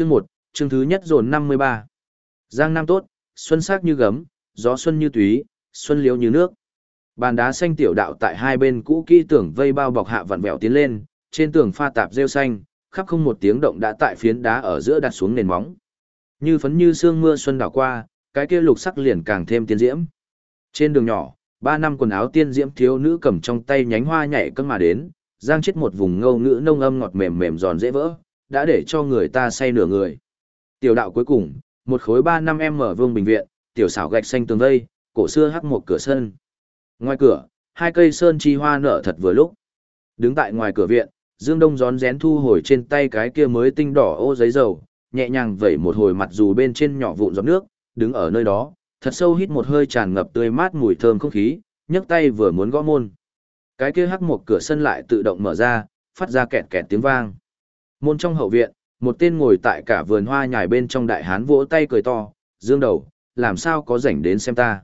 Chương 1, chương thứ nhất dồn 53. Giang Nam tốt, xuân sắc như gấm, gió xuân như túy, xuân liễu như nước. Bàn đá xanh tiểu đạo tại hai bên cũ kỹ tưởng vây bao bọc hạ vặn vẹo tiến lên, trên tường pha tạp rêu xanh, khắp không một tiếng động đã tại phiến đá ở giữa đặt xuống nền móng. Như phấn như sương mưa xuân đảo qua, cái kia lục sắc liền càng thêm tiên diễm. Trên đường nhỏ, ba năm quần áo tiên diễm thiếu nữ cầm trong tay nhánh hoa nhảy cân mà đến, giang chết một vùng ngâu ngữ nông âm ngọt mềm mềm giòn dễ vỡ, đã để cho người ta say nửa người. Tiểu đạo cuối cùng, một khối ba năm em mở vương bình viện, tiểu xảo gạch xanh tường vây, cổ xưa hắc một cửa sân. Ngoài cửa, hai cây sơn chi hoa nở thật vừa lúc. Đứng tại ngoài cửa viện, Dương Đông gión rén thu hồi trên tay cái kia mới tinh đỏ ô giấy dầu, nhẹ nhàng vẩy một hồi mặt dù bên trên nhỏ vụn giọt nước, đứng ở nơi đó, thật sâu hít một hơi tràn ngập tươi mát mùi thơm không khí, nhấc tay vừa muốn gõ môn. Cái kia hắc một cửa sân lại tự động mở ra, phát ra kẹt kẹt tiếng vang. Môn trong hậu viện, một tên ngồi tại cả vườn hoa nhài bên trong đại hán vỗ tay cười to, dương đầu, làm sao có rảnh đến xem ta.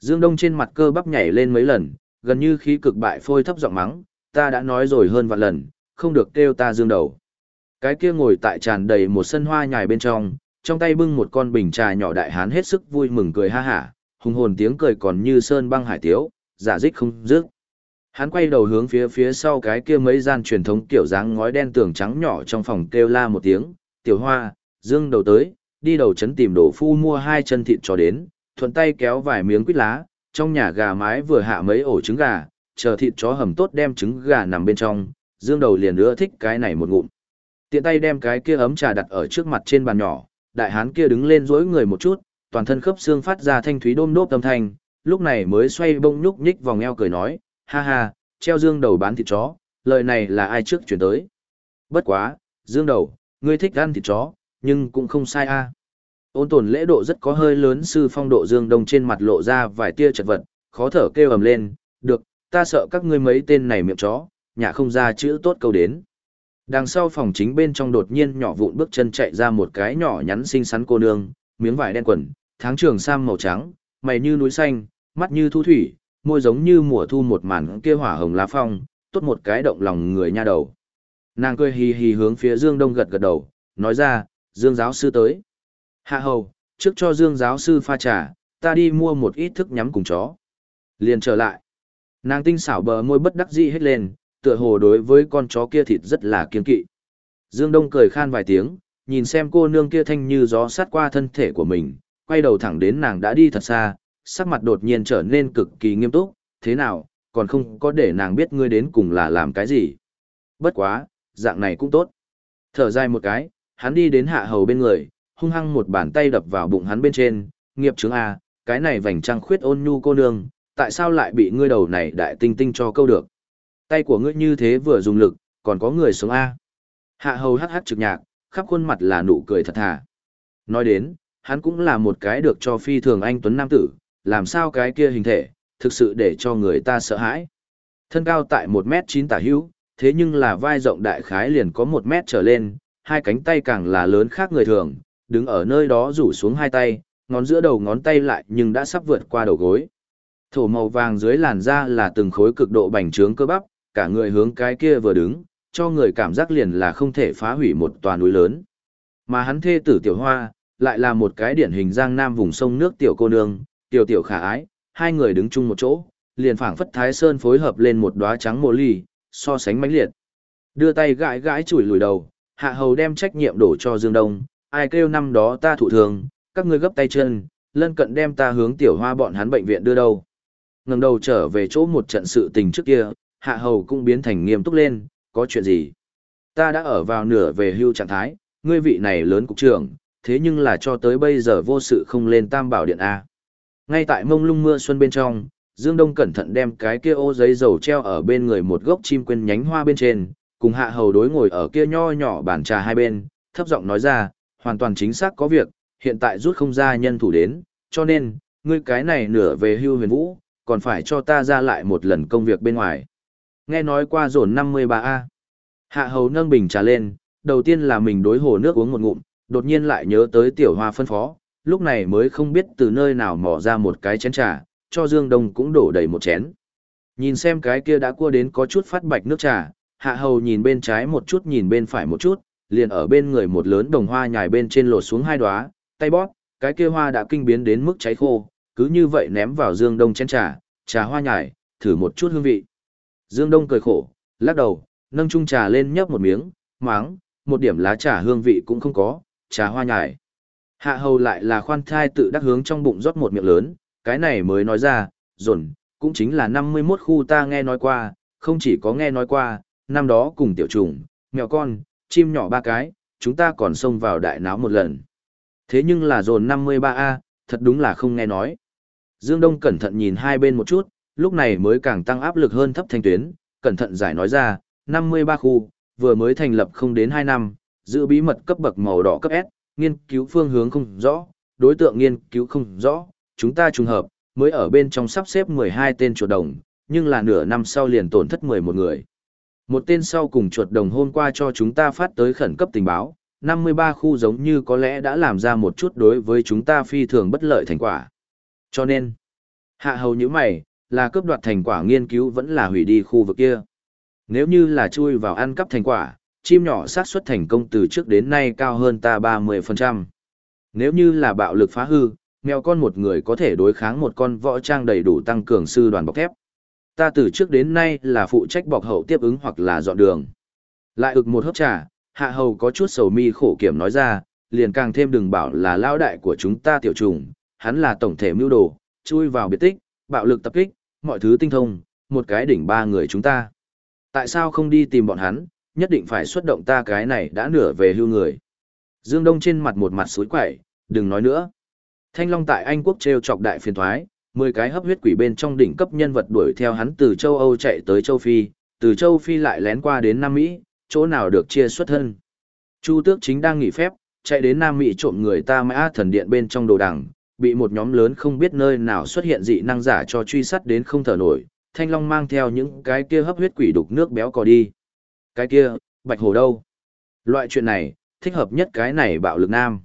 Dương Đông trên mặt cơ bắp nhảy lên mấy lần, gần như khí cực bại phôi thấp giọng mắng, ta đã nói rồi hơn vạn lần, không được kêu ta dương đầu. Cái kia ngồi tại tràn đầy một sân hoa nhài bên trong, trong tay bưng một con bình trà nhỏ đại hán hết sức vui mừng cười ha hả, hùng hồn tiếng cười còn như sơn băng hải tiếu, giả dích không dứt. Hắn quay đầu hướng phía phía sau cái kia mấy gian truyền thống kiểu dáng ngói đen tường trắng nhỏ trong phòng kêu la một tiếng, tiểu hoa, dương đầu tới, đi đầu trấn tìm đổ phu mua hai chân thịt cho đến, thuận tay kéo vài miếng quýt lá, trong nhà gà mái vừa hạ mấy ổ trứng gà, chờ thịt chó hầm tốt đem trứng gà nằm bên trong, dương đầu liền ưa thích cái này một ngụm. Tiện tay đem cái kia ấm trà đặt ở trước mặt trên bàn nhỏ, đại hán kia đứng lên dối người một chút, toàn thân khớp xương phát ra thanh thúy đôm đốp âm thanh, lúc này mới xoay bông nhúc nhích vòng eo cười nói, ha ha, treo dương đầu bán thịt chó, lời này là ai trước chuyển tới. Bất quá, dương đầu, ngươi thích ăn thịt chó, nhưng cũng không sai a. Ôn tồn lễ độ rất có hơi lớn sư phong độ dương đông trên mặt lộ ra vài tia chật vật, khó thở kêu ầm lên, được, ta sợ các ngươi mấy tên này miệng chó, nhà không ra chữ tốt câu đến. Đằng sau phòng chính bên trong đột nhiên nhỏ vụn bước chân chạy ra một cái nhỏ nhắn xinh xắn cô nương, miếng vải đen quần, tháng trường sam màu trắng, mày như núi xanh, mắt như thu thủy, môi giống như mùa thu một màn kia hỏa hồng lá phong, tốt một cái động lòng người nha đầu. Nàng cười hì hì hướng phía Dương Đông gật gật đầu, nói ra, Dương giáo sư tới. Hạ hầu, trước cho Dương giáo sư pha trà, ta đi mua một ít thức nhắm cùng chó. Liền trở lại. Nàng tinh xảo bờ môi bất đắc dĩ hết lên, tựa hồ đối với con chó kia thịt rất là kiên kỵ. Dương Đông cười khan vài tiếng, nhìn xem cô nương kia thanh như gió sát qua thân thể của mình, quay đầu thẳng đến nàng đã đi thật xa, sắc mặt đột nhiên trở nên cực kỳ nghiêm túc, thế nào, còn không có để nàng biết ngươi đến cùng là làm cái gì. Bất quá, dạng này cũng tốt. Thở dài một cái, hắn đi đến hạ hầu bên người, hung hăng một bàn tay đập vào bụng hắn bên trên, nghiệp chứng A, à, cái này vành trăng khuyết ôn nhu cô nương, tại sao lại bị ngươi đầu này đại tinh tinh cho câu được. Tay của ngươi như thế vừa dùng lực, còn có người sống A. Hạ hầu hắc hắc trực nhạc, khắp khuôn mặt là nụ cười thật thà. Nói đến, hắn cũng là một cái được cho phi thường anh Tuấn Nam Tử, làm sao cái kia hình thể, thực sự để cho người ta sợ hãi. Thân cao tại 1m9 tả hữu, thế nhưng là vai rộng đại khái liền có 1 mét trở lên, hai cánh tay càng là lớn khác người thường, đứng ở nơi đó rủ xuống hai tay, ngón giữa đầu ngón tay lại nhưng đã sắp vượt qua đầu gối. Thổ màu vàng dưới làn da là từng khối cực độ bành trướng cơ bắp, cả người hướng cái kia vừa đứng, cho người cảm giác liền là không thể phá hủy một tòa núi lớn. Mà hắn thê tử tiểu hoa, lại là một cái điển hình giang nam vùng sông nước tiểu cô nương, tiểu tiểu khả ái, hai người đứng chung một chỗ, liền phảng phất thái sơn phối hợp lên một đóa trắng mồ ly, so sánh mãnh liệt. Đưa tay gãi gãi chùi lùi đầu, hạ hầu đem trách nhiệm đổ cho Dương Đông, ai kêu năm đó ta thụ thường, các ngươi gấp tay chân, lân cận đem ta hướng tiểu hoa bọn hắn bệnh viện đưa đâu. Ngẩng đầu trở về chỗ một trận sự tình trước kia, hạ hầu cũng biến thành nghiêm túc lên, có chuyện gì? Ta đã ở vào nửa về hưu trạng thái, ngươi vị này lớn cục trưởng, thế nhưng là cho tới bây giờ vô sự không lên tam bảo điện A. Ngay tại mông lung mưa xuân bên trong, Dương Đông cẩn thận đem cái kia ô giấy dầu treo ở bên người một gốc chim quên nhánh hoa bên trên, cùng hạ hầu đối ngồi ở kia nho nhỏ bàn trà hai bên, thấp giọng nói ra, hoàn toàn chính xác có việc, hiện tại rút không ra nhân thủ đến, cho nên, ngươi cái này nửa về hưu huyền vũ, còn phải cho ta ra lại một lần công việc bên ngoài. Nghe nói qua dồn 53A. Hạ hầu nâng bình trà lên, đầu tiên là mình đối hồ nước uống một ngụm, đột nhiên lại nhớ tới tiểu hoa phân phó, lúc này mới không biết từ nơi nào mò ra một cái chén trà, cho Dương Đông cũng đổ đầy một chén. Nhìn xem cái kia đã cua đến có chút phát bạch nước trà, hạ hầu nhìn bên trái một chút nhìn bên phải một chút, liền ở bên người một lớn đồng hoa nhài bên trên lột xuống hai đóa, tay bóp, cái kia hoa đã kinh biến đến mức cháy khô, cứ như vậy ném vào Dương Đông chén trà, trà hoa nhài, thử một chút hương vị. Dương Đông cười khổ, lắc đầu, nâng chung trà lên nhấp một miếng, máng, một điểm lá trà hương vị cũng không có, trà hoa nhài. Hạ hầu lại là khoan thai tự đắc hướng trong bụng rót một miệng lớn, cái này mới nói ra, dồn, cũng chính là 51 khu ta nghe nói qua, không chỉ có nghe nói qua, năm đó cùng tiểu trùng, mèo con, chim nhỏ ba cái, chúng ta còn xông vào đại náo một lần. Thế nhưng là dồn 53A, thật đúng là không nghe nói. Dương Đông cẩn thận nhìn hai bên một chút, lúc này mới càng tăng áp lực hơn thấp thanh tuyến, cẩn thận giải nói ra, 53 khu, vừa mới thành lập không đến 2 năm, giữ bí mật cấp bậc màu đỏ cấp S, nghiên cứu phương hướng không rõ, đối tượng nghiên cứu không rõ, chúng ta trùng hợp, mới ở bên trong sắp xếp 12 tên chuột đồng, nhưng là nửa năm sau liền tổn thất 11 người. Một tên sau cùng chuột đồng hôm qua cho chúng ta phát tới khẩn cấp tình báo, 53 khu giống như có lẽ đã làm ra một chút đối với chúng ta phi thường bất lợi thành quả. Cho nên, hạ hầu như mày, là cướp đoạt thành quả nghiên cứu vẫn là hủy đi khu vực kia. Nếu như là chui vào ăn cắp thành quả, chim nhỏ xác suất thành công từ trước đến nay cao hơn ta 30%. Nếu như là bạo lực phá hư, mèo con một người có thể đối kháng một con võ trang đầy đủ tăng cường sư đoàn bọc thép. Ta từ trước đến nay là phụ trách bọc hậu tiếp ứng hoặc là dọn đường. Lại ực một hớp trà, hạ hầu có chút sầu mi khổ kiểm nói ra, liền càng thêm đừng bảo là lao đại của chúng ta tiểu trùng, hắn là tổng thể mưu đồ, chui vào biệt tích, bạo lực tập kích, mọi thứ tinh thông, một cái đỉnh ba người chúng ta. Tại sao không đi tìm bọn hắn, nhất định phải xuất động ta cái này đã nửa về hưu người. Dương Đông trên mặt một mặt suối quẩy, đừng nói nữa. Thanh Long tại Anh quốc treo chọc đại phiền thoái, 10 cái hấp huyết quỷ bên trong đỉnh cấp nhân vật đuổi theo hắn từ châu Âu chạy tới châu Phi, từ châu Phi lại lén qua đến Nam Mỹ, chỗ nào được chia xuất thân. Chu Tước chính đang nghỉ phép, chạy đến Nam Mỹ trộm người ta mã thần điện bên trong đồ đằng, bị một nhóm lớn không biết nơi nào xuất hiện dị năng giả cho truy sát đến không thở nổi, Thanh Long mang theo những cái kia hấp huyết quỷ đục nước béo cò đi. Cái kia, Bạch Hồ đâu? Loại chuyện này, thích hợp nhất cái này bạo lực nam.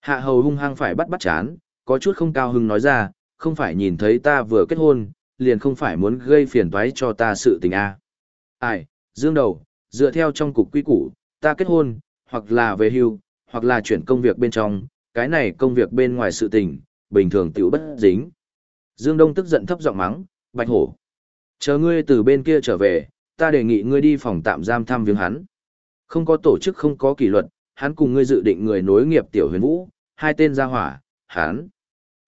Hạ hầu hung hăng phải bắt bắt chán, có chút không cao hứng nói ra, không phải nhìn thấy ta vừa kết hôn, liền không phải muốn gây phiền toái cho ta sự tình a. À. Ai, dương đầu, dựa theo trong cục quy củ, ta kết hôn, hoặc là về hưu, hoặc là chuyển công việc bên trong, cái này công việc bên ngoài sự tình, bình thường tiểu bất dính. Dương Đông tức giận thấp giọng mắng, bạch hổ. Chờ ngươi từ bên kia trở về, ta đề nghị ngươi đi phòng tạm giam thăm viếng hắn. Không có tổ chức không có kỷ luật, hắn cùng ngươi dự định người nối nghiệp tiểu huyền vũ, hai tên gia hỏa, hắn.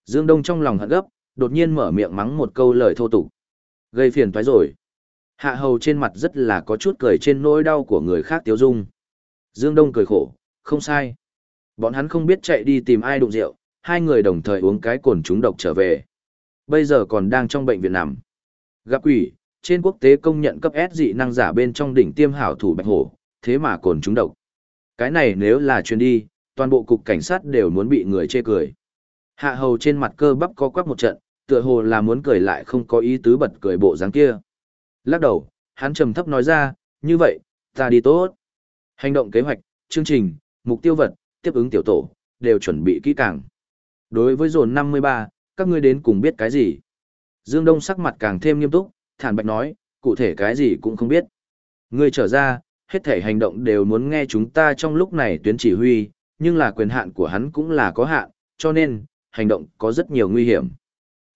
Dương Đông trong lòng hận gấp, đột nhiên mở miệng mắng một câu lời thô tục. Gây phiền toái rồi. Hạ hầu trên mặt rất là có chút cười trên nỗi đau của người khác tiếu dung. Dương Đông cười khổ, không sai. Bọn hắn không biết chạy đi tìm ai đụng rượu, hai người đồng thời uống cái cồn trúng độc trở về. Bây giờ còn đang trong bệnh viện nằm. Gặp quỷ, trên quốc tế công nhận cấp S dị năng giả bên trong đỉnh tiêm hảo thủ bạch hổ, thế mà còn trúng độc. Cái này nếu là chuyên đi, toàn bộ cục cảnh sát đều muốn bị người chê cười. Hạ hầu trên mặt cơ bắp co quắp một trận, tựa hồ là muốn cười lại không có ý tứ bật cười bộ dáng kia. Lắc đầu, hắn trầm thấp nói ra, như vậy, ta đi tốt. Hành động kế hoạch, chương trình, mục tiêu vật, tiếp ứng tiểu tổ, đều chuẩn bị kỹ càng. Đối với dồn 53, các ngươi đến cùng biết cái gì? Dương Đông sắc mặt càng thêm nghiêm túc, thản bạch nói, cụ thể cái gì cũng không biết. Ngươi trở ra, hết thể hành động đều muốn nghe chúng ta trong lúc này tuyến chỉ huy, nhưng là quyền hạn của hắn cũng là có hạn, cho nên, hành động có rất nhiều nguy hiểm.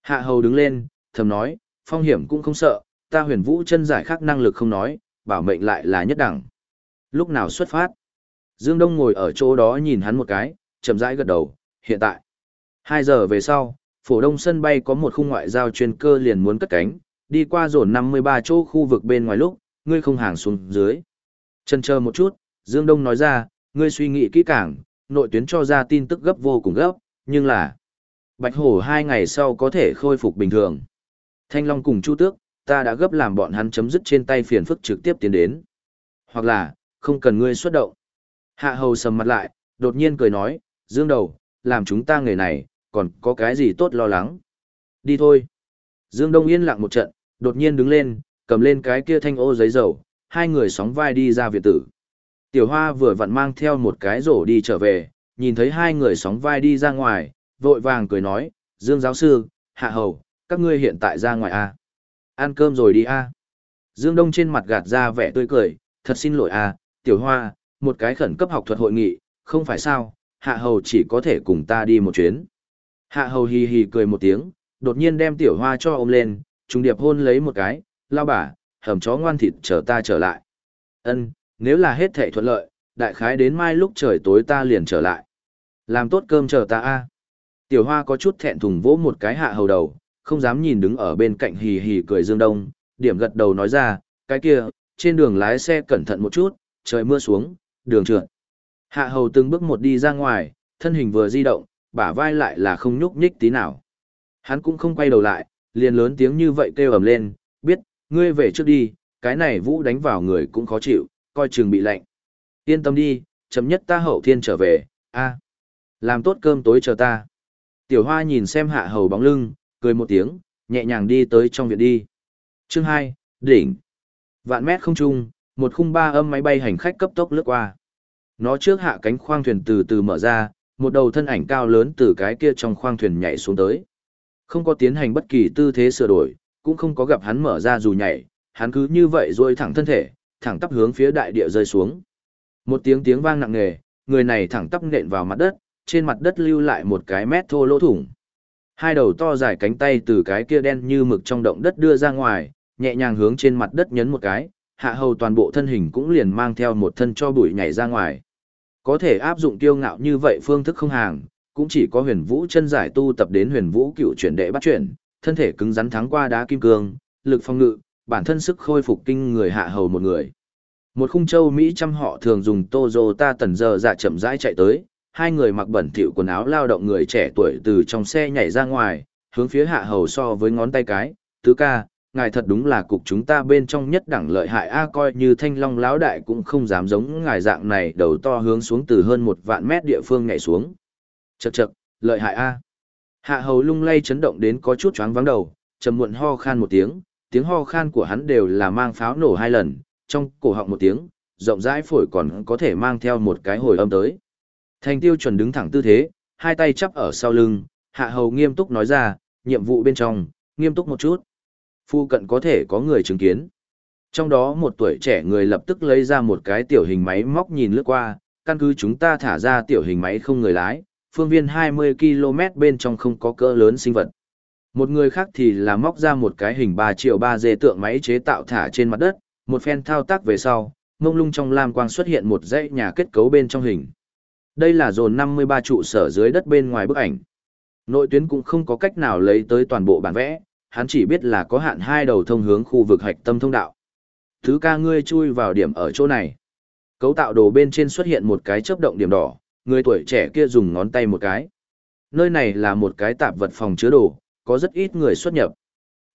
Hạ hầu đứng lên, thầm nói, phong hiểm cũng không sợ, ta huyền vũ chân giải khác năng lực không nói, bảo mệnh lại là nhất đẳng. Lúc nào xuất phát? Dương Đông ngồi ở chỗ đó nhìn hắn một cái, chậm rãi gật đầu, hiện tại. Hai giờ về sau, phổ đông sân bay có một khung ngoại giao chuyên cơ liền muốn cất cánh, đi qua dồn 53 chỗ khu vực bên ngoài lúc, ngươi không hàng xuống dưới. Chân chờ một chút, Dương Đông nói ra, ngươi suy nghĩ kỹ càng, nội tuyến cho ra tin tức gấp vô cùng gấp, nhưng là Bạch Hổ hai ngày sau có thể khôi phục bình thường. Thanh Long cùng Chu Tước, ta đã gấp làm bọn hắn chấm dứt trên tay phiền phức trực tiếp tiến đến. Hoặc là, không cần ngươi xuất động. Hạ Hầu sầm mặt lại, đột nhiên cười nói, Dương Đầu, làm chúng ta người này, còn có cái gì tốt lo lắng. Đi thôi. Dương Đông yên lặng một trận, đột nhiên đứng lên, cầm lên cái kia thanh ô giấy dầu, hai người sóng vai đi ra viện tử. Tiểu Hoa vừa vặn mang theo một cái rổ đi trở về, nhìn thấy hai người sóng vai đi ra ngoài, vội vàng cười nói, Dương giáo sư, Hạ Hầu, các ngươi hiện tại ra ngoài à? Ăn cơm rồi đi à? Dương Đông trên mặt gạt ra vẻ tươi cười, thật xin lỗi à, Tiểu Hoa, một cái khẩn cấp học thuật hội nghị, không phải sao, hạ hầu chỉ có thể cùng ta đi một chuyến. Hạ hầu hì hì cười một tiếng, đột nhiên đem tiểu hoa cho ôm lên, trùng điệp hôn lấy một cái, lao bà, hầm chó ngoan thịt chờ ta trở lại. Ân, nếu là hết thể thuận lợi, đại khái đến mai lúc trời tối ta liền trở lại. Làm tốt cơm chờ ta a. Tiểu hoa có chút thẹn thùng vỗ một cái hạ hầu đầu, không dám nhìn đứng ở bên cạnh hì hì cười dương đông, điểm gật đầu nói ra, cái kia, trên đường lái xe cẩn thận một chút, trời mưa xuống, đường trượt. Hạ hầu từng bước một đi ra ngoài, thân hình vừa di động, bả vai lại là không nhúc nhích tí nào. Hắn cũng không quay đầu lại, liền lớn tiếng như vậy kêu ầm lên, biết, ngươi về trước đi, cái này vũ đánh vào người cũng khó chịu, coi chừng bị lạnh. Yên tâm đi, chấm nhất ta hậu thiên trở về, a Làm tốt cơm tối chờ ta. Tiểu hoa nhìn xem hạ hầu bóng lưng, cười một tiếng, nhẹ nhàng đi tới trong viện đi. Chương 2, đỉnh. Vạn mét không trung, một khung ba âm máy bay hành khách cấp tốc lướt qua. Nó trước hạ cánh khoang thuyền từ từ mở ra, một đầu thân ảnh cao lớn từ cái kia trong khoang thuyền nhảy xuống tới. Không có tiến hành bất kỳ tư thế sửa đổi, cũng không có gặp hắn mở ra dù nhảy, hắn cứ như vậy rồi thẳng thân thể, thẳng tắp hướng phía đại địa rơi xuống. Một tiếng tiếng vang nặng nề, người này thẳng tắp nện vào mặt đất, trên mặt đất lưu lại một cái mét thô lỗ thủng. Hai đầu to dài cánh tay từ cái kia đen như mực trong động đất đưa ra ngoài, nhẹ nhàng hướng trên mặt đất nhấn một cái, hạ hầu toàn bộ thân hình cũng liền mang theo một thân cho bụi nhảy ra ngoài. Có thể áp dụng tiêu ngạo như vậy phương thức không hàng, cũng chỉ có huyền vũ chân giải tu tập đến huyền vũ cựu chuyển đệ bắt chuyển, thân thể cứng rắn thắng qua đá kim cương, lực phong ngự, bản thân sức khôi phục kinh người hạ hầu một người. Một khung châu Mỹ trăm họ thường dùng Toyota tần giờ dạ chậm rãi chạy tới, hai người mặc bẩn thỉu quần áo lao động người trẻ tuổi từ trong xe nhảy ra ngoài, hướng phía hạ hầu so với ngón tay cái, tứ ca, ngài thật đúng là cục chúng ta bên trong nhất đẳng lợi hại a coi như thanh long lão đại cũng không dám giống ngài dạng này đầu to hướng xuống từ hơn một vạn mét địa phương nhảy xuống. Chậc chậc, lợi hại a. Hạ hầu lung lay chấn động đến có chút choáng vắng đầu, trầm muộn ho khan một tiếng, tiếng ho khan của hắn đều là mang pháo nổ hai lần, trong cổ họng một tiếng, rộng rãi phổi còn có thể mang theo một cái hồi âm tới. Thành tiêu chuẩn đứng thẳng tư thế, hai tay chắp ở sau lưng, hạ hầu nghiêm túc nói ra, nhiệm vụ bên trong, nghiêm túc một chút. Phu cận có thể có người chứng kiến. Trong đó một tuổi trẻ người lập tức lấy ra một cái tiểu hình máy móc nhìn lướt qua, căn cứ chúng ta thả ra tiểu hình máy không người lái, phương viên 20 km bên trong không có cỡ lớn sinh vật. Một người khác thì là móc ra một cái hình 3 triệu 3 dê tượng máy chế tạo thả trên mặt đất, một phen thao tác về sau, mông lung trong lam quang xuất hiện một dãy nhà kết cấu bên trong hình. Đây là dồn 53 trụ sở dưới đất bên ngoài bức ảnh. Nội tuyến cũng không có cách nào lấy tới toàn bộ bản vẽ, hắn chỉ biết là có hạn hai đầu thông hướng khu vực hạch tâm thông đạo. Thứ ca ngươi chui vào điểm ở chỗ này. Cấu tạo đồ bên trên xuất hiện một cái chớp động điểm đỏ, người tuổi trẻ kia dùng ngón tay một cái. Nơi này là một cái tạp vật phòng chứa đồ, có rất ít người xuất nhập.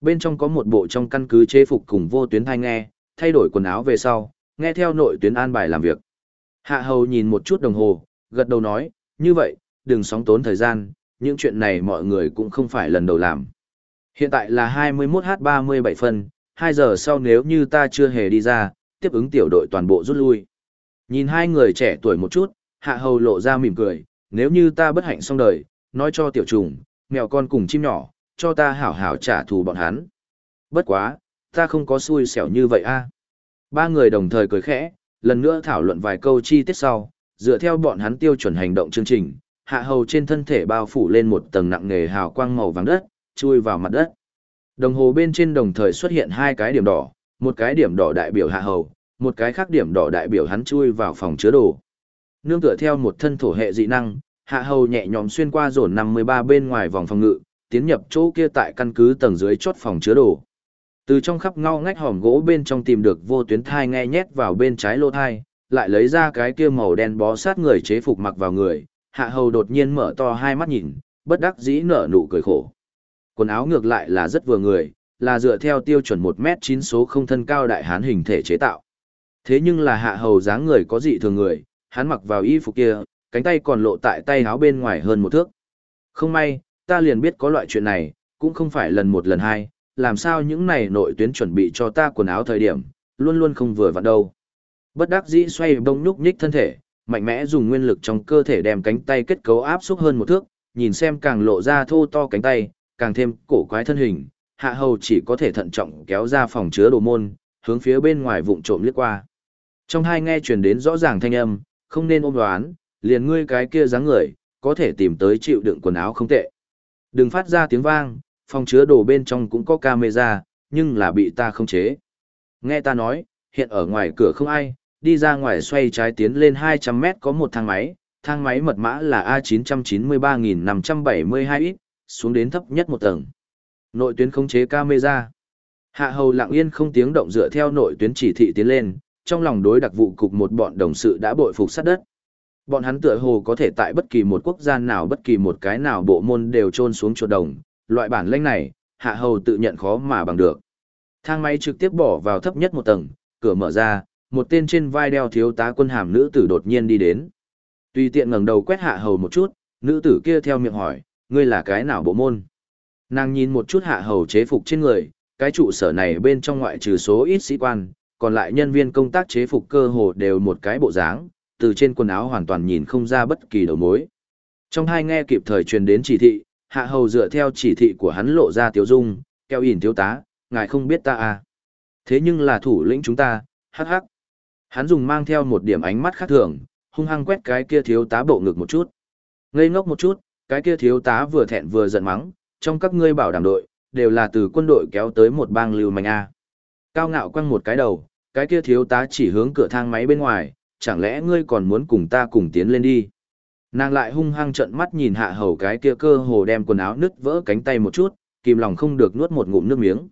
Bên trong có một bộ trong căn cứ chế phục cùng vô tuyến thai nghe, thay đổi quần áo về sau, nghe theo nội tuyến an bài làm việc. Hạ hầu nhìn một chút đồng hồ, gật đầu nói, như vậy, đừng sóng tốn thời gian, những chuyện này mọi người cũng không phải lần đầu làm. Hiện tại là 21h37 phân, 2 giờ sau nếu như ta chưa hề đi ra, tiếp ứng tiểu đội toàn bộ rút lui. Nhìn hai người trẻ tuổi một chút, hạ hầu lộ ra mỉm cười, nếu như ta bất hạnh xong đời, nói cho tiểu trùng, mèo con cùng chim nhỏ, cho ta hảo hảo trả thù bọn hắn. Bất quá, ta không có xui xẻo như vậy a. Ba người đồng thời cười khẽ, lần nữa thảo luận vài câu chi tiết sau, dựa theo bọn hắn tiêu chuẩn hành động chương trình, hạ hầu trên thân thể bao phủ lên một tầng nặng nề hào quang màu vàng đất, chui vào mặt đất. Đồng hồ bên trên đồng thời xuất hiện hai cái điểm đỏ, một cái điểm đỏ đại biểu hạ hầu, một cái khác điểm đỏ đại biểu hắn chui vào phòng chứa đồ. Nương tựa theo một thân thổ hệ dị năng, hạ hầu nhẹ nhõm xuyên qua rổn 53 bên ngoài vòng phòng ngự, tiến nhập chỗ kia tại căn cứ tầng dưới chốt phòng chứa đồ. Từ trong khắp ngao ngách hòm gỗ bên trong tìm được vô tuyến thai nghe nhét vào bên trái lô thai, lại lấy ra cái kia màu đen bó sát người chế phục mặc vào người, hạ hầu đột nhiên mở to hai mắt nhìn, bất đắc dĩ nở nụ cười khổ. Quần áo ngược lại là rất vừa người, là dựa theo tiêu chuẩn 1m9 số không thân cao đại hán hình thể chế tạo. Thế nhưng là hạ hầu dáng người có dị thường người, hắn mặc vào y phục kia, cánh tay còn lộ tại tay áo bên ngoài hơn một thước. Không may, ta liền biết có loại chuyện này, cũng không phải lần một lần hai, làm sao những này nội tuyến chuẩn bị cho ta quần áo thời điểm, luôn luôn không vừa vặn đâu. Bất đắc dĩ xoay bông nhúc nhích thân thể, mạnh mẽ dùng nguyên lực trong cơ thể đem cánh tay kết cấu áp xúc hơn một thước, nhìn xem càng lộ ra thô to cánh tay, càng thêm cổ quái thân hình, hạ hầu chỉ có thể thận trọng kéo ra phòng chứa đồ môn, hướng phía bên ngoài vụng trộm liếc qua. Trong hai nghe truyền đến rõ ràng thanh âm, không nên ôm đoán, liền ngươi cái kia dáng người, có thể tìm tới chịu đựng quần áo không tệ. Đừng phát ra tiếng vang, phòng chứa đồ bên trong cũng có camera, nhưng là bị ta không chế. Nghe ta nói, hiện ở ngoài cửa không ai, đi ra ngoài xoay trái tiến lên 200 mét có một thang máy, thang máy mật mã là A993572X, xuống đến thấp nhất một tầng. Nội tuyến khống chế camera. Hạ hầu lặng yên không tiếng động dựa theo nội tuyến chỉ thị tiến lên, trong lòng đối đặc vụ cục một bọn đồng sự đã bội phục sát đất. Bọn hắn tựa hồ có thể tại bất kỳ một quốc gia nào bất kỳ một cái nào bộ môn đều trôn xuống chuột đồng, loại bản lĩnh này, hạ hầu tự nhận khó mà bằng được. Thang máy trực tiếp bỏ vào thấp nhất một tầng, cửa mở ra, một tên trên vai đeo thiếu tá quân hàm nữ tử đột nhiên đi đến. Tùy tiện ngẩng đầu quét hạ hầu một chút, nữ tử kia theo miệng hỏi, ngươi là cái nào bộ môn? Nàng nhìn một chút hạ hầu chế phục trên người, cái trụ sở này bên trong ngoại trừ số ít sĩ quan, còn lại nhân viên công tác chế phục cơ hồ đều một cái bộ dáng, từ trên quần áo hoàn toàn nhìn không ra bất kỳ đầu mối. Trong hai nghe kịp thời truyền đến chỉ thị, hạ hầu dựa theo chỉ thị của hắn lộ ra tiểu dung, keo ỉn thiếu tá, ngài không biết ta à. Thế nhưng là thủ lĩnh chúng ta, hắc hắc. Hắn dùng mang theo một điểm ánh mắt khác thường, hung hăng quét cái kia thiếu tá bộ ngực một chút. Ngây ngốc một chút, cái kia thiếu tá vừa thẹn vừa giận mắng, trong các ngươi bảo đảm đội, đều là từ quân đội kéo tới một bang lưu manh A. Cao ngạo quăng một cái đầu, cái kia thiếu tá chỉ hướng cửa thang máy bên ngoài, chẳng lẽ ngươi còn muốn cùng ta cùng tiến lên đi. Nàng lại hung hăng trận mắt nhìn hạ hầu cái kia cơ hồ đem quần áo nứt vỡ cánh tay một chút, kìm lòng không được nuốt một ngụm nước miếng.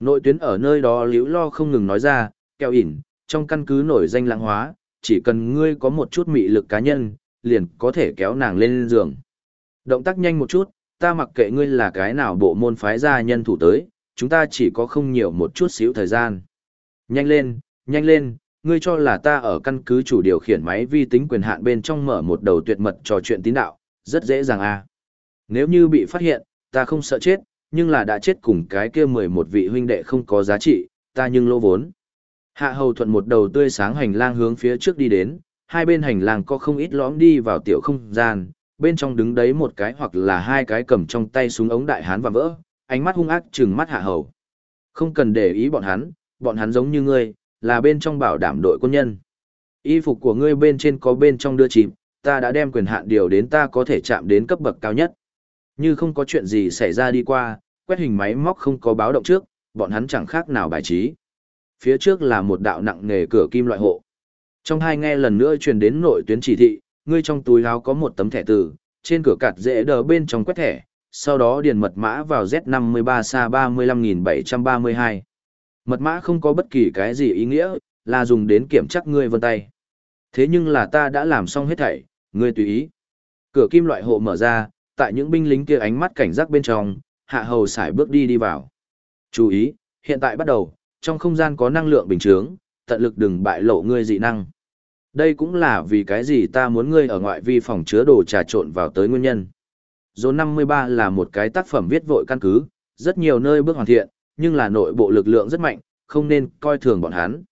Nội tuyến ở nơi đó liễu lo không ngừng nói ra, keo ỉn, trong căn cứ nổi danh lãng hóa, chỉ cần ngươi có một chút mị lực cá nhân, liền có thể kéo nàng lên giường. Động tác nhanh một chút, ta mặc kệ ngươi là cái nào bộ môn phái gia nhân thủ tới, chúng ta chỉ có không nhiều một chút xíu thời gian. Nhanh lên, nhanh lên, ngươi cho là ta ở căn cứ chủ điều khiển máy vi tính quyền hạn bên trong mở một đầu tuyệt mật trò chuyện tín đạo, rất dễ dàng à. Nếu như bị phát hiện, ta không sợ chết, nhưng là đã chết cùng cái kia mười một vị huynh đệ không có giá trị, ta nhưng lỗ vốn. Hạ hầu thuận một đầu tươi sáng hành lang hướng phía trước đi đến, hai bên hành lang có không ít lõm đi vào tiểu không gian, bên trong đứng đấy một cái hoặc là hai cái cầm trong tay súng ống đại hán và vỡ, ánh mắt hung ác trừng mắt hạ hầu. Không cần để ý bọn hắn, bọn hắn giống như ngươi, là bên trong bảo đảm đội quân nhân. Y phục của ngươi bên trên có bên trong đưa chìm, ta đã đem quyền hạn điều đến ta có thể chạm đến cấp bậc cao nhất. Như không có chuyện gì xảy ra đi qua, quét hình máy móc không có báo động trước, bọn hắn chẳng khác nào bài trí. Phía trước là một đạo nặng nghề cửa kim loại hộ. Trong hai nghe lần nữa truyền đến nội tuyến chỉ thị, ngươi trong túi áo có một tấm thẻ từ, trên cửa cạt dễ đờ bên trong quét thẻ, sau đó điền mật mã vào Z53 xa 35732. Mật mã không có bất kỳ cái gì ý nghĩa, là dùng đến kiểm chắc ngươi vân tay. Thế nhưng là ta đã làm xong hết thảy, ngươi tùy ý. Cửa kim loại hộ mở ra, tại những binh lính kia ánh mắt cảnh giác bên trong, hạ hầu xài bước đi đi vào. Chú ý, hiện tại bắt đầu, trong không gian có năng lượng bình chướng, tận lực đừng bại lộ ngươi dị năng. Đây cũng là vì cái gì ta muốn ngươi ở ngoại vi phòng chứa đồ trà trộn vào tới nguyên nhân. Dồn 53 là một cái tác phẩm viết vội căn cứ, rất nhiều nơi bước hoàn thiện, nhưng là nội bộ lực lượng rất mạnh, không nên coi thường bọn hắn.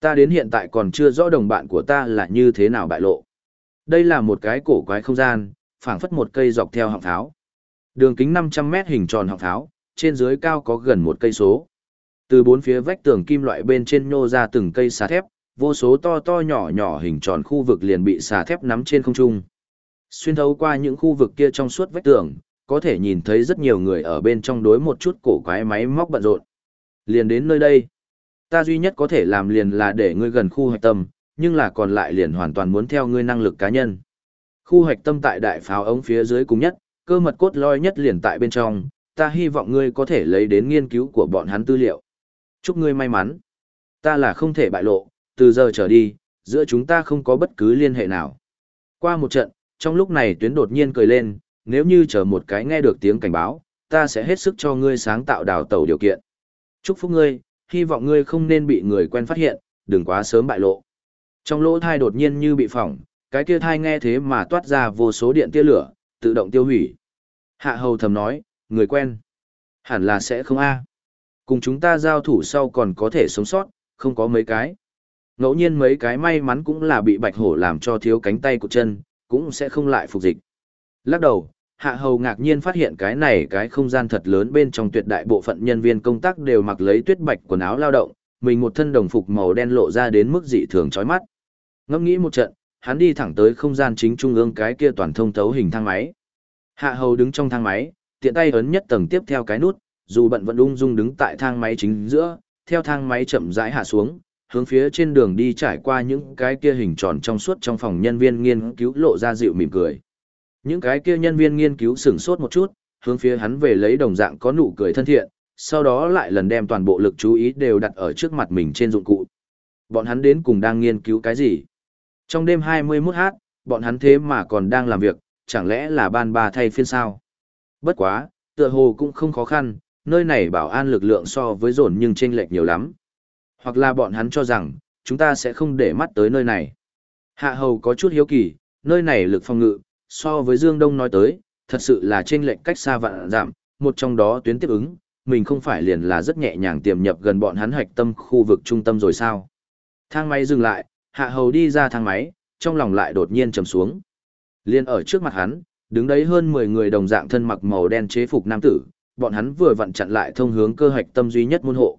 Ta đến hiện tại còn chưa rõ đồng bạn của ta là như thế nào bại lộ. Đây là một cái cổ quái không gian, phảng phất một cây dọc theo họng tháo. Đường kính 500 mét hình tròn họng tháo, trên dưới cao có gần một cây số. Từ bốn phía vách tường kim loại bên trên nhô ra từng cây xà thép, vô số to to nhỏ nhỏ hình tròn khu vực liền bị xà thép nắm trên không trung. Xuyên thấu qua những khu vực kia trong suốt vách tường, có thể nhìn thấy rất nhiều người ở bên trong đối một chút cổ quái máy móc bận rộn. Liền đến nơi đây, ta duy nhất có thể làm liền là để ngươi gần khu hoạch tâm, nhưng là còn lại liền hoàn toàn muốn theo ngươi năng lực cá nhân. Khu hoạch tâm tại đại pháo ống phía dưới cùng nhất, cơ mật cốt lõi nhất liền tại bên trong, ta hy vọng ngươi có thể lấy đến nghiên cứu của bọn hắn tư liệu. Chúc ngươi may mắn. Ta là không thể bại lộ, từ giờ trở đi, giữa chúng ta không có bất cứ liên hệ nào. Qua một trận, trong lúc này tuyến đột nhiên cười lên, nếu như chờ một cái nghe được tiếng cảnh báo, ta sẽ hết sức cho ngươi sáng tạo đào tẩu điều kiện. Chúc phúc ngươi, hy vọng ngươi không nên bị người quen phát hiện, đừng quá sớm bại lộ. Trong lỗ thai đột nhiên như bị phỏng, cái kia thai nghe thế mà toát ra vô số điện tia lửa, tự động tiêu hủy. Hạ hầu thầm nói, người quen. Hẳn là sẽ không a. Cùng chúng ta giao thủ sau còn có thể sống sót, không có mấy cái. Ngẫu nhiên mấy cái may mắn cũng là bị bạch hổ làm cho thiếu cánh tay của chân, cũng sẽ không lại phục dịch. Lắc đầu, hạ hầu ngạc nhiên phát hiện cái này cái không gian thật lớn bên trong tuyệt đại bộ phận nhân viên công tác đều mặc lấy tuyết bạch quần áo lao động, mình một thân đồng phục màu đen lộ ra đến mức dị thường chói mắt. Ngẫm nghĩ một trận, hắn đi thẳng tới không gian chính trung ương cái kia toàn thông thấu hình thang máy. Hạ hầu đứng trong thang máy, tiện tay ấn nhất tầng tiếp theo cái nút, dù bận vẫn ung dung đứng tại thang máy chính giữa, theo thang máy chậm rãi hạ xuống, hướng phía trên đường đi trải qua những cái kia hình tròn trong suốt trong phòng nhân viên nghiên cứu lộ ra dịu mỉm cười. Những cái kia nhân viên nghiên cứu sửng sốt một chút, hướng phía hắn về lấy đồng dạng có nụ cười thân thiện, sau đó lại lần đem toàn bộ lực chú ý đều đặt ở trước mặt mình trên dụng cụ. Bọn hắn đến cùng đang nghiên cứu cái gì? Trong đêm 21h, bọn hắn thế mà còn đang làm việc, chẳng lẽ là ban ba thay phiên sao? Bất quá, tựa hồ cũng không khó khăn, nơi này bảo an lực lượng so với dồn nhưng chênh lệch nhiều lắm. Hoặc là bọn hắn cho rằng, chúng ta sẽ không để mắt tới nơi này. Hạ hầu có chút hiếu kỳ, nơi này lực phòng ngự, so với Dương Đông nói tới, thật sự là trên lệch cách xa vạn giảm, một trong đó tuyến tiếp ứng, mình không phải liền là rất nhẹ nhàng tiềm nhập gần bọn hắn hoạch tâm khu vực trung tâm rồi sao. Thang máy dừng lại, hạ hầu đi ra thang máy, trong lòng lại đột nhiên trầm xuống. Liên ở trước mặt hắn, đứng đấy hơn 10 người đồng dạng thân mặc màu đen chế phục nam tử, bọn hắn vừa vặn chặn lại thông hướng cơ hoạch tâm duy nhất môn hộ.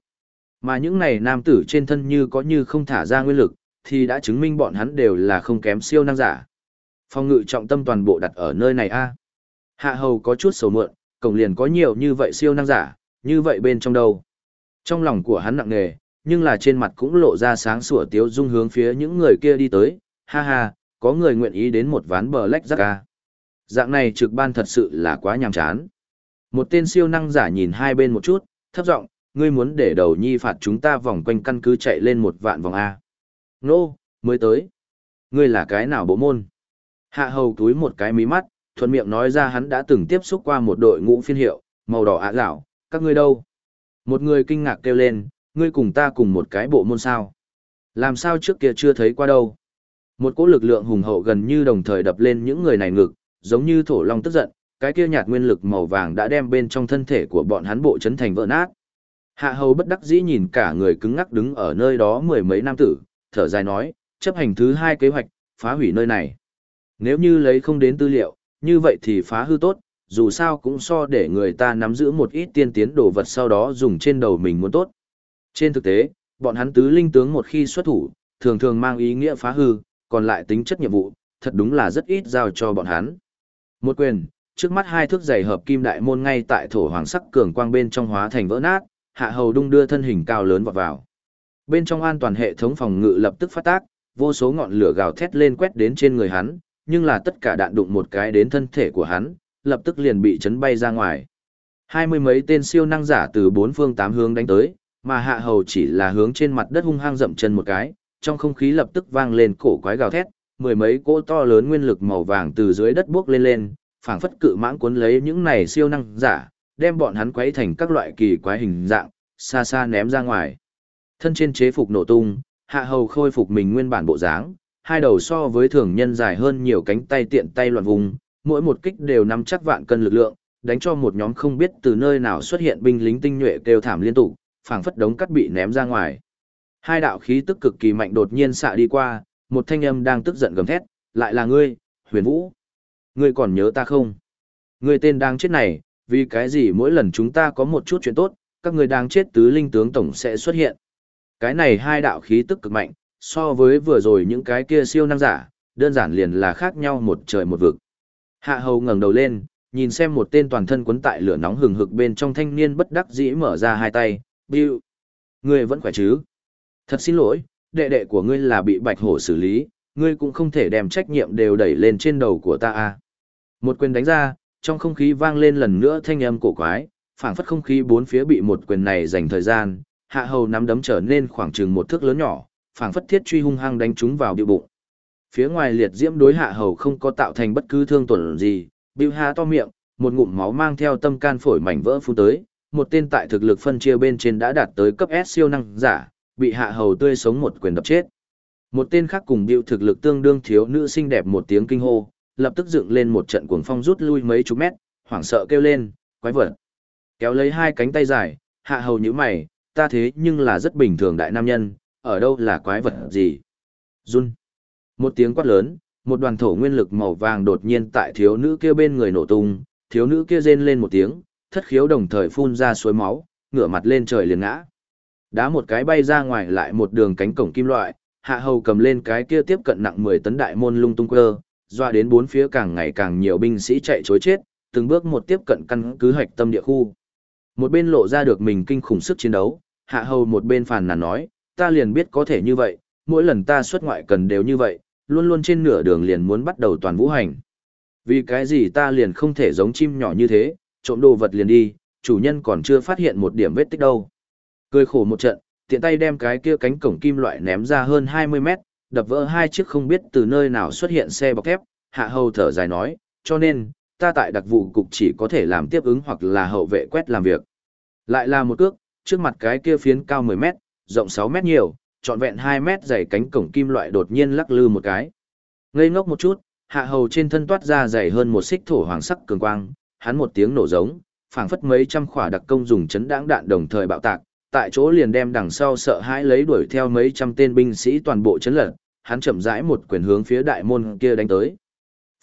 Mà những này nam tử trên thân như có như không thả ra nguyên lực, thì đã chứng minh bọn hắn đều là không kém siêu năng giả. Phong ngự trọng tâm toàn bộ đặt ở nơi này a. Hạ hầu có chút sầu mượn, cổng liền có nhiều như vậy siêu năng giả, như vậy bên trong đâu. Trong lòng của hắn nặng nề, nhưng là trên mặt cũng lộ ra sáng sủa tiếu dung hướng phía những người kia đi tới, ha ha, có người nguyện ý đến một ván bờ lách rắc ca. Dạng này trực ban thật sự là quá nhàm chán. Một tên siêu năng giả nhìn hai bên một chút, thấp giọng, ngươi muốn để đầu nhi phạt chúng ta vòng quanh căn cứ chạy lên một vạn vòng A. Nô, mới tới. Ngươi là cái nào bộ môn? Hạ hầu túi một cái mí mắt, thuận miệng nói ra hắn đã từng tiếp xúc qua một đội ngũ phiên hiệu, màu đỏ ạ à lão, các ngươi đâu? Một người kinh ngạc kêu lên, ngươi cùng ta cùng một cái bộ môn sao? Làm sao trước kia chưa thấy qua đâu? Một cỗ lực lượng hùng hậu gần như đồng thời đập lên những người này ngực, giống như thổ long tức giận, cái kia nhạt nguyên lực màu vàng đã đem bên trong thân thể của bọn hắn bộ chấn thành vỡ nát. Hạ hầu bất đắc dĩ nhìn cả người cứng ngắc đứng ở nơi đó mười mấy nam tử, thở dài nói, chấp hành thứ hai kế hoạch, phá hủy nơi này. Nếu như lấy không đến tư liệu, như vậy thì phá hư tốt, dù sao cũng so để người ta nắm giữ một ít tiên tiến đồ vật sau đó dùng trên đầu mình muốn tốt. Trên thực tế, bọn hắn tứ linh tướng một khi xuất thủ, thường thường mang ý nghĩa phá hư, còn lại tính chất nhiệm vụ, thật đúng là rất ít giao cho bọn hắn. Một quyền, trước mắt hai thước giày hợp kim đại môn ngay tại thổ hoàng sắc cường quang bên trong hóa thành vỡ nát, hạ hầu đung đưa thân hình cao lớn vọt vào. Bên trong an toàn hệ thống phòng ngự lập tức phát tác, vô số ngọn lửa gào thét lên quét đến trên người hắn, nhưng là tất cả đạn đụng một cái đến thân thể của hắn, lập tức liền bị chấn bay ra ngoài. Hai mươi mấy tên siêu năng giả từ bốn phương tám hướng đánh tới, mà hạ hầu chỉ là hướng trên mặt đất hung hăng dậm chân một cái, trong không khí lập tức vang lên cổ quái gào thét, mười mấy cỗ to lớn nguyên lực màu vàng từ dưới đất bước lên lên, phảng phất cự mãng cuốn lấy những này siêu năng giả, đem bọn hắn quấy thành các loại kỳ quái hình dạng, xa xa ném ra ngoài. Thân trên chế phục nổ tung, hạ hầu khôi phục mình nguyên bản bộ dáng, hai đầu so với thường nhân dài hơn nhiều cánh tay tiện tay loạn vùng, mỗi một kích đều nắm chắc vạn cân lực lượng, đánh cho một nhóm không biết từ nơi nào xuất hiện binh lính tinh nhuệ kêu thảm liên tục, phảng phất đống cắt bị ném ra ngoài. Hai đạo khí tức cực kỳ mạnh đột nhiên xạ đi qua, một thanh âm đang tức giận gầm thét, lại là ngươi, huyền vũ. Ngươi còn nhớ ta không? Ngươi tên đang chết này, vì cái gì mỗi lần chúng ta có một chút chuyện tốt, các người đang chết tứ linh tướng tổng sẽ xuất hiện. Cái này hai đạo khí tức cực mạnh, so với vừa rồi những cái kia siêu năng giả, đơn giản liền là khác nhau một trời một vực. Hạ hầu ngẩng đầu lên, nhìn xem một tên toàn thân quấn tại lửa nóng hừng hực bên trong thanh niên bất đắc dĩ mở ra hai tay, Biu. Ngươi vẫn khỏe chứ? Thật xin lỗi, đệ đệ của ngươi là bị bạch hổ xử lý, ngươi cũng không thể đem trách nhiệm đều đẩy lên trên đầu của ta à. Một quyền đánh ra, trong không khí vang lên lần nữa thanh âm cổ quái, phảng phất không khí bốn phía bị một quyền này dành thời gian, hạ hầu nắm đấm trở nên khoảng chừng một thước lớn nhỏ, phảng phất thiết truy hung hăng đánh chúng vào bụng bụng. Phía ngoài liệt diễm đối hạ hầu không có tạo thành bất cứ thương tổn gì, bưu hạ to miệng, một ngụm máu mang theo tâm can phổi mảnh vỡ phun tới, một tên tại thực lực phân chia bên trên đã đạt tới cấp S siêu năng giả, bị hạ hầu tươi sống một quyền đập chết. Một tên khác cùng bưu thực lực tương đương thiếu nữ xinh đẹp một tiếng kinh hô, lập tức dựng lên một trận cuồng phong rút lui mấy chục mét, hoảng sợ kêu lên, quái vật. Kéo lấy hai cánh tay dài, hạ hầu như mày, ta thế nhưng là rất bình thường đại nam nhân, ở đâu là quái vật gì. Run. Một tiếng quát lớn, một đoàn thổ nguyên lực màu vàng đột nhiên tại thiếu nữ kia bên người nổ tung, thiếu nữ kia rên lên một tiếng, thất khiếu đồng thời phun ra suối máu, ngửa mặt lên trời liền ngã. Đá một cái bay ra ngoài lại một đường cánh cổng kim loại, hạ hầu cầm lên cái kia tiếp cận nặng 10 tấn đại môn lung tung quơ, doa đến bốn phía càng ngày càng nhiều binh sĩ chạy chối chết, từng bước một tiếp cận căn cứ hạch tâm địa khu. Một bên lộ ra được mình kinh khủng sức chiến đấu, hạ hầu một bên phàn nàn nói, ta liền biết có thể như vậy, mỗi lần ta xuất ngoại cần đều như vậy, luôn luôn trên nửa đường liền muốn bắt đầu toàn vũ hành. Vì cái gì ta liền không thể giống chim nhỏ như thế, trộm đồ vật liền đi, chủ nhân còn chưa phát hiện một điểm vết tích đâu. Cười khổ một trận, tiện tay đem cái kia cánh cổng kim loại ném ra hơn 20 mét, đập vỡ hai chiếc không biết từ nơi nào xuất hiện xe bọc thép, hạ hầu thở dài nói, cho nên, ta tại đặc vụ cục chỉ có thể làm tiếp ứng hoặc là hậu vệ quét làm việc. Lại là một cước, trước mặt cái kia phiến cao 10 mét, rộng 6 mét nhiều, trọn vẹn 2 mét dày cánh cổng kim loại đột nhiên lắc lư một cái. Ngây ngốc một chút, hạ hầu trên thân toát ra dày hơn một xích thổ hoàng sắc cường quang, hắn một tiếng nổ giống, phảng phất mấy trăm khỏa đặc công dùng chấn đãng đạn đồng thời bạo tạc, tại chỗ liền đem đằng sau sợ hãi lấy đuổi theo mấy trăm tên binh sĩ toàn bộ chấn lật, hắn chậm rãi một quyền hướng phía đại môn kia đánh tới.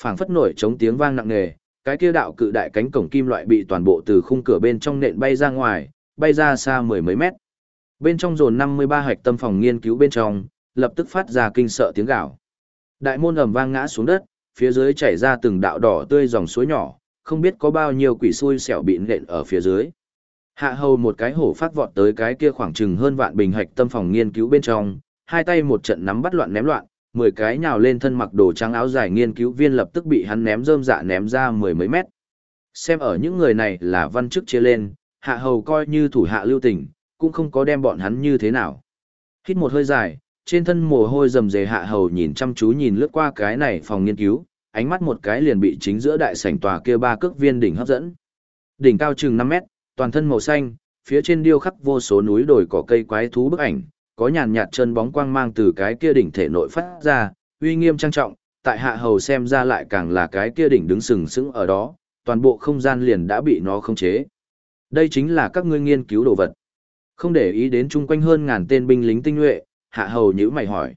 Phảng phất nổi chống tiếng vang nặng nề, cái kia đạo cự đại cánh cổng kim loại bị toàn bộ từ khung cửa bên trong nện bay ra ngoài, bay ra xa mười mấy mét. Bên trong dồn 53 hạch tâm phòng nghiên cứu bên trong, lập tức phát ra kinh sợ tiếng gào. Đại môn ầm vang ngã xuống đất, phía dưới chảy ra từng đạo đỏ tươi dòng suối nhỏ, không biết có bao nhiêu quỷ xui xẻo bị nện ở phía dưới. Hạ hầu một cái hổ phát vọt tới cái kia khoảng chừng hơn vạn bình hạch tâm phòng nghiên cứu bên trong, hai tay một trận nắm bắt loạn ném loạn, mười cái nhào lên thân mặc đồ trắng áo dài nghiên cứu viên lập tức bị hắn ném rơm dạ ném ra mười mấy mét. Xem ở những người này là văn chức chia lên, hạ hầu coi như thủ hạ lưu tình, cũng không có đem bọn hắn như thế nào. Hít một hơi dài, trên thân mồ hôi rầm rề hạ hầu nhìn chăm chú nhìn lướt qua cái này phòng nghiên cứu, ánh mắt một cái liền bị chính giữa đại sảnh tòa kia ba cước viên đỉnh hấp dẫn. Đỉnh cao chừng 5 mét, toàn thân màu xanh, phía trên điêu khắc vô số núi đồi cỏ cây quái thú bức ảnh, có nhàn nhạt chân bóng quang mang từ cái kia đỉnh thể nội phát ra, uy nghiêm trang trọng, tại hạ hầu xem ra lại càng là cái kia đỉnh đứng sừng sững ở đó, toàn bộ không gian liền đã bị nó khống chế. Đây chính là các ngươi nghiên cứu đồ vật. Không để ý đến chung quanh hơn ngàn tên binh lính tinh nhuệ, hạ hầu nhữ mày hỏi.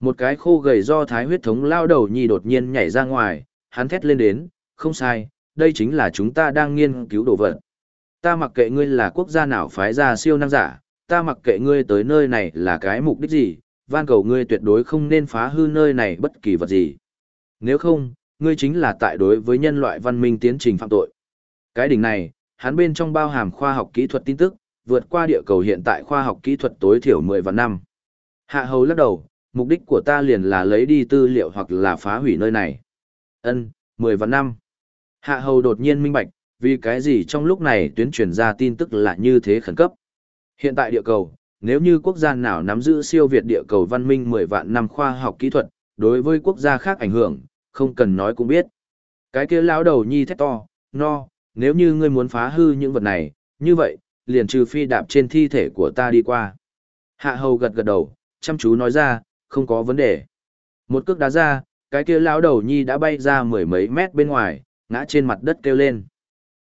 Một cái khô gầy do thái huyết thống lao đầu nhi đột nhiên nhảy ra ngoài, hắn thét lên đến, không sai, đây chính là chúng ta đang nghiên cứu đồ vật. Ta mặc kệ ngươi là quốc gia nào phái ra siêu năng giả, ta mặc kệ ngươi tới nơi này là cái mục đích gì, van cầu ngươi tuyệt đối không nên phá hư nơi này bất kỳ vật gì. Nếu không, ngươi chính là tại đối với nhân loại văn minh tiến trình phạm tội. Cái đỉnh này, hắn bên trong bao hàm khoa học kỹ thuật tin tức, vượt qua địa cầu hiện tại khoa học kỹ thuật tối thiểu 10 và năm. Hạ hầu lắc đầu, mục đích của ta liền là lấy đi tư liệu hoặc là phá hủy nơi này. Ân, 10 và năm. Hạ hầu đột nhiên minh bạch, vì cái gì trong lúc này tuyến truyền ra tin tức là như thế khẩn cấp. Hiện tại địa cầu, nếu như quốc gia nào nắm giữ siêu việt địa cầu văn minh 10 vạn năm khoa học kỹ thuật, đối với quốc gia khác ảnh hưởng, không cần nói cũng biết. Cái kia lão đầu nhi thét to, no, nếu như ngươi muốn phá hư những vật này, như vậy, liền trừ phi đạp trên thi thể của ta đi qua. Hạ hầu gật gật đầu, chăm chú nói ra, không có vấn đề. Một cước đá ra, cái kia lão đầu nhi đã bay ra mười mấy mét bên ngoài, ngã trên mặt đất kêu lên.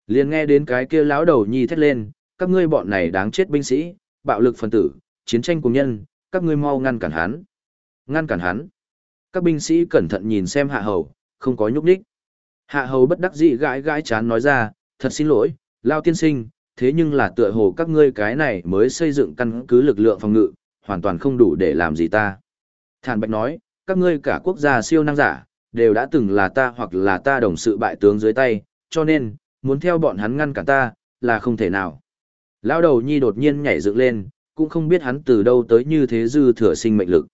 Liền nghe đến cái kia lão đầu nhi thét lên, các ngươi bọn này đáng chết binh sĩ, bạo lực phần tử, chiến tranh cùng nhân, các ngươi mau ngăn cản hắn. Ngăn cản hắn. Các binh sĩ cẩn thận nhìn xem hạ hầu, không có nhúc nhích. Hạ hầu bất đắc dĩ gãi gãi chán nói ra, thật xin lỗi, lao tiên sinh, thế nhưng là tựa hồ các ngươi cái này mới xây dựng căn cứ lực lượng phòng ngự, hoàn toàn không đủ để làm gì ta. Thản Bạch nói, các ngươi cả quốc gia siêu năng giả, đều đã từng là ta hoặc là ta đồng sự bại tướng dưới tay, cho nên, muốn theo bọn hắn ngăn cản ta, là không thể nào. Lão đầu nhi đột nhiên nhảy dựng lên, cũng không biết hắn từ đâu tới như thế dư thừa sinh mệnh lực.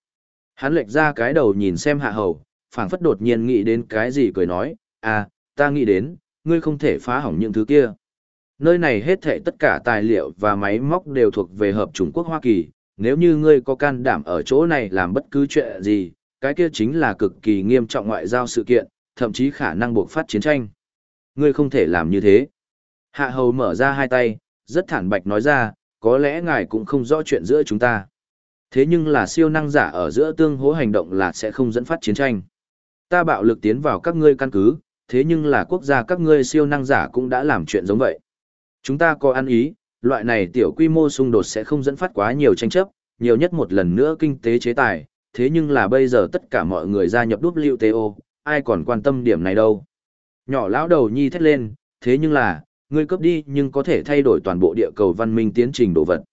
Hắn lệch ra cái đầu nhìn xem hạ hầu, phảng phất đột nhiên nghĩ đến cái gì cười nói, à, ta nghĩ đến, ngươi không thể phá hỏng những thứ kia. Nơi này hết thệ tất cả tài liệu và máy móc đều thuộc về hợp Trung quốc Hoa Kỳ, nếu như ngươi có can đảm ở chỗ này làm bất cứ chuyện gì, cái kia chính là cực kỳ nghiêm trọng ngoại giao sự kiện, thậm chí khả năng buộc phát chiến tranh. Ngươi không thể làm như thế. Hạ hầu mở ra hai tay, rất thản bạch nói ra, có lẽ ngài cũng không rõ chuyện giữa chúng ta. Thế nhưng là siêu năng giả ở giữa tương hỗ hành động là sẽ không dẫn phát chiến tranh. Ta bạo lực tiến vào các ngươi căn cứ, thế nhưng là quốc gia các ngươi siêu năng giả cũng đã làm chuyện giống vậy. Chúng ta có ăn ý, loại này tiểu quy mô xung đột sẽ không dẫn phát quá nhiều tranh chấp, nhiều nhất một lần nữa kinh tế chế tài, thế nhưng là bây giờ tất cả mọi người gia nhập WTO, ai còn quan tâm điểm này đâu. Nhỏ lão đầu nhi thét lên, thế nhưng là, ngươi cướp đi nhưng có thể thay đổi toàn bộ địa cầu văn minh tiến trình đồ vật.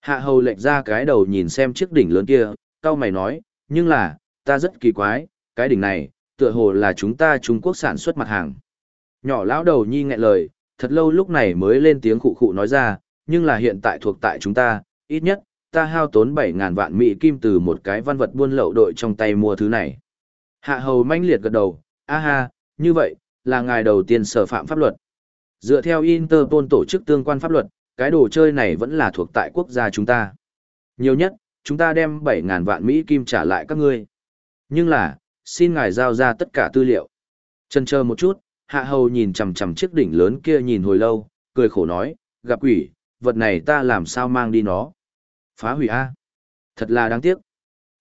Hạ hầu lệch ra cái đầu nhìn xem chiếc đỉnh lớn kia, cao mày nói, nhưng là, ta rất kỳ quái, cái đỉnh này, tựa hồ là chúng ta Trung Quốc sản xuất mặt hàng. Nhỏ lão đầu nhi nghẹn lời, thật lâu lúc này mới lên tiếng khụ khụ nói ra, nhưng là hiện tại thuộc tại chúng ta, ít nhất, ta hao tốn 7.000 vạn mỹ kim từ một cái văn vật buôn lậu đội trong tay mua thứ này. Hạ hầu manh liệt gật đầu, a ha, như vậy, là ngài đầu tiên sở phạm pháp luật. Dựa theo Interpol tổ chức tương quan pháp luật, cái đồ chơi này vẫn là thuộc tại quốc gia chúng ta. Nhiều nhất, chúng ta đem 7.000 vạn Mỹ Kim trả lại các ngươi. Nhưng là, xin ngài giao ra tất cả tư liệu. Chân chờ một chút, hạ hầu nhìn chằm chằm chiếc đỉnh lớn kia nhìn hồi lâu, cười khổ nói, gặp quỷ, vật này ta làm sao mang đi nó. Phá hủy A. Thật là đáng tiếc.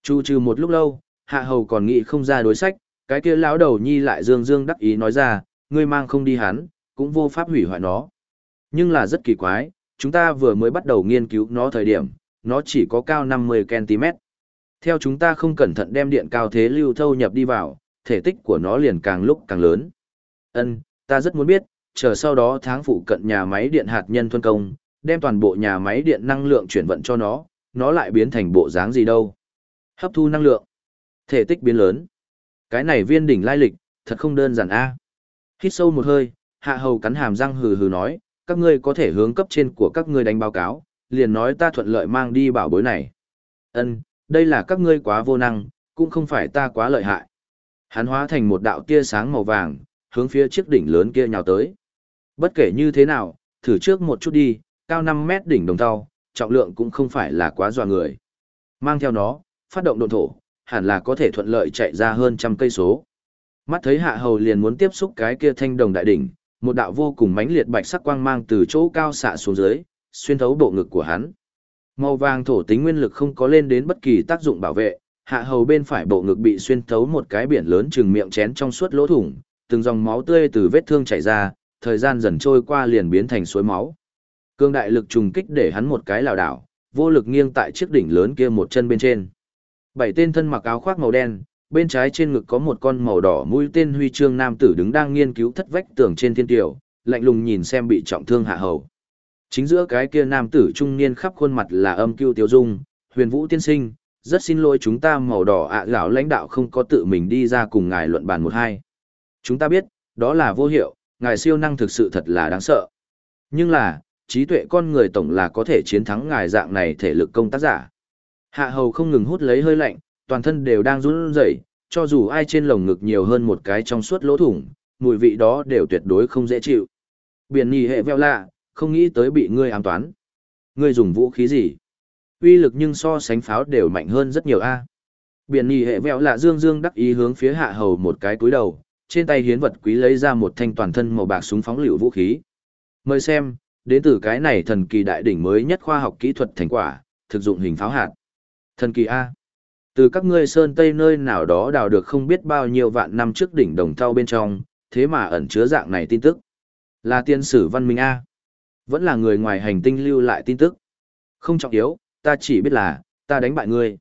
Chu trừ một lúc lâu, hạ hầu còn nghĩ không ra đối sách, cái kia lão đầu nhi lại dương dương đắc ý nói ra, ngươi mang không đi hắn, cũng vô pháp hủy hoại nó. Nhưng là rất kỳ quái, chúng ta vừa mới bắt đầu nghiên cứu nó thời điểm, nó chỉ có cao 50cm. Theo chúng ta không cẩn thận đem điện cao thế lưu thâu nhập đi vào, thể tích của nó liền càng lúc càng lớn. Ân, ta rất muốn biết, chờ sau đó tháng phụ cận nhà máy điện hạt nhân thuần công, đem toàn bộ nhà máy điện năng lượng chuyển vận cho nó, nó lại biến thành bộ dáng gì đâu. Hấp thu năng lượng, thể tích biến lớn. Cái này viên đỉnh lai lịch, thật không đơn giản a. Hít sâu một hơi, hạ hầu cắn hàm răng hừ hừ nói, các ngươi có thể hướng cấp trên của các ngươi đánh báo cáo, liền nói ta thuận lợi mang đi bảo bối này. Ân, đây là các ngươi quá vô năng, cũng không phải ta quá lợi hại. Hắn hóa thành một đạo tia sáng màu vàng, hướng phía chiếc đỉnh lớn kia nhào tới. Bất kể như thế nào, thử trước một chút đi, cao 5 mét đỉnh đồng thau, trọng lượng cũng không phải là quá dọa người. Mang theo nó, phát động độn thổ, hẳn là có thể thuận lợi chạy ra hơn trăm cây số. Mắt thấy hạ hầu liền muốn tiếp xúc cái kia thanh đồng đại đỉnh, một đạo vô cùng mãnh liệt bạch sắc quang mang từ chỗ cao xạ xuống dưới, xuyên thấu bộ ngực của hắn. Màu vàng thổ tính nguyên lực không có lên đến bất kỳ tác dụng bảo vệ, hạ hầu bên phải bộ ngực bị xuyên thấu một cái biển lớn chừng miệng chén trong suốt lỗ thủng, từng dòng máu tươi từ vết thương chảy ra, thời gian dần trôi qua liền biến thành suối máu. Cương đại lực trùng kích để hắn một cái lảo đảo, vô lực nghiêng tại chiếc đỉnh lớn kia một chân bên trên. Bảy tên thân mặc áo khoác màu đen, bên trái trên ngực có một con màu đỏ mũi tên huy chương nam tử đứng đang nghiên cứu thất vách tường trên thiên tiểu, lạnh lùng nhìn xem bị trọng thương hạ hầu. Chính giữa cái kia nam tử trung niên khắp khuôn mặt là âm cưu tiêu dung, huyền vũ tiên sinh, rất xin lỗi chúng ta màu đỏ ạ à gạo lãnh đạo không có tự mình đi ra cùng ngài luận bàn một hai. Chúng ta biết, đó là vô hiệu, ngài siêu năng thực sự thật là đáng sợ. Nhưng là, trí tuệ con người tổng là có thể chiến thắng ngài dạng này thể lực công tác giả. Hạ hầu không ngừng hút lấy hơi lạnh, toàn thân đều đang run rẩy, cho dù ai trên lồng ngực nhiều hơn một cái trong suốt lỗ thủng, mùi vị đó đều tuyệt đối không dễ chịu. Biển nhì hệ veo lạ, không nghĩ tới bị ngươi ám toán. Ngươi dùng vũ khí gì? Uy lực nhưng so sánh pháo đều mạnh hơn rất nhiều a. Biển nhì hệ veo lạ dương dương đắc ý hướng phía hạ hầu một cái túi đầu, trên tay hiến vật quý lấy ra một thanh toàn thân màu bạc súng phóng lựu vũ khí. Mời xem, đến từ cái này thần kỳ đại đỉnh mới nhất khoa học kỹ thuật thành quả, thực dụng hình pháo hạt. Thần kỳ A. Từ các ngươi sơn tây nơi nào đó đào được không biết bao nhiêu vạn năm trước đỉnh đồng thau bên trong, thế mà ẩn chứa dạng này tin tức. Là tiên sử văn minh A. Vẫn là người ngoài hành tinh lưu lại tin tức. Không trọng yếu, ta chỉ biết là, ta đánh bại ngươi.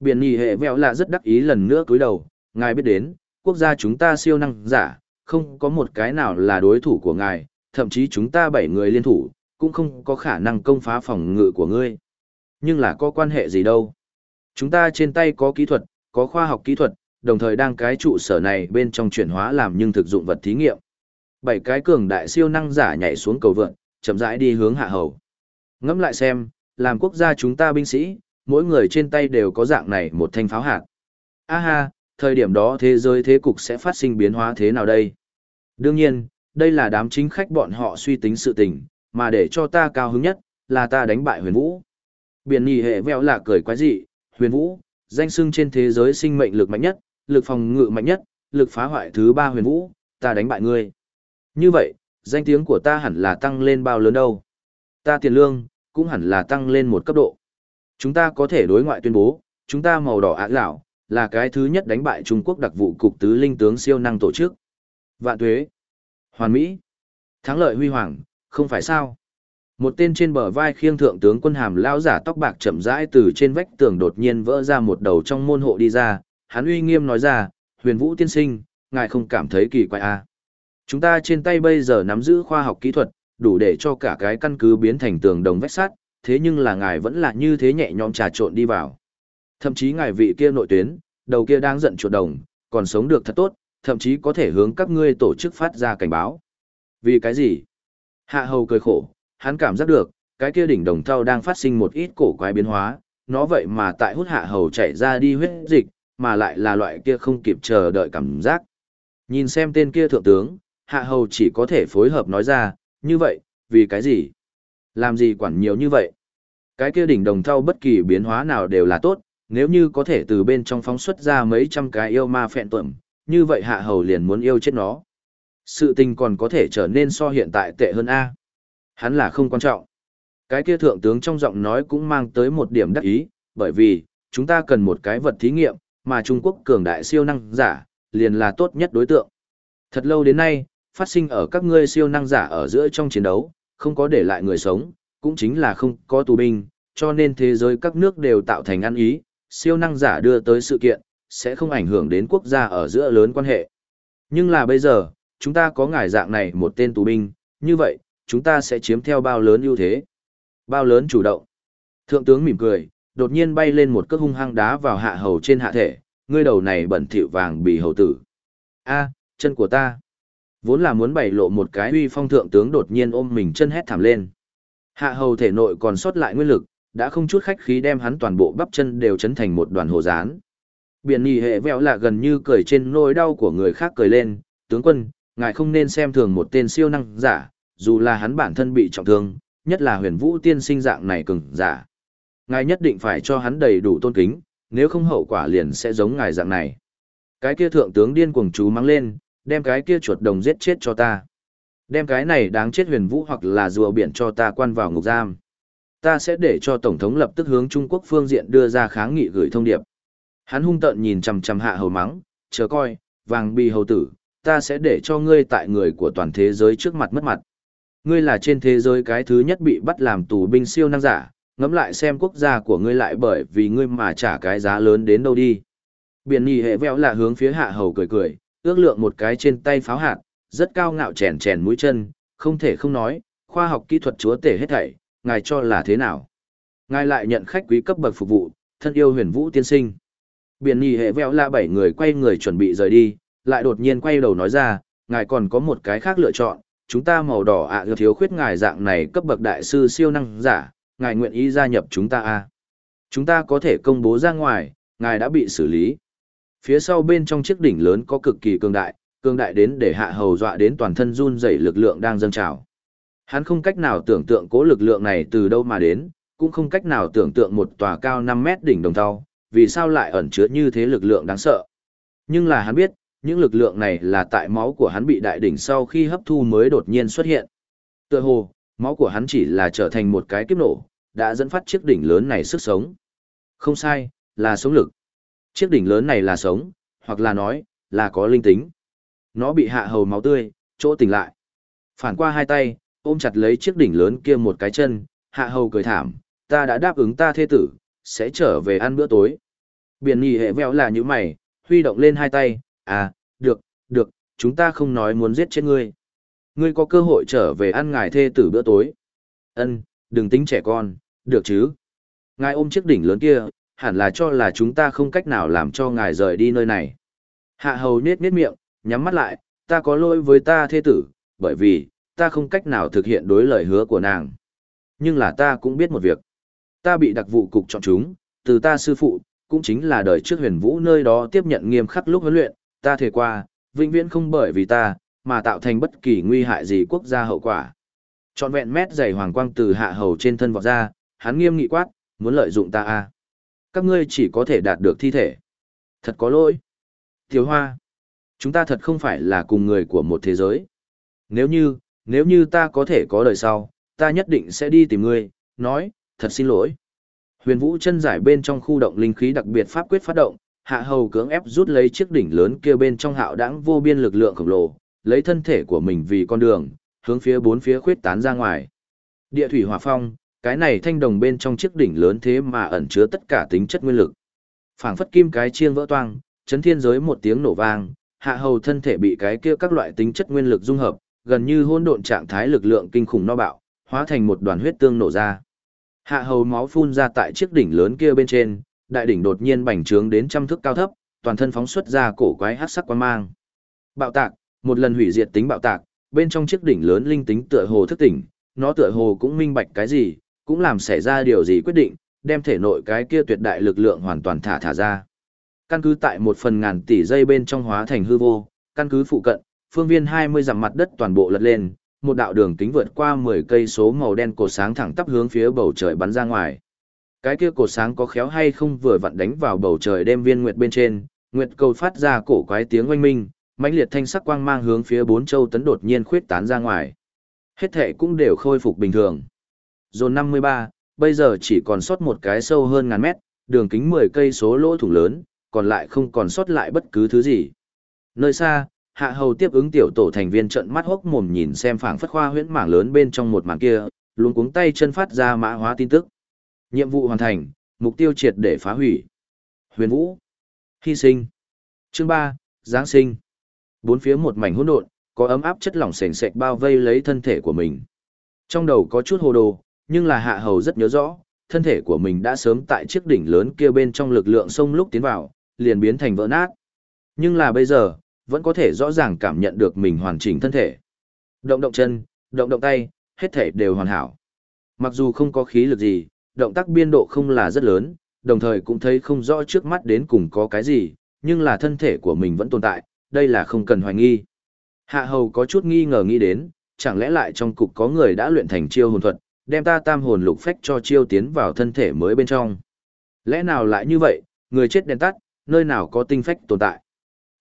Biển nhì hệ vẹo là rất đắc ý lần nữa cúi đầu, ngài biết đến, quốc gia chúng ta siêu năng giả, không có một cái nào là đối thủ của ngài, thậm chí chúng ta bảy người liên thủ, cũng không có khả năng công phá phòng ngự của ngươi. Nhưng là có quan hệ gì đâu. Chúng ta trên tay có kỹ thuật, có khoa học kỹ thuật, đồng thời đang cái trụ sở này bên trong chuyển hóa làm nhưng thực dụng vật thí nghiệm. Bảy cái cường đại siêu năng giả nhảy xuống cầu vượn, chậm rãi đi hướng hạ hầu. Ngẫm lại xem, làm quốc gia chúng ta binh sĩ, mỗi người trên tay đều có dạng này một thanh pháo hạt. A ha, thời điểm đó thế giới thế cục sẽ phát sinh biến hóa thế nào đây? Đương nhiên, đây là đám chính khách bọn họ suy tính sự tình, mà để cho ta cao hứng nhất, là ta đánh bại huyền vũ. Biển nhì hệ veo là cười quái dị, huyền vũ, danh sưng trên thế giới sinh mệnh lực mạnh nhất, lực phòng ngự mạnh nhất, lực phá hoại thứ ba huyền vũ, ta đánh bại ngươi. Như vậy, danh tiếng của ta hẳn là tăng lên bao lớn đâu. Ta tiền lương, cũng hẳn là tăng lên một cấp độ. Chúng ta có thể đối ngoại tuyên bố, chúng ta màu đỏ ác lão, là cái thứ nhất đánh bại Trung Quốc đặc vụ cục tứ linh tướng siêu năng tổ chức. Vạn tuế. Hoàn Mỹ. Thắng lợi huy hoàng, không phải sao. Một tên trên bờ vai khiêng thượng tướng quân hàm lão giả tóc bạc chậm rãi từ trên vách tường đột nhiên vỡ ra một đầu trong môn hộ đi ra, hắn uy nghiêm nói ra, huyền vũ tiên sinh, ngài không cảm thấy kỳ quái à. Chúng ta trên tay bây giờ nắm giữ khoa học kỹ thuật, đủ để cho cả cái căn cứ biến thành tường đồng vách sắt, thế nhưng là ngài vẫn là như thế nhẹ nhõm trà trộn đi vào. Thậm chí ngài vị kia nội tuyến, đầu kia đang giận chuột đồng, còn sống được thật tốt, thậm chí có thể hướng các ngươi tổ chức phát ra cảnh báo. Vì cái gì? Hạ hầu cười khổ, hắn cảm giác được, cái kia đỉnh đồng thau đang phát sinh một ít cổ quái biến hóa, nó vậy mà tại hút hạ hầu chảy ra đi huyết dịch, mà lại là loại kia không kịp chờ đợi cảm giác. Nhìn xem tên kia thượng tướng, hạ hầu chỉ có thể phối hợp nói ra, như vậy, vì cái gì? Làm gì quản nhiều như vậy? Cái kia đỉnh đồng thau bất kỳ biến hóa nào đều là tốt, nếu như có thể từ bên trong phóng xuất ra mấy trăm cái yêu ma phẹn tuẩm, như vậy hạ hầu liền muốn yêu chết nó. Sự tình còn có thể trở nên so hiện tại tệ hơn A. Hắn là không quan trọng. Cái kia thượng tướng trong giọng nói cũng mang tới một điểm đắc ý, bởi vì, chúng ta cần một cái vật thí nghiệm, mà Trung Quốc cường đại siêu năng giả, liền là tốt nhất đối tượng. Thật lâu đến nay, phát sinh ở các ngươi siêu năng giả ở giữa trong chiến đấu, không có để lại người sống, cũng chính là không có tù binh, cho nên thế giới các nước đều tạo thành ăn ý, siêu năng giả đưa tới sự kiện, sẽ không ảnh hưởng đến quốc gia ở giữa lớn quan hệ. Nhưng là bây giờ, chúng ta có ngài dạng này một tên tù binh, như vậy, chúng ta sẽ chiếm theo bao lớn ưu thế. Bao lớn chủ động. Thượng tướng mỉm cười, đột nhiên bay lên một cước hung hăng đá vào hạ hầu trên hạ thể, ngươi đầu này bẩn thỉu vàng bị hầu tử. A, chân của ta. Vốn là muốn bày lộ một cái uy phong thượng tướng đột nhiên ôm mình chân hét thảm lên. Hạ hầu thể nội còn sót lại nguyên lực, đã không chút khách khí đem hắn toàn bộ bắp chân đều chấn thành một đoàn hồ rán. Biển nhì hệ vẹo là gần như cười trên nỗi đau của người khác cười lên, tướng quân, ngài không nên xem thường một tên siêu năng giả, dù là hắn bản thân bị trọng thương, nhất là huyền vũ tiên sinh dạng này cứng giả. Ngài nhất định phải cho hắn đầy đủ tôn kính, nếu không hậu quả liền sẽ giống ngài dạng này. Cái kia thượng tướng điên cuồng chú mắng lên, đem cái kia chuột đồng giết chết cho ta. Đem cái này đáng chết huyền vũ hoặc là rùa biển cho ta quan vào ngục giam. Ta sẽ để cho Tổng thống lập tức hướng Trung Quốc phương diện đưa ra kháng nghị gửi thông điệp. Hắn hung tợn nhìn chằm chằm hạ hầu mắng, chờ coi, vàng bì hầu tử, ta sẽ để cho ngươi tại người của toàn thế giới trước mặt mất mặt. Ngươi là trên thế giới cái thứ nhất bị bắt làm tù binh siêu năng giả, ngẫm lại xem quốc gia của ngươi lại bởi vì ngươi mà trả cái giá lớn đến đâu đi. Biển nhì hệ vẹo là hướng phía hạ hầu cười cười, ước lượng một cái trên tay pháo hạt, rất cao ngạo chèn chèn mũi chân, không thể không nói, khoa học kỹ thuật chúa tể hết thảy, ngài cho là thế nào? Ngài lại nhận khách quý cấp bậc phục vụ, thân yêu huyền vũ tiên sinh. Biển nhì hệ vẹo là bảy người quay người chuẩn bị rời đi, lại đột nhiên quay đầu nói ra, ngài còn có một cái khác lựa chọn, chúng ta màu đỏ ạ à, thiếu khuyết ngài dạng này cấp bậc đại sư siêu năng giả, ngài nguyện ý gia nhập chúng ta a à? Chúng ta có thể công bố ra ngoài, ngài đã bị xử lý. Phía sau bên trong chiếc đỉnh lớn có cực kỳ cường đại, cường đại đến để hạ hầu dọa đến toàn thân run rẩy lực lượng đang dâng trào. Hắn không cách nào tưởng tượng cố lực lượng này từ đâu mà đến, cũng không cách nào tưởng tượng một tòa cao 5 mét đỉnh đồng thau, vì sao lại ẩn chứa như thế lực lượng đáng sợ. Nhưng là hắn biết, những lực lượng này là tại máu của hắn bị đại đỉnh sau khi hấp thu mới đột nhiên xuất hiện. Tựa hồ, máu của hắn chỉ là trở thành một cái kiếp nổ, đã dẫn phát chiếc đỉnh lớn này sức sống. Không sai, là sống lực. Chiếc đỉnh lớn này là sống, hoặc là nói, là có linh tính. Nó bị hạ hầu máu tươi, chỗ tỉnh lại. Phản qua hai tay, ôm chặt lấy chiếc đỉnh lớn kia một cái chân, hạ hầu cười thảm, ta đã đáp ứng ta thê tử, sẽ trở về ăn bữa tối. Biển nhì hệ veo là như mày, huy động lên hai tay, à, được, được, chúng ta không nói muốn giết chết ngươi. Ngươi có cơ hội trở về ăn ngài thê tử bữa tối. Ân, đừng tính trẻ con, được chứ. Ngài ôm chiếc đỉnh lớn kia, hẳn là cho là chúng ta không cách nào làm cho ngài rời đi nơi này. Hạ hầu nết nết miệng, nhắm mắt lại, ta có lỗi với ta thê tử, bởi vì, ta không cách nào thực hiện đối lời hứa của nàng. Nhưng là ta cũng biết một việc. Ta bị đặc vụ cục chọn chúng, từ ta sư phụ, cũng chính là đời trước huyền vũ nơi đó tiếp nhận nghiêm khắc lúc huấn luyện, ta thể qua, vĩnh viễn không bởi vì ta, mà tạo thành bất kỳ nguy hại gì quốc gia hậu quả. Chọn vẹn mét dày hoàng quang từ hạ hầu trên thân vọt ra, hắn nghiêm nghị quát, muốn lợi dụng ta à. Các ngươi chỉ có thể đạt được thi thể. Thật có lỗi. Thiếu hoa. Chúng ta thật không phải là cùng người của một thế giới. Nếu như, nếu như ta có thể có đời sau, ta nhất định sẽ đi tìm ngươi, nói, thật xin lỗi. Huyền Vũ chân giải bên trong khu động linh khí đặc biệt pháp quyết phát động, hạ hầu cưỡng ép rút lấy chiếc đỉnh lớn kia bên trong hạo đãng vô biên lực lượng khổng lồ, lấy thân thể của mình vì con đường, hướng phía bốn phía khuyết tán ra ngoài. Địa thủy hỏa phong, cái này thanh đồng bên trong chiếc đỉnh lớn thế mà ẩn chứa tất cả tính chất nguyên lực. Phảng phất kim cái chiên vỡ toang, chấn thiên giới một tiếng nổ vang, hạ hầu thân thể bị cái kia các loại tính chất nguyên lực dung hợp, gần như hỗn độn trạng thái lực lượng kinh khủng no bạo, hóa thành một đoàn huyết tương nổ ra. Hạ hầu máu phun ra tại chiếc đỉnh lớn kia bên trên, đại đỉnh đột nhiên bành trướng đến trăm thước cao thấp, toàn thân phóng xuất ra cổ quái hắc sắc quan mang. Bạo tạc, một lần hủy diệt tính bạo tạc, bên trong chiếc đỉnh lớn linh tính tựa hồ thức tỉnh, nó tựa hồ cũng minh bạch cái gì, cũng làm xảy ra điều gì quyết định, đem thể nội cái kia tuyệt đại lực lượng hoàn toàn thả thả ra. Căn cứ tại một phần ngàn tỷ giây bên trong hóa thành hư vô, căn cứ phụ cận, phương viên 20 dặm mặt đất toàn bộ lật lên, một đạo đường kính vượt qua 10 cây số màu đen cổ sáng thẳng tắp hướng phía bầu trời bắn ra ngoài. Cái kia cột sáng có khéo hay không vừa vặn đánh vào bầu trời đêm viên nguyệt bên trên, nguyệt cầu phát ra cổ quái tiếng oanh minh, mãnh liệt thanh sắc quang mang hướng phía bốn châu tấn đột nhiên khuyết tán ra ngoài. Hết thệ cũng đều khôi phục bình thường. Dồn 53, bây giờ chỉ còn sót một cái sâu hơn ngàn mét, đường kính 10 cây số lỗ thủng lớn, còn lại không còn sót lại bất cứ thứ gì. Nơi xa, hạ hầu tiếp ứng tiểu tổ thành viên trận mắt hốc mồm nhìn xem phảng phất khoa huyễn mảng lớn bên trong một mảng kia, luôn cuống tay chân phát ra mã hóa tin tức. Nhiệm vụ hoàn thành, mục tiêu triệt để phá hủy. Huyền Vũ. Hy sinh. Chương ba, Giáng sinh. Bốn phía một mảnh hỗn độn, có ấm áp chất lỏng sền sệt bao vây lấy thân thể của mình. Trong đầu có chút hồ đồ, nhưng là hạ hầu rất nhớ rõ, thân thể của mình đã sớm tại chiếc đỉnh lớn kia bên trong lực lượng sông lúc tiến vào, liền biến thành vỡ nát. Nhưng là bây giờ, vẫn có thể rõ ràng cảm nhận được mình hoàn chỉnh thân thể. Động động chân, động động tay, hết thể đều hoàn hảo. Mặc dù không có khí lực gì, động tác biên độ không là rất lớn, đồng thời cũng thấy không rõ trước mắt đến cùng có cái gì, nhưng là thân thể của mình vẫn tồn tại, đây là không cần hoài nghi. Hạ hầu có chút nghi ngờ nghĩ đến, chẳng lẽ lại trong cục có người đã luyện thành chiêu hồn thuật, đem ta tam hồn lục phách cho chiêu tiến vào thân thể mới bên trong. Lẽ nào lại như vậy, người chết đèn tắt, nơi nào có tinh phách tồn tại.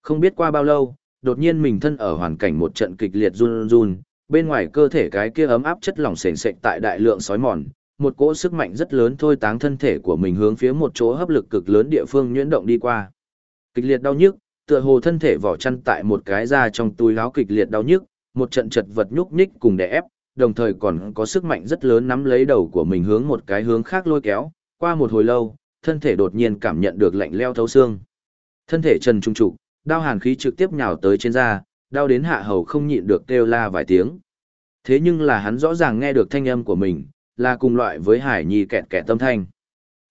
Không biết qua bao lâu, đột nhiên mình thân ở hoàn cảnh một trận kịch liệt run run, bên ngoài cơ thể cái kia ấm áp chất lỏng sền sệt tại đại lượng sói mòn, một cỗ sức mạnh rất lớn thôi táng thân thể của mình hướng phía một chỗ hấp lực cực lớn địa phương nhuyễn động đi qua. Kịch liệt đau nhức, tựa hồ thân thể vỏ chăn tại một cái da trong túi láo kịch liệt đau nhức, một trận chật vật nhúc nhích cùng đè ép, đồng thời còn có sức mạnh rất lớn nắm lấy đầu của mình hướng một cái hướng khác lôi kéo, qua một hồi lâu, thân thể đột nhiên cảm nhận được lạnh leo thấu xương. Thân thể trần trung trụ, đau hàn khí trực tiếp nhào tới trên da, đau đến hạ hầu không nhịn được kêu la vài tiếng. Thế nhưng là hắn rõ ràng nghe được thanh âm của mình, là cùng loại với hải nhi kẹt kẹt tâm thanh.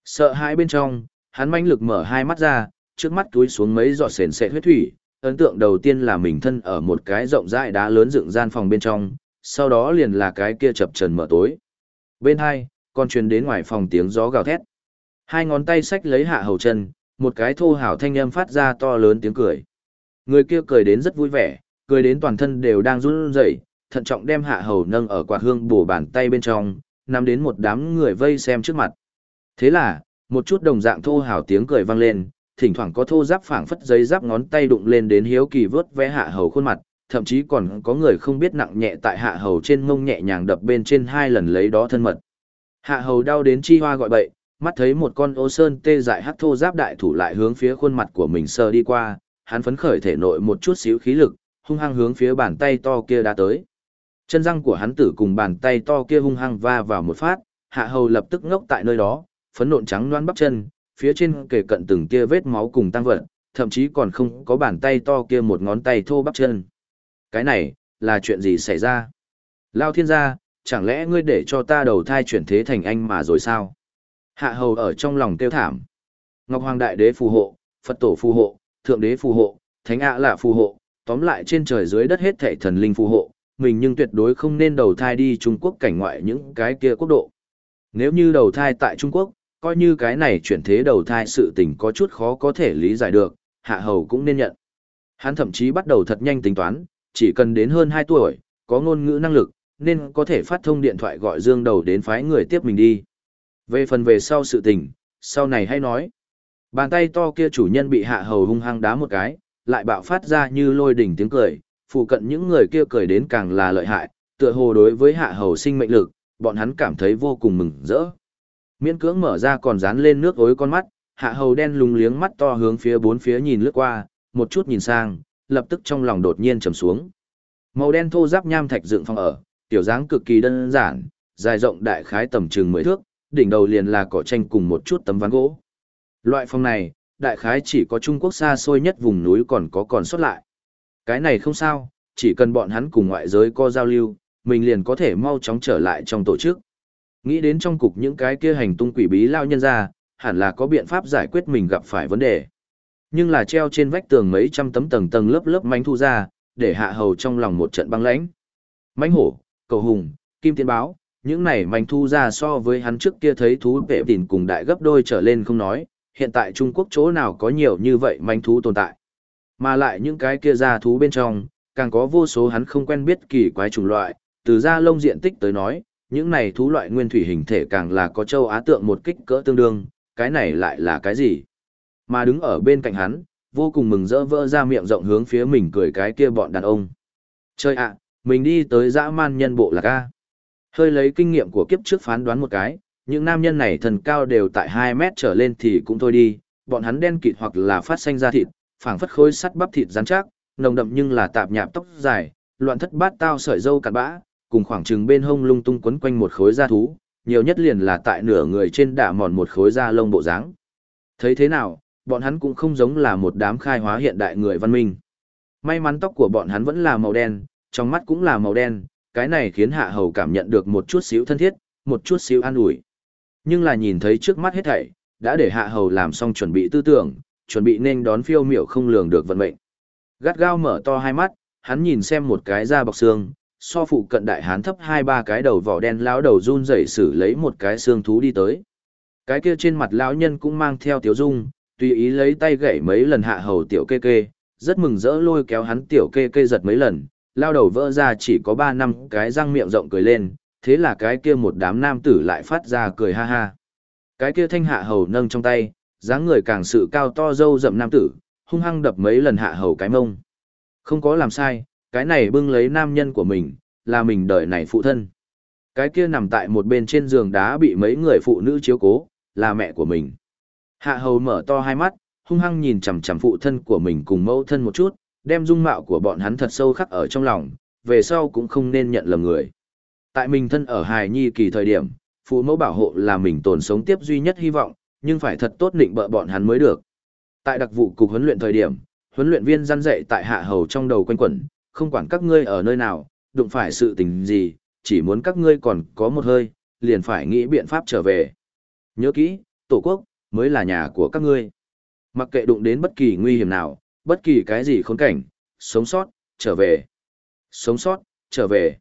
Sợ hãi bên trong, hắn manh lực mở hai mắt ra, trước mắt túi xuống mấy giọt sền sệt huyết thủy, ấn tượng đầu tiên là mình thân ở một cái rộng rãi đá lớn dựng gian phòng bên trong, sau đó liền là cái kia chập trần mở tối. Bên hai, còn truyền đến ngoài phòng tiếng gió gào thét. Hai ngón tay xách lấy hạ hầu chân, một cái thô hảo thanh âm phát ra to lớn tiếng cười. Người kia cười đến rất vui vẻ, cười đến toàn thân đều đang run rẩy, thận trọng đem hạ hầu nâng ở quạt hương bổ bàn tay bên trong, nằm đến một đám người vây xem trước mặt. Thế là, một chút đồng dạng thô hảo tiếng cười vang lên, thỉnh thoảng có thô giáp phảng phất giấy giáp ngón tay đụng lên đến hiếu kỳ vớt vẽ hạ hầu khuôn mặt, thậm chí còn có người không biết nặng nhẹ tại hạ hầu trên mông nhẹ nhàng đập bên trên hai lần lấy đó thân mật. Hạ hầu đau đến chi hoa gọi bậy, mắt thấy một con ô sơn tê dại hắc thô giáp đại thủ lại hướng phía khuôn mặt của mình sờ đi qua, hắn phấn khởi thể nội một chút xíu khí lực, hung hăng hướng phía bàn tay to kia đã tới. Chân răng của hắn tử cùng bàn tay to kia hung hăng va vào một phát, hạ hầu lập tức ngốc tại nơi đó, phấn nộn trắng loan bắp chân, phía trên kề cận từng kia vết máu cùng tăng vật, thậm chí còn không có bàn tay to kia một ngón tay thô bắp chân. Cái này, là chuyện gì xảy ra? Lao thiên gia, chẳng lẽ ngươi để cho ta đầu thai chuyển thế thành anh mà rồi sao? Hạ hầu ở trong lòng tiêu thảm. Ngọc Hoàng Đại Đế phù hộ, Phật Tổ phù hộ, Thượng Đế phù hộ, Thánh ạ là phù hộ, tóm lại trên trời dưới đất hết thảy thần linh phù hộ, mình nhưng tuyệt đối không nên đầu thai đi Trung Quốc cảnh ngoại những cái kia quốc độ. Nếu như đầu thai tại Trung Quốc, coi như cái này chuyển thế đầu thai sự tình có chút khó có thể lý giải được, hạ hầu cũng nên nhận. Hắn thậm chí bắt đầu thật nhanh tính toán, chỉ cần đến hơn 2 tuổi, có ngôn ngữ năng lực, nên có thể phát thông điện thoại gọi Dương Đầu đến phái người tiếp mình đi. Về phần về sau sự tình, sau này hay nói. Bàn tay to kia chủ nhân bị hạ hầu hung hăng đá một cái, lại bạo phát ra như lôi đỉnh tiếng cười, phụ cận những người kia cười đến càng là lợi hại, tựa hồ đối với hạ hầu sinh mệnh lực, bọn hắn cảm thấy vô cùng mừng rỡ. Miễn cưỡng mở ra còn dán lên nước ối con mắt, hạ hầu đen lùng liếng mắt to hướng phía bốn phía nhìn lướt qua, một chút nhìn sang, lập tức trong lòng đột nhiên trầm xuống. Màu đen thô giáp nham thạch dựng phòng ở, tiểu dáng cực kỳ đơn giản, dài rộng đại khái tầm chừng 10 thước, đỉnh đầu liền là cỏ tranh cùng một chút tấm ván gỗ. Loại phòng này, đại khái chỉ có Trung Quốc xa xôi nhất vùng núi còn có còn xuất lại. Cái này không sao, chỉ cần bọn hắn cùng ngoại giới có giao lưu, mình liền có thể mau chóng trở lại trong tổ chức. Nghĩ đến trong cục những cái kia hành tung quỷ bí lao nhân ra, hẳn là có biện pháp giải quyết mình gặp phải vấn đề. Nhưng là treo trên vách tường mấy trăm tấm tầng tầng lớp lớp manh thu ra, để hạ hầu trong lòng một trận băng lãnh. Mánh hổ, cầu hùng, kim tiên báo, những này manh thu ra so với hắn trước kia thấy thú vệ tìn cùng đại gấp đôi trở lên không nói, hiện tại Trung Quốc chỗ nào có nhiều như vậy manh thú tồn tại. Mà lại những cái kia ra thú bên trong, càng có vô số hắn không quen biết kỳ quái chủng loại, từ da lông diện tích tới nói, những này thú loại nguyên thủy hình thể càng là có châu Á tượng một kích cỡ tương đương, cái này lại là cái gì? Mà đứng ở bên cạnh hắn, vô cùng mừng rỡ vỡ ra miệng rộng hướng phía mình cười cái kia bọn đàn ông. Chơi ạ, mình đi tới dã man nhân bộ là ca. Hơi lấy kinh nghiệm của kiếp trước phán đoán một cái, những nam nhân này thần cao đều tại 2 mét trở lên thì cũng thôi đi, bọn hắn đen kịt hoặc là phát xanh ra thịt, phảng phất khối sắt bắp thịt rắn chắc, nồng đậm nhưng là tạp nhạp tóc dài, loạn thất bát tao sợi dâu cặn bã, cùng khoảng chừng bên hông lung tung quấn quanh một khối da thú, nhiều nhất liền là tại nửa người trên đả mòn một khối da lông bộ dáng. Thấy thế nào, bọn hắn cũng không giống là một đám khai hóa hiện đại người văn minh. May mắn tóc của bọn hắn vẫn là màu đen, trong mắt cũng là màu đen, cái này khiến hạ hầu cảm nhận được một chút xíu thân thiết, một chút xíu an ủi. Nhưng là nhìn thấy trước mắt hết thảy, đã để hạ hầu làm xong chuẩn bị tư tưởng, chuẩn bị nên đón phiêu miểu không lường được vận mệnh. Gắt gao mở to hai mắt, hắn nhìn xem một cái da bọc xương, so phụ cận đại hán thấp hai ba cái đầu vỏ đen lão đầu run rẩy xử lấy một cái xương thú đi tới. Cái kia trên mặt lão nhân cũng mang theo tiểu dung, tùy ý lấy tay gậy mấy lần hạ hầu tiểu kê kê, rất mừng rỡ lôi kéo hắn tiểu kê kê giật mấy lần, lao đầu vỡ ra chỉ có ba năm cái răng miệng rộng cười lên, thế là cái kia một đám nam tử lại phát ra cười ha ha. Cái kia thanh hạ hầu nâng trong tay, dáng người càng sự cao to dâu rậm nam tử, hung hăng đập mấy lần hạ hầu cái mông. Không có làm sai, cái này bưng lấy nam nhân của mình, là mình đời này phụ thân. Cái kia nằm tại một bên trên giường đá bị mấy người phụ nữ chiếu cố, là mẹ của mình. Hạ hầu mở to hai mắt, hung hăng nhìn chằm chằm phụ thân của mình cùng mẫu thân một chút, đem dung mạo của bọn hắn thật sâu khắc ở trong lòng, về sau cũng không nên nhận lầm người. Tại mình thân ở hài nhi kỳ thời điểm, phụ mẫu bảo hộ là mình tồn sống tiếp duy nhất hy vọng, nhưng phải thật tốt định bợ bọn hắn mới được. Tại đặc vụ cục huấn luyện thời điểm, huấn luyện viên răn dạy tại hạ hầu trong đầu quanh quẩn, không quản các ngươi ở nơi nào, đụng phải sự tình gì, chỉ muốn các ngươi còn có một hơi, liền phải nghĩ biện pháp trở về. Nhớ kỹ, Tổ quốc, mới là nhà của các ngươi. Mặc kệ đụng đến bất kỳ nguy hiểm nào, bất kỳ cái gì khốn cảnh, sống sót, trở về. Sống sót, trở về.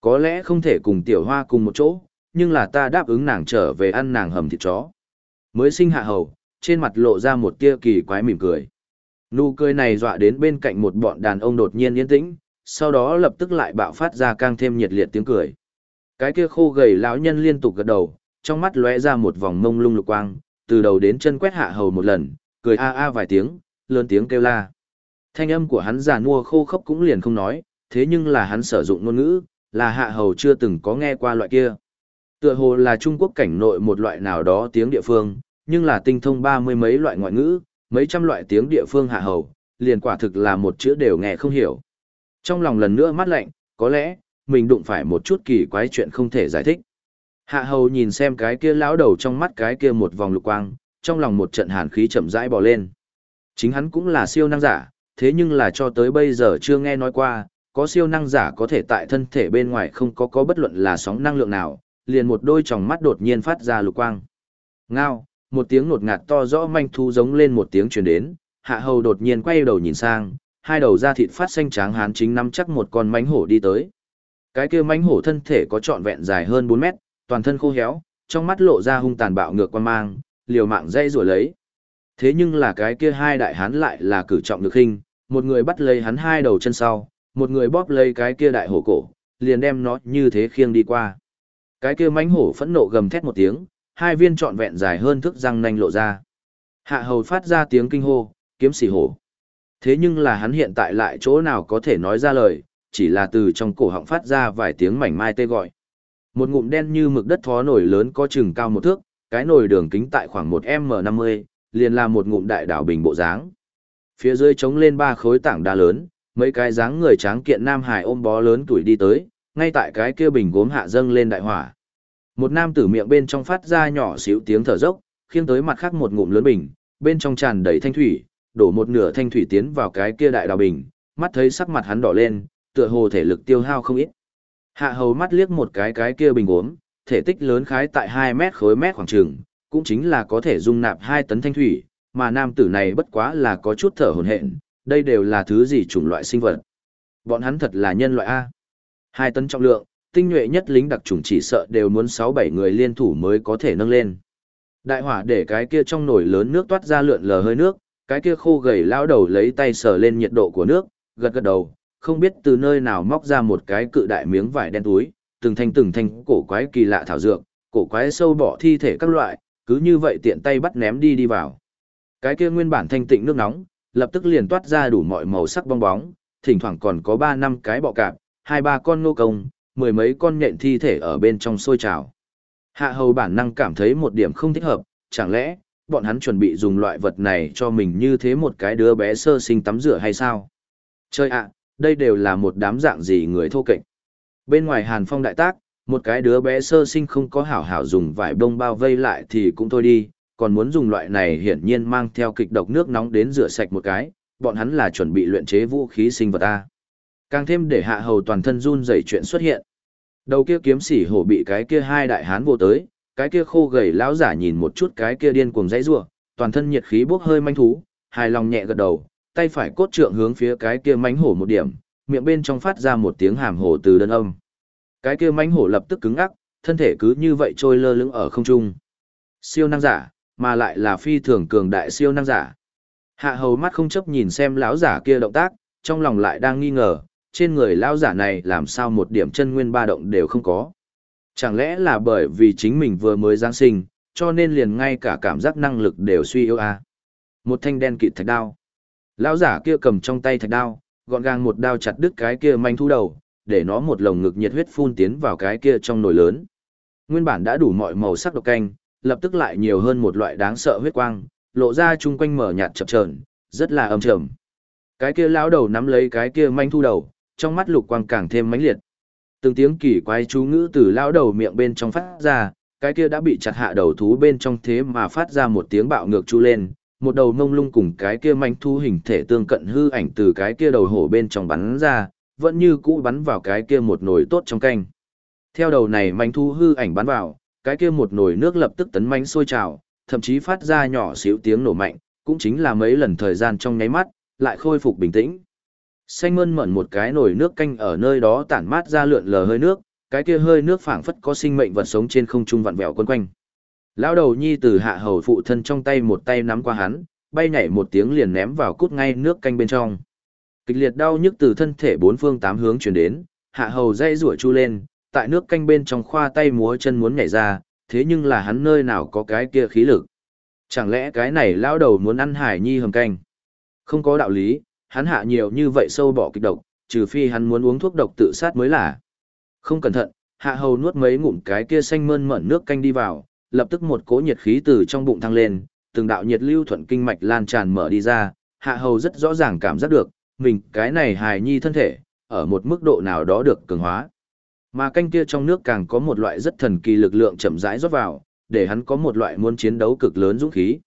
Có lẽ không thể cùng tiểu hoa cùng một chỗ, nhưng là ta đáp ứng nàng trở về ăn nàng hầm thịt chó. Mới sinh hạ hầu, trên mặt lộ ra một tia kỳ quái mỉm cười. Nụ cười này dọa đến bên cạnh một bọn đàn ông đột nhiên yên tĩnh, sau đó lập tức lại bạo phát ra càng thêm nhiệt liệt tiếng cười. Cái kia khô gầy lão nhân liên tục gật đầu, trong mắt lóe ra một vòng mông lung lục quang, từ đầu đến chân quét hạ hầu một lần, cười a a vài tiếng, lớn tiếng kêu la. Thanh âm của hắn già nua khô khốc cũng liền không nói, thế nhưng là hắn sử dụng ngôn ngữ, là hạ hầu chưa từng có nghe qua loại kia. Tựa hồ là Trung Quốc cảnh nội một loại nào đó tiếng địa phương, nhưng là tinh thông ba mươi mấy loại ngoại ngữ, mấy trăm loại tiếng địa phương hạ hầu, liền quả thực là một chữ đều nghe không hiểu. Trong lòng lần nữa mắt lạnh, có lẽ, mình đụng phải một chút kỳ quái chuyện không thể giải thích. Hạ hầu nhìn xem cái kia lão đầu trong mắt cái kia một vòng lục quang, trong lòng một trận hàn khí chậm rãi bò lên. Chính hắn cũng là siêu năng giả, thế nhưng là cho tới bây giờ chưa nghe nói qua, có siêu năng giả có thể tại thân thể bên ngoài không có có bất luận là sóng năng lượng nào, liền một đôi tròng mắt đột nhiên phát ra lục quang. Ngao, một tiếng nột ngạt to rõ manh thu giống lên một tiếng truyền đến, hạ hầu đột nhiên quay đầu nhìn sang, hai đầu da thịt phát xanh trắng hán chính nắm chắc một con mánh hổ đi tới. Cái kia mánh hổ thân thể có trọn vẹn dài hơn 4 mét, toàn thân khô héo, trong mắt lộ ra hung tàn bạo ngược quan mang, liều mạng dây rủa lấy. Thế nhưng là cái kia hai đại hán lại là cử trọng lực hình, một người bắt lấy hắn hai đầu chân sau, một người bóp lấy cái kia đại hổ cổ, liền đem nó như thế khiêng đi qua. Cái kia mánh hổ phẫn nộ gầm thét một tiếng, hai viên trọn vẹn dài hơn thức răng nanh lộ ra. Hạ hầu phát ra tiếng kinh hô, kiếm xỉ hổ. Thế nhưng là hắn hiện tại lại chỗ nào có thể nói ra lời, chỉ là từ trong cổ họng phát ra vài tiếng mảnh mai tê gọi. Một ngụm đen như mực đất thó nổi lớn có chừng cao một thước, cái nồi đường kính tại khoảng một m năm mươi, liền là một ngụm đại đảo bình bộ dáng. Phía dưới trống lên ba khối tảng đá lớn, mấy cái dáng người tráng kiện nam hải ôm bó lớn tuổi đi tới, ngay tại cái kia bình gốm hạ dâng lên đại hỏa. Một nam tử miệng bên trong phát ra nhỏ xíu tiếng thở dốc, khiêng tới mặt khác một ngụm lớn bình, bên trong tràn đầy thanh thủy, đổ một nửa thanh thủy tiến vào cái kia đại đào bình, mắt thấy sắc mặt hắn đỏ lên, tựa hồ thể lực tiêu hao không ít. Hạ hầu mắt liếc một cái cái kia bình uống, thể tích lớn khái tại 2 mét khối mét khoảng trường, cũng chính là có thể dung nạp 2 tấn thanh thủy, mà nam tử này bất quá là có chút thở hồn hện, đây đều là thứ gì chủng loại sinh vật. Bọn hắn thật là nhân loại A hai tấn trọng lượng, tinh nhuệ nhất lính đặc trùng chỉ sợ đều muốn 6-7 người liên thủ mới có thể nâng lên. Đại hỏa để cái kia trong nồi lớn nước toát ra lượn lờ hơi nước, cái kia khô gầy lao đầu lấy tay sờ lên nhiệt độ của nước, gật gật đầu, không biết từ nơi nào móc ra một cái cự đại miếng vải đen túi, từng thanh từng thanh cổ quái kỳ lạ thảo dược, cổ quái sâu bỏ thi thể các loại, cứ như vậy tiện tay bắt ném đi đi vào. Cái kia nguyên bản thanh tịnh nước nóng, lập tức liền toát ra đủ mọi màu sắc bong bóng, thỉnh thoảng còn có 3 năm cái bọ cạp, hai ba con nô công, mười mấy con nhện thi thể ở bên trong sôi trào. Hạ hầu bản năng cảm thấy một điểm không thích hợp, chẳng lẽ, bọn hắn chuẩn bị dùng loại vật này cho mình như thế một cái đứa bé sơ sinh tắm rửa hay sao? Chơi ạ, đây đều là một đám dạng gì người thô kệch. Bên ngoài hàn phong đại tác, một cái đứa bé sơ sinh không có hảo hảo dùng vải bông bao vây lại thì cũng thôi đi, còn muốn dùng loại này hiển nhiên mang theo kịch độc nước nóng đến rửa sạch một cái, bọn hắn là chuẩn bị luyện chế vũ khí sinh vật A. Càng thêm để hạ hầu toàn thân run rẩy chuyện xuất hiện. Đầu kia kiếm sỉ hổ bị cái kia hai đại hán vô tới, cái kia khô gầy lão giả nhìn một chút cái kia điên cuồng dãy rủa, toàn thân nhiệt khí bốc hơi manh thú, hài lòng nhẹ gật đầu, tay phải cốt trượng hướng phía cái kia mánh hổ một điểm, miệng bên trong phát ra một tiếng hàm hổ từ đơn âm. Cái kia mánh hổ lập tức cứng ngắc, thân thể cứ như vậy trôi lơ lửng ở không trung. Siêu năng giả, mà lại là phi thường cường đại siêu năng giả. Hạ hầu mắt không chấp nhìn xem lão giả kia động tác, trong lòng lại đang nghi ngờ, trên người lão giả này làm sao một điểm chân nguyên ba động đều không có. Chẳng lẽ là bởi vì chính mình vừa mới Giáng sinh, cho nên liền ngay cả cảm giác năng lực đều suy yếu à. Một thanh đen kịt thạch đao. Lão giả kia cầm trong tay thạch đao, gọn gàng một đao chặt đứt cái kia manh thu đầu, để nó một lồng ngực nhiệt huyết phun tiến vào cái kia trong nồi lớn. Nguyên bản đã đủ mọi màu sắc độc canh, lập tức lại nhiều hơn một loại đáng sợ huyết quang, lộ ra chung quanh mở nhạt chập chờn, rất là âm trầm. Cái kia lão đầu nắm lấy cái kia manh thu đầu, trong mắt lục quang càng thêm mãnh liệt. Từng tiếng kỳ quái chú ngữ từ lão đầu miệng bên trong phát ra, cái kia đã bị chặt hạ đầu thú bên trong thế mà phát ra một tiếng bạo ngược chu lên, một đầu mông lung cùng cái kia manh thu hình thể tương cận hư ảnh từ cái kia đầu hổ bên trong bắn ra, vẫn như cũ bắn vào cái kia một nồi tốt trong canh. Theo đầu này manh thu hư ảnh bắn vào, cái kia một nồi nước lập tức tấn manh sôi trào, thậm chí phát ra nhỏ xíu tiếng nổ mạnh, cũng chính là mấy lần thời gian trong nháy mắt, lại khôi phục bình tĩnh. Xanh mơn mẩn một cái nồi nước canh ở nơi đó tản mát ra lượn lờ hơi nước, cái kia hơi nước phảng phất có sinh mệnh vật sống trên không trung vặn vẹo quấn quanh. Lão đầu nhi từ hạ hầu phụ thân trong tay một tay nắm qua hắn, bay nhảy một tiếng liền ném vào cút ngay nước canh bên trong. Kịch liệt đau nhức từ thân thể bốn phương tám hướng truyền đến, hạ hầu dây rủa chu lên, tại nước canh bên trong khoa tay múa chân muốn nhảy ra, thế nhưng là hắn nơi nào có cái kia khí lực. Chẳng lẽ cái này lão đầu muốn ăn hải nhi hầm canh? Không có đạo lý, hắn hạ nhiều như vậy sâu bỏ kịch độc, trừ phi hắn muốn uống thuốc độc tự sát mới là. Không cẩn thận, hạ hầu nuốt mấy ngụm cái kia xanh mơn mởn nước canh đi vào, lập tức một cỗ nhiệt khí từ trong bụng thăng lên, từng đạo nhiệt lưu thuận kinh mạch lan tràn mở đi ra, hạ hầu rất rõ ràng cảm giác được, mình cái này hài nhi thân thể, ở một mức độ nào đó được cường hóa. Mà canh kia trong nước càng có một loại rất thần kỳ lực lượng chậm rãi rót vào, để hắn có một loại muốn chiến đấu cực lớn dũng khí.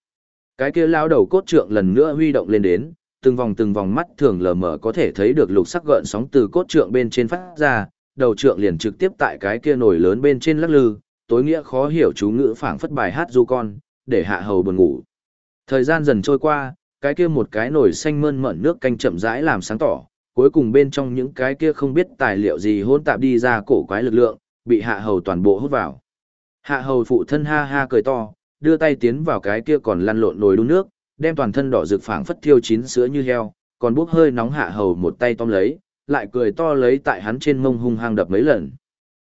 Cái kia lao đầu cốt trượng lần nữa huy động lên đến, từng vòng từng vòng mắt thường lờ mờ có thể thấy được lục sắc gợn sóng từ cốt trượng bên trên phát ra, đầu trượng liền trực tiếp tại cái kia nổi lớn bên trên lắc lư, tối nghĩa khó hiểu chú ngữ phảng phất bài hát du con, để hạ hầu buồn ngủ. Thời gian dần trôi qua, cái kia một cái nổi xanh mơn mởn nước canh chậm rãi làm sáng tỏ, cuối cùng bên trong những cái kia không biết tài liệu gì hôn tạp đi ra cổ quái lực lượng, bị hạ hầu toàn bộ hút vào. Hạ hầu phụ thân ha ha cười to, đưa tay tiến vào cái kia còn lăn lộn nồi đun nước, đem toàn thân đỏ rực phảng phất thiêu chín sữa như heo, còn bốc hơi nóng hạ hầu một tay tóm lấy, lại cười to lấy tại hắn trên mông hung hăng đập mấy lần.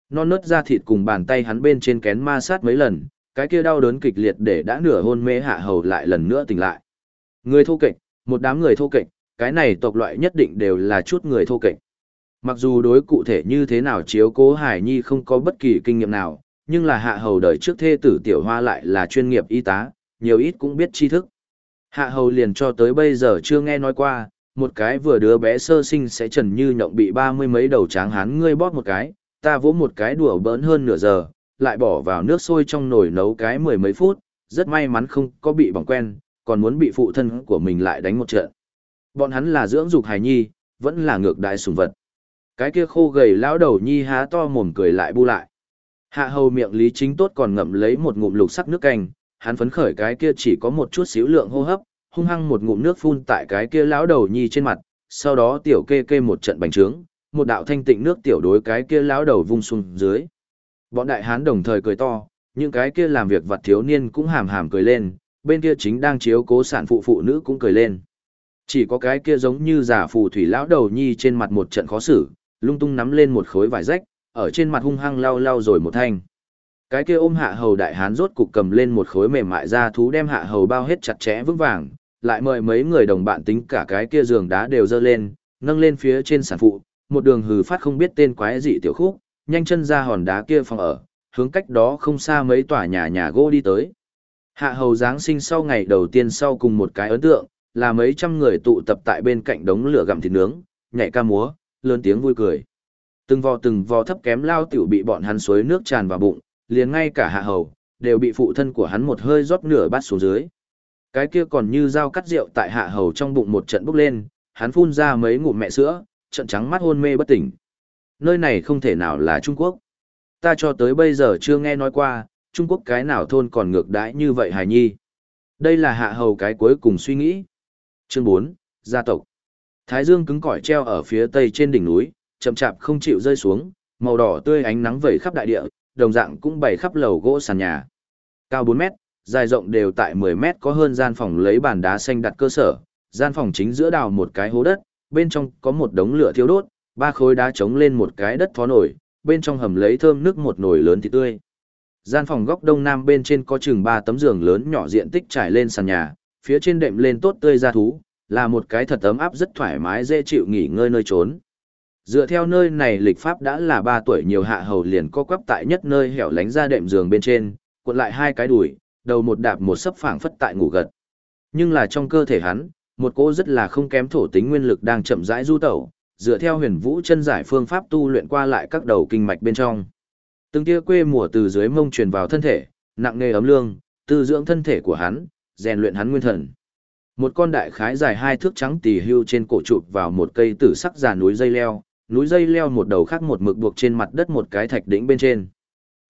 Non nớt ra thịt cùng bàn tay hắn bên trên kén ma sát mấy lần, cái kia đau đớn kịch liệt để đã nửa hôn mê hạ hầu lại lần nữa tỉnh lại. Người thô kịch, một đám người thô kịch, cái này tộc loại nhất định đều là chút người thô kịch. Mặc dù đối cụ thể như thế nào chiếu cố Hải Nhi không có bất kỳ kinh nghiệm nào, nhưng là hạ hầu đời trước thê tử tiểu hoa lại là chuyên nghiệp y tá, nhiều ít cũng biết tri thức. Hạ hầu liền cho tới bây giờ chưa nghe nói qua, một cái vừa đứa bé sơ sinh sẽ trần như nhộng bị ba mươi mấy đầu tráng hán ngươi bóp một cái, ta vỗ một cái đùa bỡn hơn nửa giờ, lại bỏ vào nước sôi trong nồi nấu cái mười mấy phút, rất may mắn không có bị bỏng quen, còn muốn bị phụ thân của mình lại đánh một trận. Bọn hắn là dưỡng dục hài nhi, vẫn là ngược đại sùng vật. Cái kia khô gầy lão đầu nhi há to mồm cười lại bu lại. Hạ hầu miệng Lý Chính Tốt còn ngậm lấy một ngụm lục sắc nước canh, hắn phấn khởi cái kia chỉ có một chút xíu lượng hô hấp, hung hăng một ngụm nước phun tại cái kia lão đầu nhi trên mặt, sau đó tiểu kê kê một trận bành trướng, một đạo thanh tịnh nước tiểu đối cái kia lão đầu vung xuống dưới. Bọn đại hán đồng thời cười to, những cái kia làm việc vặt thiếu niên cũng hàm hàm cười lên, bên kia chính đang chiếu cố sản phụ phụ nữ cũng cười lên. Chỉ có cái kia giống như giả phù thủy lão đầu nhi trên mặt một trận khó xử, lung tung nắm lên một khối vải rách, ở trên mặt hung hăng lau lau rồi một thanh. Cái kia ôm hạ hầu đại hán rốt cục cầm lên một khối mềm mại ra thú đem hạ hầu bao hết chặt chẽ vững vàng, lại mời mấy người đồng bạn tính cả cái kia giường đá đều dơ lên, nâng lên phía trên sản phụ, một đường hừ phát không biết tên quái dị tiểu khúc, nhanh chân ra hòn đá kia phòng ở, hướng cách đó không xa mấy tòa nhà nhà gỗ đi tới. Hạ hầu Giáng sinh sau ngày đầu tiên sau cùng một cái ấn tượng, là mấy trăm người tụ tập tại bên cạnh đống lửa gặm thịt nướng, nhảy ca múa, lớn tiếng vui cười. Từng vò từng vò thấp kém lao tiểu bị bọn hắn suối nước tràn vào bụng, liền ngay cả hạ hầu, đều bị phụ thân của hắn một hơi rót nửa bát xuống dưới. Cái kia còn như dao cắt rượu tại hạ hầu trong bụng một trận bốc lên, hắn phun ra mấy ngụm mẹ sữa, trận trắng mắt hôn mê bất tỉnh. Nơi này không thể nào là Trung Quốc. Ta cho tới bây giờ chưa nghe nói qua, Trung Quốc cái nào thôn còn ngược đãi như vậy hài nhi. Đây là hạ hầu cái cuối cùng suy nghĩ. Chương 4, Gia tộc. Thái dương cứng cỏi treo ở phía tây trên đỉnh núi, chậm chạp không chịu rơi xuống, màu đỏ tươi ánh nắng vẩy khắp đại địa, đồng dạng cũng bày khắp lầu gỗ sàn nhà. Cao 4 mét, dài rộng đều tại 10 mét có hơn gian phòng lấy bàn đá xanh đặt cơ sở, gian phòng chính giữa đào một cái hố đất, bên trong có một đống lửa thiêu đốt, ba khối đá chống lên một cái đất thó nổi, bên trong hầm lấy thơm nước một nồi lớn thịt tươi. Gian phòng góc đông nam bên trên có chừng ba tấm giường lớn nhỏ diện tích trải lên sàn nhà, phía trên đệm lên tốt tươi ra thú, là một cái thật ấm áp rất thoải mái dễ chịu nghỉ ngơi nơi trốn. Dựa theo nơi này lịch pháp đã là ba tuổi nhiều hạ hầu liền co quắp tại nhất nơi hẻo lánh ra đệm giường bên trên, cuộn lại hai cái đùi, đầu một đạp một sấp phảng phất tại ngủ gật. Nhưng là trong cơ thể hắn, một cỗ rất là không kém thổ tính nguyên lực đang chậm rãi du tẩu, dựa theo huyền vũ chân giải phương pháp tu luyện qua lại các đầu kinh mạch bên trong. Từng tia quê mùa từ dưới mông truyền vào thân thể, nặng nề ấm lương, tư dưỡng thân thể của hắn, rèn luyện hắn nguyên thần. Một con đại khái dài hai thước trắng tỳ hưu trên cổ chụp vào một cây tử sắc già núi dây leo, núi dây leo một đầu khác một mực buộc trên mặt đất một cái thạch đỉnh bên trên.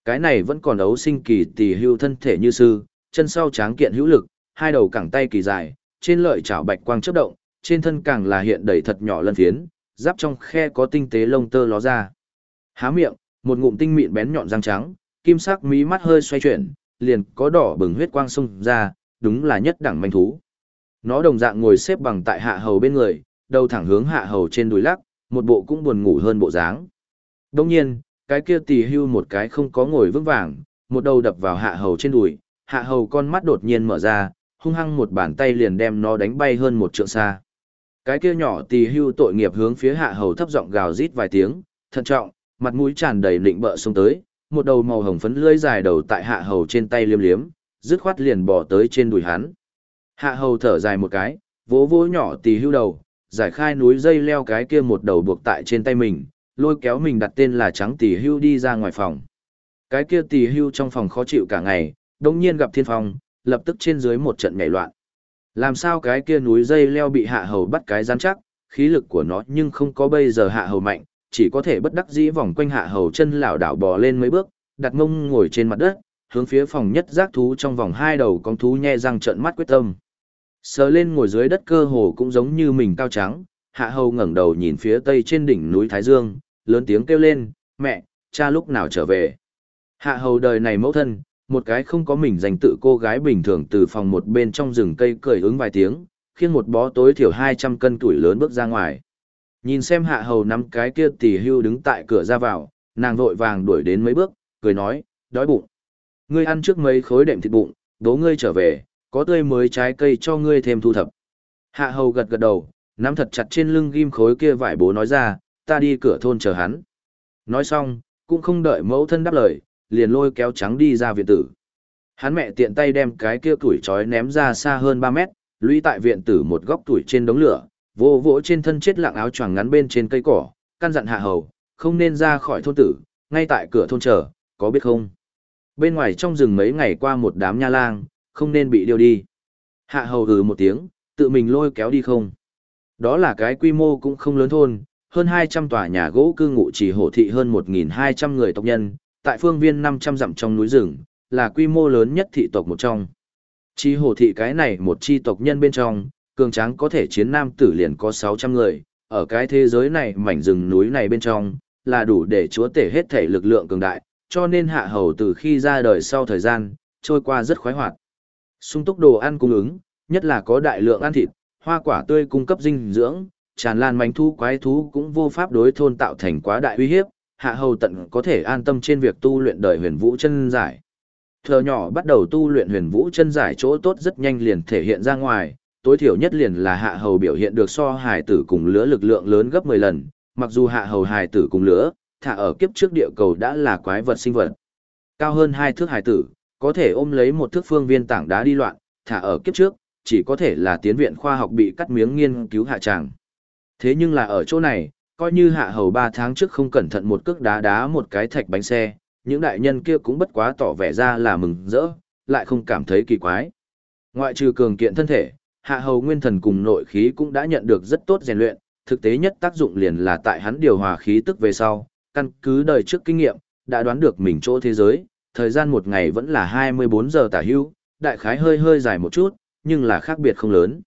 Cái này vẫn còn ấu sinh kỳ tỷ hưu thân thể như sư, chân sau tráng kiện hữu lực, hai đầu cẳng tay kỳ dài, trên lợi chảo bạch quang chớp động, trên thân càng là hiện đầy thật nhỏ lân phiến, giáp trong khe có tinh tế lông tơ ló ra. Há miệng, một ngụm tinh mịn bén nhọn răng trắng, kim sắc mí mắt hơi xoay chuyển, liền có đỏ bừng huyết quang xông ra, đúng là nhất đẳng manh thú. Nó đồng dạng ngồi xếp bằng tại hạ hầu bên người, đầu thẳng hướng hạ hầu trên đùi lắc, một bộ cũng buồn ngủ hơn bộ dáng. Đồng nhiên, cái kia tỳ hưu một cái không có ngồi vững vàng, một đầu đập vào hạ hầu trên đùi, hạ hầu con mắt đột nhiên mở ra, hung hăng một bàn tay liền đem nó đánh bay hơn một trượng xa. Cái kia nhỏ tỳ hưu tội nghiệp hướng phía hạ hầu thấp giọng gào rít vài tiếng, thận trọng, mặt mũi tràn đầy lịnh bợ xông tới, một đầu màu hồng phấn lưỡi dài đầu tại hạ hầu trên tay liêm liếm, dứt khoát liền bỏ tới trên đùi hắn. Hạ hầu thở dài một cái, vỗ vỗ nhỏ tỳ hưu đầu, giải khai núi dây leo cái kia một đầu buộc tại trên tay mình, lôi kéo mình đặt tên là trắng tỷ hưu đi ra ngoài phòng. Cái kia tỷ hưu trong phòng khó chịu cả ngày, đồng nhiên gặp thiên phong, lập tức trên dưới một trận nhảy loạn. Làm sao cái kia núi dây leo bị hạ hầu bắt cái rắn chắc, khí lực của nó nhưng không có bây giờ hạ hầu mạnh, chỉ có thể bất đắc dĩ vòng quanh hạ hầu chân lảo đảo bò lên mấy bước, đặt mông ngồi trên mặt đất, hướng phía phòng nhất giác thú trong vòng hai đầu con thú nhe răng trợn mắt quyết tâm. Sờ lên ngồi dưới đất cơ hồ cũng giống như mình cao trắng, hạ hầu ngẩng đầu nhìn phía tây trên đỉnh núi Thái Dương, lớn tiếng kêu lên, mẹ, cha lúc nào trở về. Hạ hầu đời này mẫu thân, một cái không có mình dành tự cô gái bình thường từ phòng một bên trong rừng cây cười ứng vài tiếng, khiến một bó tối thiểu 200 cân tuổi lớn bước ra ngoài. Nhìn xem hạ hầu nắm cái kia tỷ hưu đứng tại cửa ra vào, nàng vội vàng đuổi đến mấy bước, cười nói, đói bụng. Ngươi ăn trước mấy khối đệm thịt bụng, đố ngươi trở về, có tươi mới trái cây cho ngươi thêm thu thập. Hạ hầu gật gật đầu, nắm thật chặt trên lưng ghim khối kia vải bố nói ra, ta đi cửa thôn chờ hắn. Nói xong, cũng không đợi mẫu thân đáp lời, liền lôi kéo trắng đi ra viện tử. Hắn mẹ tiện tay đem cái kia tuổi trói ném ra xa hơn 3 mét, lũy tại viện tử một góc tuổi trên đống lửa, vô vỗ trên thân chết lặng áo choàng ngắn bên trên cây cỏ, căn dặn hạ hầu, không nên ra khỏi thôn tử, ngay tại cửa thôn chờ, có biết không? Bên ngoài trong rừng mấy ngày qua một đám nha lang, không nên bị điều đi. Hạ hầu hừ một tiếng, tự mình lôi kéo đi không? Đó là cái quy mô cũng không lớn thôn, hơn 200 tòa nhà gỗ cư ngụ chỉ hổ thị hơn 1.200 người tộc nhân, tại phương viên 500 dặm trong núi rừng, là quy mô lớn nhất thị tộc một trong. Chi hồ thị cái này một chi tộc nhân bên trong, cường tráng có thể chiến nam tử liền có 600 người, ở cái thế giới này mảnh rừng núi này bên trong, là đủ để chúa tể hết thể lực lượng cường đại, cho nên hạ hầu từ khi ra đời sau thời gian, trôi qua rất khoái hoạt. Sung túc đồ ăn cung ứng, nhất là có đại lượng ăn thịt, hoa quả tươi cung cấp dinh dưỡng, tràn lan manh thu quái thú cũng vô pháp đối thôn tạo thành quá đại uy hiếp, hạ hầu tận có thể an tâm trên việc tu luyện đời huyền vũ chân giải. Thờ nhỏ bắt đầu tu luyện huyền vũ chân giải chỗ tốt rất nhanh liền thể hiện ra ngoài, tối thiểu nhất liền là hạ hầu biểu hiện được so hài tử cùng lứa lực lượng lớn gấp 10 lần, mặc dù hạ hầu hài tử cùng lứa, thả ở kiếp trước địa cầu đã là quái vật sinh vật. Cao hơn hai thước hài tử, có thể ôm lấy một thước phương viên tảng đá đi loạn, thả ở kiếp trước, chỉ có thể là tiến viện khoa học bị cắt miếng nghiên cứu hạ tràng. Thế nhưng là ở chỗ này, coi như hạ hầu 3 tháng trước không cẩn thận một cước đá đá một cái thạch bánh xe, những đại nhân kia cũng bất quá tỏ vẻ ra là mừng rỡ, lại không cảm thấy kỳ quái. Ngoại trừ cường kiện thân thể, hạ hầu nguyên thần cùng nội khí cũng đã nhận được rất tốt rèn luyện, thực tế nhất tác dụng liền là tại hắn điều hòa khí tức về sau, căn cứ đời trước kinh nghiệm, đã đoán được mình chỗ thế giới, thời gian một ngày vẫn là 24 giờ tả hữu đại khái hơi hơi dài một chút, nhưng là khác biệt không lớn.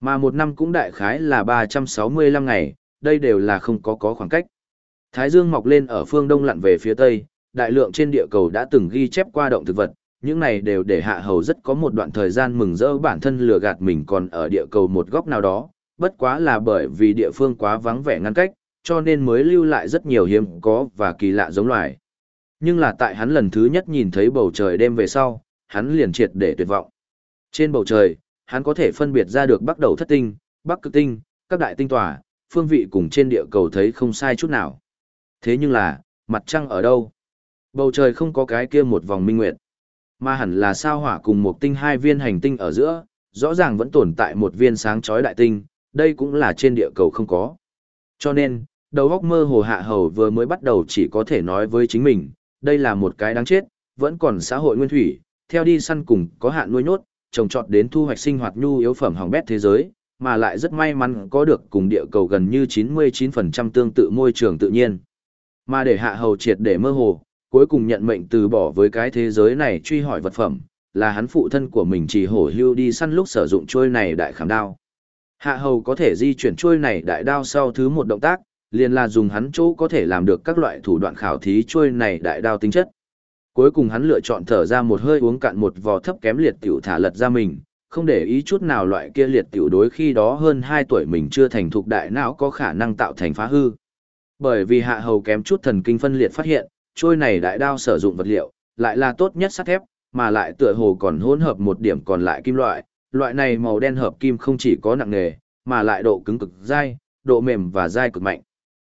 Mà một năm cũng đại khái là 365 ngày, đây đều là không có có khoảng cách. Thái dương mọc lên ở phương đông lặn về phía tây, đại lượng trên địa cầu đã từng ghi chép qua động thực vật, những này đều để hạ hầu rất có một đoạn thời gian mừng rỡ bản thân lừa gạt mình còn ở địa cầu một góc nào đó, bất quá là bởi vì địa phương quá vắng vẻ ngăn cách, cho nên mới lưu lại rất nhiều hiếm có và kỳ lạ giống loài. Nhưng là tại hắn lần thứ nhất nhìn thấy bầu trời đêm về sau, hắn liền triệt để tuyệt vọng. Trên bầu trời, hắn có thể phân biệt ra được bắc đầu thất tinh, bắc cực tinh, các đại tinh tòa, phương vị cùng trên địa cầu thấy không sai chút nào. Thế nhưng là, mặt trăng ở đâu? Bầu trời không có cái kia một vòng minh nguyệt, mà hẳn là sao hỏa cùng một tinh hai viên hành tinh ở giữa, rõ ràng vẫn tồn tại một viên sáng chói đại tinh, đây cũng là trên địa cầu không có. Cho nên, đầu óc mơ hồ hạ hầu vừa mới bắt đầu chỉ có thể nói với chính mình, đây là một cái đáng chết, vẫn còn xã hội nguyên thủy, theo đi săn cùng có hạn nuôi nhốt, trồng trọt đến thu hoạch sinh hoạt nhu yếu phẩm hỏng bét thế giới, mà lại rất may mắn có được cùng địa cầu gần như 99% tương tự môi trường tự nhiên. Mà để hạ hầu triệt để mơ hồ, cuối cùng nhận mệnh từ bỏ với cái thế giới này truy hỏi vật phẩm, là hắn phụ thân của mình chỉ hổ hưu đi săn lúc sử dụng trôi này đại khảm đao. Hạ hầu có thể di chuyển trôi này đại đao sau thứ một động tác, liền là dùng hắn chỗ có thể làm được các loại thủ đoạn khảo thí trôi này đại đao tính chất. Cuối cùng hắn lựa chọn thở ra một hơi uống cạn một vò thấp kém liệt tiểu thả lật ra mình, không để ý chút nào loại kia liệt tiểu đối khi đó hơn 2 tuổi mình chưa thành thục đại não có khả năng tạo thành phá hư. Bởi vì hạ hầu kém chút thần kinh phân liệt phát hiện, trôi này đại đao sử dụng vật liệu, lại là tốt nhất sắt thép, mà lại tựa hồ còn hỗn hợp một điểm còn lại kim loại, loại này màu đen hợp kim không chỉ có nặng nghề, mà lại độ cứng cực dai, độ mềm và dai cực mạnh.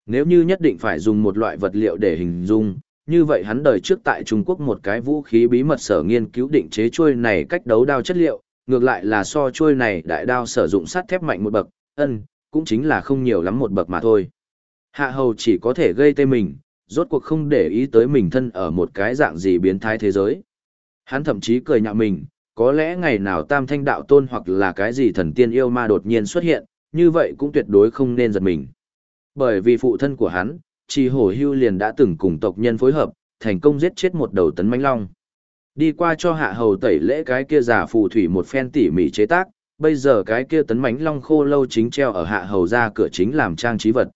Nếu như nhất định phải dùng một loại vật liệu để hình dung, như vậy hắn đời trước tại Trung Quốc một cái vũ khí bí mật sở nghiên cứu định chế chuôi này cách đấu đao chất liệu, ngược lại là so chuôi này đại đao sử dụng sắt thép mạnh một bậc, ân, cũng chính là không nhiều lắm một bậc mà thôi. Hạ hầu chỉ có thể gây tê mình, rốt cuộc không để ý tới mình thân ở một cái dạng gì biến thái thế giới. Hắn thậm chí cười nhạo mình, có lẽ ngày nào tam thanh đạo tôn hoặc là cái gì thần tiên yêu ma đột nhiên xuất hiện, như vậy cũng tuyệt đối không nên giật mình. Bởi vì phụ thân của hắn, Chi Hổ Hưu liền đã từng cùng tộc nhân phối hợp, thành công giết chết một đầu tấn mãnh long. Đi qua cho hạ hầu tẩy lễ cái kia giả phù thủy một phen tỉ mỉ chế tác, bây giờ cái kia tấn mãnh long khô lâu chính treo ở hạ hầu ra cửa chính làm trang trí vật.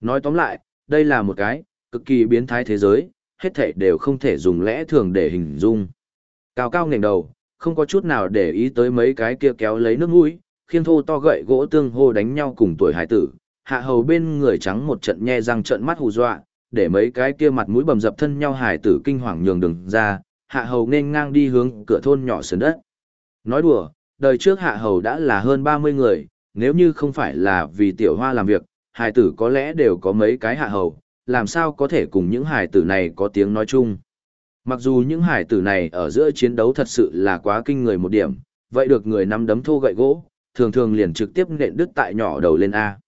Nói tóm lại, đây là một cái, cực kỳ biến thái thế giới, hết thảy đều không thể dùng lẽ thường để hình dung. Cao cao ngẩng đầu, không có chút nào để ý tới mấy cái kia kéo lấy nước mũi, khiên thô to gậy gỗ tương hô đánh nhau cùng tuổi hải tử, hạ hầu bên người trắng một trận nhe răng trận mắt hù dọa, để mấy cái kia mặt mũi bầm dập thân nhau hải tử kinh hoàng nhường đường ra, hạ hầu nên ngang đi hướng cửa thôn nhỏ sườn đất. Nói đùa, đời trước hạ hầu đã là hơn 30 người, nếu như không phải là vì tiểu hoa làm việc, hải tử có lẽ đều có mấy cái hạ hầu, làm sao có thể cùng những hải tử này có tiếng nói chung. Mặc dù những hải tử này ở giữa chiến đấu thật sự là quá kinh người một điểm, vậy được người nắm đấm thô gậy gỗ, thường thường liền trực tiếp nện đứt tại nhỏ đầu lên A.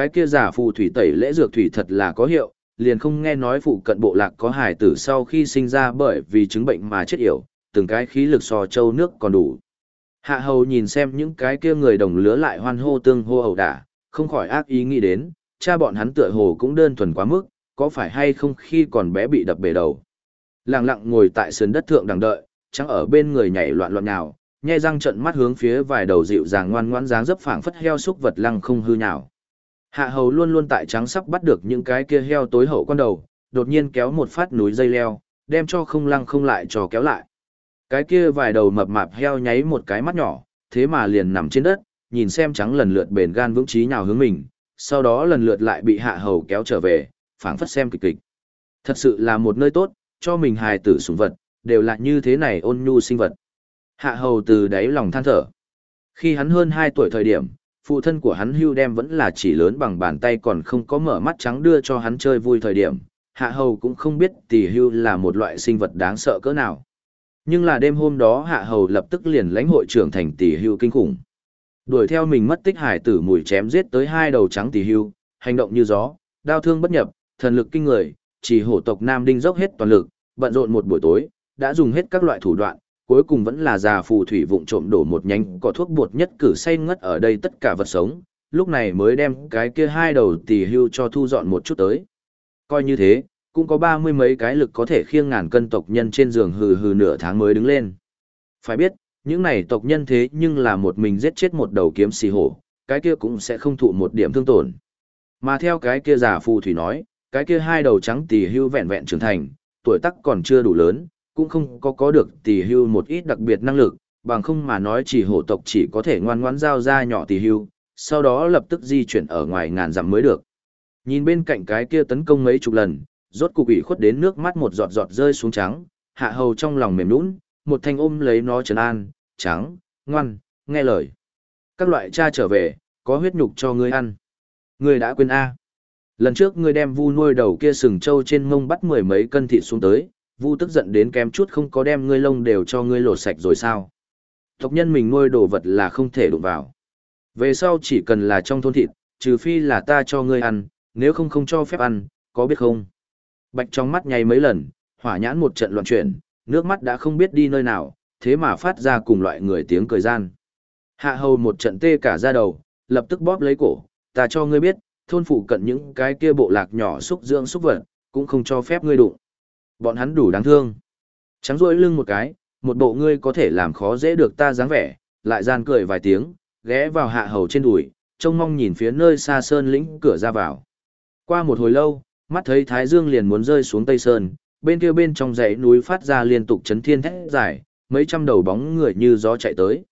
Cái kia giả phù thủy tẩy lễ dược thủy thật là có hiệu, liền không nghe nói phụ cận bộ lạc có hải tử sau khi sinh ra bởi vì chứng bệnh mà chết yểu, từng cái khí lực so châu nước còn đủ. Hạ hầu nhìn xem những cái kia người đồng lứa lại hoan hô tương hô ẩu đả, không khỏi ác ý nghĩ đến, cha bọn hắn tựa hồ cũng đơn thuần quá mức, có phải hay không khi còn bé bị đập bể đầu. lặng lặng ngồi tại sườn đất thượng đằng đợi, chẳng ở bên người nhảy loạn loạn nào, nhai răng trận mắt hướng phía vài đầu dịu dàng ngoan ngoãn dáng dấp phảng phất heo xúc vật lăng không hư nhào. Hạ hầu luôn luôn tại trắng sắp bắt được những cái kia heo tối hậu con đầu, đột nhiên kéo một phát núi dây leo, đem cho không lăng không lại cho kéo lại. Cái kia vài đầu mập mạp heo nháy một cái mắt nhỏ, thế mà liền nằm trên đất, nhìn xem trắng lần lượt bền gan vững trí nhào hướng mình, sau đó lần lượt lại bị hạ hầu kéo trở về, phảng phất xem kịch kịch. Thật sự là một nơi tốt, cho mình hài tử sủng vật, đều là như thế này ôn nhu sinh vật. Hạ hầu từ đáy lòng than thở. Khi hắn hơn 2 tuổi thời điểm, phụ thân của hắn hưu đem vẫn là chỉ lớn bằng bàn tay còn không có mở mắt trắng đưa cho hắn chơi vui thời điểm. Hạ hầu cũng không biết tỷ hưu là một loại sinh vật đáng sợ cỡ nào. Nhưng là đêm hôm đó hạ hầu lập tức liền lãnh hội trưởng thành tỷ hưu kinh khủng. Đuổi theo mình mất tích hải tử mùi chém giết tới hai đầu trắng tỷ hưu, hành động như gió, đao thương bất nhập, thần lực kinh người, chỉ hổ tộc Nam Đinh dốc hết toàn lực, bận rộn một buổi tối, đã dùng hết các loại thủ đoạn, cuối cùng vẫn là già phù thủy vụng trộm đổ một nhánh cỏ thuốc bột nhất cử say ngất ở đây tất cả vật sống, lúc này mới đem cái kia hai đầu tỷ hưu cho thu dọn một chút tới. Coi như thế, cũng có ba mươi mấy cái lực có thể khiêng ngàn cân tộc nhân trên giường hừ hừ nửa tháng mới đứng lên. Phải biết, những này tộc nhân thế nhưng là một mình giết chết một đầu kiếm xì hổ, cái kia cũng sẽ không thụ một điểm thương tổn. Mà theo cái kia giả phù thủy nói, cái kia hai đầu trắng tỷ hưu vẹn vẹn trưởng thành, tuổi tác còn chưa đủ lớn, cũng không có có được tỷ hưu một ít đặc biệt năng lực, bằng không mà nói chỉ hổ tộc chỉ có thể ngoan ngoãn giao ra nhỏ tỷ hưu, sau đó lập tức di chuyển ở ngoài ngàn dặm mới được. Nhìn bên cạnh cái kia tấn công mấy chục lần, rốt cục ủy khuất đến nước mắt một giọt giọt rơi xuống trắng, hạ hầu trong lòng mềm nũng, một thanh ôm lấy nó trấn an, trắng, ngoan, nghe lời. Các loại cha trở về, có huyết nhục cho ngươi ăn. Ngươi đã quên A. Lần trước ngươi đem vu nuôi đầu kia sừng trâu trên mông bắt mười mấy cân thịt xuống tới, vu tức giận đến kém chút không có đem ngươi lông đều cho ngươi lột sạch rồi sao. Tộc nhân mình nuôi đồ vật là không thể đụng vào. Về sau chỉ cần là trong thôn thịt, trừ phi là ta cho ngươi ăn, nếu không không cho phép ăn, có biết không? Bạch trong mắt nháy mấy lần, hỏa nhãn một trận loạn chuyển, nước mắt đã không biết đi nơi nào, thế mà phát ra cùng loại người tiếng cười gian. Hạ hầu một trận tê cả ra đầu, lập tức bóp lấy cổ, ta cho ngươi biết, thôn phụ cận những cái kia bộ lạc nhỏ xúc dưỡng xúc vật, cũng không cho phép ngươi đụng. Bọn hắn đủ đáng thương. Trắng rỗi lưng một cái, một bộ ngươi có thể làm khó dễ được ta dáng vẻ, lại gian cười vài tiếng, ghé vào hạ hầu trên đùi, trông mong nhìn phía nơi xa sơn lĩnh cửa ra vào. Qua một hồi lâu, mắt thấy Thái Dương liền muốn rơi xuống Tây Sơn, bên kia bên trong dãy núi phát ra liên tục chấn thiên thét dài, mấy trăm đầu bóng người như gió chạy tới.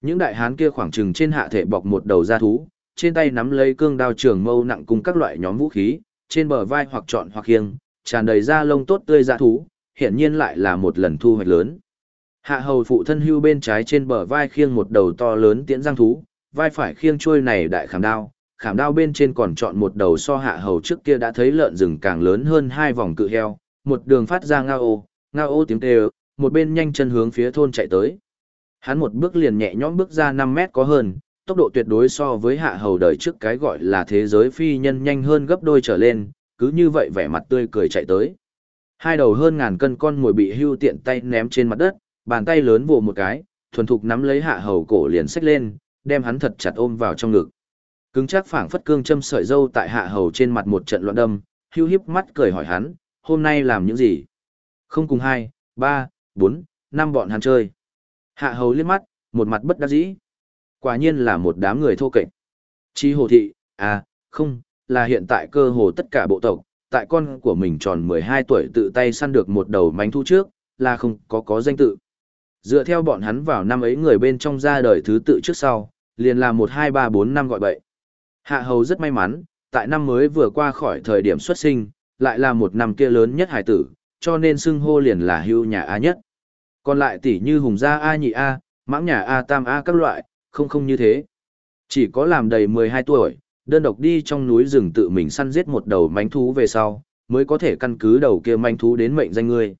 Những đại hán kia khoảng chừng trên hạ thể bọc một đầu da thú, trên tay nắm lấy cương đao trường mâu nặng cùng các loại nhóm vũ khí, trên bờ vai hoặc trọn hoặc khiêng, tràn đầy da lông tốt tươi dã thú, hiển nhiên lại là một lần thu hoạch lớn. Hạ hầu phụ thân hưu bên trái trên bờ vai khiêng một đầu to lớn tiễn giang thú, vai phải khiêng chuôi này đại khảm đao, khảm đao bên trên còn chọn một đầu so hạ hầu trước kia đã thấy lợn rừng càng lớn hơn hai vòng cự heo, một đường phát ra ngao ô, ngao ô tiếng kêu, một bên nhanh chân hướng phía thôn chạy tới. Hắn một bước liền nhẹ nhõm bước ra 5 mét có hơn, tốc độ tuyệt đối so với hạ hầu đời trước cái gọi là thế giới phi nhân nhanh hơn gấp đôi trở lên, cứ như vậy vẻ mặt tươi cười chạy tới. Hai đầu hơn ngàn cân con mồi bị hưu tiện tay ném trên mặt đất, bàn tay lớn vồ một cái, thuần thục nắm lấy hạ hầu cổ liền xách lên, đem hắn thật chặt ôm vào trong ngực. Cứng chắc phảng phất cương châm sợi dâu tại hạ hầu trên mặt một trận loạn đâm, hưu hiếp mắt cười hỏi hắn, hôm nay làm những gì? Không cùng hai, ba, bốn, năm bọn hắn chơi. Hạ hầu liếc mắt, một mặt bất đắc dĩ. Quả nhiên là một đám người thô kệch. Chi hồ thị, à, không, là hiện tại cơ hồ tất cả bộ tộc, tại con của mình tròn 12 tuổi tự tay săn được một đầu mánh thu trước, là không có có danh tự. Dựa theo bọn hắn vào năm ấy người bên trong ra đời thứ tự trước sau, liền là 1 2 3 4 năm gọi bậy. Hạ hầu rất may mắn, tại năm mới vừa qua khỏi thời điểm xuất sinh, lại là một năm kia lớn nhất hải tử, cho nên xưng hô liền là hưu nhà A nhất. Còn lại tỷ như hùng gia A nhị A, mãng nhà A tam A các loại, không không như thế. Chỉ có làm đầy 12 tuổi, đơn độc đi trong núi rừng tự mình săn giết một đầu manh thú về sau, mới có thể căn cứ đầu kia manh thú đến mệnh danh ngươi.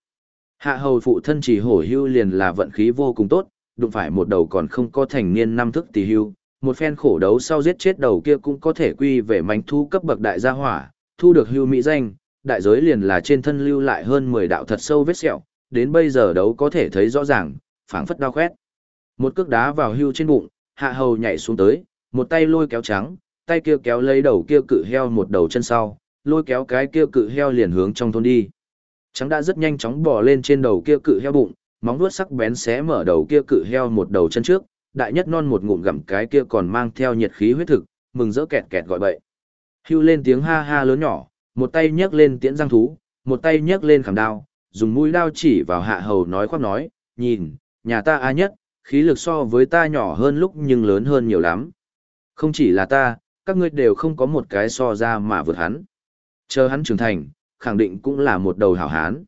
Hạ hầu phụ thân chỉ hổ hưu liền là vận khí vô cùng tốt, đụng phải một đầu còn không có thành niên năm thức tỷ hưu, một phen khổ đấu sau giết chết đầu kia cũng có thể quy về manh thú cấp bậc đại gia hỏa, thu được hưu mỹ danh, đại giới liền là trên thân lưu lại hơn 10 đạo thật sâu vết sẹo, đến bây giờ đấu có thể thấy rõ ràng, phảng phất đau khoét. Một cước đá vào hưu trên bụng, hạ hầu nhảy xuống tới, một tay lôi kéo trắng, tay kia kéo lấy đầu kia cự heo một đầu chân sau, lôi kéo cái kia cự heo liền hướng trong thôn đi. Trắng đã rất nhanh chóng bò lên trên đầu kia cự heo bụng, móng vuốt sắc bén xé mở đầu kia cự heo một đầu chân trước, đại nhất non một ngụm gặm cái kia còn mang theo nhiệt khí huyết thực, mừng rỡ kẹt kẹt gọi bậy. Hưu lên tiếng ha ha lớn nhỏ, một tay nhấc lên tiễn răng thú, một tay nhấc lên khảm đao, dùng mũi đao chỉ vào hạ hầu nói khoác nói, nhìn, nhà ta a nhất, khí lực so với ta nhỏ hơn lúc nhưng lớn hơn nhiều lắm. Không chỉ là ta, các ngươi đều không có một cái so ra mà vượt hắn. Chờ hắn trưởng thành, khẳng định cũng là một đầu hảo hán.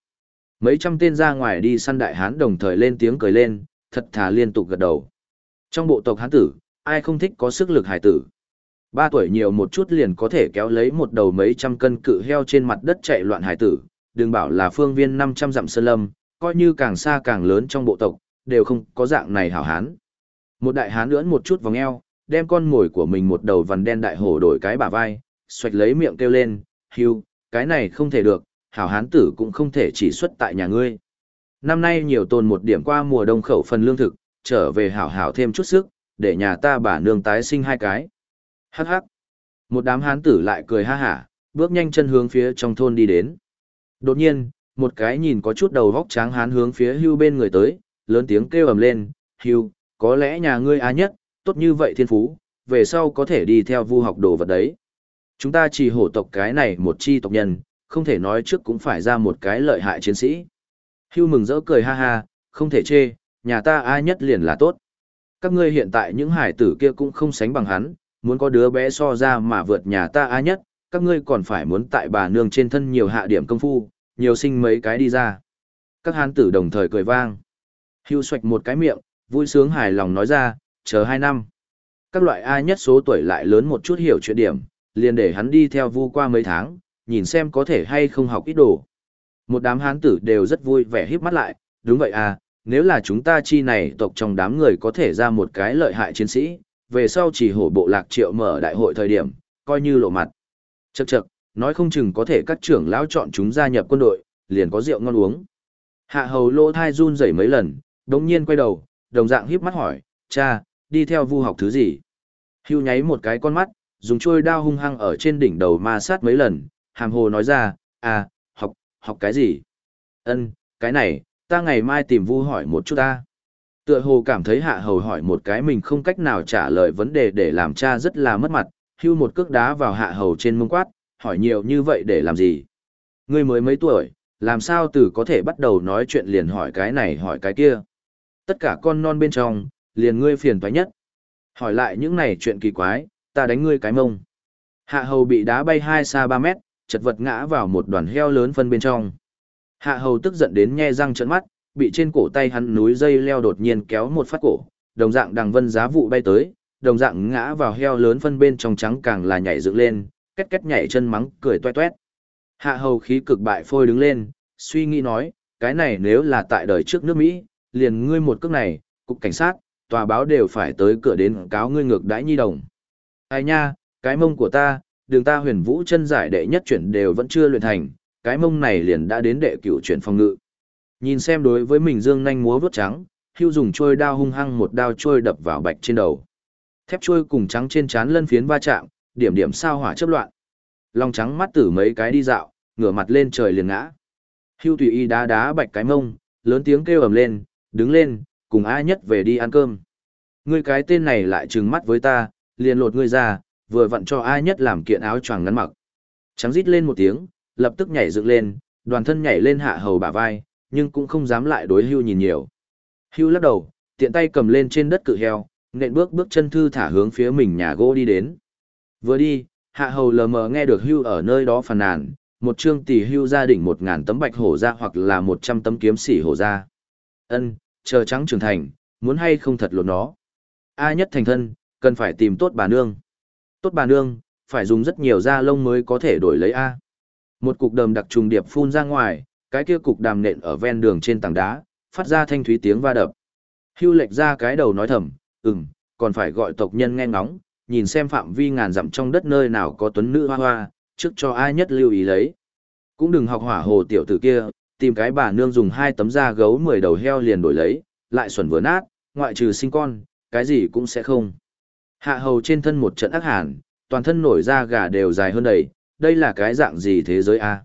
Mấy trăm tên ra ngoài đi săn đại hán đồng thời lên tiếng cười lên, thật thà liên tục gật đầu. Trong bộ tộc hán tử, ai không thích có sức lực hải tử. Ba tuổi nhiều một chút liền có thể kéo lấy một đầu mấy trăm cân cự heo trên mặt đất chạy loạn hải tử, đừng bảo là phương viên 500 dặm sơn lâm, coi như càng xa càng lớn trong bộ tộc, đều không có dạng này hảo hán. Một đại hán ưỡn một chút vòng eo, đem con mồi của mình một đầu vằn đen đại hổ đổi cái bả vai, xoạch lấy miệng kêu lên, hưu, cái này không thể được, hảo hán tử cũng không thể chỉ xuất tại nhà ngươi. Năm nay nhiều tồn một điểm qua mùa đông khẩu phần lương thực, trở về hảo hảo thêm chút sức, để nhà ta bà nương tái sinh hai cái. Hắc hắc. Một đám hán tử lại cười ha hả, bước nhanh chân hướng phía trong thôn đi đến. Đột nhiên, một cái nhìn có chút đầu vóc tráng hán hướng phía hưu bên người tới, lớn tiếng kêu ầm lên, hưu, có lẽ nhà ngươi á nhất, tốt như vậy thiên phú, về sau có thể đi theo vu học đồ vật đấy. Chúng ta chỉ hổ tộc cái này một chi tộc nhân, không thể nói trước cũng phải ra một cái lợi hại chiến sĩ. Hưu mừng rỡ cười ha ha, không thể chê, nhà ta ai nhất liền là tốt. Các ngươi hiện tại những hải tử kia cũng không sánh bằng hắn, muốn có đứa bé so ra mà vượt nhà ta ai nhất, các ngươi còn phải muốn tại bà nương trên thân nhiều hạ điểm công phu, nhiều sinh mấy cái đi ra. Các hán tử đồng thời cười vang. Hưu xoạch một cái miệng, vui sướng hài lòng nói ra, chờ hai năm. Các loại ai nhất số tuổi lại lớn một chút hiểu chuyện điểm, liền để hắn đi theo vu qua mấy tháng, nhìn xem có thể hay không học ít đồ. Một đám hán tử đều rất vui vẻ híp mắt lại, đúng vậy à, nếu là chúng ta chi này tộc trong đám người có thể ra một cái lợi hại chiến sĩ, về sau chỉ hổ bộ lạc triệu mở đại hội thời điểm, coi như lộ mặt. Chậc chậc, nói không chừng có thể các trưởng lão chọn chúng gia nhập quân đội, liền có rượu ngon uống. Hạ hầu lô thai run rẩy mấy lần, đống nhiên quay đầu, đồng dạng híp mắt hỏi, cha, đi theo vu học thứ gì? Hưu nháy một cái con mắt, dùng trôi đao hung hăng ở trên đỉnh đầu ma sát mấy lần, hàm hồ nói ra, à, học, học cái gì? Ân, cái này, ta ngày mai tìm vu hỏi một chút ta. Tựa hồ cảm thấy hạ hầu hỏi một cái mình không cách nào trả lời vấn đề để làm cha rất là mất mặt, hưu một cước đá vào hạ hầu trên mông quát, hỏi nhiều như vậy để làm gì? Ngươi mới mấy tuổi, làm sao từ có thể bắt đầu nói chuyện liền hỏi cái này hỏi cái kia? Tất cả con non bên trong, liền ngươi phiền toái nhất. Hỏi lại những này chuyện kỳ quái, ta đánh ngươi cái mông. Hạ hầu bị đá bay hai xa ba mét, chật vật ngã vào một đoàn heo lớn phân bên trong. Hạ hầu tức giận đến nhe răng trợn mắt, bị trên cổ tay hắn núi dây leo đột nhiên kéo một phát cổ, đồng dạng đằng vân giá vụ bay tới, đồng dạng ngã vào heo lớn phân bên trong trắng càng là nhảy dựng lên, két két nhảy chân mắng, cười toe toét. Hạ hầu khí cực bại phôi đứng lên, suy nghĩ nói, cái này nếu là tại đời trước nước Mỹ, liền ngươi một cước này, cục cảnh sát, tòa báo đều phải tới cửa đến cáo ngươi ngược đãi nhi đồng. Ai nha, cái mông của ta, đường ta huyền vũ chân giải đệ nhất chuyển đều vẫn chưa luyện thành, cái mông này liền đã đến đệ cửu chuyển phòng ngự. Nhìn xem đối với mình dương nhanh múa vuốt trắng, hưu dùng trôi đao hung hăng một đao trôi đập vào bạch trên đầu. Thép trôi cùng trắng trên trán lân phiến va chạm, điểm điểm sao hỏa chấp loạn. Long trắng mắt tử mấy cái đi dạo, ngửa mặt lên trời liền ngã. Hưu tùy y đá đá bạch cái mông, lớn tiếng kêu ầm lên, đứng lên, cùng ai nhất về đi ăn cơm. Ngươi cái tên này lại trừng mắt với ta, liền lột ngươi ra, vừa vặn cho ai nhất làm kiện áo choàng ngắn mặc. Trắng rít lên một tiếng, lập tức nhảy dựng lên, đoàn thân nhảy lên hạ hầu bả vai, nhưng cũng không dám lại đối hưu nhìn nhiều. Hưu lắc đầu, tiện tay cầm lên trên đất cự heo, nện bước bước chân thư thả hướng phía mình nhà gỗ đi đến. Vừa đi, hạ hầu lờ mờ nghe được hưu ở nơi đó phàn nàn, một trương tỷ hưu gia đình một ngàn tấm bạch hổ ra hoặc là một trăm tấm kiếm sỉ hổ ra. Ân, chờ trắng trưởng thành, muốn hay không thật lột nó. A nhất thành thân, cần phải tìm tốt bà nương. Tốt bà nương, phải dùng rất nhiều da lông mới có thể đổi lấy A. Một cục đầm đặc trùng điệp phun ra ngoài, cái kia cục đàm nện ở ven đường trên tảng đá, phát ra thanh thúy tiếng va đập. Hưu lệch ra cái đầu nói thầm, ừm, còn phải gọi tộc nhân nghe ngóng, nhìn xem phạm vi ngàn dặm trong đất nơi nào có tuấn nữ hoa hoa, trước cho ai nhất lưu ý lấy. Cũng đừng học hỏa hồ tiểu tử kia, tìm cái bà nương dùng hai tấm da gấu mười đầu heo liền đổi lấy, lại xuẩn vừa nát, ngoại trừ sinh con, cái gì cũng sẽ không. Hạ hầu trên thân một trận ác hàn, toàn thân nổi da gà đều dài hơn đầy, đây là cái dạng gì thế giới a?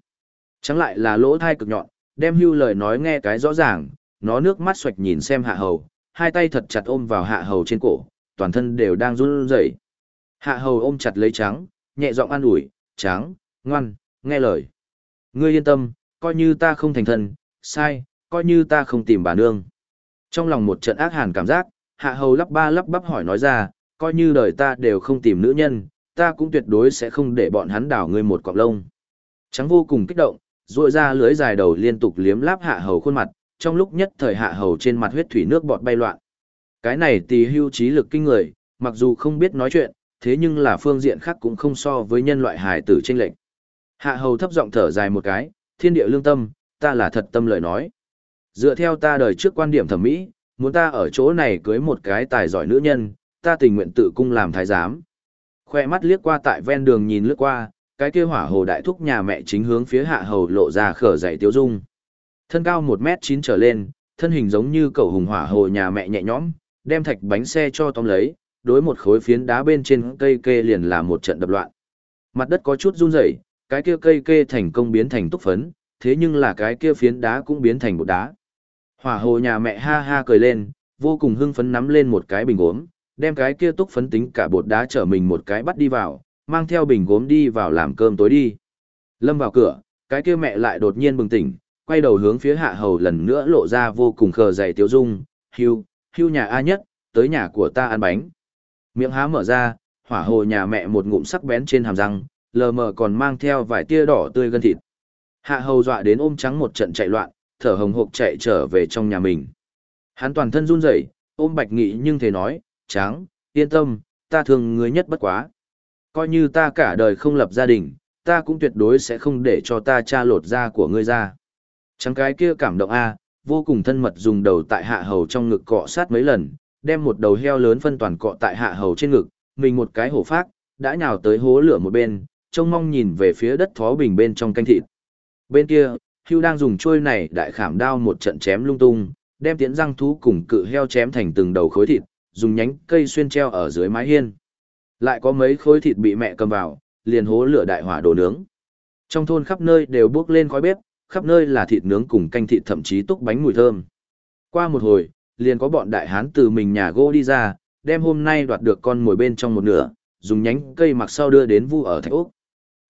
Chẳng lại là lỗ thai cực nhọn, đem hưu lời nói nghe cái rõ ràng, nó nước mắt xoạch nhìn xem hạ hầu, hai tay thật chặt ôm vào hạ hầu trên cổ, toàn thân đều đang run rẩy. Hạ hầu ôm chặt lấy trắng, nhẹ giọng an ủi, trắng, ngoan, nghe lời. Ngươi yên tâm, coi như ta không thành thân, sai, coi như ta không tìm bà nương. Trong lòng một trận ác hàn cảm giác, hạ hầu lắp ba lắp bắp hỏi nói ra, coi như đời ta đều không tìm nữ nhân, ta cũng tuyệt đối sẽ không để bọn hắn đảo ngươi một cọng lông. Trắng vô cùng kích động, ruội ra lưới dài đầu liên tục liếm láp hạ hầu khuôn mặt, trong lúc nhất thời hạ hầu trên mặt huyết thủy nước bọt bay loạn. Cái này tì hưu trí lực kinh người, mặc dù không biết nói chuyện, thế nhưng là phương diện khác cũng không so với nhân loại hài tử trên lệnh. Hạ hầu thấp giọng thở dài một cái, thiên địa lương tâm, ta là thật tâm lời nói. Dựa theo ta đời trước quan điểm thẩm mỹ, muốn ta ở chỗ này cưới một cái tài giỏi nữ nhân, ta tình nguyện tự cung làm thái giám. Khoe mắt liếc qua tại ven đường nhìn lướt qua, cái kia hỏa hồ đại thúc nhà mẹ chính hướng phía hạ hầu lộ ra khở dậy tiêu dung. Thân cao 1 mét 9 trở lên, thân hình giống như cầu hùng hỏa hồ nhà mẹ nhẹ nhõm, đem thạch bánh xe cho tóm lấy, đối một khối phiến đá bên trên cây kê liền là một trận đập loạn. Mặt đất có chút run rẩy, cái kia cây kê thành công biến thành túc phấn, thế nhưng là cái kia phiến đá cũng biến thành bột đá. Hỏa hồ nhà mẹ ha ha cười lên, vô cùng hưng phấn nắm lên một cái bình gốm, đem cái kia túc phấn tính cả bột đá trở mình một cái bắt đi vào, mang theo bình gốm đi vào làm cơm tối đi. Lâm vào cửa, cái kia mẹ lại đột nhiên bừng tỉnh, quay đầu hướng phía hạ hầu lần nữa lộ ra vô cùng khờ dày tiêu dung, hưu, hưu nhà A nhất, tới nhà của ta ăn bánh. Miệng há mở ra, hỏa hồ nhà mẹ một ngụm sắc bén trên hàm răng, lờ mờ còn mang theo vài tia đỏ tươi gân thịt. Hạ hầu dọa đến ôm trắng một trận chạy loạn, thở hồng hộc chạy trở về trong nhà mình. Hắn toàn thân run rẩy, ôm bạch nghị nhưng thế nói, trắng, yên tâm, ta thương ngươi nhất bất quá. Coi như ta cả đời không lập gia đình, ta cũng tuyệt đối sẽ không để cho ta cha lột da của ngươi ra. Trắng cái kia cảm động a, vô cùng thân mật dùng đầu tại hạ hầu trong ngực cọ sát mấy lần, đem một đầu heo lớn phân toàn cọ tại hạ hầu trên ngực, mình một cái hổ phát, đã nhào tới hố lửa một bên, trông mong nhìn về phía đất thó bình bên trong canh thịt. Bên kia, hưu đang dùng trôi này đại khảm đao một trận chém lung tung, đem tiễn răng thú cùng cự heo chém thành từng đầu khối thịt, dùng nhánh cây xuyên treo ở dưới mái hiên. Lại có mấy khối thịt bị mẹ cầm vào, liền hố lửa đại hỏa đồ nướng. Trong thôn khắp nơi đều bước lên khói bếp, khắp nơi là thịt nướng cùng canh thịt thậm chí túc bánh mùi thơm. Qua một hồi, liền có bọn đại hán từ mình nhà gỗ đi ra, đem hôm nay đoạt được con mồi bên trong một nửa, dùng nhánh cây mặc sau đưa đến vu ở thạch ốc.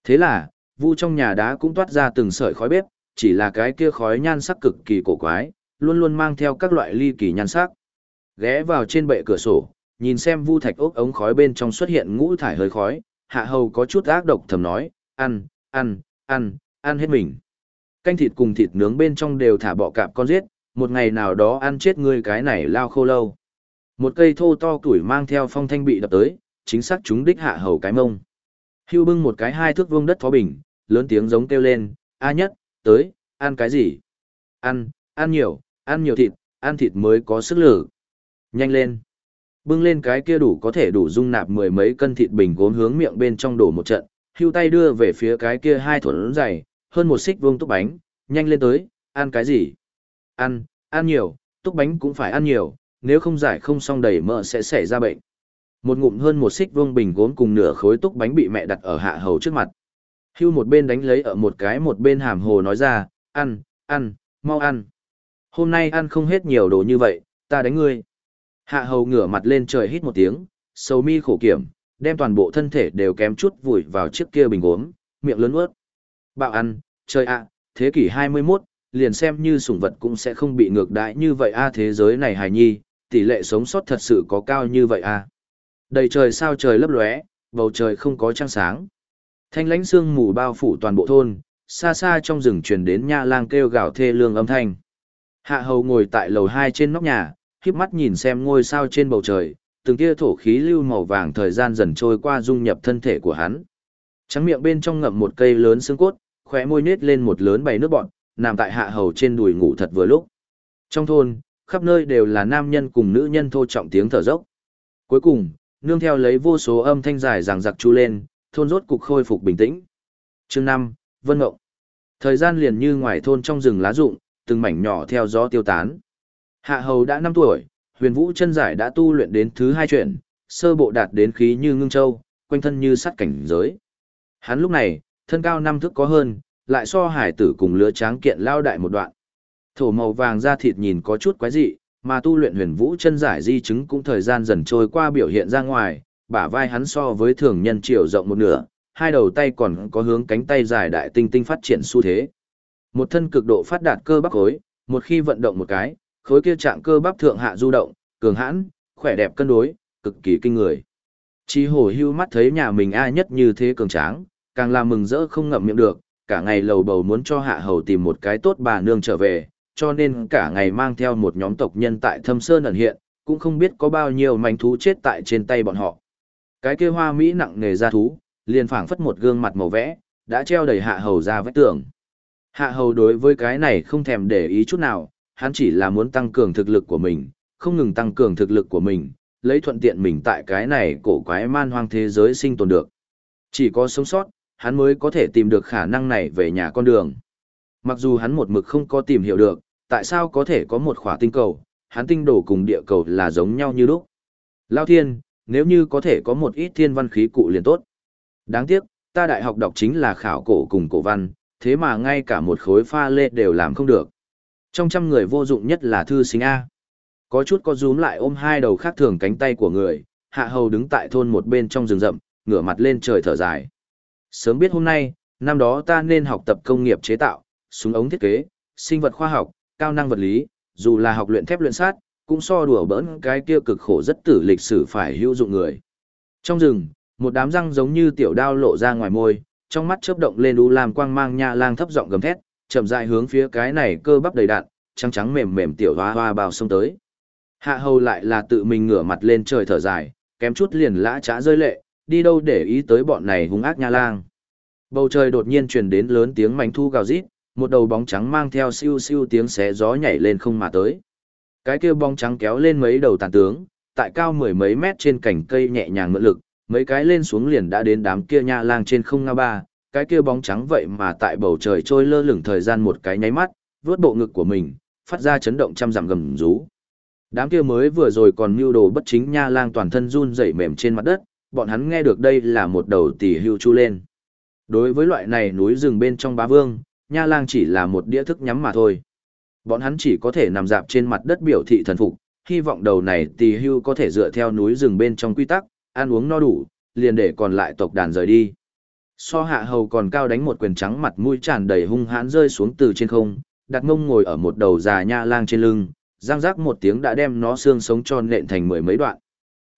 Thế là, vu trong nhà đá cũng toát ra từng sợi khói bếp, chỉ là cái kia khói nhan sắc cực kỳ cổ quái, luôn luôn mang theo các loại ly kỳ nhan sắc. Ghé vào trên bệ cửa sổ, nhìn xem vu thạch ốc ống khói bên trong xuất hiện ngũ thải hơi khói, hạ hầu có chút ác độc thầm nói, ăn, ăn, ăn, ăn hết mình. Canh thịt cùng thịt nướng bên trong đều thả bọ cạp con giết, một ngày nào đó ăn chết ngươi cái này lao khô lâu. Một cây thô to tuổi mang theo phong thanh bị đập tới, chính xác chúng đích hạ hầu cái mông. Hưu bưng một cái hai thước vuông đất phó bình, lớn tiếng giống kêu lên, a nhất, tới, ăn cái gì? Ăn, ăn nhiều, ăn nhiều thịt, ăn thịt mới có sức lực. Nhanh lên. Bưng lên cái kia đủ có thể đủ dung nạp mười mấy cân thịt bình gốm hướng miệng bên trong đổ một trận, hưu tay đưa về phía cái kia hai thuần dày, hơn một xích vuông túc bánh, nhanh lên tới, ăn cái gì? Ăn, ăn nhiều, túc bánh cũng phải ăn nhiều, nếu không giải không xong đầy mỡ sẽ xảy ra bệnh. Một ngụm hơn một xích vuông bình gốm cùng nửa khối túc bánh bị mẹ đặt ở hạ hầu trước mặt. Hưu một bên đánh lấy ở một cái một bên hàm hồ nói ra, ăn, ăn, mau ăn. Hôm nay ăn không hết nhiều đồ như vậy, ta đánh ngươi. Hạ hầu ngửa mặt lên trời hít một tiếng, sầu mi khổ kiểm, đem toàn bộ thân thể đều kém chút vùi vào chiếc kia bình gốm, miệng lớn ướt. Bạo ăn, trời ạ, thế kỷ 21, liền xem như sủng vật cũng sẽ không bị ngược đãi như vậy a thế giới này hài nhi, tỷ lệ sống sót thật sự có cao như vậy a. Đầy trời sao trời lấp lóe, bầu trời không có trăng sáng. Thanh lãnh sương mù bao phủ toàn bộ thôn, xa xa trong rừng truyền đến nha lang kêu gào thê lương âm thanh. Hạ hầu ngồi tại lầu hai trên nóc nhà, híp mắt nhìn xem ngôi sao trên bầu trời, từng tia thổ khí lưu màu vàng thời gian dần trôi qua dung nhập thân thể của hắn. Trắng miệng bên trong ngậm một cây lớn xương cốt, khóe môi nết lên một lớn bầy nước bọn, nằm tại hạ hầu trên đùi ngủ thật vừa lúc. Trong thôn, khắp nơi đều là nam nhân cùng nữ nhân thô trọng tiếng thở dốc. Cuối cùng, nương theo lấy vô số âm thanh dài ràng giặc chu lên, thôn rốt cục khôi phục bình tĩnh. Chương 5, Vân Ngộng. Thời gian liền như ngoài thôn trong rừng lá rụng, từng mảnh nhỏ theo gió tiêu tán. Hạ hầu đã 5 tuổi, huyền vũ chân giải đã tu luyện đến thứ hai chuyện, sơ bộ đạt đến khí như ngưng châu, quanh thân như sắt cảnh giới. Hắn lúc này, thân cao năm thước có hơn, lại so hải tử cùng lứa tráng kiện lao đại một đoạn. Thổ màu vàng da thịt nhìn có chút quái dị, mà tu luyện huyền vũ chân giải di chứng cũng thời gian dần trôi qua biểu hiện ra ngoài, bả vai hắn so với thường nhân chiều rộng một nửa, hai đầu tay còn có hướng cánh tay dài đại tinh tinh phát triển xu thế. Một thân cực độ phát đạt cơ bắp khối, một khi vận động một cái, khối kia trạng cơ bắp thượng hạ du động, cường hãn, khỏe đẹp cân đối, cực kỳ kinh người. Chi hổ hưu mắt thấy nhà mình ai nhất như thế cường tráng, càng làm mừng rỡ không ngậm miệng được, cả ngày lầu bầu muốn cho hạ hầu tìm một cái tốt bà nương trở về, cho nên cả ngày mang theo một nhóm tộc nhân tại thâm sơn ẩn hiện, cũng không biết có bao nhiêu manh thú chết tại trên tay bọn họ. Cái kia hoa mỹ nặng nề ra thú, liền phảng phất một gương mặt màu vẽ, đã treo đầy hạ hầu ra vách tường. Hạ hầu đối với cái này không thèm để ý chút nào, hắn chỉ là muốn tăng cường thực lực của mình, không ngừng tăng cường thực lực của mình, lấy thuận tiện mình tại cái này cổ quái man hoang thế giới sinh tồn được. Chỉ có sống sót, hắn mới có thể tìm được khả năng này về nhà con đường. Mặc dù hắn một mực không có tìm hiểu được, tại sao có thể có một khỏa tinh cầu, hắn tinh đồ cùng địa cầu là giống nhau như lúc. Lao thiên, nếu như có thể có một ít thiên văn khí cụ liền tốt. Đáng tiếc, ta đại học đọc chính là khảo cổ cùng cổ văn, thế mà ngay cả một khối pha lê đều làm không được. Trong trăm người vô dụng nhất là thư sinh A. Có chút có rúm lại ôm hai đầu khác thường cánh tay của người, hạ hầu đứng tại thôn một bên trong rừng rậm, ngửa mặt lên trời thở dài. Sớm biết hôm nay, năm đó ta nên học tập công nghiệp chế tạo, súng ống thiết kế, sinh vật khoa học, cao năng vật lý, dù là học luyện thép luyện sát, cũng so đùa bỡn cái kia cực khổ rất tử lịch sử phải hữu dụng người. Trong rừng, một đám răng giống như tiểu đao lộ ra ngoài môi, trong mắt chớp động lên u lam quang mang nha lang thấp giọng gầm thét, chậm rãi hướng phía cái này cơ bắp đầy đạn, trắng trắng mềm mềm tiểu hoa hoa bao sông tới. Hạ hầu lại là tự mình ngửa mặt lên trời thở dài, kém chút liền lã chã rơi lệ, đi đâu để ý tới bọn này hung ác nha lang. Bầu trời đột nhiên truyền đến lớn tiếng mảnh thu gào rít, một đầu bóng trắng mang theo siêu siêu tiếng xé gió nhảy lên không mà tới. Cái kia bóng trắng kéo lên mấy đầu tàn tướng, tại cao mười mấy mét trên cành cây nhẹ nhàng mượn lực, mấy cái lên xuống liền đã đến đám kia nha lang trên không nga ba, cái kia bóng trắng vậy mà tại bầu trời trôi lơ lửng thời gian một cái nháy mắt, vướt bộ ngực của mình, phát ra chấn động trăm dặm gầm rú. Đám kia mới vừa rồi còn mưu đồ bất chính nha lang toàn thân run rẩy mềm trên mặt đất, bọn hắn nghe được đây là một đầu tỷ hưu chu lên. Đối với loại này núi rừng bên trong bá vương, nha lang chỉ là một đĩa thức nhắm mà thôi. Bọn hắn chỉ có thể nằm dạp trên mặt đất biểu thị thần phục, hy vọng đầu này Tì hưu có thể dựa theo núi rừng bên trong quy tắc, ăn uống no đủ, liền để còn lại tộc đàn rời đi. So hạ hầu còn cao đánh một quyền trắng mặt mũi tràn đầy hung hãn rơi xuống từ trên không, đặt ngông ngồi ở một đầu già nha lang trên lưng, răng rác một tiếng đã đem nó xương sống tròn nện thành mười mấy đoạn.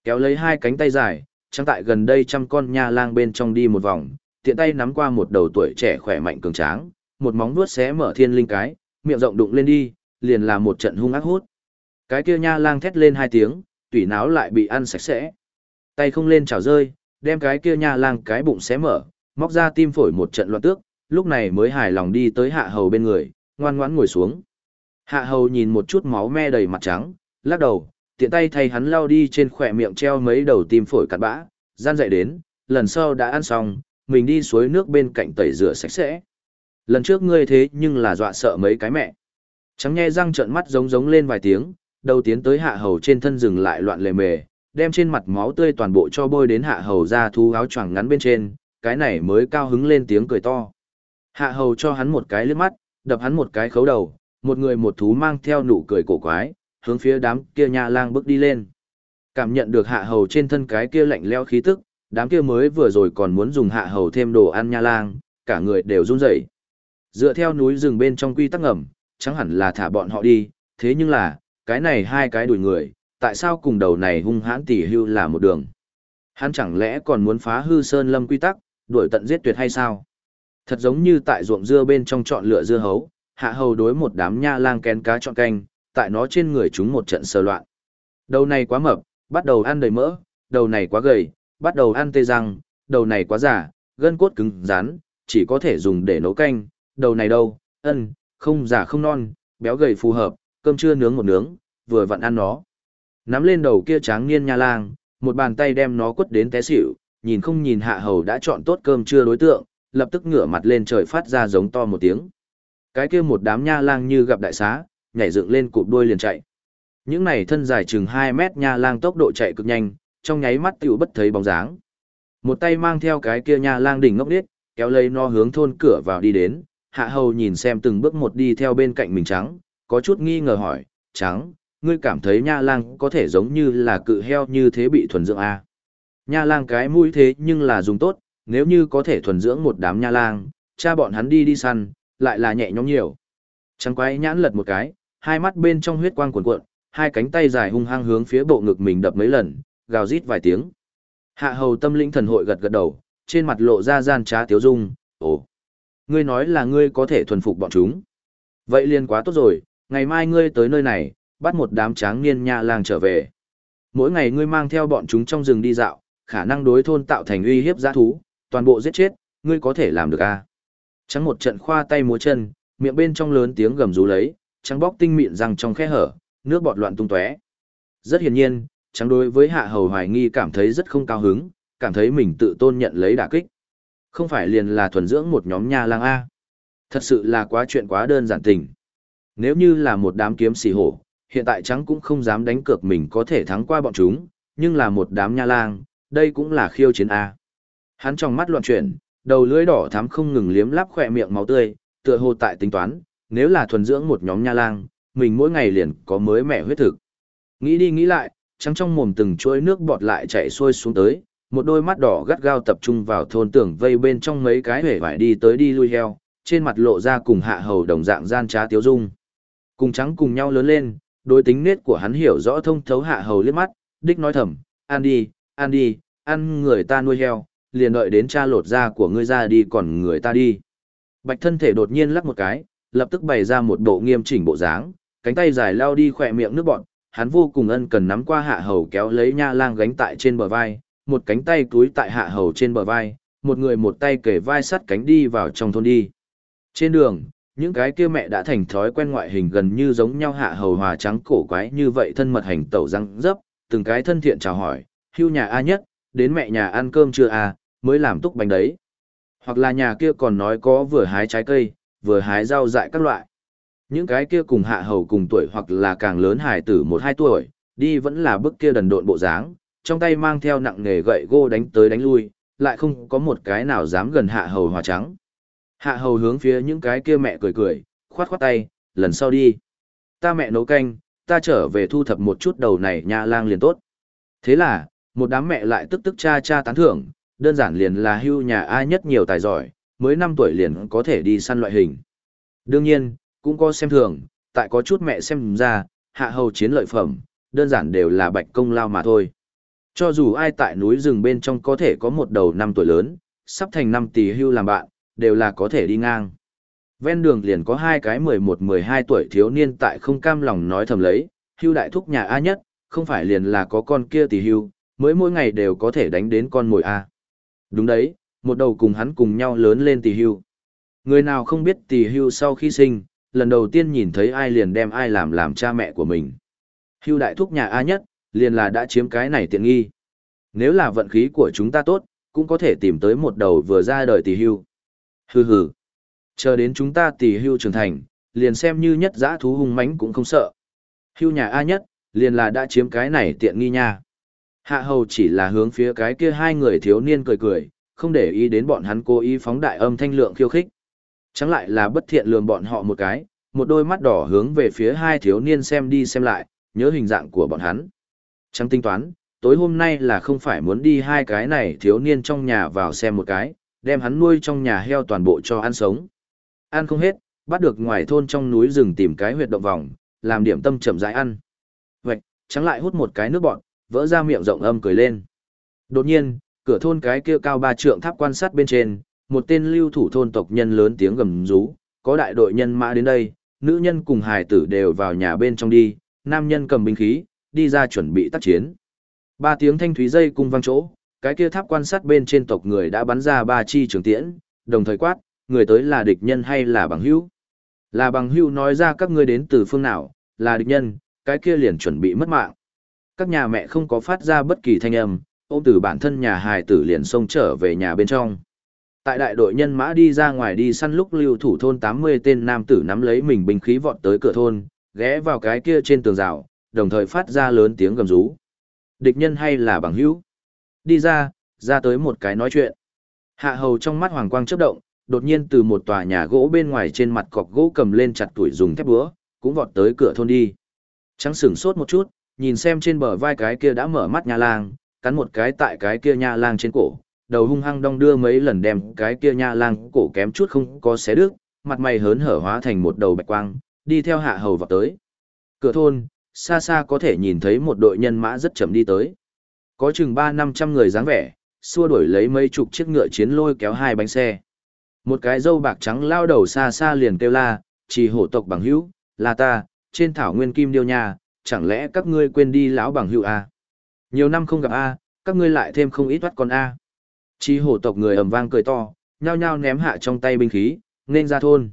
Kéo lấy hai cánh tay dài, trắng tại gần đây trăm con nha lang bên trong đi một vòng, tiện tay nắm qua một đầu tuổi trẻ khỏe mạnh cường tráng, một móng vuốt xé mở thiên linh cái, miệng rộng đụng lên đi, liền là một trận hung ác hút. Cái kia nha lang thét lên hai tiếng, tủy náo lại bị ăn sạch sẽ. Tay không lên chảo rơi, đem cái kia nha lang cái bụng xé mở, móc ra tim phổi một trận loạn tước, lúc này mới hài lòng đi tới hạ hầu bên người, ngoan ngoãn ngồi xuống. Hạ hầu nhìn một chút máu me đầy mặt trắng, lắc đầu, tiện tay thay hắn lao đi trên khỏe miệng treo mấy đầu tim phổi cắt bã, gian dậy đến, lần sau đã ăn xong, mình đi suối nước bên cạnh tẩy rửa sạch sẽ. Lần trước ngươi thế nhưng là dọa sợ mấy cái mẹ. Trắng nghe răng trợn mắt giống giống lên vài tiếng, đầu tiến tới hạ hầu trên thân rừng lại loạn lề mề, đem trên mặt máu tươi toàn bộ cho bôi đến hạ hầu ra thu áo choàng ngắn bên trên, cái này mới cao hứng lên tiếng cười to. Hạ hầu cho hắn một cái liếc mắt, đập hắn một cái khấu đầu, một người một thú mang theo nụ cười cổ quái, hướng phía đám kia nha lang bước đi lên. Cảm nhận được hạ hầu trên thân cái kia lạnh leo khí tức, đám kia mới vừa rồi còn muốn dùng hạ hầu thêm đồ ăn nha lang, cả người đều run rẩy. Dựa theo núi rừng bên trong quy tắc ngầm, chẳng hẳn là thả bọn họ đi, thế nhưng là, cái này hai cái đuổi người, tại sao cùng đầu này hung hãn tỉ hưu là một đường? Hắn chẳng lẽ còn muốn phá hư sơn lâm quy tắc, đuổi tận giết tuyệt hay sao? Thật giống như tại ruộng dưa bên trong chọn lựa dưa hấu, hạ hầu đối một đám nha lang kén cá chọn canh, tại nó trên người chúng một trận sờ loạn. Đầu này quá mập, bắt đầu ăn đầy mỡ, đầu này quá gầy, bắt đầu ăn tê răng, đầu này quá giả, gân cốt cứng rắn, chỉ có thể dùng để nấu canh, đầu này đâu, ân, không giả không non, béo gầy phù hợp, cơm trưa nướng một nướng, vừa vặn ăn nó. Nắm lên đầu kia tráng niên nha lang, một bàn tay đem nó quất đến té xỉu, nhìn không nhìn hạ hầu đã chọn tốt cơm trưa đối tượng, lập tức ngửa mặt lên trời phát ra giống to một tiếng. Cái kia một đám nha lang như gặp đại xá, nhảy dựng lên cụp đuôi liền chạy. Những này thân dài chừng 2 mét nha lang tốc độ chạy cực nhanh, trong nháy mắt tiểu bất thấy bóng dáng. Một tay mang theo cái kia nha lang đỉnh ngốc điếc, kéo lấy nó hướng thôn cửa vào đi đến, hạ hầu nhìn xem từng bước một đi theo bên cạnh mình trắng, có chút nghi ngờ hỏi, trắng, ngươi cảm thấy nha lang có thể giống như là cự heo như thế bị thuần dưỡng à? Nha lang cái mũi thế nhưng là dùng tốt, nếu như có thể thuần dưỡng một đám nha lang, cha bọn hắn đi đi săn, lại là nhẹ nhõm nhiều. Trắng quái nhãn lật một cái, hai mắt bên trong huyết quang cuồn cuộn, hai cánh tay dài hung hăng hướng phía bộ ngực mình đập mấy lần, gào rít vài tiếng. Hạ hầu tâm linh thần hội gật gật đầu, trên mặt lộ ra gian trá tiếu dung, ồ, ngươi nói là ngươi có thể thuần phục bọn chúng. Vậy liền quá tốt rồi, ngày mai ngươi tới nơi này, bắt một đám tráng niên nha lang trở về. Mỗi ngày ngươi mang theo bọn chúng trong rừng đi dạo, khả năng đối thôn tạo thành uy hiếp giã thú, toàn bộ giết chết, ngươi có thể làm được à? Trắng một trận khoa tay múa chân, miệng bên trong lớn tiếng gầm rú lấy, trắng bóc tinh mịn răng trong khe hở, nước bọt loạn tung tóe. Rất hiển nhiên, trắng đối với hạ hầu hoài nghi cảm thấy rất không cao hứng, cảm thấy mình tự tôn nhận lấy đả kích. Không phải liền là thuần dưỡng một nhóm nha lang A. Thật sự là quá chuyện quá đơn giản tình. Nếu như là một đám kiếm xì hổ, hiện tại trắng cũng không dám đánh cược mình có thể thắng qua bọn chúng, nhưng là một đám nha lang, đây cũng là khiêu chiến A. Hắn trong mắt loạn chuyển, đầu lưỡi đỏ thắm không ngừng liếm lắp khỏe miệng máu tươi, tựa hồ tại tính toán, nếu là thuần dưỡng một nhóm nha lang, mình mỗi ngày liền có mới mẻ huyết thực. Nghĩ đi nghĩ lại, trắng trong mồm từng chuỗi nước bọt lại chảy xuôi xuống tới, một đôi mắt đỏ gắt gao tập trung vào thôn tưởng vây bên trong mấy cái hể vải đi tới đi lui heo, trên mặt lộ ra cùng hạ hầu đồng dạng gian trá tiếu dung. Cùng trắng cùng nhau lớn lên, đối tính nết của hắn hiểu rõ thông thấu hạ hầu liếc mắt, đích nói thầm, ăn đi, ăn đi, ăn người ta nuôi heo, liền đợi đến cha lột da của ngươi ra đi còn người ta đi. Bạch thân thể đột nhiên lắc một cái, lập tức bày ra một bộ nghiêm chỉnh bộ dáng, cánh tay dài lao đi khỏe miệng nước bọn, hắn vô cùng ân cần nắm qua hạ hầu kéo lấy nha lang gánh tại trên bờ vai, một cánh tay túi tại hạ hầu trên bờ vai, một người một tay kể vai sắt cánh đi vào trong thôn đi. Trên đường, những cái kia mẹ đã thành thói quen ngoại hình gần như giống nhau hạ hầu hòa trắng cổ quái như vậy thân mật hành tẩu răng dấp, từng cái thân thiện chào hỏi, hưu nhà A nhất, đến mẹ nhà ăn cơm chưa à, mới làm túc bánh đấy. Hoặc là nhà kia còn nói có vừa hái trái cây, vừa hái rau dại các loại. Những cái kia cùng hạ hầu cùng tuổi hoặc là càng lớn hài tử một hai tuổi, đi vẫn là bức kia đần độn bộ dáng, trong tay mang theo nặng nghề gậy gô đánh tới đánh lui, lại không có một cái nào dám gần hạ hầu hòa trắng. Hạ hầu hướng phía những cái kia mẹ cười cười, khoát khoát tay, lần sau đi. Ta mẹ nấu canh, ta trở về thu thập một chút đầu này nha lang liền tốt. Thế là, một đám mẹ lại tức tức cha cha tán thưởng, đơn giản liền là hưu nhà ai nhất nhiều tài giỏi, mới 5 tuổi liền có thể đi săn loại hình. Đương nhiên, cũng có xem thường, tại có chút mẹ xem ra, hạ hầu chiến lợi phẩm, đơn giản đều là bạch công lao mà thôi. Cho dù ai tại núi rừng bên trong có thể có một đầu năm tuổi lớn, sắp thành năm tỷ hưu làm bạn, đều là có thể đi ngang. Ven đường liền có hai cái 11-12 tuổi thiếu niên tại không cam lòng nói thầm lấy, hưu đại thúc nhà A nhất, không phải liền là có con kia tỷ hưu, mới mỗi ngày đều có thể đánh đến con mồi A. Đúng đấy, một đầu cùng hắn cùng nhau lớn lên tỷ hưu. Người nào không biết tỷ hưu sau khi sinh, lần đầu tiên nhìn thấy ai liền đem ai làm làm cha mẹ của mình. Hưu đại thúc nhà A nhất, liền là đã chiếm cái này tiện nghi. Nếu là vận khí của chúng ta tốt, cũng có thể tìm tới một đầu vừa ra đời tỷ hưu. Hừ hừ. Chờ đến chúng ta tỷ hưu trưởng thành, liền xem như nhất giã thú hung mãnh cũng không sợ. Hưu nhà A nhất, liền là đã chiếm cái này tiện nghi nha. Hạ hầu chỉ là hướng phía cái kia hai người thiếu niên cười cười, không để ý đến bọn hắn cố ý phóng đại âm thanh lượng khiêu khích. Chẳng lại là bất thiện lường bọn họ một cái, một đôi mắt đỏ hướng về phía hai thiếu niên xem đi xem lại, nhớ hình dạng của bọn hắn. Chẳng tính toán, tối hôm nay là không phải muốn đi hai cái này thiếu niên trong nhà vào xem một cái, đem hắn nuôi trong nhà heo toàn bộ cho ăn sống. Ăn không hết, bắt được ngoài thôn trong núi rừng tìm cái huyệt động vòng, làm điểm tâm chậm rãi ăn. vạch trắng lại hút một cái nước bọn, vỡ ra miệng rộng âm cười lên. Đột nhiên, cửa thôn cái kia cao ba trượng tháp quan sát bên trên, một tên lưu thủ thôn tộc nhân lớn tiếng gầm rú, có đại đội nhân mã đến đây, nữ nhân cùng hài tử đều vào nhà bên trong đi, nam nhân cầm binh khí, đi ra chuẩn bị tác chiến. Ba tiếng thanh thúy dây cung vang chỗ, cái kia tháp quan sát bên trên tộc người đã bắn ra ba chi trường tiễn, đồng thời quát, người tới là địch nhân hay là bằng hữu? Là bằng hữu nói ra các ngươi đến từ phương nào, là địch nhân, cái kia liền chuẩn bị mất mạng. Các nhà mẹ không có phát ra bất kỳ thanh âm, ôm từ bản thân nhà hài tử liền xông trở về nhà bên trong. Tại đại đội nhân mã đi ra ngoài đi săn lúc lưu thủ thôn 80 tên nam tử nắm lấy mình binh khí vọt tới cửa thôn, ghé vào cái kia trên tường rào, đồng thời phát ra lớn tiếng gầm rú. Địch nhân hay là bằng hữu? Đi ra, ra tới một cái nói chuyện. Hạ hầu trong mắt hoàng quang chớp động, đột nhiên từ một tòa nhà gỗ bên ngoài trên mặt cọc gỗ cầm lên chặt tuổi dùng thép búa, cũng vọt tới cửa thôn đi. Trắng sửng sốt một chút, nhìn xem trên bờ vai cái kia đã mở mắt nha lang, cắn một cái tại cái kia nha lang trên cổ, đầu hung hăng đong đưa mấy lần đem cái kia nha lang cổ kém chút không có xé đứt, mặt mày hớn hở hóa thành một đầu bạch quang, đi theo hạ hầu vào tới. Cửa thôn, xa xa có thể nhìn thấy một đội nhân mã rất chậm đi tới. Có chừng ba năm trăm người dáng vẻ, xua đuổi lấy mấy chục chiếc ngựa chiến lôi kéo hai bánh xe. Một cái dâu bạc trắng lao đầu xa xa liền kêu la, chỉ hổ tộc bằng hữu, là ta, trên thảo nguyên kim điêu nhà, chẳng lẽ các ngươi quên đi lão bằng hữu à? Nhiều năm không gặp a, các ngươi lại thêm không ít thoát con a. Chi hổ tộc người ầm vang cười to, nhao nhao ném hạ trong tay binh khí, nên ra thôn.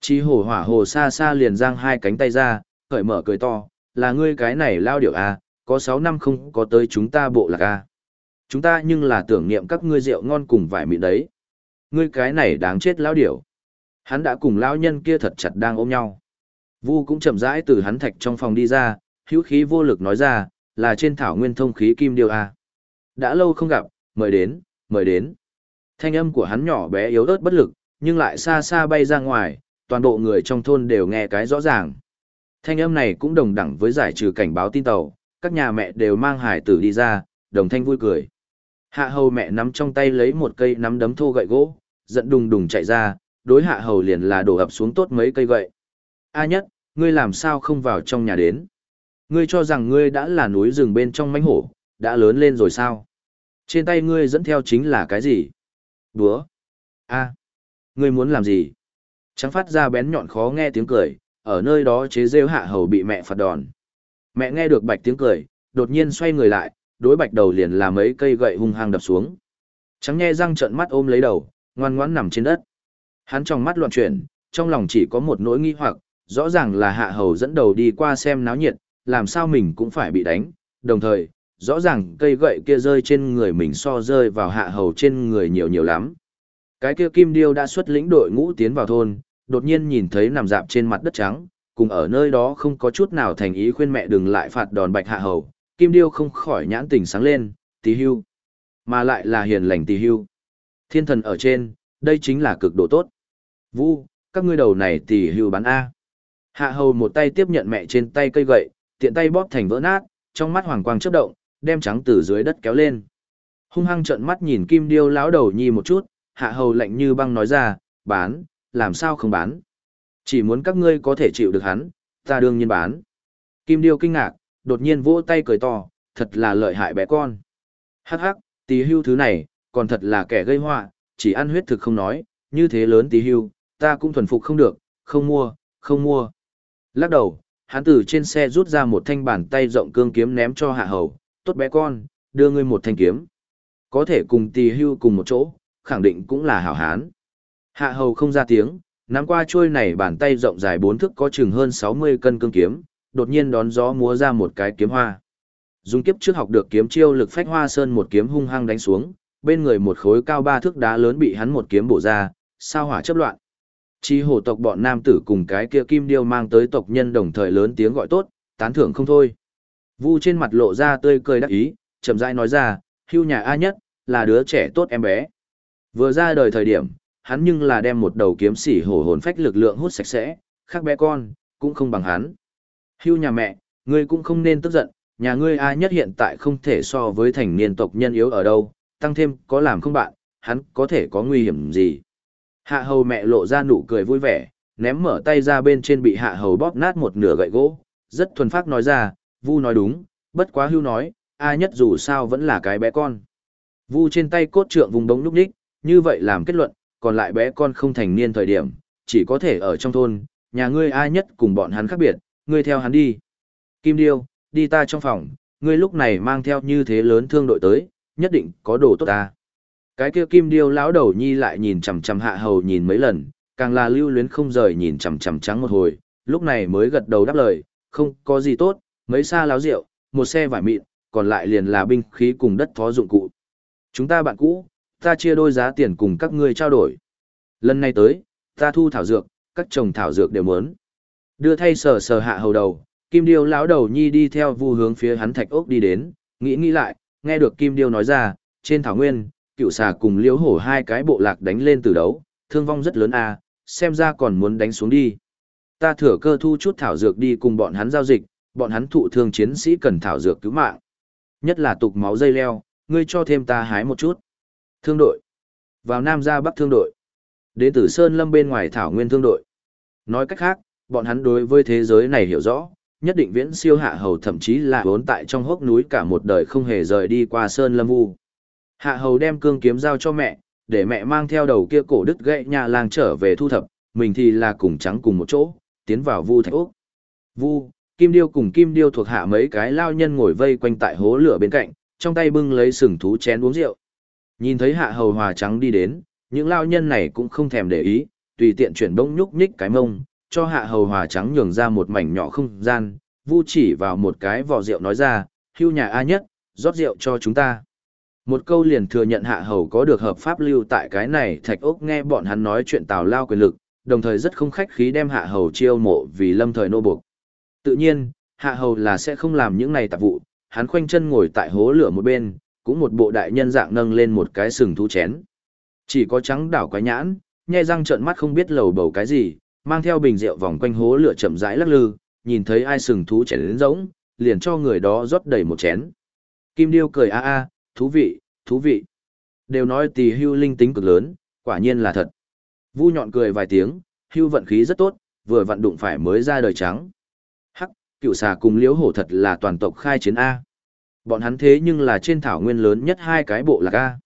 Chi hổ hỏa hồ xa xa liền giang hai cánh tay ra, cởi mở cười to, là ngươi cái này lao điệu a, à, có sáu năm không có tới chúng ta bộ lạc a. Chúng ta nhưng là tưởng niệm các ngươi rượu ngon cùng vải mịn đấy. Ngươi cái này đáng chết lão điểu. Hắn đã cùng lão nhân kia thật chặt đang ôm nhau. Vu cũng chậm rãi từ hắn thạch trong phòng đi ra, hữu khí vô lực nói ra, là trên thảo nguyên thông khí kim điêu a. Đã lâu không gặp, mời đến, mời đến. Thanh âm của hắn nhỏ bé yếu ớt bất lực, nhưng lại xa xa bay ra ngoài, toàn bộ người trong thôn đều nghe cái rõ ràng. Thanh âm này cũng đồng đẳng với giải trừ cảnh báo tin tàu, các nhà mẹ đều mang hải tử đi ra, đồng thanh vui cười. Hạ hầu mẹ nắm trong tay lấy một cây nắm đấm thô gậy gỗ, giận đùng đùng chạy ra, đối hạ hầu liền là đổ ập xuống tốt mấy cây gậy. A nhất, ngươi làm sao không vào trong nhà đến? Ngươi cho rằng ngươi đã là núi rừng bên trong mánh hổ, đã lớn lên rồi sao? Trên tay ngươi dẫn theo chính là cái gì? Búa. A. ngươi muốn làm gì? Trắng phát ra bén nhọn khó nghe tiếng cười, ở nơi đó chế rêu hạ hầu bị mẹ phạt đòn. Mẹ nghe được bạch tiếng cười, đột nhiên xoay người lại, đối bạch đầu liền là mấy cây gậy hung hăng đập xuống. Trắng nghe răng trợn mắt ôm lấy đầu, ngoan ngoãn nằm trên đất. Hắn trong mắt loạn chuyển, trong lòng chỉ có một nỗi nghi hoặc, rõ ràng là hạ hầu dẫn đầu đi qua xem náo nhiệt, làm sao mình cũng phải bị đánh, đồng thời, rõ ràng cây gậy kia rơi trên người mình so rơi vào hạ hầu trên người nhiều nhiều lắm. Cái kia kim điêu đã xuất lĩnh đội ngũ tiến vào thôn, đột nhiên nhìn thấy nằm dạp trên mặt đất trắng, cùng ở nơi đó không có chút nào thành ý khuyên mẹ đừng lại phạt đòn bạch hạ hầu, kim điêu không khỏi nhãn tình sáng lên, tí hưu. Mà lại là hiền lành tí hưu. Thiên thần ở trên, đây chính là cực độ tốt. Vu, các ngươi đầu này tỷ hưu bán A. Hạ hầu một tay tiếp nhận mẹ trên tay cây gậy, tiện tay bóp thành vỡ nát, trong mắt hoàng quang chớp động, đem trắng từ dưới đất kéo lên. Hung hăng trợn mắt nhìn kim điêu lão đầu nhi một chút, hạ hầu lạnh như băng nói ra, bán, làm sao không bán. Chỉ muốn các ngươi có thể chịu được hắn, ta đương nhiên bán. Kim điêu kinh ngạc, đột nhiên vỗ tay cười to, thật là lợi hại bé con. Hắc hắc, tí hưu thứ này, còn thật là kẻ gây họa, chỉ ăn huyết thực không nói, như thế lớn tí hưu, ta cũng thuần phục không được, không mua, không mua. Lắc đầu, hắn từ trên xe rút ra một thanh bàn tay rộng cương kiếm ném cho hạ hầu, tốt bé con, đưa ngươi một thanh kiếm. Có thể cùng tì hưu cùng một chỗ, khẳng định cũng là hảo hán. Hạ hầu không ra tiếng, nắm qua chuôi này bàn tay rộng dài bốn thước có chừng hơn 60 cân cương kiếm, đột nhiên đón gió múa ra một cái kiếm hoa. Dung kiếp trước học được kiếm chiêu lực phách hoa sơn một kiếm hung hăng đánh xuống, bên người một khối cao ba thước đá lớn bị hắn một kiếm bổ ra, sao hỏa chấp loạn. Chi hổ tộc bọn nam tử cùng cái kia kim điêu mang tới tộc nhân đồng thời lớn tiếng gọi tốt, tán thưởng không thôi. Vu trên mặt lộ ra tươi cười đắc ý, chậm rãi nói ra, hưu nhà A nhất, là đứa trẻ tốt em bé. Vừa ra đời thời điểm, hắn nhưng là đem một đầu kiếm sỉ hổ hồn phách lực lượng hút sạch sẽ, khác bé con, cũng không bằng hắn. Hưu nhà mẹ, ngươi cũng không nên tức giận, nhà ngươi A nhất hiện tại không thể so với thành niên tộc nhân yếu ở đâu, tăng thêm có làm không bạn, hắn có thể có nguy hiểm gì. Hạ hầu mẹ lộ ra nụ cười vui vẻ, ném mở tay ra bên trên bị hạ hầu bóp nát một nửa gậy gỗ, rất thuần phát nói ra, Vu nói đúng, bất quá hưu nói, A nhất dù sao vẫn là cái bé con. Vu trên tay cốt trượng vùng đống lúc đích, như vậy làm kết luận, còn lại bé con không thành niên thời điểm, chỉ có thể ở trong thôn, nhà ngươi ai nhất cùng bọn hắn khác biệt, ngươi theo hắn đi. Kim Điêu, đi ta trong phòng, ngươi lúc này mang theo như thế lớn thương đội tới, nhất định có đồ tốt ta. Cái kia Kim Điêu lão đầu nhi lại nhìn chằm chằm hạ hầu nhìn mấy lần, càng là lưu luyến không rời nhìn chằm chằm trắng một hồi, lúc này mới gật đầu đáp lời, không có gì tốt, mấy xa láo rượu, một xe vải mịn, còn lại liền là binh khí cùng đất phó dụng cụ. Chúng ta bạn cũ, ta chia đôi giá tiền cùng các ngươi trao đổi. Lần này tới, ta thu thảo dược, các chồng thảo dược đều muốn. Đưa thay sờ sờ hạ hầu đầu, Kim Điêu lão đầu nhi đi theo vu hướng phía hắn thạch ốc đi đến, nghĩ nghĩ lại, nghe được Kim Điêu nói ra, trên thảo nguyên, cựu xà cùng liễu hổ hai cái bộ lạc đánh lên từ đấu, thương vong rất lớn à, xem ra còn muốn đánh xuống đi. Ta thừa cơ thu chút thảo dược đi cùng bọn hắn giao dịch, bọn hắn thụ thương chiến sĩ cần thảo dược cứu mạng. Nhất là tục máu dây leo, ngươi cho thêm ta hái một chút. Thương đội. Vào Nam ra Bắc thương đội. Đến từ Sơn Lâm bên ngoài thảo nguyên thương đội. Nói cách khác, bọn hắn đối với thế giới này hiểu rõ, nhất định viễn siêu hạ hầu thậm chí là vốn tại trong hốc núi cả một đời không hề rời đi qua Sơn Lâm Vu. Hạ hầu đem cương kiếm giao cho mẹ, để mẹ mang theo đầu kia cổ đứt gãy nhà làng trở về thu thập, mình thì là cùng trắng cùng một chỗ, tiến vào Vu Thạch Úc. Vu, Kim Điêu cùng Kim Điêu thuộc hạ mấy cái lao nhân ngồi vây quanh tại hố lửa bên cạnh, trong tay bưng lấy sừng thú chén uống rượu. Nhìn thấy hạ hầu hòa trắng đi đến, những lao nhân này cũng không thèm để ý, tùy tiện chuyển bông nhúc nhích cái mông, cho hạ hầu hòa trắng nhường ra một mảnh nhỏ không gian, vu chỉ vào một cái vò rượu nói ra, hưu nhà A nhất, rót rượu cho chúng ta. Một câu liền thừa nhận hạ hầu có được hợp pháp lưu tại cái này thạch ốc nghe bọn hắn nói chuyện tào lao quyền lực, đồng thời rất không khách khí đem hạ hầu chiêu mộ vì lâm thời nô buộc. Tự nhiên, hạ hầu là sẽ không làm những này tạp vụ, hắn khoanh chân ngồi tại hố lửa một bên, cũng một bộ đại nhân dạng nâng lên một cái sừng thú chén. Chỉ có trắng đảo quái nhãn, nhai răng trợn mắt không biết lầu bầu cái gì, mang theo bình rượu vòng quanh hố lửa chậm rãi lắc lư, nhìn thấy ai sừng thú chén đến rỗng, liền cho người đó rót đầy một chén. Kim Điêu cười a a, thú vị, thú vị. Đều nói tỳ hưu linh tính cực lớn, quả nhiên là thật. Vu nhọn cười vài tiếng, hưu vận khí rất tốt, vừa vận đụng phải mới ra đời trắng. Hắc, cựu xà cùng liễu hổ thật là toàn tộc khai chiến A. Bọn hắn thế nhưng là trên thảo nguyên lớn nhất hai cái bộ lạc A.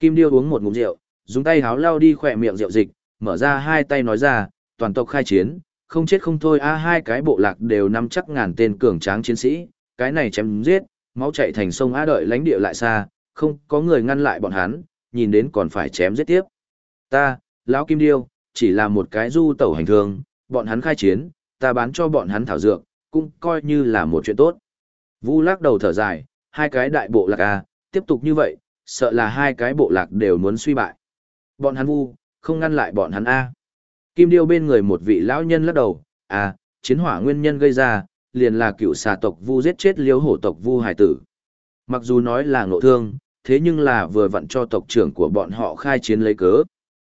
Kim Điêu uống một ngụm rượu, dùng tay háo lao đi khỏe miệng rượu dịch, mở ra hai tay nói ra, toàn tộc khai chiến, không chết không thôi a hai cái bộ lạc đều nắm chắc ngàn tên cường tráng chiến sĩ, cái này chém giết, máu chạy thành sông a đợi lãnh địa lại xa, không có người ngăn lại bọn hắn, nhìn đến còn phải chém giết tiếp. Ta, lão Kim Điêu, chỉ là một cái du tẩu hành thương, bọn hắn khai chiến, ta bán cho bọn hắn thảo dược, cũng coi như là một chuyện tốt. Vu lắc đầu thở dài, hai cái đại bộ lạc a, tiếp tục như vậy, sợ là hai cái bộ lạc đều muốn suy bại. Bọn hắn vu, không ngăn lại bọn hắn a. Kim điêu bên người một vị lão nhân lắc đầu, à, chiến hỏa nguyên nhân gây ra, liền là cựu xà tộc vu giết chết liếu hổ tộc vu hải tử. Mặc dù nói là ngộ thương, thế nhưng là vừa vặn cho tộc trưởng của bọn họ khai chiến lấy cớ.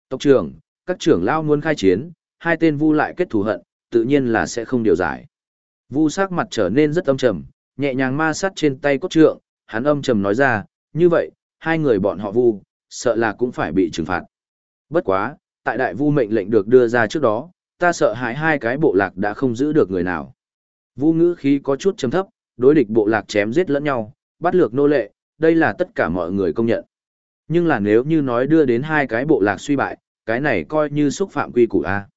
Tộc trưởng, các trưởng lão muốn khai chiến, hai tên vu lại kết thù hận, tự nhiên là sẽ không điều giải. Vu sắc mặt trở nên rất âm trầm, nhẹ nhàng ma sát trên tay cốt trượng, hắn âm trầm nói ra, như vậy, hai người bọn họ vu, sợ là cũng phải bị trừng phạt. Bất quá, tại đại vu mệnh lệnh được đưa ra trước đó, ta sợ hãi hai cái bộ lạc đã không giữ được người nào. Vu ngữ khí có chút trầm thấp, đối địch bộ lạc chém giết lẫn nhau, bắt lược nô lệ, đây là tất cả mọi người công nhận. Nhưng là nếu như nói đưa đến hai cái bộ lạc suy bại, cái này coi như xúc phạm quy củ A.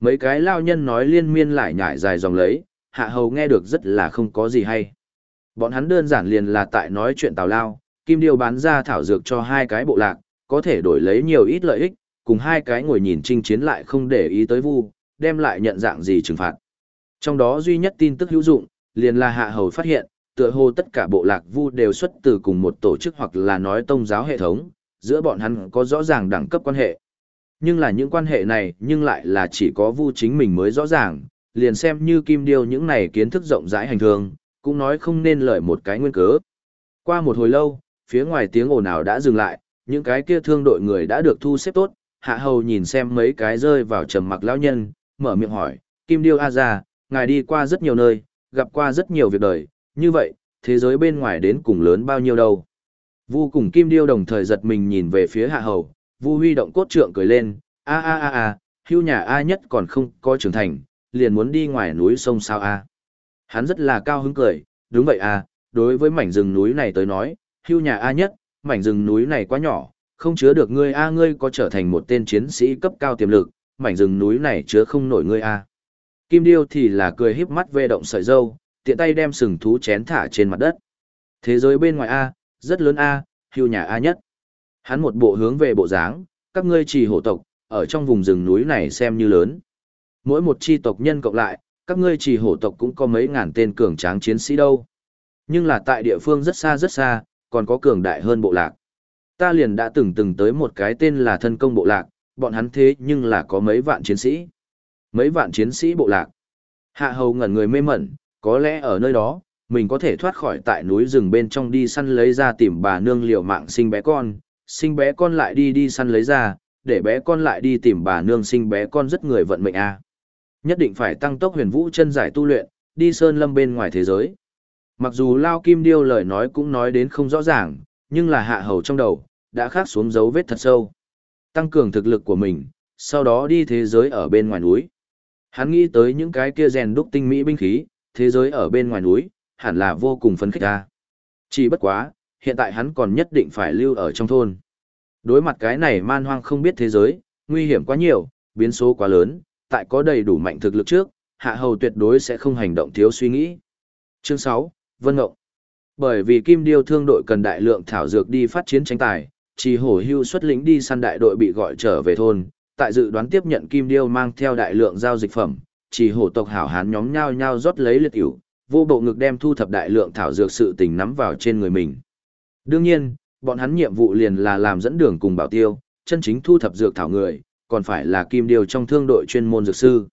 Mấy cái lao nhân nói liên miên lại nhải dài dòng lấy, hạ hầu nghe được rất là không có gì hay. Bọn hắn đơn giản liền là tại nói chuyện tào lao, kim điêu bán ra thảo dược cho hai cái bộ lạc, có thể đổi lấy nhiều ít lợi ích, cùng hai cái ngồi nhìn chinh chiến lại không để ý tới vu, đem lại nhận dạng gì trừng phạt. Trong đó duy nhất tin tức hữu dụng, liền là hạ hầu phát hiện, tựa hồ tất cả bộ lạc vu đều xuất từ cùng một tổ chức hoặc là nói tôn giáo hệ thống, giữa bọn hắn có rõ ràng đẳng cấp quan hệ. Nhưng là những quan hệ này nhưng lại là chỉ có vu chính mình mới rõ ràng, liền xem như kim điêu những này kiến thức rộng rãi hành thường, cũng nói không nên lời một cái nguyên cớ. Qua một hồi lâu, phía ngoài tiếng ồn ào đã dừng lại, những cái kia thương đội người đã được thu xếp tốt, hạ hầu nhìn xem mấy cái rơi vào trầm mặc lão nhân, mở miệng hỏi, Kim Điêu A ra, ngài đi qua rất nhiều nơi, gặp qua rất nhiều việc đời, như vậy, thế giới bên ngoài đến cùng lớn bao nhiêu đâu. Vu cùng Kim Điêu đồng thời giật mình nhìn về phía hạ hầu, Vu huy động cốt trượng cười lên, a a a a, hưu nhà A nhất còn không có trưởng thành, liền muốn đi ngoài núi sông sao A. Hắn rất là cao hứng cười, đúng vậy A, đối với mảnh rừng núi này tới nói, hưu nhà A nhất, mảnh rừng núi này quá nhỏ, không chứa được ngươi a ngươi có trở thành một tên chiến sĩ cấp cao tiềm lực, mảnh rừng núi này chứa không nổi ngươi a. Kim Điêu thì là cười híp mắt về động sợi dâu, tiện tay đem sừng thú chén thả trên mặt đất. Thế giới bên ngoài a, rất lớn a, hưu nhà a nhất. Hắn một bộ hướng về bộ dáng, các ngươi chỉ hổ tộc, ở trong vùng rừng núi này xem như lớn. Mỗi một chi tộc nhân cộng lại, các ngươi chỉ hổ tộc cũng có mấy ngàn tên cường tráng chiến sĩ đâu. Nhưng là tại địa phương rất xa rất xa, còn có cường đại hơn bộ lạc. Ta liền đã từng từng tới một cái tên là thân công bộ lạc, bọn hắn thế nhưng là có mấy vạn chiến sĩ. Mấy vạn chiến sĩ bộ lạc. Hạ hầu ngẩn người mê mẩn, có lẽ ở nơi đó, mình có thể thoát khỏi tại núi rừng bên trong đi săn lấy ra tìm bà nương liều mạng sinh bé con, sinh bé con lại đi đi săn lấy ra, để bé con lại đi tìm bà nương sinh bé con rất người vận mệnh a. Nhất định phải tăng tốc huyền vũ chân giải tu luyện, đi sơn lâm bên ngoài thế giới. Mặc dù Lao Kim Điêu lời nói cũng nói đến không rõ ràng, nhưng là hạ hầu trong đầu, đã khắc xuống dấu vết thật sâu. Tăng cường thực lực của mình, sau đó đi thế giới ở bên ngoài núi. Hắn nghĩ tới những cái kia rèn đúc tinh mỹ binh khí, thế giới ở bên ngoài núi, hẳn là vô cùng phấn khích ra. Chỉ bất quá, hiện tại hắn còn nhất định phải lưu ở trong thôn. Đối mặt cái này man hoang không biết thế giới, nguy hiểm quá nhiều, biến số quá lớn, tại có đầy đủ mạnh thực lực trước, hạ hầu tuyệt đối sẽ không hành động thiếu suy nghĩ. Chương 6, Vân Ngộng Bởi vì Kim Điêu thương đội cần đại lượng thảo dược đi phát chiến tranh tài, chỉ hổ hưu xuất lĩnh đi săn đại đội bị gọi trở về thôn, tại dự đoán tiếp nhận Kim Điêu mang theo đại lượng giao dịch phẩm, chỉ hổ tộc hảo hán nhóm nhau nhau rót lấy liệt ỉu, vô bộ ngực đem thu thập đại lượng thảo dược sự tình nắm vào trên người mình. Đương nhiên, bọn hắn nhiệm vụ liền là làm dẫn đường cùng bảo tiêu, chân chính thu thập dược thảo người, còn phải là kim điều trong thương đội chuyên môn dược sư.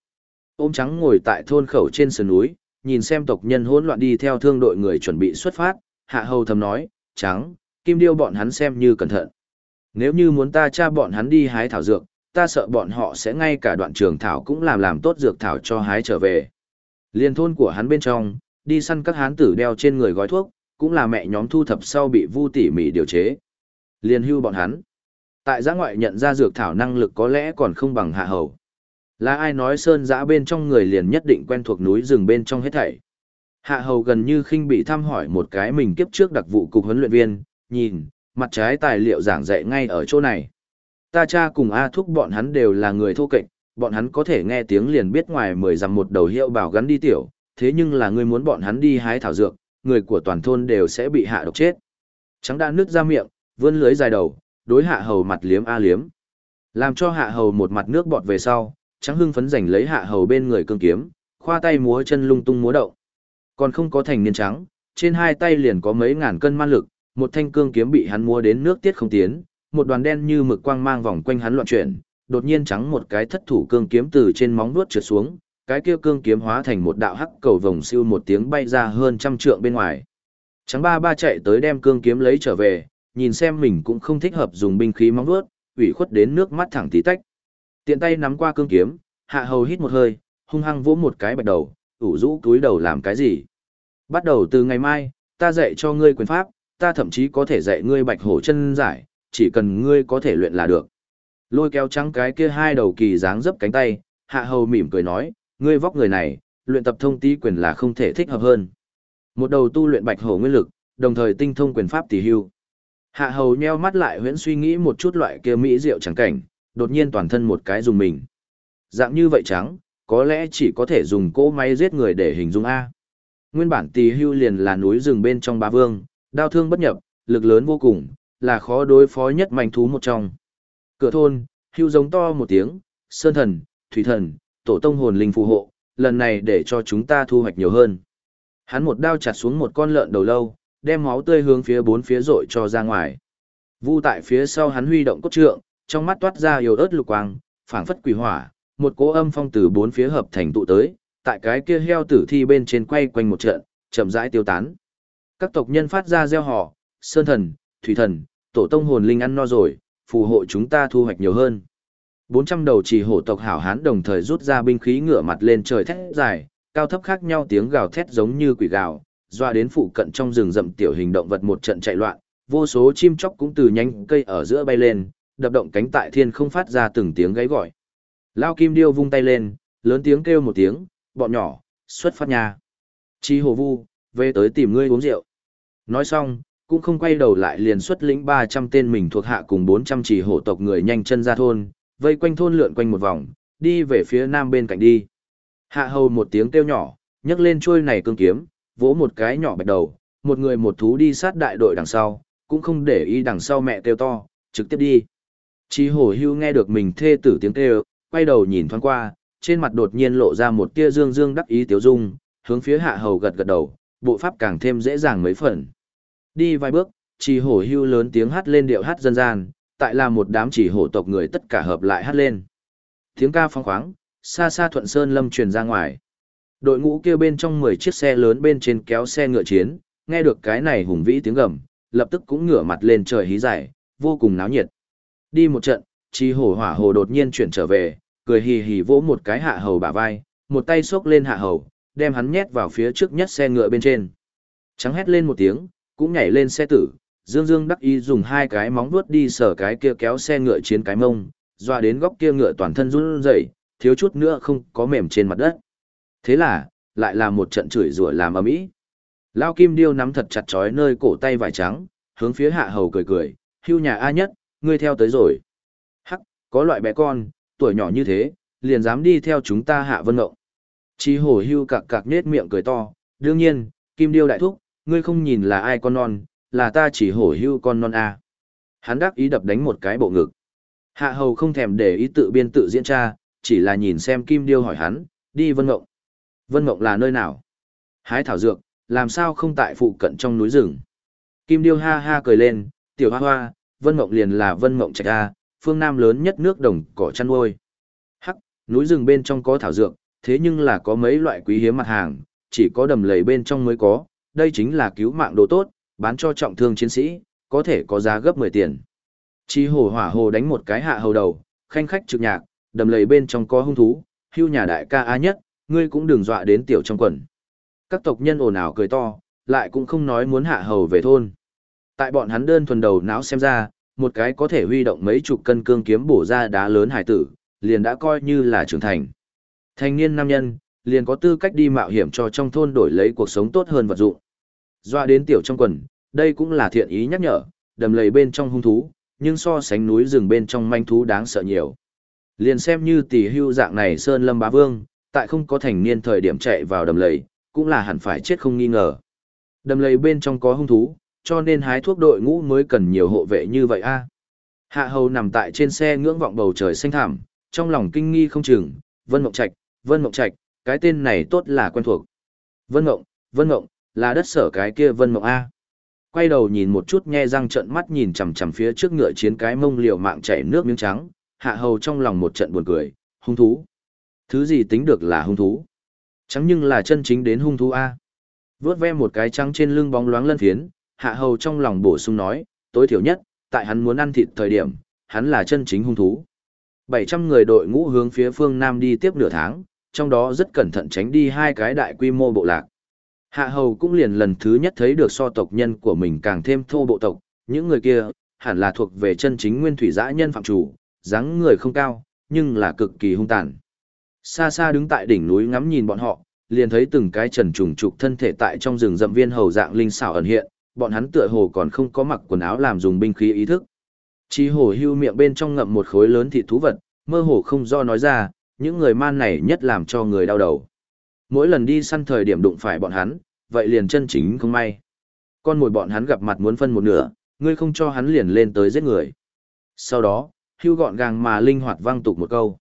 Ôm trắng ngồi tại thôn khẩu trên sườn núi, nhìn xem tộc nhân hỗn loạn đi theo thương đội người chuẩn bị xuất phát, hạ hầu thầm nói, trắng, kim điêu bọn hắn xem như cẩn thận. Nếu như muốn ta tra bọn hắn đi hái thảo dược, ta sợ bọn họ sẽ ngay cả đoạn trường thảo cũng làm làm tốt dược thảo cho hái trở về. Liên thôn của hắn bên trong, đi săn các hán tử đeo trên người gói thuốc, cũng là mẹ nhóm thu thập sau bị vu tỉ mỉ điều chế. Liên hưu bọn hắn. Tại giã ngoại nhận ra dược thảo năng lực có lẽ còn không bằng hạ hầu. Là ai nói sơn giã bên trong người liền nhất định quen thuộc núi rừng bên trong hết thảy. Hạ hầu gần như khinh bị thăm hỏi một cái mình kiếp trước đặc vụ cục huấn luyện viên, nhìn, mặt trái tài liệu giảng dạy ngay ở chỗ này. Ta cha cùng A thúc bọn hắn đều là người thô kệch, bọn hắn có thể nghe tiếng liền biết ngoài mười dặm một đầu hiệu bảo gắn đi tiểu, thế nhưng là ngươi muốn bọn hắn đi hái thảo dược, người của toàn thôn đều sẽ bị hạ độc chết. Trắng đã nứt ra miệng, vươn lưới dài đầu, đối hạ hầu mặt liếm a liếm. Làm cho hạ hầu một mặt nước bọt về sau, trắng hưng phấn giành lấy hạ hầu bên người cương kiếm, khoa tay múa chân lung tung múa động. Còn không có thành niên trắng, trên hai tay liền có mấy ngàn cân man lực, một thanh cương kiếm bị hắn múa đến nước tiết không tiến, một đoàn đen như mực quang mang vòng quanh hắn loạn chuyển, đột nhiên trắng một cái thất thủ cương kiếm từ trên móng vuốt trượt xuống, cái kia cương kiếm hóa thành một đạo hắc cầu vòng siêu một tiếng bay ra hơn trăm trượng bên ngoài. Trắng ba ba chạy tới đem cương kiếm lấy trở về, nhìn xem mình cũng không thích hợp dùng binh khí móng vuốt, ủy khuất đến nước mắt thẳng tí tách. Tiện tay nắm qua cương kiếm, hạ hầu hít một hơi, hung hăng vỗ một cái bạch đầu, ủ rũ túi đầu làm cái gì. Bắt đầu từ ngày mai, ta dạy cho ngươi quyền pháp, ta thậm chí có thể dạy ngươi bạch hổ chân giải, chỉ cần ngươi có thể luyện là được. Lôi kéo trắng cái kia hai đầu kỳ dáng dấp cánh tay, hạ hầu mỉm cười nói, ngươi vóc người này, luyện tập thông tí quyền là không thể thích hợp hơn. Một đầu tu luyện bạch hổ nguyên lực, đồng thời tinh thông quyền pháp tỷ hưu. Hạ hầu nheo mắt lại huyễn suy nghĩ một chút loại kia mỹ rượu chẳng cảnh, đột nhiên toàn thân một cái dùng mình. Dạng như vậy trắng, có lẽ chỉ có thể dùng cỗ máy giết người để hình dung A. Nguyên bản Tì hưu liền là núi rừng bên trong ba vương, đao thương bất nhập, lực lớn vô cùng, là khó đối phó nhất mạnh thú một trong. Cửa thôn, hưu giống to một tiếng, sơn thần, thủy thần, tổ tông hồn linh phù hộ, lần này để cho chúng ta thu hoạch nhiều hơn. Hắn một đao chặt xuống một con lợn đầu lâu, đem máu tươi hướng phía bốn phía rội cho ra ngoài. Vu tại phía sau hắn huy động cốt trượng, trong mắt toát ra yếu ớt lục quang, phảng phất quỷ hỏa, một cỗ âm phong từ bốn phía hợp thành tụ tới, tại cái kia heo tử thi bên trên quay quanh một trận, chậm rãi tiêu tán. Các tộc nhân phát ra gieo họ, sơn thần, thủy thần, tổ tông hồn linh ăn no rồi, phù hộ chúng ta thu hoạch nhiều hơn. 400 đầu chỉ hổ tộc hảo hán đồng thời rút ra binh khí ngửa mặt lên trời thét dài, cao thấp khác nhau tiếng gào thét giống như quỷ gào, doa đến phụ cận trong rừng rậm tiểu hình động vật một trận chạy loạn, vô số chim chóc cũng từ nhánh cây ở giữa bay lên, đập động cánh tại thiên không phát ra từng tiếng gáy gọi. Lao Kim Điêu vung tay lên, lớn tiếng kêu một tiếng, bọn nhỏ, xuất phát nhà. Chi hồ vu, về tới tìm ngươi uống rượu. Nói xong, cũng không quay đầu lại liền xuất lĩnh 300 tên mình thuộc hạ cùng 400 chỉ hổ tộc người nhanh chân ra thôn, vây quanh thôn lượn quanh một vòng, đi về phía nam bên cạnh đi. Hạ hầu một tiếng kêu nhỏ, nhấc lên trôi này cương kiếm, vỗ một cái nhỏ bạch đầu, một người một thú đi sát đại đội đằng sau, cũng không để ý đằng sau mẹ kêu to, trực tiếp đi. Chí hổ hưu nghe được mình thê tử tiếng kêu, quay đầu nhìn thoáng qua, trên mặt đột nhiên lộ ra một tia dương dương đắc ý tiếu dung, hướng phía hạ hầu gật gật đầu, bộ pháp càng thêm dễ dàng mấy phần. Đi vài bước, chỉ hổ hưu lớn tiếng hát lên điệu hát dân gian, tại là một đám chỉ hổ tộc người tất cả hợp lại hát lên. Tiếng ca phong khoáng, xa xa thuận sơn lâm truyền ra ngoài. Đội ngũ kia bên trong 10 chiếc xe lớn bên trên kéo xe ngựa chiến, nghe được cái này hùng vĩ tiếng gầm, lập tức cũng ngửa mặt lên trời hí giải, vô cùng náo nhiệt. Đi một trận, Chi hổ hỏa hồ đột nhiên chuyển trở về, cười hì hì vỗ một cái hạ hầu bả vai, một tay xốc lên hạ hầu, đem hắn nhét vào phía trước nhất xe ngựa bên trên. Trắng hét lên một tiếng, cũng nhảy lên xe tử, Dương Dương đắc ý dùng hai cái móng vuốt đi sở cái kia kéo xe ngựa chiến cái mông, doa đến góc kia ngựa toàn thân run rẩy, thiếu chút nữa không có mềm trên mặt đất. Thế là, lại là một trận chửi rủa làm ầm ĩ. Lao Kim Điêu nắm thật chặt chói nơi cổ tay vải trắng, hướng phía hạ hầu cười cười, hưu nhà A nhất, ngươi theo tới rồi. Hắc, có loại bé con, tuổi nhỏ như thế, liền dám đi theo chúng ta hạ vân ngộng. Chi hổ hưu cặc cặc nết miệng cười to, đương nhiên, Kim Điêu đại thúc, ngươi không nhìn là ai con non, là ta chỉ hổ hưu con non A. Hắn đắc ý đập đánh một cái bộ ngực. Hạ hầu không thèm để ý tự biên tự diễn tra, chỉ là nhìn xem Kim Điêu hỏi hắn, đi Vân Ngộng. Vân Mộng là nơi nào? Hái thảo dược, làm sao không tại phụ cận trong núi rừng? Kim Điêu ha ha cười lên, tiểu hoa hoa, Vân Mộng liền là Vân Mộng Trạch A, phương Nam lớn nhất nước đồng cỏ chăn nuôi. Hắc, núi rừng bên trong có thảo dược, thế nhưng là có mấy loại quý hiếm mặt hàng, chỉ có đầm lầy bên trong mới có, đây chính là cứu mạng đồ tốt, bán cho trọng thương chiến sĩ, có thể có giá gấp 10 tiền. Chi hồ hỏa hồ đánh một cái hạ hầu đầu, khanh khách trực nhạc, đầm lầy bên trong có hung thú, hưu nhà đại ca á nhất, ngươi cũng đừng dọa đến tiểu trong quần. Các tộc nhân ồn ào cười to, lại cũng không nói muốn hạ hầu về thôn. Tại bọn hắn đơn thuần đầu não xem ra, một cái có thể huy động mấy chục cân cương kiếm bổ ra đá lớn hải tử, liền đã coi như là trưởng thành. Thanh niên nam nhân, liền có tư cách đi mạo hiểm cho trong thôn đổi lấy cuộc sống tốt hơn vật dụng. Dọa đến tiểu trong quần, đây cũng là thiện ý nhắc nhở, đầm lầy bên trong hung thú, nhưng so sánh núi rừng bên trong manh thú đáng sợ nhiều. Liền xem như tỷ hưu dạng này Sơn Lâm Bá Vương, tại không có thành niên thời điểm chạy vào đầm lầy, cũng là hẳn phải chết không nghi ngờ. Đầm lầy bên trong có hung thú, cho nên hái thuốc đội ngũ mới cần nhiều hộ vệ như vậy a. Hạ hầu nằm tại trên xe ngưỡng vọng bầu trời xanh thẳm, trong lòng kinh nghi không chừng, Vân Mộng Trạch, Vân Mộng Trạch, cái tên này tốt là quen thuộc. Vân Mộng, Vân Mộng, là đất sở cái kia Vân Mộng A. Quay đầu nhìn một chút nghe răng trận mắt nhìn chằm chằm phía trước ngựa chiến cái mông liều mạng chảy nước miếng trắng, hạ hầu trong lòng một trận buồn cười, hung thú. Thứ gì tính được là hung thú? Trắng nhưng là chân chính đến hung thú A. Vướt ve một cái trắng trên lưng bóng loáng lân phiến, hạ hầu trong lòng bổ sung nói, tối thiểu nhất, tại hắn muốn ăn thịt thời điểm, hắn là chân chính hung thú. 700 người đội ngũ hướng phía phương Nam đi tiếp nửa tháng, trong đó rất cẩn thận tránh đi hai cái đại quy mô bộ lạc. Hạ hầu cũng liền lần thứ nhất thấy được so tộc nhân của mình càng thêm thô bộ tộc, những người kia, hẳn là thuộc về chân chính nguyên thủy dã nhân phạm chủ, dáng người không cao, nhưng là cực kỳ hung tàn. Xa xa đứng tại đỉnh núi ngắm nhìn bọn họ, liền thấy từng cái trần trùng trục thân thể tại trong rừng rậm viên hầu dạng linh xảo ẩn hiện, bọn hắn tựa hồ còn không có mặc quần áo làm dùng binh khí ý thức. Chi hổ hưu miệng bên trong ngậm một khối lớn thịt thú vật, mơ hồ không do nói ra, những người man này nhất làm cho người đau đầu. Mỗi lần đi săn thời điểm đụng phải bọn hắn, vậy liền chân chính không may. Con mồi bọn hắn gặp mặt muốn phân một nửa, ngươi không cho hắn liền lên tới giết người. Sau đó, hưu gọn gàng mà linh hoạt vang tục một câu.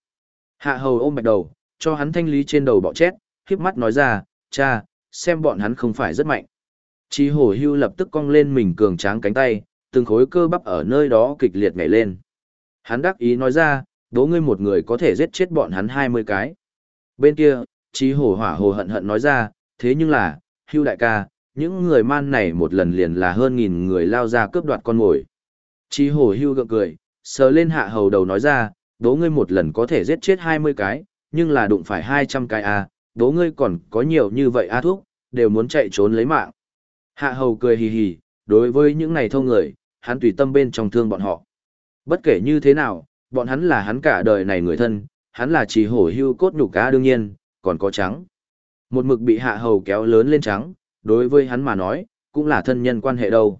Hạ hầu ôm bạch đầu, cho hắn thanh lý trên đầu bọ chết, khiếp mắt nói ra, cha, xem bọn hắn không phải rất mạnh. Chí hổ hưu lập tức cong lên mình cường tráng cánh tay, từng khối cơ bắp ở nơi đó kịch liệt nhảy lên. Hắn đắc ý nói ra, đố ngươi một người có thể giết chết bọn hắn 20 cái. Bên kia, Chí hổ hỏa hồ hận hận nói ra, thế nhưng là, hưu đại ca, những người man này một lần liền là hơn nghìn người lao ra cướp đoạt con mồi. Chí hổ hưu gượng cười, sờ lên hạ hầu đầu nói ra, đố ngươi một lần có thể giết chết 20 cái, nhưng là đụng phải 200 cái à, đố ngươi còn có nhiều như vậy a à thuốc, đều muốn chạy trốn lấy mạng. Hạ hầu cười hì hì, đối với những này thông người, hắn tùy tâm bên trong thương bọn họ. Bất kể như thế nào, bọn hắn là hắn cả đời này người thân, hắn là chỉ hổ hưu cốt nhục cá đương nhiên, còn có trắng. Một mực bị hạ hầu kéo lớn lên trắng, đối với hắn mà nói, cũng là thân nhân quan hệ đâu.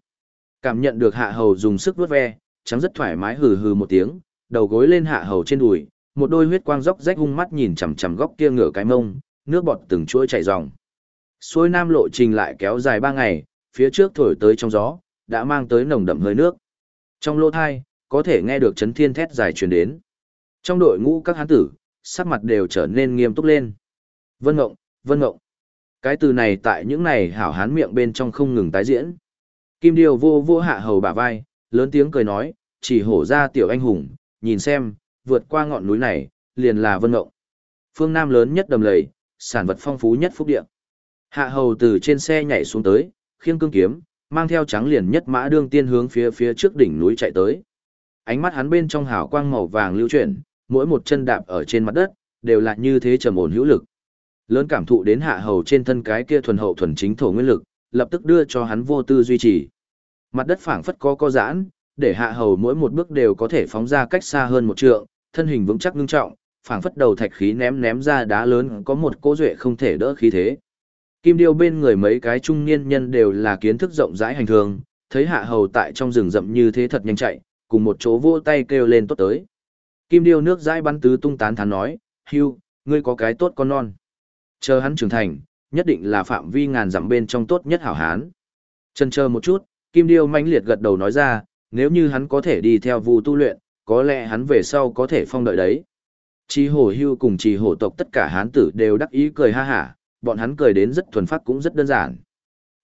Cảm nhận được hạ hầu dùng sức vuốt ve, trắng rất thoải mái hừ hừ một tiếng, đầu gối lên hạ hầu trên đùi, một đôi huyết quang róc rách hung mắt nhìn chằm chằm góc kia ngửa cái mông, nước bọt từng chuỗi chảy ròng. Suối nam lộ trình lại kéo dài ba ngày, phía trước thổi tới trong gió, đã mang tới nồng đậm hơi nước. Trong lỗ thai, có thể nghe được chấn thiên thét dài truyền đến. Trong đội ngũ các hán tử, sắc mặt đều trở nên nghiêm túc lên. Vân Ngộng, Vân Ngộng. Cái từ này tại những này hảo hán miệng bên trong không ngừng tái diễn. Kim Điều vô vô hạ hầu bả vai, lớn tiếng cười nói, chỉ hổ ra tiểu anh hùng, nhìn xem, vượt qua ngọn núi này, liền là Vân Ngộng. Phương Nam lớn nhất đầm lầy, sản vật phong phú nhất phúc địa. Hạ hầu từ trên xe nhảy xuống tới, khiêng cương kiếm, mang theo trắng liền nhất mã đương tiên hướng phía phía trước đỉnh núi chạy tới. Ánh mắt hắn bên trong hào quang màu vàng lưu chuyển, mỗi một chân đạp ở trên mặt đất, đều là như thế trầm ổn hữu lực. Lớn cảm thụ đến hạ hầu trên thân cái kia thuần hậu thuần chính thổ nguyên lực, lập tức đưa cho hắn vô tư duy trì. Mặt đất phảng phất có co giãn, để hạ hầu mỗi một bước đều có thể phóng ra cách xa hơn một trượng, thân hình vững chắc ngưng trọng, phảng phất đầu thạch khí ném ném ra đá lớn có một cỗ duệ không thể đỡ khí thế. Kim điêu bên người mấy cái trung niên nhân đều là kiến thức rộng rãi hành thường, thấy hạ hầu tại trong rừng rậm như thế thật nhanh chạy, cùng một chỗ vỗ tay kêu lên tốt tới. Kim điêu nước dãi bắn tứ tung tán thán nói, hưu, ngươi có cái tốt con non. Chờ hắn trưởng thành, nhất định là phạm vi ngàn dặm bên trong tốt nhất hảo hán. Chân chờ một chút, Kim điêu mãnh liệt gật đầu nói ra, nếu như hắn có thể đi theo vu tu luyện, có lẽ hắn về sau có thể phong đợi đấy. Chi hổ hưu cùng chi hổ tộc tất cả hán tử đều đắc ý cười ha hả, bọn hắn cười đến rất thuần phát cũng rất đơn giản.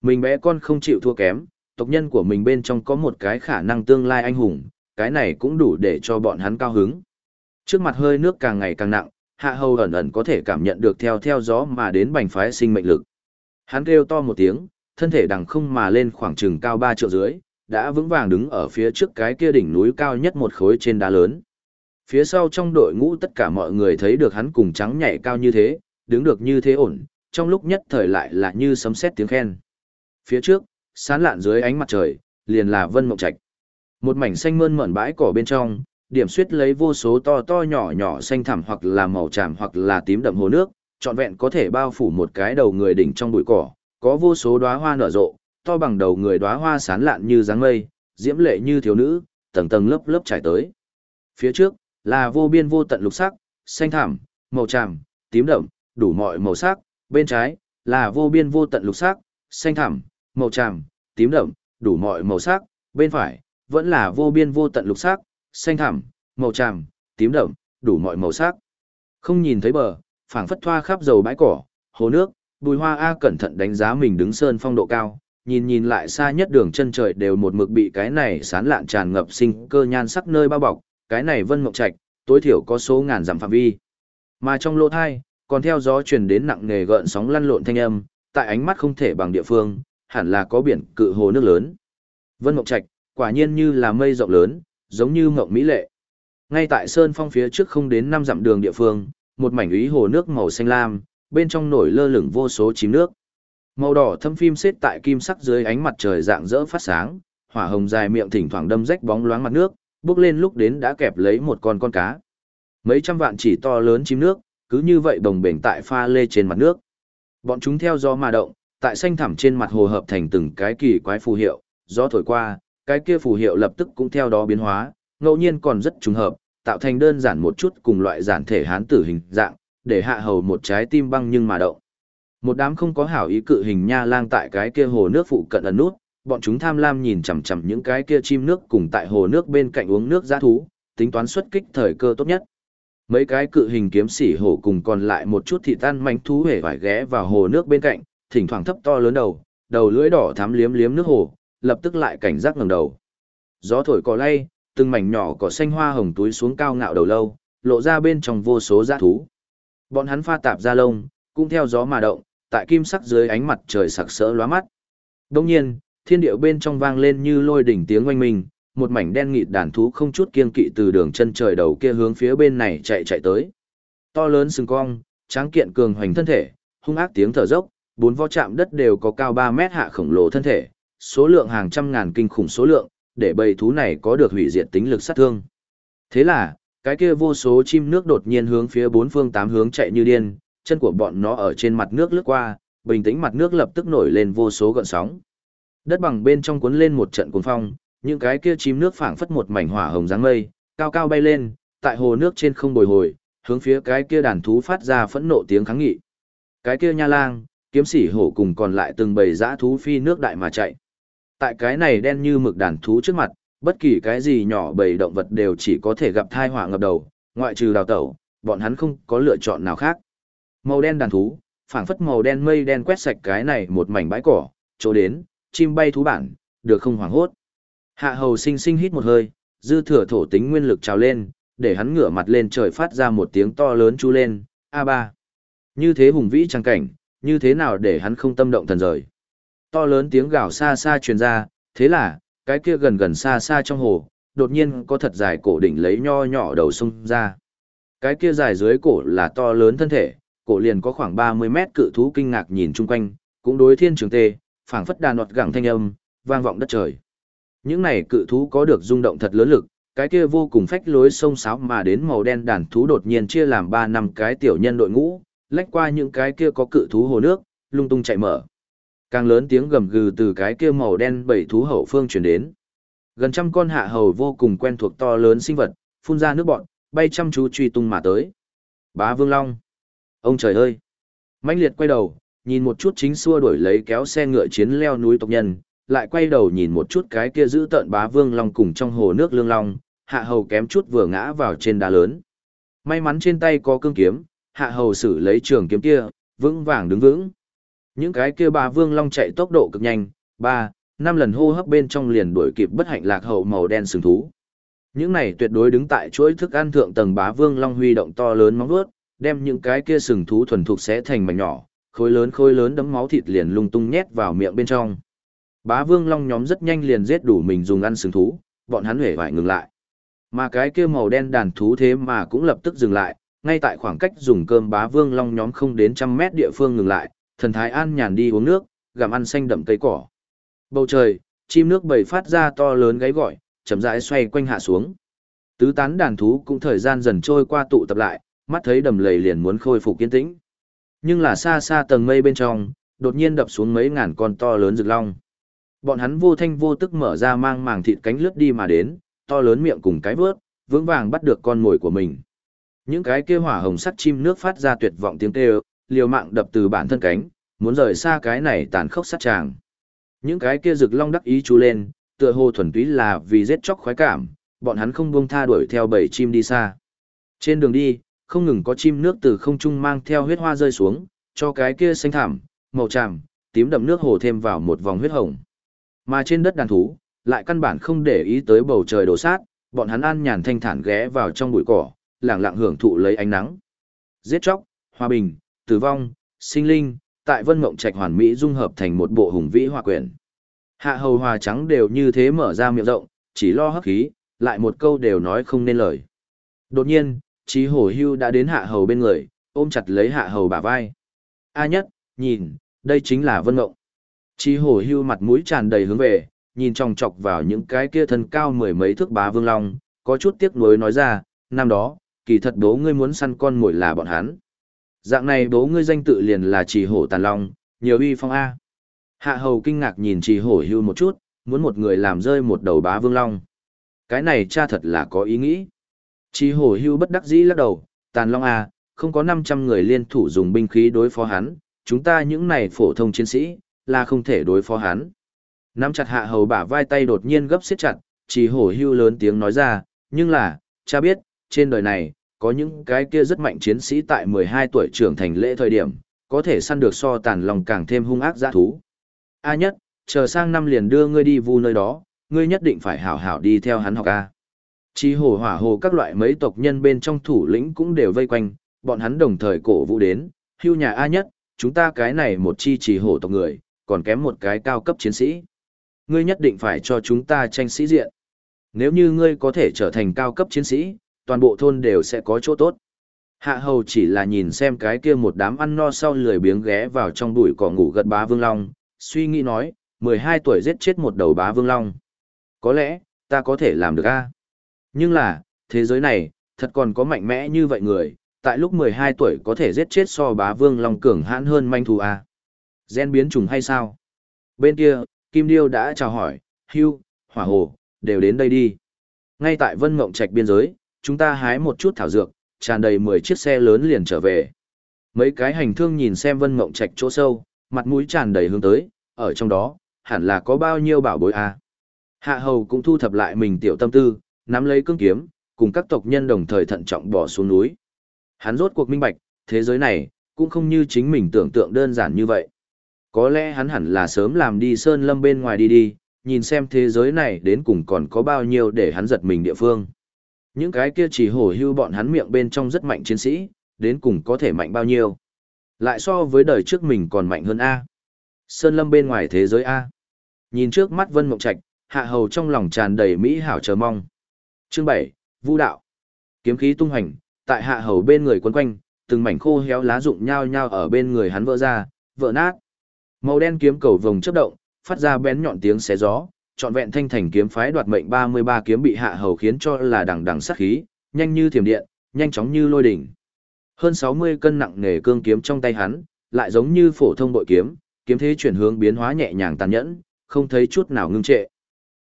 Mình bé con không chịu thua kém, tộc nhân của mình bên trong có một cái khả năng tương lai anh hùng, cái này cũng đủ để cho bọn hắn cao hứng. Trước mặt hơi nước càng ngày càng nặng, hạ hầu ẩn ẩn có thể cảm nhận được theo theo gió mà đến bành phái sinh mệnh lực. Hắn kêu to một tiếng, thân thể đằng không mà lên khoảng chừng cao 3 triệu dưới, đã vững vàng đứng ở phía trước cái kia đỉnh núi cao nhất một khối trên đá lớn. Phía sau trong đội ngũ tất cả mọi người thấy được hắn cùng trắng nhảy cao như thế, đứng được như thế ổn, trong lúc nhất thời lại là như sấm sét tiếng khen. Phía trước, sán lạn dưới ánh mặt trời, liền là Vân Mộng Trạch. Một mảnh xanh mơn mởn bãi cỏ bên trong, điểm suyết lấy vô số to to nhỏ nhỏ xanh thẳm hoặc là màu tràm hoặc là tím đậm hồ nước, trọn vẹn có thể bao phủ một cái đầu người đỉnh trong bụi cỏ, có vô số đóa hoa nở rộ, to bằng đầu người đóa hoa sán lạn như dáng mây, diễm lệ như thiếu nữ, tầng tầng lớp lớp trải tới. Phía trước là vô biên vô tận lục sắc, xanh thẳm, màu tràm, tím đậm, đủ mọi màu sắc, bên trái là vô biên vô tận lục sắc, xanh thẳm, màu tràm, tím đậm, đủ mọi màu sắc, bên phải vẫn là vô biên vô tận lục sắc, xanh thẳm, màu tràm, tím đậm, đủ mọi màu sắc. Không nhìn thấy bờ, phảng phất thoa khắp dầu bãi cỏ, hồ nước, Bùi Hoa A cẩn thận đánh giá mình đứng sơn phong độ cao, nhìn nhìn lại xa nhất đường chân trời đều một mực bị cái này sán lạn tràn ngập sinh cơ nhan sắc nơi bao bọc, cái này vân mộng trạch, tối thiểu có số ngàn dặm phạm vi. Mà trong lỗ thai, còn theo gió truyền đến nặng nề gợn sóng lăn lộn thanh âm, tại ánh mắt không thể bằng địa phương, hẳn là có biển cự hồ nước lớn. Vân Mộng Trạch, quả nhiên như là mây rộng lớn, giống như mộng mỹ lệ. Ngay tại sơn phong phía trước không đến năm dặm đường địa phương, một mảnh úy hồ nước màu xanh lam, bên trong nổi lơ lửng vô số chìm nước. Màu đỏ thâm phim xếp tại kim sắc dưới ánh mặt trời dạng dỡ phát sáng, hỏa hồng dài miệng thỉnh thoảng đâm rách bóng loáng mặt nước, bước lên lúc đến đã kẹp lấy một con con cá. Mấy trăm vạn chỉ to lớn chim nước, cứ như vậy đồng bền tại pha lê trên mặt nước. Bọn chúng theo gió mà động, tại xanh thẳm trên mặt hồ hợp thành từng cái kỳ quái phù hiệu, gió thổi qua, cái kia phù hiệu lập tức cũng theo đó biến hóa, ngẫu nhiên còn rất trùng hợp, tạo thành đơn giản một chút cùng loại giản thể hán tử hình dạng, để hạ hầu một trái tim băng nhưng mà động. Một đám không có hảo ý cự hình nha lang tại cái kia hồ nước phụ cận ẩn nút, bọn chúng tham lam nhìn chằm chằm những cái kia chim nước cùng tại hồ nước bên cạnh uống nước giã thú, tính toán xuất kích thời cơ tốt nhất. Mấy cái cự hình kiếm sĩ hổ cùng còn lại một chút thị tan manh thú hề vải ghé vào hồ nước bên cạnh, thỉnh thoảng thấp to lớn đầu, đầu lưỡi đỏ thắm liếm liếm nước hồ, lập tức lại cảnh giác ngẩng đầu. Gió thổi cỏ lay, từng mảnh nhỏ cỏ xanh hoa hồng túi xuống cao ngạo đầu lâu, lộ ra bên trong vô số dã thú. Bọn hắn pha tạp ra lông, cũng theo gió mà động, tại kim sắc dưới ánh mặt trời sặc sỡ lóa mắt. Đồng nhiên, thiên điệu bên trong vang lên như lôi đỉnh tiếng oanh minh, một mảnh đen nghịt đàn thú không chút kiên kỵ từ đường chân trời đầu kia hướng phía bên này chạy chạy tới. To lớn sừng cong, tráng kiện cường hoành thân thể, hung ác tiếng thở dốc, bốn vó chạm đất đều có cao 3 mét hạ khổng lồ thân thể, số lượng hàng trăm ngàn kinh khủng số lượng, để bầy thú này có được hủy diệt tính lực sát thương. Thế là, cái kia vô số chim nước đột nhiên hướng phía bốn phương tám hướng chạy như điên, chân của bọn nó ở trên mặt nước lướt qua, bình tĩnh mặt nước lập tức nổi lên vô số gợn sóng. Đất bằng bên trong cuốn lên một trận cuồng phong, những cái kia chim nước phảng phất một mảnh hỏa hồng dáng mây, cao cao bay lên, tại hồ nước trên không bồi hồi, hướng phía cái kia đàn thú phát ra phẫn nộ tiếng kháng nghị. Cái kia nha lang, kiếm sĩ hổ cùng còn lại từng bầy dã thú phi nước đại mà chạy. Tại cái này đen như mực đàn thú trước mặt, bất kỳ cái gì nhỏ bầy động vật đều chỉ có thể gặp thai họa ngập đầu, ngoại trừ đào tẩu, bọn hắn không có lựa chọn nào khác. Màu đen đàn thú, phảng phất màu đen mây đen quét sạch cái này một mảnh bãi cỏ, chỗ đến, chim bay thú bản, được không hoảng hốt. Hạ hầu sinh sinh hít một hơi, dư thừa thổ tính nguyên lực trào lên, để hắn ngửa mặt lên trời phát ra một tiếng to lớn chu lên, A3. Như thế hùng vĩ trang cảnh, như thế nào để hắn không tâm động thần rời. To lớn tiếng gào xa xa truyền ra, thế là, cái kia gần gần xa xa trong hồ, đột nhiên có thật dài cổ đỉnh lấy nho nhỏ đầu sông ra. Cái kia dài dưới cổ là to lớn thân thể, cổ liền có khoảng 30 mét cự thú kinh ngạc nhìn chung quanh, cũng đối thiên trường tê, phảng phất đàn nọt gẳng thanh âm, vang vọng đất trời. Những này cự thú có được rung động thật lớn lực, cái kia vô cùng phách lối sông sáo mà đến màu đen đàn thú đột nhiên chia làm 3 năm cái tiểu nhân đội ngũ, lách qua những cái kia có cự thú hồ nước, lung tung chạy mở. Càng lớn tiếng gầm gừ từ cái kia màu đen bảy thú hậu phương truyền đến. Gần trăm con hạ hầu vô cùng quen thuộc to lớn sinh vật, phun ra nước bọn, bay chăm chú truy tung mà tới. Bá Vương Long. Ông trời ơi. mãnh liệt quay đầu, nhìn một chút chính xua đuổi lấy kéo xe ngựa chiến leo núi tộc nhân, lại quay đầu nhìn một chút cái kia giữ tợn bá vương long cùng trong hồ nước lương long, hạ hầu kém chút vừa ngã vào trên đá lớn. May mắn trên tay có cương kiếm, hạ hầu xử lấy trường kiếm kia, vững vàng đứng vững. Những cái kia bá vương long chạy tốc độ cực nhanh, ba, năm lần hô hấp bên trong liền đuổi kịp bất hạnh lạc hậu màu đen sừng thú. Những này tuyệt đối đứng tại chuỗi thức ăn thượng tầng bá vương long huy động to lớn móng vuốt, đem những cái kia sừng thú thuần thục sẽ thành mảnh nhỏ, khối lớn khối lớn đấm máu thịt liền lung tung nhét vào miệng bên trong. Bá vương long nhóm rất nhanh liền giết đủ mình dùng ăn sừng thú, bọn hắn hề phải ngừng lại. Mà cái kia màu đen đàn thú thế mà cũng lập tức dừng lại, ngay tại khoảng cách dùng cơm bá vương long nhóm không đến trăm mét địa phương ngừng lại, thần thái an nhàn đi uống nước, gặm ăn xanh đậm cây cỏ. Bầu trời, chim nước bầy phát ra to lớn gáy gọi, chậm rãi xoay quanh hạ xuống. Tứ tán đàn thú cũng thời gian dần trôi qua tụ tập lại, mắt thấy đầm lầy liền muốn khôi phục kiên tĩnh. Nhưng là xa xa tầng mây bên trong, đột nhiên đập xuống mấy ngàn con to lớn rực long. Bọn hắn vô thanh vô tức mở ra mang màng thịt cánh lướt đi mà đến, to lớn miệng cùng cái vớt, vững vàng bắt được con mồi của mình. Những cái kia hỏa hồng sắt chim nước phát ra tuyệt vọng tiếng kêu, liều mạng đập từ bản thân cánh, muốn rời xa cái này tàn khốc sát tràng. Những cái kia rực long đắc ý chú lên, tựa hồ thuần túy là vì giết chóc khoái cảm, bọn hắn không buông tha đuổi theo bầy chim đi xa. Trên đường đi, không ngừng có chim nước từ không trung mang theo huyết hoa rơi xuống, cho cái kia xanh thảm, màu tràm, tím đậm nước hồ thêm vào một vòng huyết hồng. Mà trên đất đàn thú, lại căn bản không để ý tới bầu trời đổ sát, bọn hắn an nhàn thanh thản ghé vào trong bụi cỏ, lặng lặng hưởng thụ lấy ánh nắng. Giết chóc, hòa bình, tử vong, sinh linh, tại Vân Mộng Trạch hoàn mỹ dung hợp thành một bộ hùng vĩ hòa quyển. Hạ hầu hòa trắng đều như thế mở ra miệng rộng, chỉ lo hấp khí, lại một câu đều nói không nên lời. Đột nhiên, trí Hổ Hưu đã đến hạ hầu bên người, ôm chặt lấy hạ hầu bả vai. A nhất, nhìn, đây chính là Vân ngộng. Trí Hổ Hưu mặt mũi tràn đầy hướng về, nhìn chòng chọc vào những cái kia thân cao mười mấy thước bá vương long, có chút tiếc nuối nói ra, năm đó, kỳ thật bố ngươi muốn săn con mồi là bọn hắn. Dạng này bố ngươi danh tự liền là Trì Hổ Tàn Long, nhiều uy phong A. Hạ hầu kinh ngạc nhìn Trì Hổ hưu một chút, muốn một người làm rơi một đầu bá vương long. Cái này cha thật là có ý nghĩ. Chi Hổ hưu bất đắc dĩ lắc đầu, Tàn Long à, không có 500 người liên thủ dùng binh khí đối phó hắn, chúng ta những này phổ thông chiến sĩ, là không thể đối phó hắn. Nắm chặt hạ hầu bả vai tay đột nhiên gấp xiết chặt, Chi Hổ hưu lớn tiếng nói ra, nhưng là, cha biết, trên đời này, có những cái kia rất mạnh chiến sĩ tại 12 tuổi trưởng thành lễ thời điểm, có thể săn được so tàn lòng càng thêm hung ác giã thú. A nhất, chờ sang năm liền đưa ngươi đi vu nơi đó, ngươi nhất định phải hảo hảo đi theo hắn học A. Chi hồ hỏa hồ các loại mấy tộc nhân bên trong thủ lĩnh cũng đều vây quanh, bọn hắn đồng thời cổ vũ đến, hưu nhà A nhất, chúng ta cái này một chi chỉ hổ tộc người, còn kém một cái cao cấp chiến sĩ. Ngươi nhất định phải cho chúng ta tranh sĩ diện. Nếu như ngươi có thể trở thành cao cấp chiến sĩ, toàn bộ thôn đều sẽ có chỗ tốt. Hạ hầu chỉ là nhìn xem cái kia một đám ăn no sau lười biếng ghé vào trong bụi cỏ ngủ gật bá vương long, suy nghĩ nói, 12 tuổi giết chết một đầu bá vương long. Có lẽ, ta có thể làm được a. Nhưng là, thế giới này, thật còn có mạnh mẽ như vậy người, tại lúc 12 tuổi có thể giết chết so bá vương long cường hãn hơn manh thù à Gen biến trùng hay sao? Bên kia, Kim Điêu đã chào hỏi, Hưu, Hỏa Hồ, đều đến đây đi. Ngay tại Vân Mộng Trạch biên giới, chúng ta hái một chút thảo dược, tràn đầy 10 chiếc xe lớn liền trở về. Mấy cái hành thương nhìn xem Vân Mộng Trạch chỗ sâu, mặt mũi tràn đầy hướng tới, ở trong đó, hẳn là có bao nhiêu bảo bối à. Hạ Hầu cũng thu thập lại mình tiểu tâm tư, nắm lấy cương kiếm, cùng các tộc nhân đồng thời thận trọng bỏ xuống núi. Hắn rốt cuộc minh bạch, thế giới này, cũng không như chính mình tưởng tượng đơn giản như vậy. Có lẽ hắn hẳn là sớm làm đi sơn lâm bên ngoài đi đi, nhìn xem thế giới này đến cùng còn có bao nhiêu để hắn giật mình địa phương. Những cái kia chỉ hổ hưu bọn hắn miệng bên trong rất mạnh chiến sĩ, đến cùng có thể mạnh bao nhiêu. Lại so với đời trước mình còn mạnh hơn A. Sơn lâm bên ngoài thế giới A. Nhìn trước mắt Vân Mộng Trạch, hạ hầu trong lòng tràn đầy mỹ hảo chờ mong. Chương 7, Vu đạo. Kiếm khí tung hành, tại hạ hầu bên người quấn quanh, từng mảnh khô héo lá rụng nhao nhao ở bên người hắn vỡ ra, vỡ nát. Màu đen kiếm cầu vồng chớp động, phát ra bén nhọn tiếng xé gió, trọn vẹn thanh thành kiếm phái đoạt mệnh 33 kiếm bị hạ hầu khiến cho là đằng đằng sát khí, nhanh như thiểm điện, nhanh chóng như lôi đỉnh. Hơn 60 cân nặng nghề cương kiếm trong tay hắn, lại giống như phổ thông bội kiếm, kiếm thế chuyển hướng biến hóa nhẹ nhàng tàn nhẫn, không thấy chút nào ngưng trệ.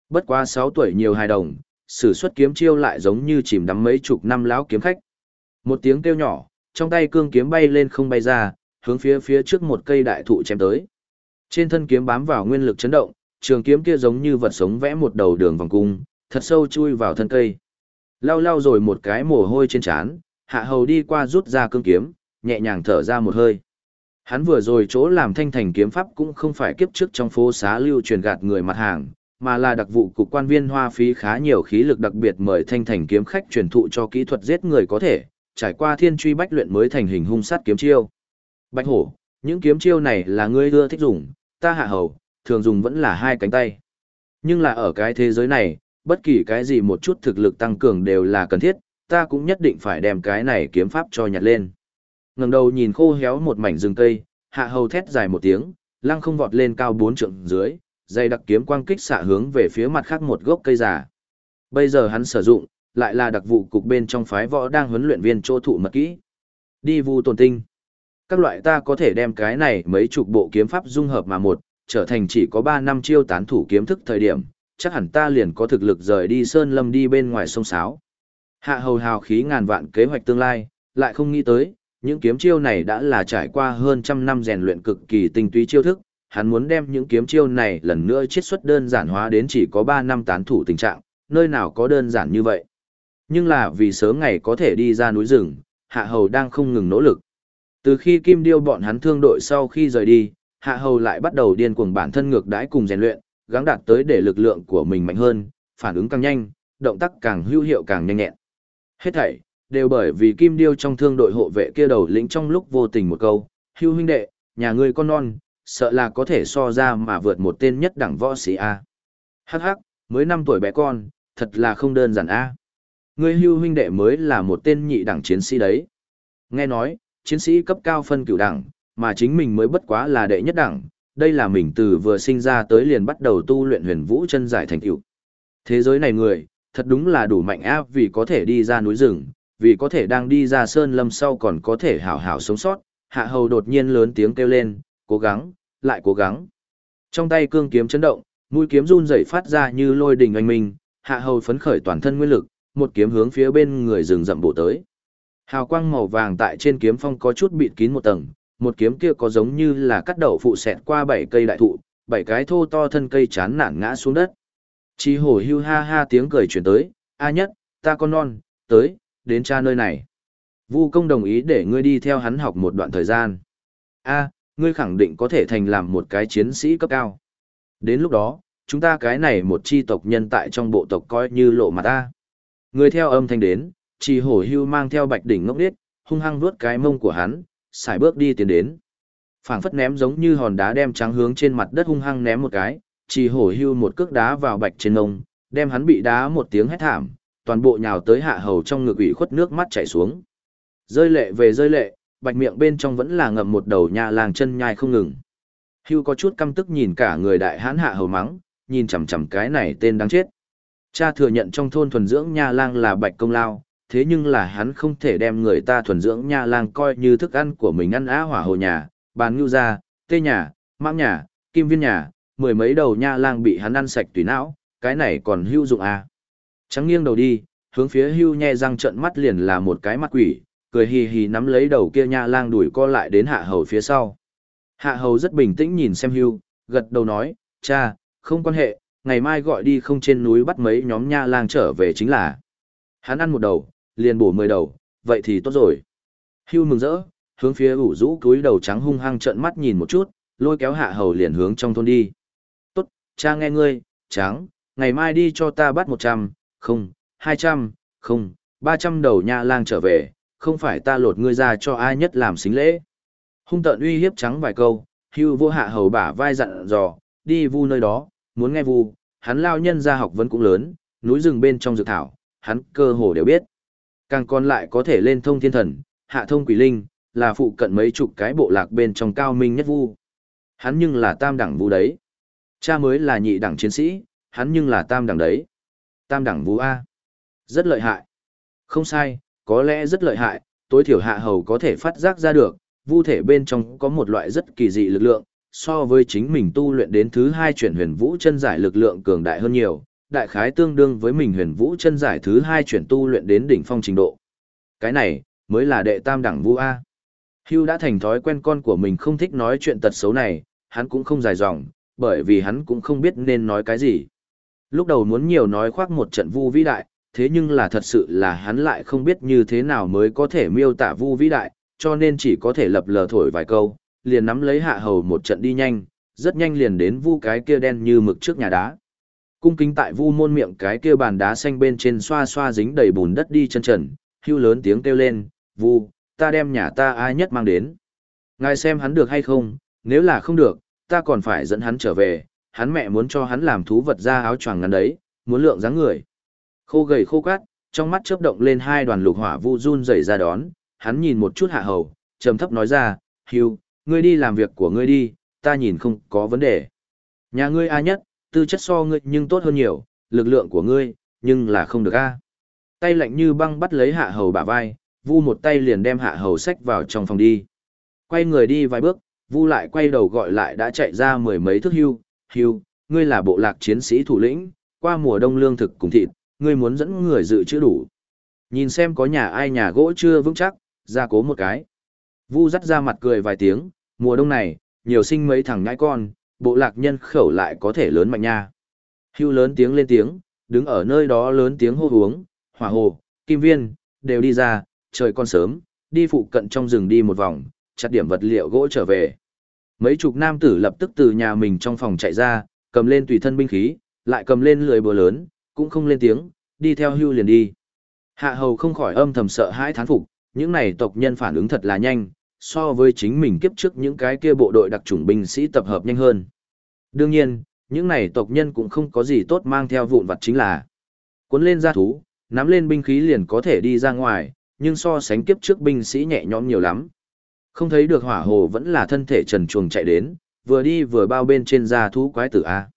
Bất quá 6 tuổi nhiều hài đồng, sử xuất kiếm chiêu lại giống như chìm đắm mấy chục năm lão kiếm khách. Một tiếng kêu nhỏ, trong tay cương kiếm bay lên không bay ra, hướng phía phía trước một cây đại thụ chém tới. Trên thân kiếm bám vào nguyên lực chấn động, trường kiếm kia giống như vật sống vẽ một đầu đường vòng cung, thật sâu chui vào thân cây. Lau lau rồi một cái mồ hôi trên trán, hạ hầu đi qua rút ra cương kiếm, nhẹ nhàng thở ra một hơi. Hắn vừa rồi chỗ làm thanh thành kiếm pháp cũng không phải kiếp trước trong phố xá lưu truyền gạt người mặt hàng, mà là đặc vụ cục quan viên hoa phí khá nhiều khí lực đặc biệt mời thanh thành kiếm khách truyền thụ cho kỹ thuật giết người có thể, trải qua thiên truy bách luyện mới thành hình hung sát kiếm chiêu. Bạch hổ, những kiếm chiêu này là ngươi ưa thích dùng, ta hạ hầu, thường dùng vẫn là hai cánh tay. Nhưng là ở cái thế giới này, bất kỳ cái gì một chút thực lực tăng cường đều là cần thiết, ta cũng nhất định phải đem cái này kiếm pháp cho nhặt lên. Ngẩng đầu nhìn khô héo một mảnh rừng cây, hạ hầu thét dài một tiếng, lăng không vọt lên cao bốn trượng dưới, dây đặc kiếm quang kích xạ hướng về phía mặt khác một gốc cây già. Bây giờ hắn sử dụng, lại là đặc vụ cục bên trong phái võ đang huấn luyện viên chỗ thụ mật kỹ. Đi vu tồn tinh. Các loại ta có thể đem cái này mấy chục bộ kiếm pháp dung hợp mà một, trở thành chỉ có 3 năm chiêu tán thủ kiếm thức thời điểm, chắc hẳn ta liền có thực lực rời đi sơn lâm đi bên ngoài sông sáo. Hạ hầu hào khí ngàn vạn kế hoạch tương lai, lại không nghĩ tới, những kiếm chiêu này đã là trải qua hơn trăm năm rèn luyện cực kỳ tinh túy chiêu thức, hắn muốn đem những kiếm chiêu này lần nữa chiết xuất đơn giản hóa đến chỉ có 3 năm tán thủ tình trạng, nơi nào có đơn giản như vậy. Nhưng là vì sớm ngày có thể đi ra núi rừng, Hạ Hầu đang không ngừng nỗ lực. Từ khi Kim Điêu bọn hắn thương đội sau khi rời đi, Hạ Hầu lại bắt đầu điên cuồng bản thân ngược đãi cùng rèn luyện, gắng đạt tới để lực lượng của mình mạnh hơn, phản ứng càng nhanh, động tác càng hữu hiệu càng nhanh nhẹn. Hết thảy, đều bởi vì Kim Điêu trong thương đội hộ vệ kia đầu lĩnh trong lúc vô tình một câu, hưu huynh đệ, nhà ngươi con non, sợ là có thể so ra mà vượt một tên nhất đẳng võ sĩ A. Hắc hắc, mới 5 tuổi bé con, thật là không đơn giản A. Ngươi hưu huynh đệ mới là một tên nhị đẳng chiến sĩ đấy. Nghe nói, chiến sĩ cấp cao phân cửu đẳng, mà chính mình mới bất quá là đệ nhất đẳng, đây là mình từ vừa sinh ra tới liền bắt đầu tu luyện huyền vũ chân giải thành tựu. Thế giới này người, thật đúng là đủ mạnh áp vì có thể đi ra núi rừng, vì có thể đang đi ra sơn lâm sau còn có thể hảo hảo sống sót, hạ hầu đột nhiên lớn tiếng kêu lên, cố gắng, lại cố gắng. Trong tay cương kiếm chấn động, mũi kiếm run rẩy phát ra như lôi đình anh minh, hạ hầu phấn khởi toàn thân nguyên lực, một kiếm hướng phía bên người rừng rậm bổ tới. Hào quang màu vàng tại trên kiếm phong có chút bịt kín một tầng, một kiếm kia có giống như là cắt đầu phụ xẹt qua bảy cây đại thụ, bảy cái thô to thân cây chán nản ngã xuống đất. Chi hổ hưu ha ha tiếng cười chuyển tới, a nhất, ta con non, tới, đến cha nơi này. Vu công đồng ý để ngươi đi theo hắn học một đoạn thời gian. A, ngươi khẳng định có thể thành làm một cái chiến sĩ cấp cao. Đến lúc đó, chúng ta cái này một chi tộc nhân tại trong bộ tộc coi như lộ mặt ta. Người theo âm thanh đến, chỉ hổ hưu mang theo bạch đỉnh ngốc điếc, hung hăng vuốt cái mông của hắn, xài bước đi tiến đến. phảng phất ném giống như hòn đá đem trắng hướng trên mặt đất hung hăng ném một cái, chỉ hổ hưu một cước đá vào bạch trên ngông, đem hắn bị đá một tiếng hét thảm, toàn bộ nhào tới hạ hầu trong ngực ủy khuất nước mắt chảy xuống. Rơi lệ về rơi lệ, bạch miệng bên trong vẫn là ngậm một đầu nha lang chân nhai không ngừng. Hưu có chút căm tức nhìn cả người đại hán hạ hầu mắng, nhìn chằm chằm cái này tên đáng chết. Cha thừa nhận trong thôn thuần dưỡng nha lang là bạch công lao, thế nhưng là hắn không thể đem người ta thuần dưỡng nha lang coi như thức ăn của mình ăn á hỏa hồ nhà, bàn ngưu ra, tê nhà, mãng nhà, kim viên nhà, mười mấy đầu nha lang bị hắn ăn sạch tùy não, cái này còn hưu dụng à. Trắng nghiêng đầu đi, hướng phía hưu nhe răng trận mắt liền là một cái mặt quỷ, cười hì hì nắm lấy đầu kia nha lang đuổi co lại đến hạ hầu phía sau. Hạ hầu rất bình tĩnh nhìn xem hưu, gật đầu nói, cha, không quan hệ, ngày mai gọi đi không trên núi bắt mấy nhóm nha lang trở về chính là. Hắn ăn một đầu, liền bổ mười đầu, vậy thì tốt rồi. Hưu mừng rỡ, hướng phía ủ rũ túi đầu trắng hung hăng trợn mắt nhìn một chút, lôi kéo hạ hầu liền hướng trong thôn đi. Tốt, cha nghe ngươi, trắng, ngày mai đi cho ta bắt một trăm, không, hai trăm, không, ba trăm đầu nha lang trở về, không phải ta lột ngươi ra cho ai nhất làm xính lễ. Hung tợn uy hiếp trắng vài câu, hưu vô hạ hầu bả vai dặn dò, đi vu nơi đó, muốn nghe vu, hắn lao nhân ra học vấn cũng lớn, núi rừng bên trong dược thảo, hắn cơ hồ đều biết. Càng còn lại có thể lên thông thiên thần, hạ thông quỷ linh, là phụ cận mấy chục cái bộ lạc bên trong cao minh nhất vu. Hắn nhưng là tam đẳng vu đấy. Cha mới là nhị đẳng chiến sĩ, hắn nhưng là tam đẳng đấy. Tam đẳng vu A. Rất lợi hại. Không sai, có lẽ rất lợi hại, tối thiểu hạ hầu có thể phát giác ra được, vu thể bên trong có một loại rất kỳ dị lực lượng, so với chính mình tu luyện đến thứ hai chuyển huyền vũ chân giải lực lượng cường đại hơn nhiều, đại khái tương đương với mình huyền vũ chân giải thứ hai chuyển tu luyện đến đỉnh phong trình độ. Cái này, mới là đệ tam đẳng vu A. Hưu đã thành thói quen con của mình không thích nói chuyện tật xấu này, hắn cũng không dài dòng, bởi vì hắn cũng không biết nên nói cái gì. Lúc đầu muốn nhiều nói khoác một trận vu vĩ đại, thế nhưng là thật sự là hắn lại không biết như thế nào mới có thể miêu tả vu vĩ đại, cho nên chỉ có thể lập lờ thổi vài câu, liền nắm lấy hạ hầu một trận đi nhanh, rất nhanh liền đến vu cái kia đen như mực trước nhà đá. Cung kính tại vu môn miệng cái kia bàn đá xanh bên trên xoa xoa dính đầy bùn đất đi chân trần, hưu lớn tiếng kêu lên, vu, ta đem nhà ta ai nhất mang đến. Ngài xem hắn được hay không, nếu là không được, ta còn phải dẫn hắn trở về, hắn mẹ muốn cho hắn làm thú vật ra áo choàng ngắn đấy, muốn lượng dáng người. Khô gầy khô cát, trong mắt chớp động lên hai đoàn lục hỏa vu run rẩy ra đón, hắn nhìn một chút hạ hầu, trầm thấp nói ra, hưu, ngươi đi làm việc của ngươi đi, ta nhìn không có vấn đề. Nhà ngươi a nhất, tư chất so ngươi nhưng tốt hơn nhiều, lực lượng của ngươi, nhưng là không được a. Tay lạnh như băng bắt lấy hạ hầu bả vai, vu một tay liền đem hạ hầu sách vào trong phòng đi. Quay người đi vài bước, vu lại quay đầu gọi lại đã chạy ra mười mấy thước hưu, hưu, ngươi là bộ lạc chiến sĩ thủ lĩnh, qua mùa đông lương thực cùng thịt, ngươi muốn dẫn người dự trữ đủ. Nhìn xem có nhà ai nhà gỗ chưa vững chắc, ra cố một cái. Vu dắt ra mặt cười vài tiếng, mùa đông này, nhiều sinh mấy thằng nhãi con, bộ lạc nhân khẩu lại có thể lớn mạnh nha. Hưu lớn tiếng lên tiếng, đứng ở nơi đó lớn tiếng hô uống, hỏa hồ, kim viên, đều đi ra, trời còn sớm, đi phụ cận trong rừng đi một vòng, chặt điểm vật liệu gỗ trở về. Mấy chục nam tử lập tức từ nhà mình trong phòng chạy ra, cầm lên tùy thân binh khí, lại cầm lên lưỡi búa lớn, cũng không lên tiếng, đi theo hưu liền đi. Hạ hầu không khỏi âm thầm sợ hãi thán phục, những này tộc nhân phản ứng thật là nhanh, so với chính mình kiếp trước những cái kia bộ đội đặc chủng binh sĩ tập hợp nhanh hơn. Đương nhiên, những này tộc nhân cũng không có gì tốt mang theo vụn vặt chính là cuốn lên gia thú, nắm lên binh khí liền có thể đi ra ngoài, nhưng so sánh kiếp trước binh sĩ nhẹ nhõm nhiều lắm. Không thấy được hỏa hồ vẫn là thân thể trần chuồng chạy đến, vừa đi vừa bao bên trên gia thú quái tử A.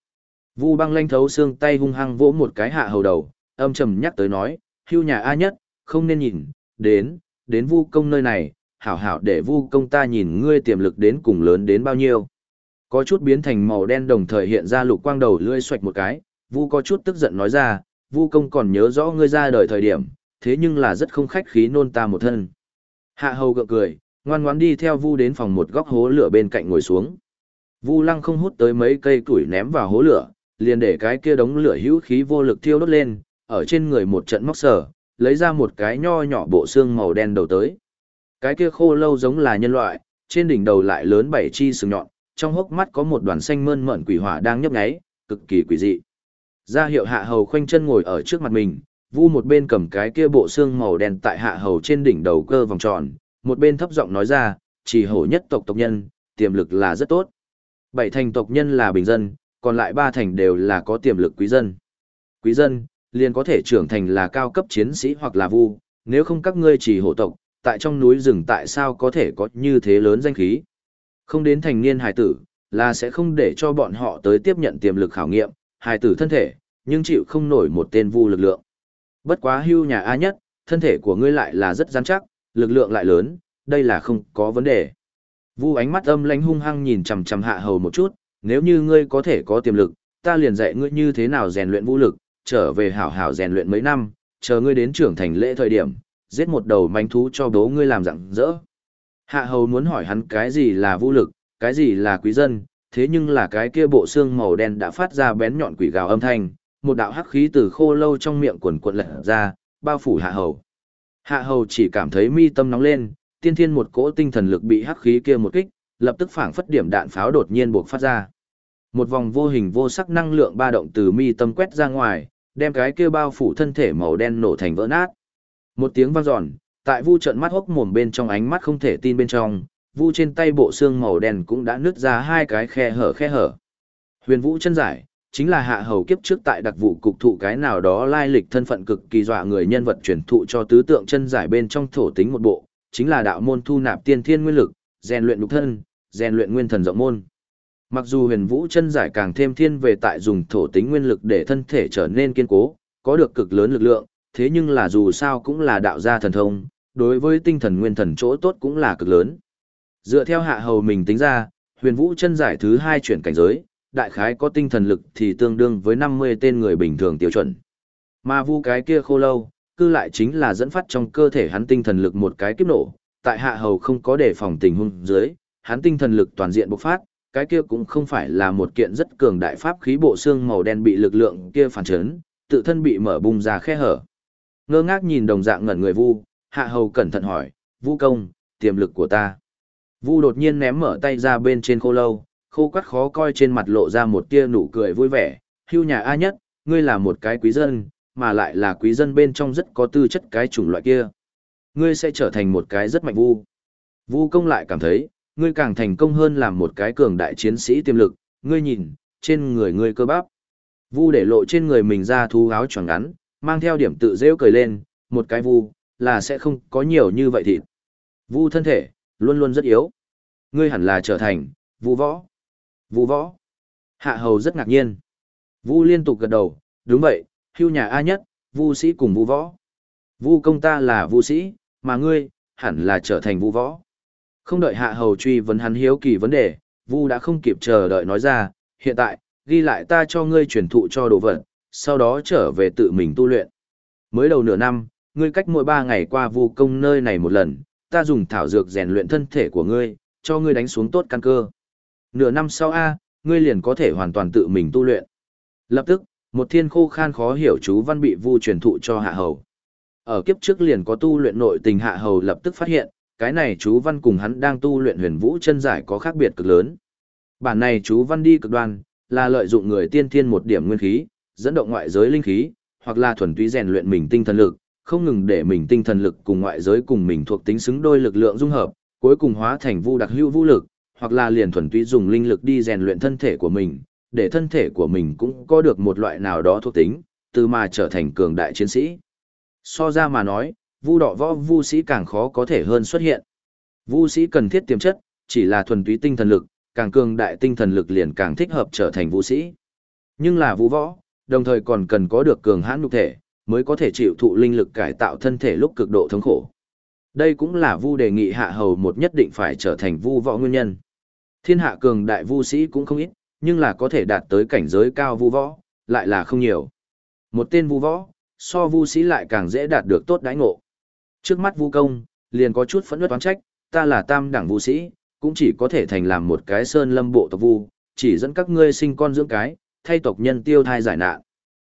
Vu băng lanh thấu xương tay hung hăng vỗ một cái hạ hầu đầu, âm trầm nhắc tới nói, hưu nhà A nhất, không nên nhìn, đến, đến vu công nơi này, hảo hảo để vu công ta nhìn ngươi tiềm lực đến cùng lớn đến bao nhiêu. Có chút biến thành màu đen đồng thời hiện ra lục quang đầu lưỡi xoạch một cái, vu có chút tức giận nói ra, vu công còn nhớ rõ ngươi ra đời thời điểm, thế nhưng là rất không khách khí nôn ta một thân. Hạ hầu gượng cười, ngoan ngoãn đi theo vu đến phòng một góc hố lửa bên cạnh ngồi xuống. Vu lăng không hút tới mấy cây củi ném vào hố lửa, liền để cái kia đống lửa hữu khí vô lực thiêu đốt lên, ở trên người một trận móc sở, lấy ra một cái nho nhỏ bộ xương màu đen đầu tới. Cái kia khô lâu giống là nhân loại, trên đỉnh đầu lại lớn bảy chi sừng nhọn, trong hốc mắt có một đoàn xanh mơn mởn quỷ hỏa đang nhấp nháy, cực kỳ quỷ dị. Ra hiệu hạ hầu khoanh chân ngồi ở trước mặt mình, vu một bên cầm cái kia bộ xương màu đen tại hạ hầu trên đỉnh đầu cơ vòng tròn, một bên thấp giọng nói ra, chỉ hổ nhất tộc tộc nhân, tiềm lực là rất tốt. Bảy thành tộc nhân là bình dân, còn lại ba thành đều là có tiềm lực quý dân. Quý dân, liền có thể trưởng thành là cao cấp chiến sĩ hoặc là vu, nếu không các ngươi chỉ hộ tộc, tại trong núi rừng tại sao có thể có như thế lớn danh khí. Không đến thành niên hài tử, là sẽ không để cho bọn họ tới tiếp nhận tiềm lực khảo nghiệm, hài tử thân thể, nhưng chịu không nổi một tên vu lực lượng. Bất quá hưu nhà A nhất, thân thể của ngươi lại là rất rắn chắc, lực lượng lại lớn, đây là không có vấn đề. Vu ánh mắt âm lãnh hung hăng nhìn chằm chằm hạ hầu một chút, nếu như ngươi có thể có tiềm lực, ta liền dạy ngươi như thế nào rèn luyện vũ lực, trở về hảo hảo rèn luyện mấy năm, chờ ngươi đến trưởng thành lễ thời điểm, giết một đầu manh thú cho bố ngươi làm rặng rỡ. Hạ hầu muốn hỏi hắn cái gì là vũ lực, cái gì là quý dân, thế nhưng là cái kia bộ xương màu đen đã phát ra bén nhọn quỷ gào âm thanh, một đạo hắc khí từ khô lâu trong miệng quần quần lật ra, bao phủ hạ hầu. Hạ hầu chỉ cảm thấy mi tâm nóng lên, tiên thiên một cỗ tinh thần lực bị hắc khí kia một kích, lập tức phảng phất điểm đạn pháo đột nhiên buộc phát ra. Một vòng vô hình vô sắc năng lượng ba động từ mi tâm quét ra ngoài, đem cái kia bao phủ thân thể màu đen nổ thành vỡ nát. Một tiếng vang giòn, tại vu trận mắt hốc mồm bên trong ánh mắt không thể tin bên trong, vu trên tay bộ xương màu đen cũng đã nứt ra hai cái khe hở khe hở. Huyền vũ chân giải, chính là hạ hầu kiếp trước tại đặc vụ cục thụ cái nào đó lai lịch thân phận cực kỳ dọa người nhân vật truyền thụ cho tứ tượng chân giải bên trong thổ tính một bộ, chính là đạo môn thu nạp tiên thiên nguyên lực, rèn luyện lục thân, rèn luyện nguyên thần rộng môn. Mặc dù huyền vũ chân giải càng thêm thiên về tại dùng thổ tính nguyên lực để thân thể trở nên kiên cố, có được cực lớn lực lượng, thế nhưng là dù sao cũng là đạo gia thần thông, đối với tinh thần nguyên thần chỗ tốt cũng là cực lớn. Dựa theo hạ hầu mình tính ra, huyền vũ chân giải thứ hai chuyển cảnh giới, đại khái có tinh thần lực thì tương đương với 50 tên người bình thường tiêu chuẩn. Mà vu cái kia khô lâu, cư lại chính là dẫn phát trong cơ thể hắn tinh thần lực một cái kiếp nổ, tại hạ hầu không có đề phòng tình huống dưới, hắn tinh thần lực toàn diện bộc phát, cái kia cũng không phải là một kiện rất cường đại pháp khí bộ xương màu đen bị lực lượng kia phản chấn, tự thân bị mở bung ra khe hở. Ngơ ngác nhìn đồng dạng ngẩn người vu, hạ hầu cẩn thận hỏi, vu công, tiềm lực của ta. Vu đột nhiên ném mở tay ra bên trên khô lâu, khô quắt khó coi trên mặt lộ ra một tia nụ cười vui vẻ, hưu nhà A nhất, ngươi là một cái quý dân, mà lại là quý dân bên trong rất có tư chất cái chủng loại kia. Ngươi sẽ trở thành một cái rất mạnh vu. Vu công lại cảm thấy, ngươi càng thành công hơn làm một cái cường đại chiến sĩ tiềm lực, ngươi nhìn, trên người ngươi cơ bắp. Vu để lộ trên người mình ra thú áo choàng ngắn, mang theo điểm tự rêu cười lên, một cái vu, là sẽ không có nhiều như vậy thịt. Vu thân thể, luôn luôn rất yếu. Ngươi hẳn là trở thành, vu võ. Vu võ. Hạ hầu rất ngạc nhiên. Vu liên tục gật đầu, đúng vậy, hưu nhà A nhất, vu sĩ cùng vu võ. Vu công ta là vu sĩ, mà ngươi, hẳn là trở thành vu võ. Không đợi hạ hầu truy vấn hắn hiếu kỳ vấn đề, vu đã không kịp chờ đợi nói ra, hiện tại, ghi lại ta cho ngươi truyền thụ cho đồ vật, sau đó trở về tự mình tu luyện. Mới đầu nửa năm, ngươi cách mỗi ba ngày qua vu công nơi này một lần, ta dùng thảo dược rèn luyện thân thể của ngươi, cho ngươi đánh xuống tốt căn cơ. Nửa năm sau A, ngươi liền có thể hoàn toàn tự mình tu luyện. Lập tức, một thiên khô khan khó hiểu chú văn bị vu truyền thụ cho hạ hầu. Ở kiếp trước liền có tu luyện nội tình hạ hầu lập tức phát hiện, cái này chú văn cùng hắn đang tu luyện huyền vũ chân giải có khác biệt cực lớn. Bản này chú văn đi cực đoan, là lợi dụng người tiên thiên một điểm nguyên khí, dẫn động ngoại giới linh khí, hoặc là thuần túy rèn luyện mình tinh thần lực, không ngừng để mình tinh thần lực cùng ngoại giới cùng mình thuộc tính xứng đôi lực lượng dung hợp, cuối cùng hóa thành vu đặc hữu vũ lực, hoặc là liền thuần túy dùng linh lực đi rèn luyện thân thể của mình, để thân thể của mình cũng có được một loại nào đó thuộc tính, từ mà trở thành cường đại chiến sĩ. So ra mà nói, vu đỏ võ vu sĩ càng khó có thể hơn xuất hiện. Vu sĩ cần thiết tiềm chất, chỉ là thuần túy tinh thần lực, càng cường đại tinh thần lực liền càng thích hợp trở thành vu sĩ. Nhưng là vu võ, đồng thời còn cần có được cường hãn nhục thể, mới có thể chịu thụ linh lực cải tạo thân thể lúc cực độ thống khổ. Đây cũng là vu đề nghị hạ hầu một nhất định phải trở thành vu võ nguyên nhân. Thiên hạ cường đại vu sĩ cũng không ít, nhưng là có thể đạt tới cảnh giới cao vu võ, lại là không nhiều. Một tên vu võ, so vu sĩ lại càng dễ đạt được tốt đãi ngộ. Trước mắt vu công, liền có chút phẫn nộ toán trách, ta là tam đẳng vu sĩ, cũng chỉ có thể thành làm một cái sơn lâm bộ tộc vu, chỉ dẫn các ngươi sinh con dưỡng cái, thay tộc nhân tiêu thai giải nạn.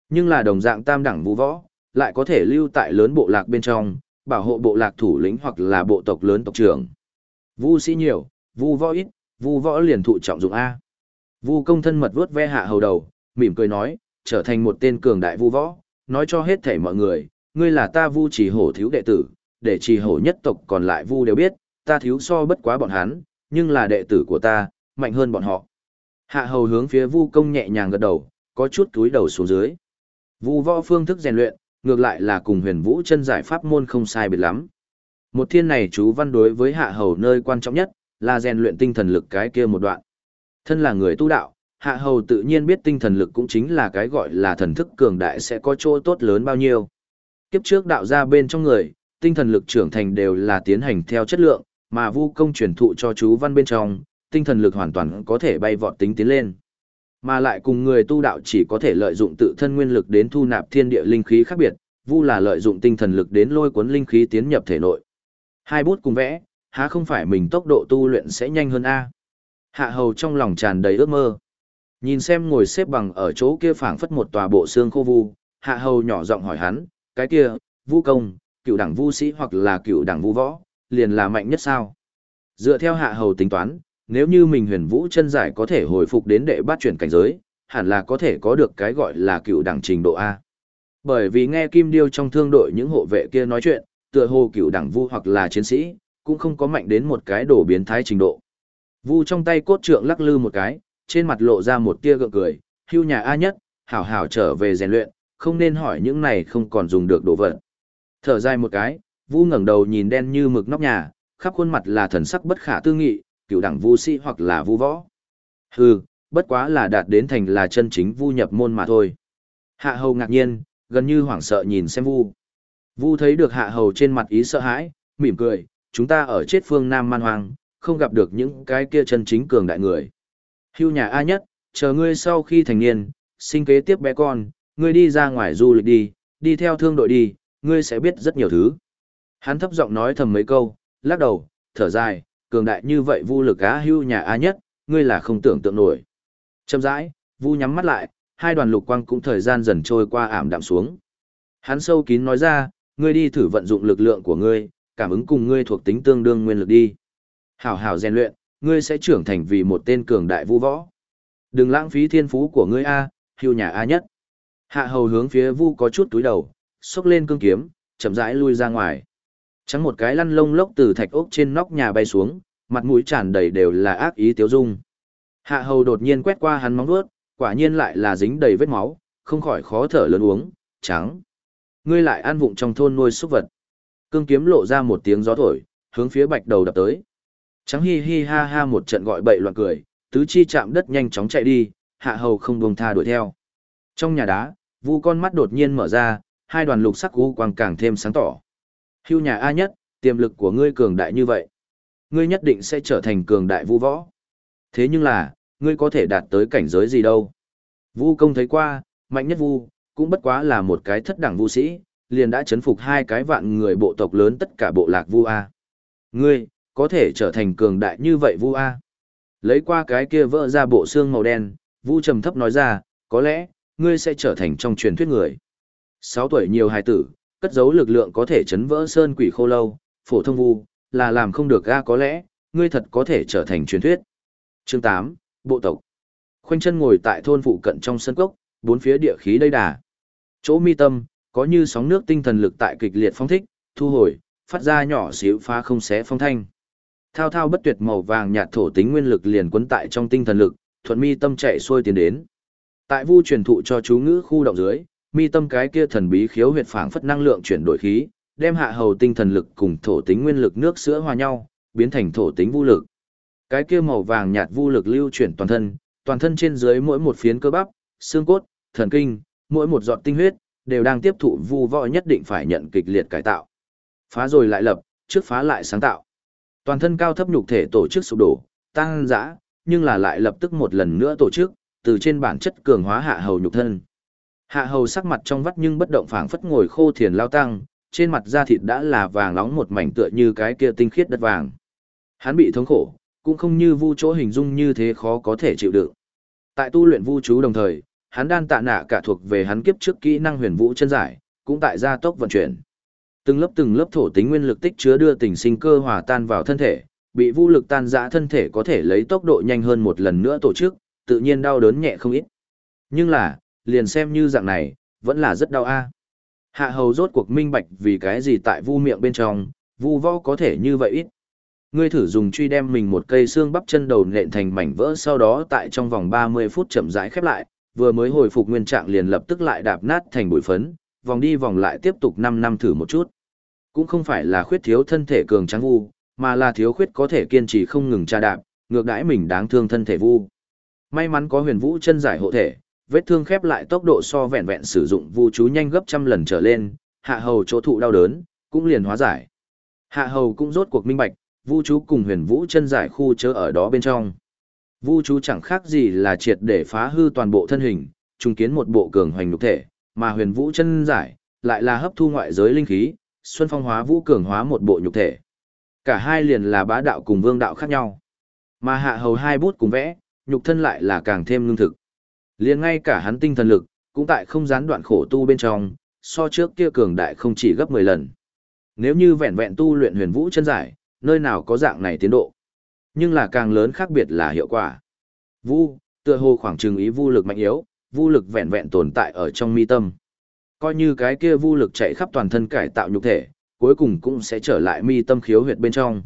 Nhưng là đồng dạng tam đẳng vu võ, lại có thể lưu tại lớn bộ lạc bên trong, bảo hộ bộ lạc thủ lĩnh hoặc là bộ tộc lớn tộc trưởng. Vu sĩ nhiều, vu võ ít, vu võ liền thụ trọng dụng A. Vu công thân mật vuốt ve hạ hầu đầu, mỉm cười nói, trở thành một tên cường đại vu võ, nói cho hết thảy mọi người, ngươi là ta vu chỉ hổ thiếu đệ tử, để trì hổ nhất tộc còn lại vu đều biết, ta thiếu so bất quá bọn hắn, nhưng là đệ tử của ta, mạnh hơn bọn họ. Hạ hầu hướng phía vu công nhẹ nhàng gật đầu, có chút túi đầu xuống dưới. Vu võ phương thức rèn luyện, ngược lại là cùng huyền vũ chân giải pháp môn không sai biệt lắm. Một thiên này chú văn đối với hạ hầu nơi quan trọng nhất, là rèn luyện tinh thần lực cái kia một đoạn. Thân là người tu đạo, hạ hầu tự nhiên biết tinh thần lực cũng chính là cái gọi là thần thức cường đại sẽ có chỗ tốt lớn bao nhiêu. Kiếp trước đạo ra bên trong người, tinh thần lực trưởng thành đều là tiến hành theo chất lượng, mà vu công truyền thụ cho chú văn bên trong, tinh thần lực hoàn toàn có thể bay vọt tính tiến lên. Mà lại cùng người tu đạo chỉ có thể lợi dụng tự thân nguyên lực đến thu nạp thiên địa linh khí khác biệt, vu là lợi dụng tinh thần lực đến lôi cuốn linh khí tiến nhập thể nội. Hai bút cùng vẽ, há không phải mình tốc độ tu luyện sẽ nhanh hơn a? Hạ hầu trong lòng tràn đầy ước mơ. Nhìn xem ngồi xếp bằng ở chỗ kia phảng phất một tòa bộ xương khô vu, hạ hầu nhỏ giọng hỏi hắn, cái kia, vu công, cựu đẳng vu sĩ hoặc là cựu đẳng vu võ, liền là mạnh nhất sao? Dựa theo hạ hầu tính toán, nếu như mình huyền vũ chân giải có thể hồi phục đến đệ bát chuyển cảnh giới, hẳn là có thể có được cái gọi là cựu đẳng trình độ A. Bởi vì nghe Kim Điêu trong thương đội những hộ vệ kia nói chuyện, tựa hồ cựu đẳng vu hoặc là chiến sĩ, cũng không có mạnh đến một cái đổ biến thái trình độ. Vu trong tay cốt trượng lắc lư một cái, trên mặt lộ ra một tia gượng cười, hưu nhà A nhất, hảo hảo trở về rèn luyện, không nên hỏi những này không còn dùng được đồ vật. Thở dài một cái, Vu ngẩng đầu nhìn đen như mực nóc nhà, khắp khuôn mặt là thần sắc bất khả tư nghị, cựu đẳng vu sĩ hoặc là vu võ. Hừ, bất quá là đạt đến thành là chân chính vu nhập môn mà thôi. Hạ hầu ngạc nhiên, gần như hoảng sợ nhìn xem vu. Vu thấy được hạ hầu trên mặt ý sợ hãi, mỉm cười, chúng ta ở chết phương Nam man hoang, không gặp được những cái kia chân chính cường đại người. Hưu nhà A nhất, chờ ngươi sau khi thành niên, sinh kế tiếp bé con, ngươi đi ra ngoài du lịch đi, đi theo thương đội đi, ngươi sẽ biết rất nhiều thứ. Hắn thấp giọng nói thầm mấy câu, lắc đầu, thở dài, cường đại như vậy vu lực á hưu nhà á nhất, ngươi là không tưởng tượng nổi. Chậm rãi, vu nhắm mắt lại, hai đoàn lục quang cũng thời gian dần trôi qua ảm đạm xuống. Hắn sâu kín nói ra, ngươi đi thử vận dụng lực lượng của ngươi, cảm ứng cùng ngươi thuộc tính tương đương nguyên lực đi. Hảo hảo rèn luyện, ngươi sẽ trưởng thành vì một tên cường đại vu võ. Đừng lãng phí thiên phú của ngươi A, hưu nhà A nhất. Hạ hầu hướng phía vu có chút túi đầu, xốc lên cương kiếm, chậm rãi lui ra ngoài. Trắng một cái lăn lông lốc từ thạch ốc trên nóc nhà bay xuống, mặt mũi tràn đầy đều là ác ý tiếu dung. Hạ hầu đột nhiên quét qua hắn móng vuốt, quả nhiên lại là dính đầy vết máu, không khỏi khó thở lớn uống, trắng. Ngươi lại an vụng trong thôn nuôi súc vật. Cương kiếm lộ ra một tiếng gió thổi, hướng phía bạch đầu đập tới. Trắng hi hi ha ha một trận gọi bậy loạn cười, tứ chi chạm đất nhanh chóng chạy đi, hạ hầu không buông tha đuổi theo. Trong nhà đá, vu con mắt đột nhiên mở ra, hai đoàn lục sắc u quang càng thêm sáng tỏ. Hưu nhà A nhất, tiềm lực của ngươi cường đại như vậy. Ngươi nhất định sẽ trở thành cường đại vu võ. Thế nhưng là, ngươi có thể đạt tới cảnh giới gì đâu. Vu công thấy qua, mạnh nhất vu, cũng bất quá là một cái thất đẳng vu sĩ, liền đã chấn phục hai cái vạn người bộ tộc lớn tất cả bộ lạc vu A. Ngươi, có thể trở thành cường đại như vậy vu A. Lấy qua cái kia vỡ ra bộ xương màu đen, vu trầm thấp nói ra, có lẽ, ngươi sẽ trở thành trong truyền thuyết người. Sáu tuổi nhiều hài tử, cất giấu lực lượng có thể chấn vỡ sơn quỷ khô lâu, phổ thông vu, là làm không được ga có lẽ, ngươi thật có thể trở thành truyền thuyết. Chương 8, Bộ tộc. Khoanh chân ngồi tại thôn phụ cận trong sân cốc, bốn phía địa khí đầy đà. Chỗ mi tâm, có như sóng nước tinh thần lực tại kịch liệt phong thích, thu hồi, phát ra nhỏ xíu phá không xé phong thanh. Thao thao bất tuyệt màu vàng nhạt thổ tính nguyên lực liền quấn tại trong tinh thần lực, thuận mi tâm chạy xuôi tiến đến. Tại vu truyền thụ cho chú ngữ khu động dưới, mi tâm cái kia thần bí khiếu huyệt phảng phất năng lượng chuyển đổi khí, đem hạ hầu tinh thần lực cùng thổ tính nguyên lực nước sữa hòa nhau, biến thành thổ tính vũ lực. Cái kia màu vàng nhạt vũ lực lưu chuyển toàn thân, toàn thân trên dưới mỗi một phiến cơ bắp, xương cốt, thần kinh, mỗi một giọt tinh huyết đều đang tiếp thụ vu võ nhất định phải nhận kịch liệt cải tạo. Phá rồi lại lập, trước phá lại sáng tạo. Toàn thân cao thấp nhục thể tổ chức sụp đổ, tăng dã, nhưng là lại lập tức một lần nữa tổ chức, từ trên bản chất cường hóa hạ hầu nhục thân. Hạ hầu sắc mặt trong vắt nhưng bất động phảng phất ngồi khô thiền lao tăng, trên mặt da thịt đã là vàng nóng một mảnh tựa như cái kia tinh khiết đất vàng. Hắn bị thống khổ, cũng không như vu chỗ hình dung như thế khó có thể chịu đựng. Tại tu luyện vu chú đồng thời, hắn đan tạ nạ cả thuộc về hắn kiếp trước kỹ năng huyền vũ chân giải, cũng tại gia tốc vận chuyển. Từng lớp từng lớp thổ tính nguyên lực tích chứa đưa tình sinh cơ hòa tan vào thân thể, bị vu lực tan rã thân thể có thể lấy tốc độ nhanh hơn một lần nữa tổ chức, tự nhiên đau đớn nhẹ không ít. Nhưng là, liền xem như dạng này, vẫn là rất đau a. Hạ hầu rốt cuộc minh bạch vì cái gì tại vu miệng bên trong, vu võ có thể như vậy ít. Ngươi thử dùng truy đem mình một cây xương bắp chân đầu nện thành mảnh vỡ sau đó tại trong vòng 30 phút chậm rãi khép lại, vừa mới hồi phục nguyên trạng liền lập tức lại đạp nát thành bụi phấn, vòng đi vòng lại tiếp tục 5 năm thử một chút. Cũng không phải là khuyết thiếu thân thể cường tráng vu, mà là thiếu khuyết có thể kiên trì không ngừng tra đạp, ngược đãi mình đáng thương thân thể vu. May mắn có huyền vũ chân giải hộ thể, vết thương khép lại tốc độ so vẹn vẹn sử dụng vu chú nhanh gấp trăm lần trở lên, hạ hầu chỗ thụ đau đớn, cũng liền hóa giải. Hạ hầu cũng rốt cuộc minh bạch, vu chú cùng huyền vũ chân giải khu chớ ở đó bên trong. Vu chú chẳng khác gì là triệt để phá hư toàn bộ thân hình, trùng kiến một bộ cường hoành nhục thể, mà huyền vũ chân giải, lại là hấp thu ngoại giới linh khí, xuân phong hóa vũ cường hóa một bộ nhục thể. Cả hai liền là bá đạo cùng vương đạo khác nhau. Mà hạ hầu hai bút cùng vẽ, nhục thân lại là càng thêm lương thực. Liền ngay cả hắn tinh thần lực, cũng tại không gián đoạn khổ tu bên trong, so trước kia cường đại không chỉ gấp 10 lần. Nếu như vẹn vẹn tu luyện huyền vũ chân giải, nơi nào có dạng này tiến độ. Nhưng là càng lớn khác biệt là hiệu quả. Vu, tựa hồ khoảng trừng ý vu lực mạnh yếu, vu lực vẹn vẹn tồn tại ở trong mi tâm. Coi như cái kia vu lực chạy khắp toàn thân cải tạo nhục thể, cuối cùng cũng sẽ trở lại mi tâm khiếu huyệt bên trong.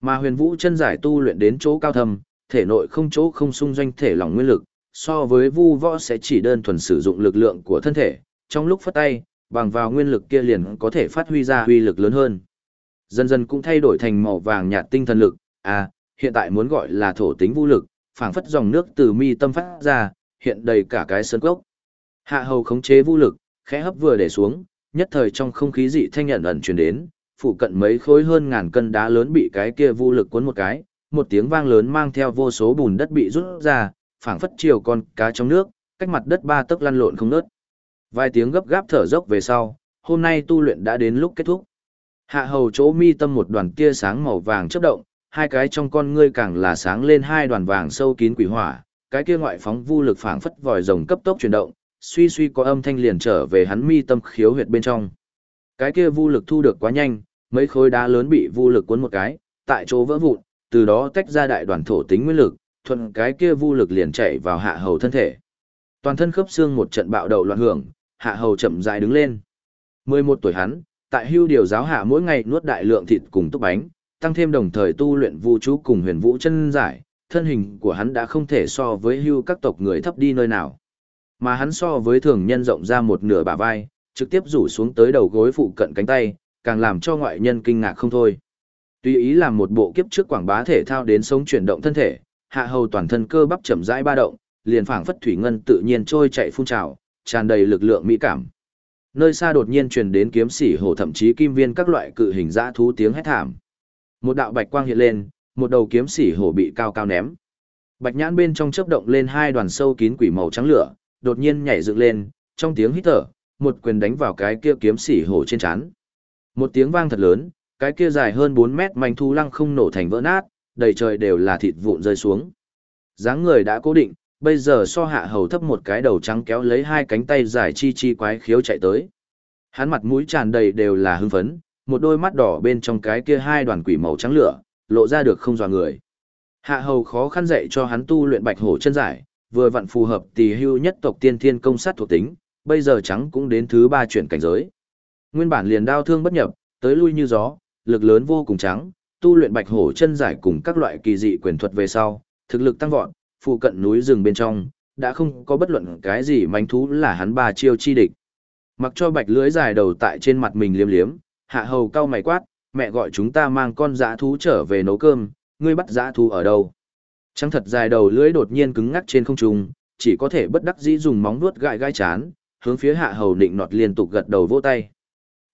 Mà huyền vũ chân giải tu luyện đến chỗ cao thâm, thể nội không chỗ không xung doanh thể lỏng nguyên lực, so với vu võ sẽ chỉ đơn thuần sử dụng lực lượng của thân thể, trong lúc phất tay, bằng vào nguyên lực kia liền có thể phát huy ra uy lực lớn hơn. Dần dần cũng thay đổi thành màu vàng nhạt tinh thần lực, à, hiện tại muốn gọi là thổ tính vũ lực, phảng phất dòng nước từ mi tâm phát ra, hiện đầy cả cái sân cốc. Hạ hầu khống chế vũ lực, khẽ hấp vừa để xuống, nhất thời trong không khí dị thanh nhận ẩn truyền đến, phụ cận mấy khối hơn ngàn cân đá lớn bị cái kia vũ lực cuốn một cái, một tiếng vang lớn mang theo vô số bùn đất bị rút ra, phảng phất chiều con cá trong nước, cách mặt đất ba tấc lăn lộn không ngớt. Vài tiếng gấp gáp thở dốc về sau, hôm nay tu luyện đã đến lúc kết thúc. Hạ hầu chỗ mi tâm một đoàn tia sáng màu vàng chớp động, hai cái trong con ngươi càng là sáng lên hai đoàn vàng sâu kín quỷ hỏa, cái kia ngoại phóng vu lực phảng phất vòi rồng cấp tốc chuyển động, suy suy có âm thanh liền trở về hắn mi tâm khiếu huyệt bên trong. Cái kia vu lực thu được quá nhanh, mấy khối đá lớn bị vu lực cuốn một cái, tại chỗ vỡ vụn, từ đó tách ra đại đoàn thổ tính nguyên lực, thuận cái kia vu lực liền chạy vào hạ hầu thân thể. Toàn thân khớp xương một trận bạo đầu loạn hưởng, hạ hầu chậm rãi đứng lên. 11 tuổi hắn, tại hưu điều giáo hạ mỗi ngày nuốt đại lượng thịt cùng túc bánh, tăng thêm đồng thời tu luyện vũ chú cùng huyền vũ chân giải, thân hình của hắn đã không thể so với hưu các tộc người thấp đi nơi nào. Mà hắn so với thường nhân rộng ra một nửa bả vai, trực tiếp rủ xuống tới đầu gối phụ cận cánh tay, càng làm cho ngoại nhân kinh ngạc không thôi. Tuy ý làm một bộ kiếp trước quảng bá thể thao đến sống chuyển động thân thể, hạ hầu toàn thân cơ bắp chậm rãi ba động, liền phảng phất thủy ngân tự nhiên trôi chạy phun trào, tràn đầy lực lượng mỹ cảm. Nơi xa đột nhiên truyền đến kiếm sĩ hổ thậm chí kim viên các loại cự hình dã thú tiếng hét thảm. Một đạo bạch quang hiện lên, một đầu kiếm sĩ hổ bị cao cao ném. Bạch nhãn bên trong chớp động lên hai đoàn sâu kín quỷ màu trắng lửa, đột nhiên nhảy dựng lên, trong tiếng hít thở, một quyền đánh vào cái kia kiếm sĩ hổ trên trán. Một tiếng vang thật lớn, cái kia dài hơn 4 mét manh thu lăng không nổ thành vỡ nát, đầy trời đều là thịt vụn rơi xuống. dáng người đã cố định, bây giờ so hạ hầu thấp một cái đầu trắng kéo lấy hai cánh tay dài chi chi quái khiếu chạy tới. Hắn mặt mũi tràn đầy đều là hưng phấn, một đôi mắt đỏ bên trong cái kia hai đoàn quỷ màu trắng lửa, lộ ra được không dò người. Hạ hầu khó khăn dạy cho hắn tu luyện bạch hổ chân giải, vừa vặn phù hợp tỷ hưu nhất tộc tiên thiên công sát thuộc tính, bây giờ trắng cũng đến thứ ba chuyển cảnh giới. Nguyên bản liền đao thương bất nhập, tới lui như gió, lực lớn vô cùng trắng, tu luyện bạch hổ chân giải cùng các loại kỳ dị quyền thuật về sau, thực lực tăng vọt, phụ cận núi rừng bên trong, đã không có bất luận cái gì manh thú là hắn ba chiêu chi địch. Mặc cho bạch lưới dài đầu tại trên mặt mình liếm liếm, hạ hầu cao mày quát, mẹ gọi chúng ta mang con dã thú trở về nấu cơm, ngươi bắt dã thú ở đâu? Trắng thật dài đầu lưới đột nhiên cứng ngắc trên không trung, chỉ có thể bất đắc dĩ dùng móng vuốt gãi gai chán, hướng phía hạ hầu định nọt liên tục gật đầu vỗ tay.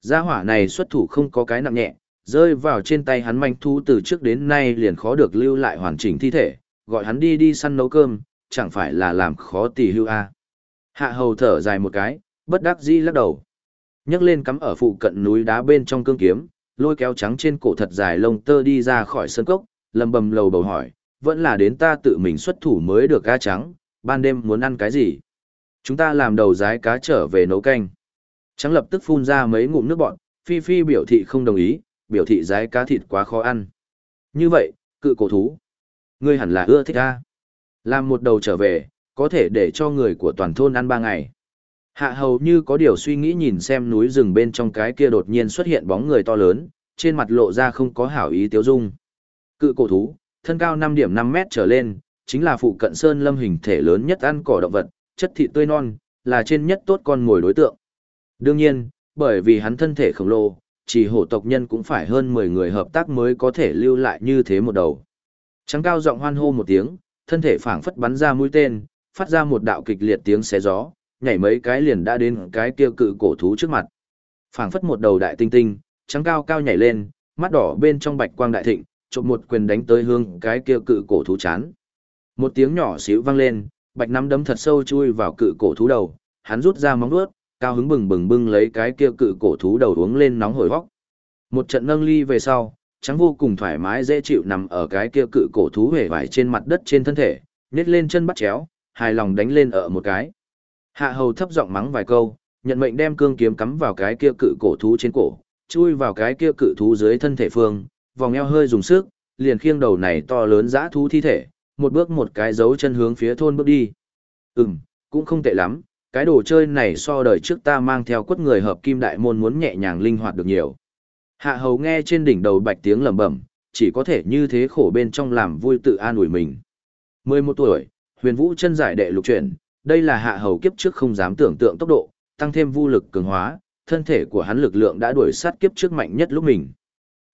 Gia hỏa này xuất thủ không có cái nặng nhẹ, rơi vào trên tay hắn manh thú từ trước đến nay liền khó được lưu lại hoàn chỉnh thi thể, gọi hắn đi đi săn nấu cơm, chẳng phải là làm khó tỷ hưu a. Hạ hầu thở dài một cái, bất đắc dĩ lắc đầu. nhấc lên cắm ở phụ cận núi đá bên trong cương kiếm, lôi kéo trắng trên cổ thật dài lông tơ đi ra khỏi sân cốc, lầm bầm lầu bầu hỏi, vẫn là đến ta tự mình xuất thủ mới được cá trắng, ban đêm muốn ăn cái gì? Chúng ta làm đầu rái cá trở về nấu canh. Trắng lập tức phun ra mấy ngụm nước bọn, Phi Phi biểu thị không đồng ý, biểu thị rái cá thịt quá khó ăn. Như vậy, cự cổ thú. Ngươi hẳn là ưa thích ta. Làm một đầu trở về, có thể để cho người của toàn thôn ăn ba ngày. Hạ hầu như có điều suy nghĩ nhìn xem núi rừng bên trong cái kia đột nhiên xuất hiện bóng người to lớn, trên mặt lộ ra không có hảo ý tiêu dung. Cự cổ thú, thân cao 5 điểm 5 mét trở lên, chính là phụ cận sơn lâm hình thể lớn nhất ăn cỏ động vật, chất thịt tươi non, là trên nhất tốt con mồi đối tượng. Đương nhiên, bởi vì hắn thân thể khổng lồ, chỉ hổ tộc nhân cũng phải hơn 10 người hợp tác mới có thể lưu lại như thế một đầu. Trắng cao giọng hoan hô một tiếng, thân thể phảng phất bắn ra mũi tên, phát ra một đạo kịch liệt tiếng xé gió, nhảy mấy cái liền đã đến cái kia cự cổ thú trước mặt. Phảng phất một đầu đại tinh tinh, trắng cao cao nhảy lên, mắt đỏ bên trong bạch quang đại thịnh, chộp một quyền đánh tới hương cái kia cự cổ thú chán. Một tiếng nhỏ xíu vang lên, bạch nắm đấm thật sâu chui vào cự cổ thú đầu, hắn rút ra móng vuốt, cao hứng bừng bừng bưng lấy cái kia cự cổ thú đầu uống lên nóng hổi hóc. Một trận nâng ly về sau, trắng vô cùng thoải mái dễ chịu nằm ở cái kia cự cổ thú hề vải trên mặt đất trên thân thể, nhét lên chân bắt chéo, hài lòng đánh lên ở một cái. Hạ hầu thấp giọng mắng vài câu, nhận mệnh đem cương kiếm cắm vào cái kia cự cổ thú trên cổ, chui vào cái kia cự thú dưới thân thể phương, vòng eo hơi dùng sức, liền khiêng đầu này to lớn dã thú thi thể, một bước một cái dấu chân hướng phía thôn bước đi. Ừm, cũng không tệ lắm, cái đồ chơi này so đời trước ta mang theo quất người hợp kim đại môn muốn nhẹ nhàng linh hoạt được nhiều. Hạ hầu nghe trên đỉnh đầu bạch tiếng lẩm bẩm, chỉ có thể như thế khổ bên trong làm vui tự an ủi mình. 11 tuổi, Huyền Vũ chân giải đệ lục chuyển, đây là hạ hầu kiếp trước không dám tưởng tượng tốc độ, tăng thêm vu lực cường hóa, thân thể của hắn lực lượng đã đuổi sát kiếp trước mạnh nhất lúc mình.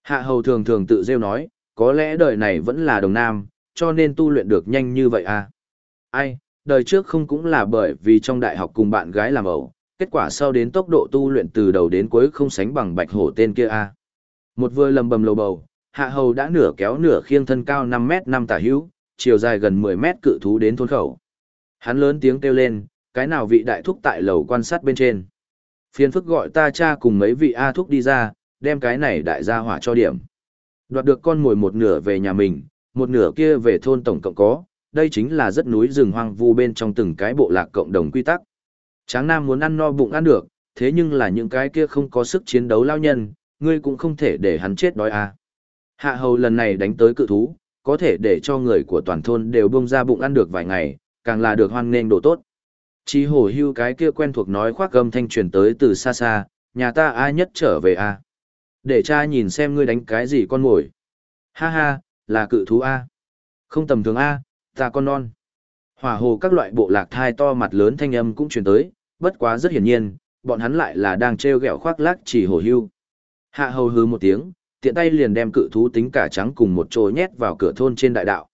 Hạ hầu thường thường tự rêu nói, có lẽ đời này vẫn là đồng nam, cho nên tu luyện được nhanh như vậy à. Ai, đời trước không cũng là bởi vì trong đại học cùng bạn gái làm ẩu, kết quả sau đến tốc độ tu luyện từ đầu đến cuối không sánh bằng bạch hổ tên kia à. Một vừa lầm bầm lầu bầu, hạ hầu đã nửa kéo nửa khiêng thân cao 5 mét 5 tả hữu, chiều dài gần 10 mét cự thú đến thôn khẩu. Hắn lớn tiếng kêu lên, cái nào vị đại thúc tại lầu quan sát bên trên. Phiên phức gọi ta cha cùng mấy vị A thúc đi ra, đem cái này đại gia hỏa cho điểm. Đoạt được con mồi một nửa về nhà mình, một nửa kia về thôn tổng cộng có, đây chính là rất núi rừng hoang vu bên trong từng cái bộ lạc cộng đồng quy tắc. Tráng Nam muốn ăn no bụng ăn được, thế nhưng là những cái kia không có sức chiến đấu lao nhân, ngươi cũng không thể để hắn chết đói à. Hạ hầu lần này đánh tới cự thú, có thể để cho người của toàn thôn đều bông ra bụng ăn được vài ngày, càng là được hoan nghênh độ tốt. Chí hổ hưu cái kia quen thuộc nói khoác gầm thanh truyền tới từ xa xa, nhà ta ai nhất trở về a à? Để cha nhìn xem ngươi đánh cái gì con mồi. Ha ha, là cự thú a Không tầm thường a ta con non. Hỏa hồ các loại bộ lạc thai to mặt lớn thanh âm cũng truyền tới, bất quá rất hiển nhiên, bọn hắn lại là đang treo gẹo khoác lác chỉ hổ hưu. Hạ hầu hứ một tiếng, tiện tay liền đem cự thú tính cả trắng cùng một chỗ nhét vào cửa thôn trên đại đạo.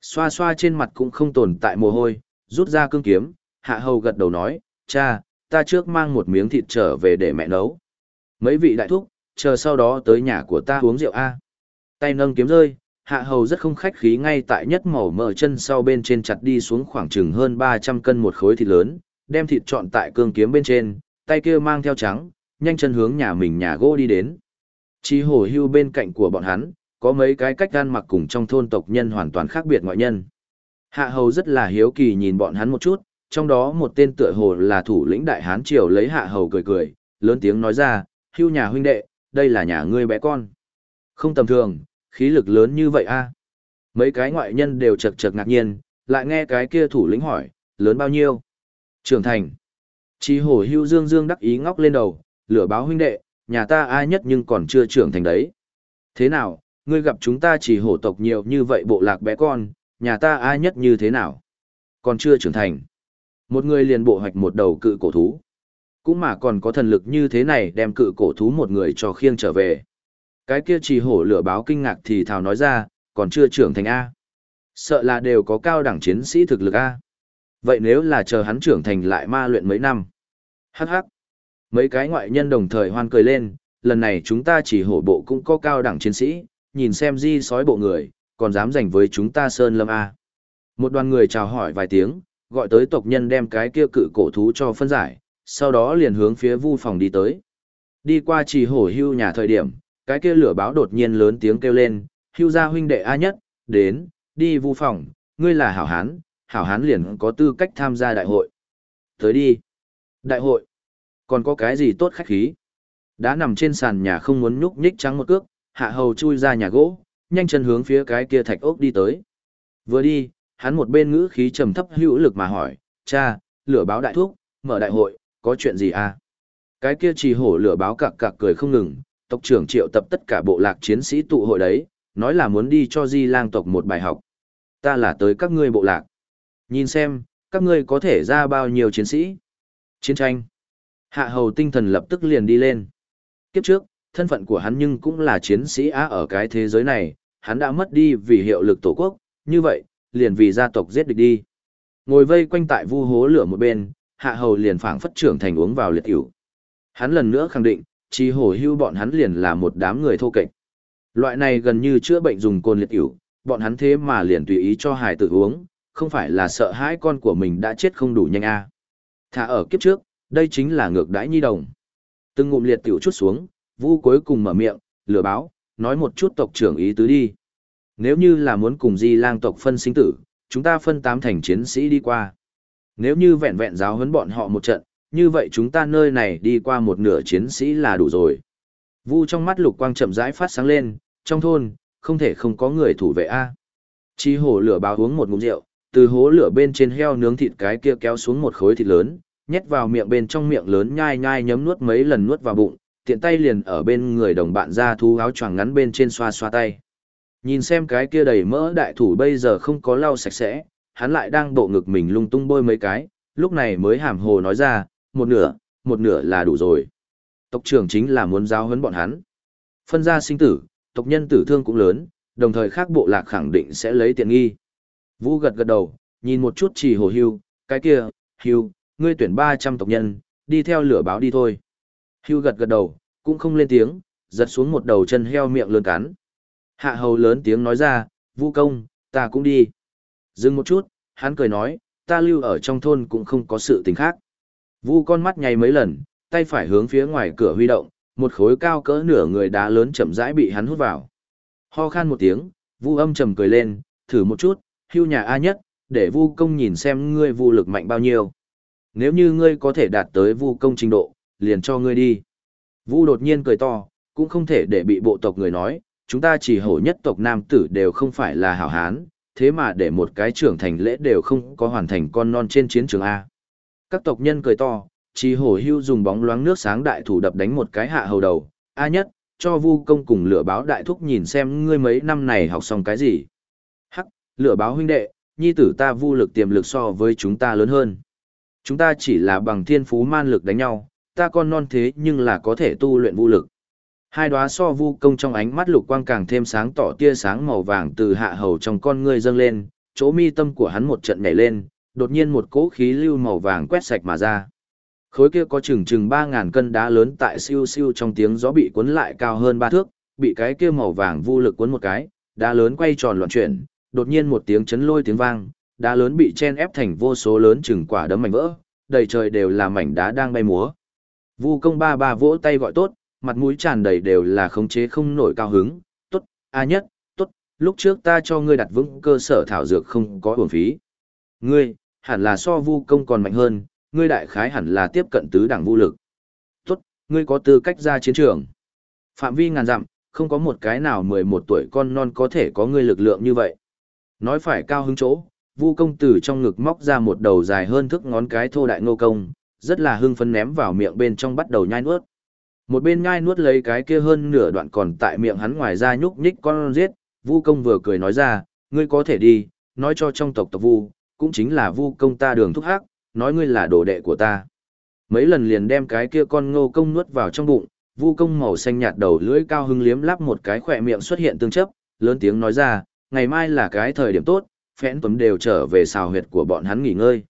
Xoa xoa trên mặt cũng không tồn tại mồ hôi, rút ra cương kiếm, hạ hầu gật đầu nói, cha, ta trước mang một miếng thịt trở về để mẹ nấu. Mấy vị đại thúc, chờ sau đó tới nhà của ta uống rượu A. Tay nâng kiếm rơi, hạ hầu rất không khách khí ngay tại nhất màu mở chân sau bên trên chặt đi xuống khoảng chừng hơn 300 cân một khối thịt lớn, đem thịt trọn tại cương kiếm bên trên, tay kia mang theo trắng, nhanh chân hướng nhà mình nhà gỗ đi đến. Chi hổ hưu bên cạnh của bọn hắn, có mấy cái cách gan mặc cùng trong thôn tộc nhân hoàn toàn khác biệt ngoại nhân. Hạ hầu rất là hiếu kỳ nhìn bọn hắn một chút, trong đó một tên tựa hồ là thủ lĩnh đại hán triều lấy hạ hầu cười cười, lớn tiếng nói ra, hưu nhà huynh đệ, đây là nhà ngươi bé con. Không tầm thường, khí lực lớn như vậy a Mấy cái ngoại nhân đều chật chật ngạc nhiên, lại nghe cái kia thủ lĩnh hỏi, lớn bao nhiêu? Trưởng thành. Chi hổ hưu dương dương đắc ý ngóc lên đầu, lửa báo huynh đệ, nhà ta ai nhất nhưng còn chưa trưởng thành đấy. Thế nào, ngươi gặp chúng ta chỉ hổ tộc nhiều như vậy bộ lạc bé con, nhà ta ai nhất như thế nào? Còn chưa trưởng thành. Một người liền bộ hoạch một đầu cự cổ thú. Cũng mà còn có thần lực như thế này đem cự cổ thú một người cho khiêng trở về. Cái kia chỉ hổ lửa báo kinh ngạc thì thào nói ra, còn chưa trưởng thành A. Sợ là đều có cao đẳng chiến sĩ thực lực A. Vậy nếu là chờ hắn trưởng thành lại ma luyện mấy năm? Hắc hắc. Mấy cái ngoại nhân đồng thời hoan cười lên, lần này chúng ta chỉ hổ bộ cũng có cao đẳng chiến sĩ, nhìn xem di sói bộ người, còn dám giành với chúng ta Sơn Lâm A. Một đoàn người chào hỏi vài tiếng, gọi tới tộc nhân đem cái kia cự cổ thú cho phân giải, sau đó liền hướng phía vu phòng đi tới. Đi qua chỉ hổ hưu nhà thời điểm, cái kia lửa báo đột nhiên lớn tiếng kêu lên, hưu gia huynh đệ A nhất, đến, đi vu phòng, ngươi là hảo hán, hảo hán liền có tư cách tham gia đại hội. Tới đi. Đại hội. Còn có cái gì tốt khách khí? Đã nằm trên sàn nhà không muốn nhúc nhích trắng một cước, hạ hầu chui ra nhà gỗ, nhanh chân hướng phía cái kia thạch ốc đi tới. Vừa đi, hắn một bên ngữ khí trầm thấp hữu lực mà hỏi, cha, lửa báo đại thuốc, mở đại hội, có chuyện gì à? Cái kia trì hổ lửa báo cặc cặc cười không ngừng, tộc trưởng triệu tập tất cả bộ lạc chiến sĩ tụ hội đấy, nói là muốn đi cho di lang tộc một bài học. Ta là tới các ngươi bộ lạc. Nhìn xem, các ngươi có thể ra bao nhiêu chiến sĩ. Chiến tranh. Hạ hầu tinh thần lập tức liền đi lên. Kiếp trước, thân phận của hắn nhưng cũng là chiến sĩ á ở cái thế giới này, hắn đã mất đi vì hiệu lực tổ quốc, như vậy, liền vì gia tộc giết địch đi. Ngồi vây quanh tại vu hố lửa một bên, hạ hầu liền phảng phất trưởng thành uống vào liệt hữu. Hắn lần nữa khẳng định, chi hổ hưu bọn hắn liền là một đám người thô kệch. Loại này gần như chữa bệnh dùng côn liệt ỉu, bọn hắn thế mà liền tùy ý cho hài tử uống, không phải là sợ hãi con của mình đã chết không đủ nhanh a. À. Thả ở kiếp trước, đây chính là ngược đãi nhi đồng. Từng ngụm liệt tiểu chút xuống, vu cuối cùng mở miệng, lừa báo, nói một chút tộc trưởng ý tứ đi. Nếu như là muốn cùng di lang tộc phân sinh tử, chúng ta phân tám thành chiến sĩ đi qua. Nếu như vẹn vẹn giáo huấn bọn họ một trận, như vậy chúng ta nơi này đi qua một nửa chiến sĩ là đủ rồi. Vu trong mắt lục quang chậm rãi phát sáng lên, trong thôn, không thể không có người thủ vệ A. Chi hổ lửa báo uống một ngụm rượu, từ hố lửa bên trên heo nướng thịt cái kia kéo xuống một khối thịt lớn, nhét vào miệng bên trong miệng lớn nhai nhai nhấm nuốt mấy lần nuốt vào bụng, tiện tay liền ở bên người đồng bạn ra thu áo choàng ngắn bên trên xoa xoa tay. Nhìn xem cái kia đầy mỡ đại thủ bây giờ không có lau sạch sẽ, hắn lại đang bộ ngực mình lung tung bôi mấy cái, lúc này mới hàm hồ nói ra, một nửa, một nửa là đủ rồi. Tộc trưởng chính là muốn giáo huấn bọn hắn. Phân ra sinh tử, tộc nhân tử thương cũng lớn, đồng thời khác bộ lạc khẳng định sẽ lấy tiện nghi. Vũ gật gật đầu, nhìn một chút chỉ hồ hưu, cái kia, hưu, ngươi tuyển 300 tộc nhân, đi theo lửa báo đi thôi. Hưu gật gật đầu, cũng không lên tiếng, giật xuống một đầu chân heo miệng lớn cắn. Hạ hầu lớn tiếng nói ra, Vũ công, ta cũng đi. Dừng một chút, hắn cười nói, ta lưu ở trong thôn cũng không có sự tình khác. Vu con mắt nháy mấy lần, tay phải hướng phía ngoài cửa huy động, một khối cao cỡ nửa người đá lớn chậm rãi bị hắn hút vào. Ho khan một tiếng, Vu âm trầm cười lên, thử một chút, hưu nhà A nhất, để Vu công nhìn xem ngươi vu lực mạnh bao nhiêu. Nếu như ngươi có thể đạt tới Vu công trình độ, liền cho ngươi đi. Vu đột nhiên cười to, cũng không thể để bị bộ tộc người nói, chúng ta chỉ hổ nhất tộc nam tử đều không phải là hảo hán, thế mà để một cái trưởng thành lễ đều không có hoàn thành con non trên chiến trường A. Các tộc nhân cười to, chi hổ hưu dùng bóng loáng nước sáng đại thủ đập đánh một cái hạ hầu đầu, A nhất, cho vu công cùng lửa báo đại thúc nhìn xem ngươi mấy năm này học xong cái gì. Hắc, lửa báo huynh đệ, nhi tử ta vu lực tiềm lực so với chúng ta lớn hơn. Chúng ta chỉ là bằng thiên phú man lực đánh nhau, ta con non thế nhưng là có thể tu luyện vu lực. Hai đóa so vu công trong ánh mắt lục quang càng thêm sáng tỏ tia sáng màu vàng từ hạ hầu trong con ngươi dâng lên, chỗ mi tâm của hắn một trận nhảy lên, đột nhiên một cỗ khí lưu màu vàng quét sạch mà ra. Khối kia có chừng chừng 3000 cân đá lớn tại siêu siêu trong tiếng gió bị cuốn lại cao hơn ba thước, bị cái kia màu vàng vu lực cuốn một cái, đá lớn quay tròn loạn chuyển, đột nhiên một tiếng chấn lôi tiếng vang, đá lớn bị chen ép thành vô số lớn chừng quả đấm mảnh vỡ, đầy trời đều là mảnh đá đang bay múa. Vu công ba ba vỗ tay gọi tốt, mặt mũi tràn đầy đều là khống chế không nổi cao hứng, tốt, a nhất, tốt, lúc trước ta cho ngươi đặt vững cơ sở thảo dược không có uổng phí. Ngươi, hẳn là so vu công còn mạnh hơn, ngươi đại khái hẳn là tiếp cận tứ đẳng vũ lực. Tốt, ngươi có tư cách ra chiến trường. Phạm vi ngàn dặm, không có một cái nào 11 tuổi con non có thể có ngươi lực lượng như vậy. Nói phải cao hứng chỗ, vu công tử trong ngực móc ra một đầu dài hơn thước ngón cái thô đại ngô công, rất là hưng phấn ném vào miệng bên trong bắt đầu nhai nuốt. Một bên nhai nuốt lấy cái kia hơn nửa đoạn còn tại miệng hắn ngoài ra nhúc nhích con giết, Vu công vừa cười nói ra, ngươi có thể đi, nói cho trong tộc tộc Vu, cũng chính là Vu công ta đường thúc hắc, nói ngươi là đồ đệ của ta. Mấy lần liền đem cái kia con ngô công nuốt vào trong bụng, Vu công màu xanh nhạt đầu lưỡi cao hưng liếm lắp một cái khỏe miệng xuất hiện tương chấp, lớn tiếng nói ra, ngày mai là cái thời điểm tốt, phẽn tuấn đều trở về xào huyệt của bọn hắn nghỉ ngơi.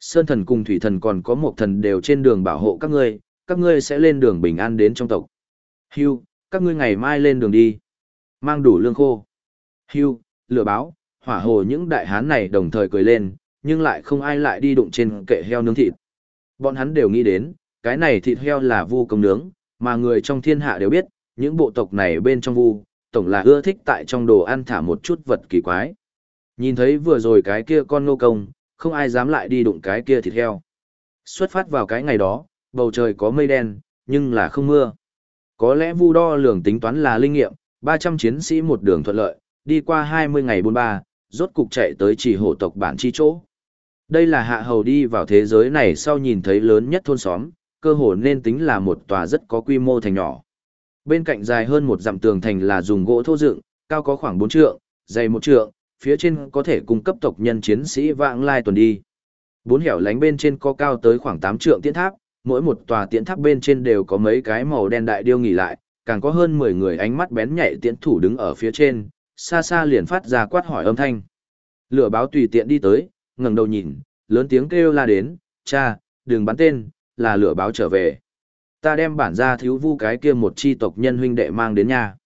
Sơn thần cùng thủy thần còn có một thần đều trên đường bảo hộ các ngươi, các ngươi sẽ lên đường bình an đến trong tộc. Hưu, các ngươi ngày mai lên đường đi. Mang đủ lương khô. Hưu, lửa báo, hỏa hồ những đại hán này đồng thời cười lên, nhưng lại không ai lại đi đụng trên kệ heo nướng thịt. Bọn hắn đều nghĩ đến, cái này thịt heo là vu công nướng, mà người trong thiên hạ đều biết, những bộ tộc này bên trong vu, tổng là ưa thích tại trong đồ ăn thả một chút vật kỳ quái. Nhìn thấy vừa rồi cái kia con nô công, không ai dám lại đi đụng cái kia thịt heo. Xuất phát vào cái ngày đó, bầu trời có mây đen, nhưng là không mưa. Có lẽ vu đo lường tính toán là linh nghiệm, 300 chiến sĩ một đường thuận lợi, đi qua 20 ngày 43, rốt cục chạy tới chỉ hổ tộc bản chi chỗ. Đây là hạ hầu đi vào thế giới này sau nhìn thấy lớn nhất thôn xóm, cơ hồ nên tính là một tòa rất có quy mô thành nhỏ. Bên cạnh dài hơn một dặm tường thành là dùng gỗ thô dựng, cao có khoảng 4 trượng, dày một trượng, phía trên có thể cung cấp tộc nhân chiến sĩ vãng lai tuần đi. Bốn hẻo lánh bên trên có cao tới khoảng 8 trượng tiễn tháp, mỗi một tòa tiễn tháp bên trên đều có mấy cái màu đen đại điêu nghỉ lại, càng có hơn 10 người ánh mắt bén nhạy tiễn thủ đứng ở phía trên, xa xa liền phát ra quát hỏi âm thanh. Lửa báo tùy tiện đi tới, ngẩng đầu nhìn, lớn tiếng kêu la đến, cha, đừng bắn tên, là lửa báo trở về. Ta đem bản ra thiếu vu cái kia một chi tộc nhân huynh đệ mang đến nhà.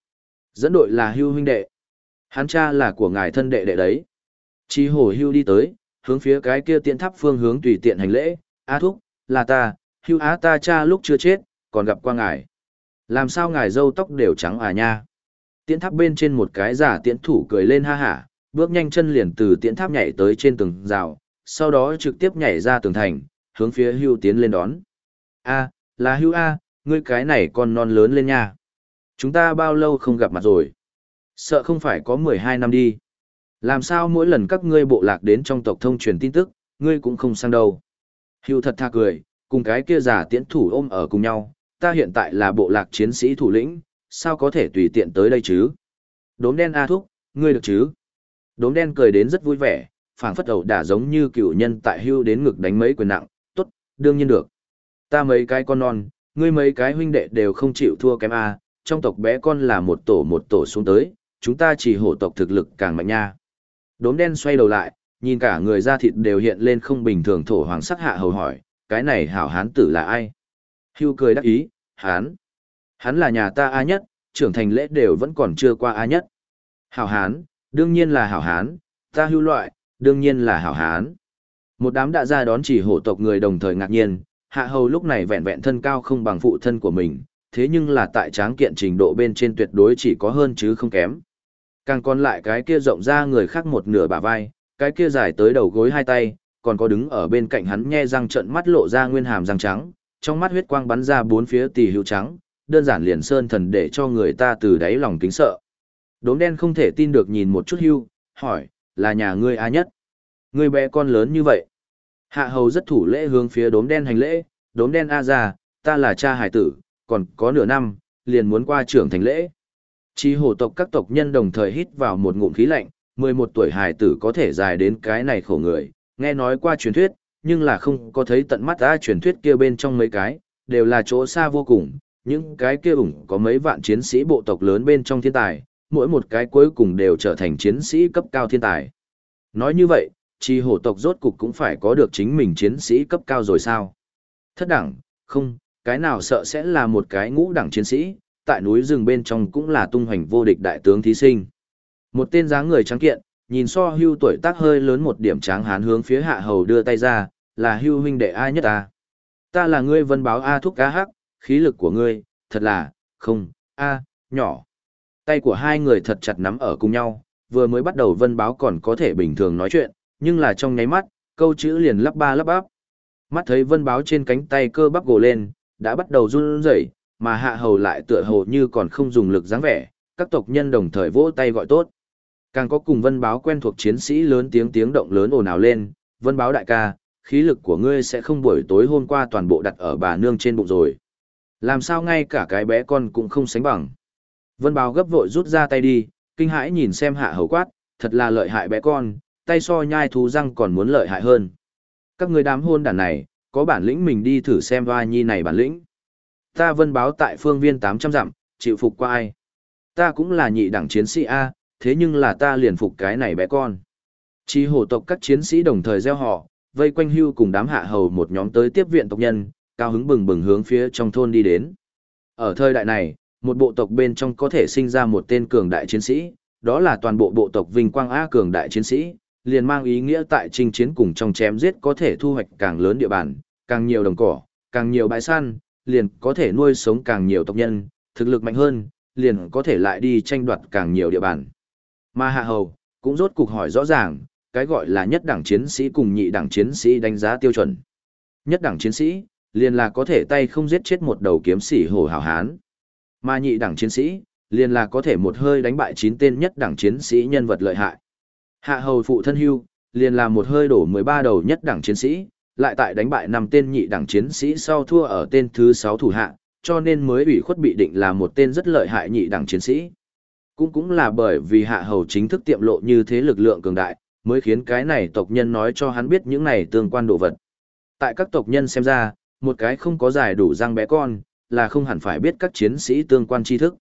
Dẫn đội là hưu huynh đệ. Hắn cha là của ngài thân đệ đệ đấy. Chi hổ hưu đi tới, hướng phía cái kia tiện tháp phương hướng tùy tiện hành lễ, A thúc, là ta, hưu á ta cha lúc chưa chết, còn gặp qua ngài. Làm sao ngài dâu tóc đều trắng à nha? Tiễn tháp bên trên một cái giả tiễn thủ cười lên ha hả, bước nhanh chân liền từ tiễn tháp nhảy tới trên tường rào, sau đó trực tiếp nhảy ra tường thành, hướng phía hưu tiến lên đón. A, là hưu A, ngươi cái này còn non lớn lên nha. Chúng ta bao lâu không gặp mặt rồi? Sợ không phải có 12 năm đi. Làm sao mỗi lần các ngươi bộ lạc đến trong tộc thông truyền tin tức, ngươi cũng không sang đâu. Hưu thật tha cười, cùng cái kia giả tiễn thủ ôm ở cùng nhau, ta hiện tại là bộ lạc chiến sĩ thủ lĩnh, sao có thể tùy tiện tới đây chứ? Đốm đen A thúc, ngươi được chứ? Đốm đen cười đến rất vui vẻ, phảng phất ẩu đả giống như cựu nhân tại hưu đến ngực đánh mấy quyền nặng, tốt, đương nhiên được. Ta mấy cái con non, ngươi mấy cái huynh đệ đều không chịu thua kém a, trong tộc bé con là một tổ một tổ xuống tới, chúng ta chỉ hổ tộc thực lực càng mạnh nha. Đốm đen xoay đầu lại, nhìn cả người da thịt đều hiện lên không bình thường thổ hoàng sắc hạ hầu hỏi, cái này hảo hán tử là ai? Hưu cười đắc ý, hán. Hắn là nhà ta A nhất, trưởng thành lễ đều vẫn còn chưa qua A nhất. Hảo hán, đương nhiên là hảo hán, ta hưu loại, đương nhiên là hảo hán. Một đám đã ra đón chỉ hổ tộc người đồng thời ngạc nhiên, hạ hầu lúc này vẹn vẹn thân cao không bằng phụ thân của mình, thế nhưng là tại tráng kiện trình độ bên trên tuyệt đối chỉ có hơn chứ không kém. Càng còn lại cái kia rộng ra người khác một nửa bả vai, cái kia dài tới đầu gối hai tay, còn có đứng ở bên cạnh hắn nhe răng trận mắt lộ ra nguyên hàm răng trắng, trong mắt huyết quang bắn ra bốn phía tỷ hữu trắng, đơn giản liền sơn thần để cho người ta từ đáy lòng kính sợ. Đốm đen không thể tin được nhìn một chút hưu, hỏi, là nhà ngươi a nhất. Ngươi bé con lớn như vậy. Hạ hầu rất thủ lễ hướng phía đốm đen hành lễ, đốm đen a già, ta là cha hải tử, còn có nửa năm, liền muốn qua trưởng thành lễ. Chi hổ tộc các tộc nhân đồng thời hít vào một ngụm khí lạnh, 11 tuổi hải tử có thể dài đến cái này khổ người, nghe nói qua truyền thuyết, nhưng là không có thấy tận mắt ra truyền thuyết kia bên trong mấy cái, đều là chỗ xa vô cùng, những cái kia ủng có mấy vạn chiến sĩ bộ tộc lớn bên trong thiên tài, mỗi một cái cuối cùng đều trở thành chiến sĩ cấp cao thiên tài. Nói như vậy, chi hổ tộc rốt cục cũng phải có được chính mình chiến sĩ cấp cao rồi sao? Thất đẳng, không, cái nào sợ sẽ là một cái ngũ đẳng chiến sĩ, tại núi rừng bên trong cũng là tung hoành vô địch đại tướng thí sinh. Một tên dáng người trắng kiện, nhìn so hưu tuổi tác hơi lớn một điểm tráng hán hướng phía hạ hầu đưa tay ra, là hưu huynh đệ ai nhất ta. Ta là ngươi vân báo A thúc cá hắc, khí lực của ngươi, thật là, không, A, nhỏ. Tay của hai người thật chặt nắm ở cùng nhau, vừa mới bắt đầu vân báo còn có thể bình thường nói chuyện, nhưng là trong nháy mắt, câu chữ liền lắp ba lắp bắp. Mắt thấy vân báo trên cánh tay cơ bắp gồ lên, đã bắt đầu run rẩy, mà hạ hầu lại tựa hồ như còn không dùng lực dáng vẻ, các tộc nhân đồng thời vỗ tay gọi tốt. Càng có cùng vân báo quen thuộc chiến sĩ lớn tiếng tiếng động lớn ồn ào lên, vân báo đại ca, khí lực của ngươi sẽ không buổi tối hôm qua toàn bộ đặt ở bà nương trên bụng rồi. Làm sao ngay cả cái bé con cũng không sánh bằng. Vân báo gấp vội rút ra tay đi, kinh hãi nhìn xem hạ hầu quát, thật là lợi hại bé con, tay so nhai thú răng còn muốn lợi hại hơn. Các người đám hôn đàn này, có bản lĩnh mình đi thử xem vai nhi này bản lĩnh. Ta vân báo tại phương viên 800 dặm, chịu phục qua ai. Ta cũng là nhị đẳng chiến sĩ A, thế nhưng là ta liền phục cái này bé con. Chi hổ tộc các chiến sĩ đồng thời gieo họ, vây quanh hưu cùng đám hạ hầu một nhóm tới tiếp viện tộc nhân, cao hứng bừng bừng hướng phía trong thôn đi đến. Ở thời đại này, một bộ tộc bên trong có thể sinh ra một tên cường đại chiến sĩ, đó là toàn bộ bộ tộc vinh quang A cường đại chiến sĩ, liền mang ý nghĩa tại chinh chiến cùng trong chém giết có thể thu hoạch càng lớn địa bàn, càng nhiều đồng cỏ, càng nhiều bãi săn, liền có thể nuôi sống càng nhiều tộc nhân, thực lực mạnh hơn, liền có thể lại đi tranh đoạt càng nhiều địa bàn. Mà Hạ Hầu, cũng rốt cục hỏi rõ ràng, cái gọi là nhất đẳng chiến sĩ cùng nhị đẳng chiến sĩ đánh giá tiêu chuẩn. Nhất đẳng chiến sĩ, liền là có thể tay không giết chết một đầu kiếm sĩ hồ hào hán. Mà nhị đẳng chiến sĩ, liền là có thể một hơi đánh bại chín tên nhất đẳng chiến sĩ nhân vật lợi hại. Hạ hầu phụ thân hưu, liền là một hơi đổ 13 đầu nhất đẳng chiến sĩ, lại tại đánh bại năm tên nhị đẳng chiến sĩ sau thua ở tên thứ 6 thủ hạ, cho nên mới ủy khuất bị định là một tên rất lợi hại nhị đẳng chiến sĩ. Cũng cũng là bởi vì hạ hầu chính thức tiệm lộ như thế lực lượng cường đại, mới khiến cái này tộc nhân nói cho hắn biết những này tương quan đồ vật. Tại các tộc nhân xem ra, một cái không có giải đủ răng bé con, là không hẳn phải biết các chiến sĩ tương quan tri thức.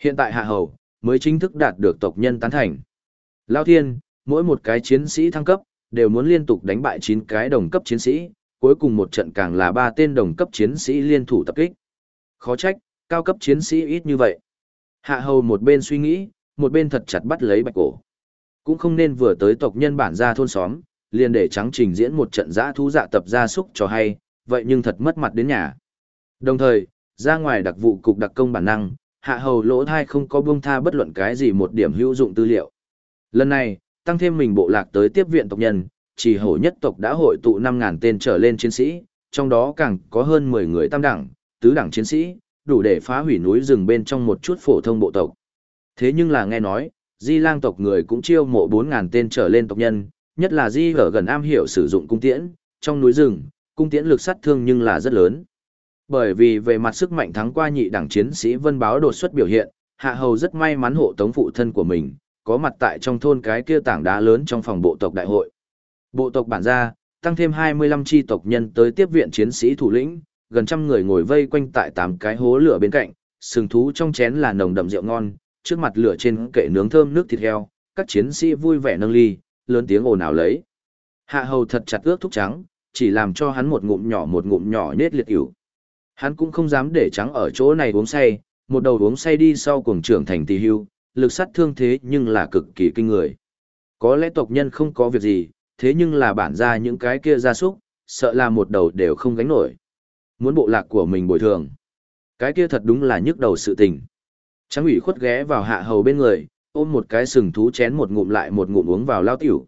Hiện tại hạ hầu, mới chính thức đạt được tộc nhân tán thành. Lao thiên, mỗi một cái chiến sĩ thăng cấp, đều muốn liên tục đánh bại 9 cái đồng cấp chiến sĩ, cuối cùng một trận càng là ba tên đồng cấp chiến sĩ liên thủ tập kích. Khó trách, cao cấp chiến sĩ ít như vậy. Hạ hầu một bên suy nghĩ, một bên thật chặt bắt lấy bạch cổ. Cũng không nên vừa tới tộc nhân bản ra thôn xóm, liền để trắng trình diễn một trận giã thú dạ tập gia súc cho hay, vậy nhưng thật mất mặt đến nhà. Đồng thời, ra ngoài đặc vụ cục đặc công bản năng, hạ hầu lỗ thai không có buông tha bất luận cái gì một điểm hữu dụng tư liệu. Lần này, tăng thêm mình bộ lạc tới tiếp viện tộc nhân, chỉ hổ nhất tộc đã hội tụ 5.000 tên trở lên chiến sĩ, trong đó càng có hơn 10 người tam đẳng, tứ đẳng chiến sĩ, đủ để phá hủy núi rừng bên trong một chút phổ thông bộ tộc. Thế nhưng là nghe nói, di lang tộc người cũng chiêu mộ 4.000 tên trở lên tộc nhân, nhất là di ở gần am hiểu sử dụng cung tiễn, trong núi rừng, cung tiễn lực sát thương nhưng là rất lớn. Bởi vì về mặt sức mạnh thắng qua nhị đẳng chiến sĩ vân báo đột xuất biểu hiện, hạ hầu rất may mắn hộ tống phụ thân của mình, có mặt tại trong thôn cái kia tảng đá lớn trong phòng bộ tộc đại hội. Bộ tộc bản gia, tăng thêm 25 chi tộc nhân tới tiếp viện chiến sĩ thủ lĩnh, gần trăm người ngồi vây quanh tại tám cái hố lửa bên cạnh, sừng thú trong chén là nồng đậm rượu ngon, trước mặt lửa trên kệ nướng thơm nước thịt heo, các chiến sĩ vui vẻ nâng ly, lớn tiếng ồn ào lấy. Hạ hầu thật chặt ướt thúc trắng, chỉ làm cho hắn một ngụm nhỏ một ngụm nhỏ nết liệt ỉu. Hắn cũng không dám để trắng ở chỗ này uống say, một đầu uống say đi sau cuồng trưởng thành tỳ hưu, lực sát thương thế nhưng là cực kỳ kinh người. Có lẽ tộc nhân không có việc gì, thế nhưng là bản ra những cái kia gia súc, sợ là một đầu đều không gánh nổi. Muốn bộ lạc của mình bồi thường. Cái kia thật đúng là nhức đầu sự tình. Trắng ủy khuất ghé vào hạ hầu bên người, ôm một cái sừng thú chén một ngụm lại một ngụm uống vào lao tiểu.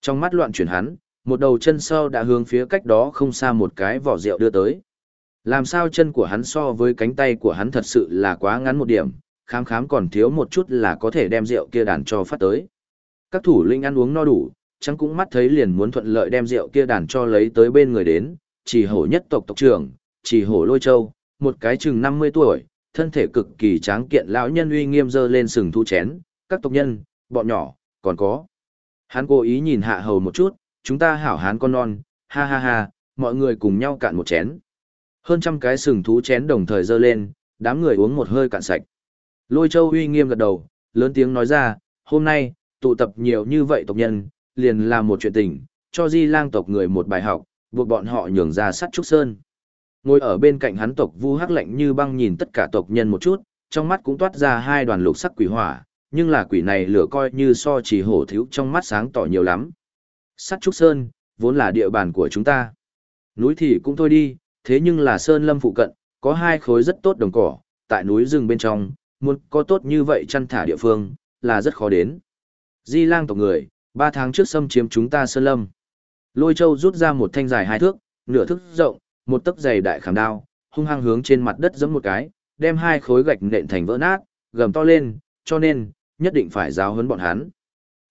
Trong mắt loạn chuyển hắn, một đầu chân sau đã hướng phía cách đó không xa một cái vỏ rượu đưa tới. Làm sao chân của hắn so với cánh tay của hắn thật sự là quá ngắn một điểm, khám khám còn thiếu một chút là có thể đem rượu kia đàn cho phát tới. Các thủ linh ăn uống no đủ, chẳng cũng mắt thấy liền muốn thuận lợi đem rượu kia đàn cho lấy tới bên người đến, chỉ hổ nhất tộc tộc trưởng, chỉ hổ lôi châu, một cái chừng 50 tuổi, thân thể cực kỳ tráng kiện lão nhân uy nghiêm dơ lên sừng thu chén, các tộc nhân, bọn nhỏ, còn có. Hắn cố ý nhìn hạ hầu một chút, chúng ta hảo hán con non, ha ha ha, mọi người cùng nhau cạn một chén. Hơn trăm cái sừng thú chén đồng thời dơ lên, đám người uống một hơi cạn sạch. Lôi châu uy nghiêm gật đầu, lớn tiếng nói ra, hôm nay, tụ tập nhiều như vậy tộc nhân, liền làm một chuyện tình, cho di lang tộc người một bài học, buộc bọn họ nhường ra sắt trúc sơn. Ngồi ở bên cạnh hắn tộc vu hắc lạnh như băng nhìn tất cả tộc nhân một chút, trong mắt cũng toát ra hai đoàn lục sắc quỷ hỏa, nhưng là quỷ này lửa coi như so chỉ hổ thiếu trong mắt sáng tỏ nhiều lắm. Sắt trúc sơn, vốn là địa bàn của chúng ta. Núi thì cũng thôi đi, thế nhưng là sơn lâm phụ cận, có hai khối rất tốt đồng cỏ, tại núi rừng bên trong, muốn có tốt như vậy chăn thả địa phương, là rất khó đến. Di lang tộc người, ba tháng trước xâm chiếm chúng ta sơn lâm. Lôi châu rút ra một thanh dài hai thước, nửa thước rộng, một tấc dày đại khảm đao, hung hăng hướng trên mặt đất giẫm một cái, đem hai khối gạch nện thành vỡ nát, gầm to lên, cho nên, nhất định phải giáo huấn bọn hắn.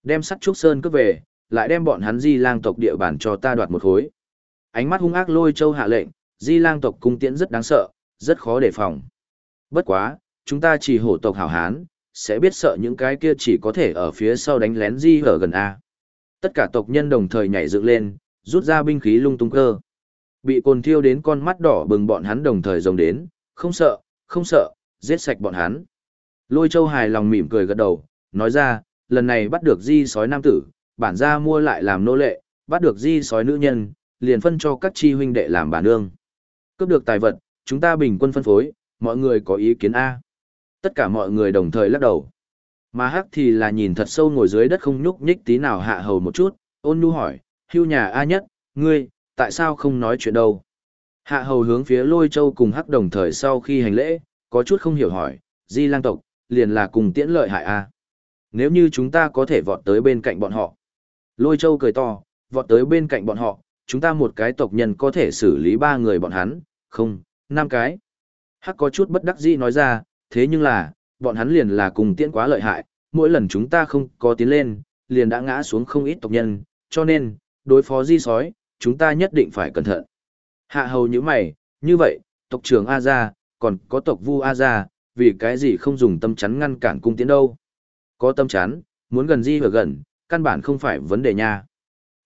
Đem sắt trúc sơn cướp về, lại đem bọn hắn di lang tộc địa bàn cho ta đoạt một khối. Ánh mắt hung ác lôi châu hạ lệnh, di lang tộc cung tiễn rất đáng sợ, rất khó đề phòng. Bất quá, chúng ta chỉ hổ tộc hảo hán, sẽ biết sợ những cái kia chỉ có thể ở phía sau đánh lén di ở gần A. Tất cả tộc nhân đồng thời nhảy dựng lên, rút ra binh khí lung tung cơ. Bị cồn thiêu đến con mắt đỏ bừng bọn hắn đồng thời rồng đến, không sợ, không sợ, giết sạch bọn hắn. Lôi châu hài lòng mỉm cười gật đầu, nói ra, lần này bắt được di sói nam tử, bản gia mua lại làm nô lệ, bắt được di sói nữ nhân, liền phân cho các chi huynh đệ làm bản nương. Cướp được tài vật, chúng ta bình quân phân phối, mọi người có ý kiến A. Tất cả mọi người đồng thời lắc đầu. Mà hắc thì là nhìn thật sâu ngồi dưới đất không nhúc nhích tí nào hạ hầu một chút, ôn nhu hỏi, hưu nhà A nhất, ngươi, tại sao không nói chuyện đâu? Hạ hầu hướng phía lôi châu cùng hắc đồng thời sau khi hành lễ, có chút không hiểu hỏi, di lang tộc, liền là cùng tiễn lợi hại A. Nếu như chúng ta có thể vọt tới bên cạnh bọn họ. Lôi châu cười to, vọt tới bên cạnh bọn họ, chúng ta một cái tộc nhân có thể xử lý ba người bọn hắn, không, năm cái. Hắc có chút bất đắc dĩ nói ra, thế nhưng là, bọn hắn liền là cùng tiễn quá lợi hại, mỗi lần chúng ta không có tiến lên, liền đã ngã xuống không ít tộc nhân, cho nên, đối phó di sói, chúng ta nhất định phải cẩn thận. Hạ hầu như mày, như vậy, tộc trưởng A gia, còn có tộc vu A gia, vì cái gì không dùng tâm chắn ngăn cản cung tiến đâu. Có tâm chắn, muốn gần di và gần, căn bản không phải vấn đề nha.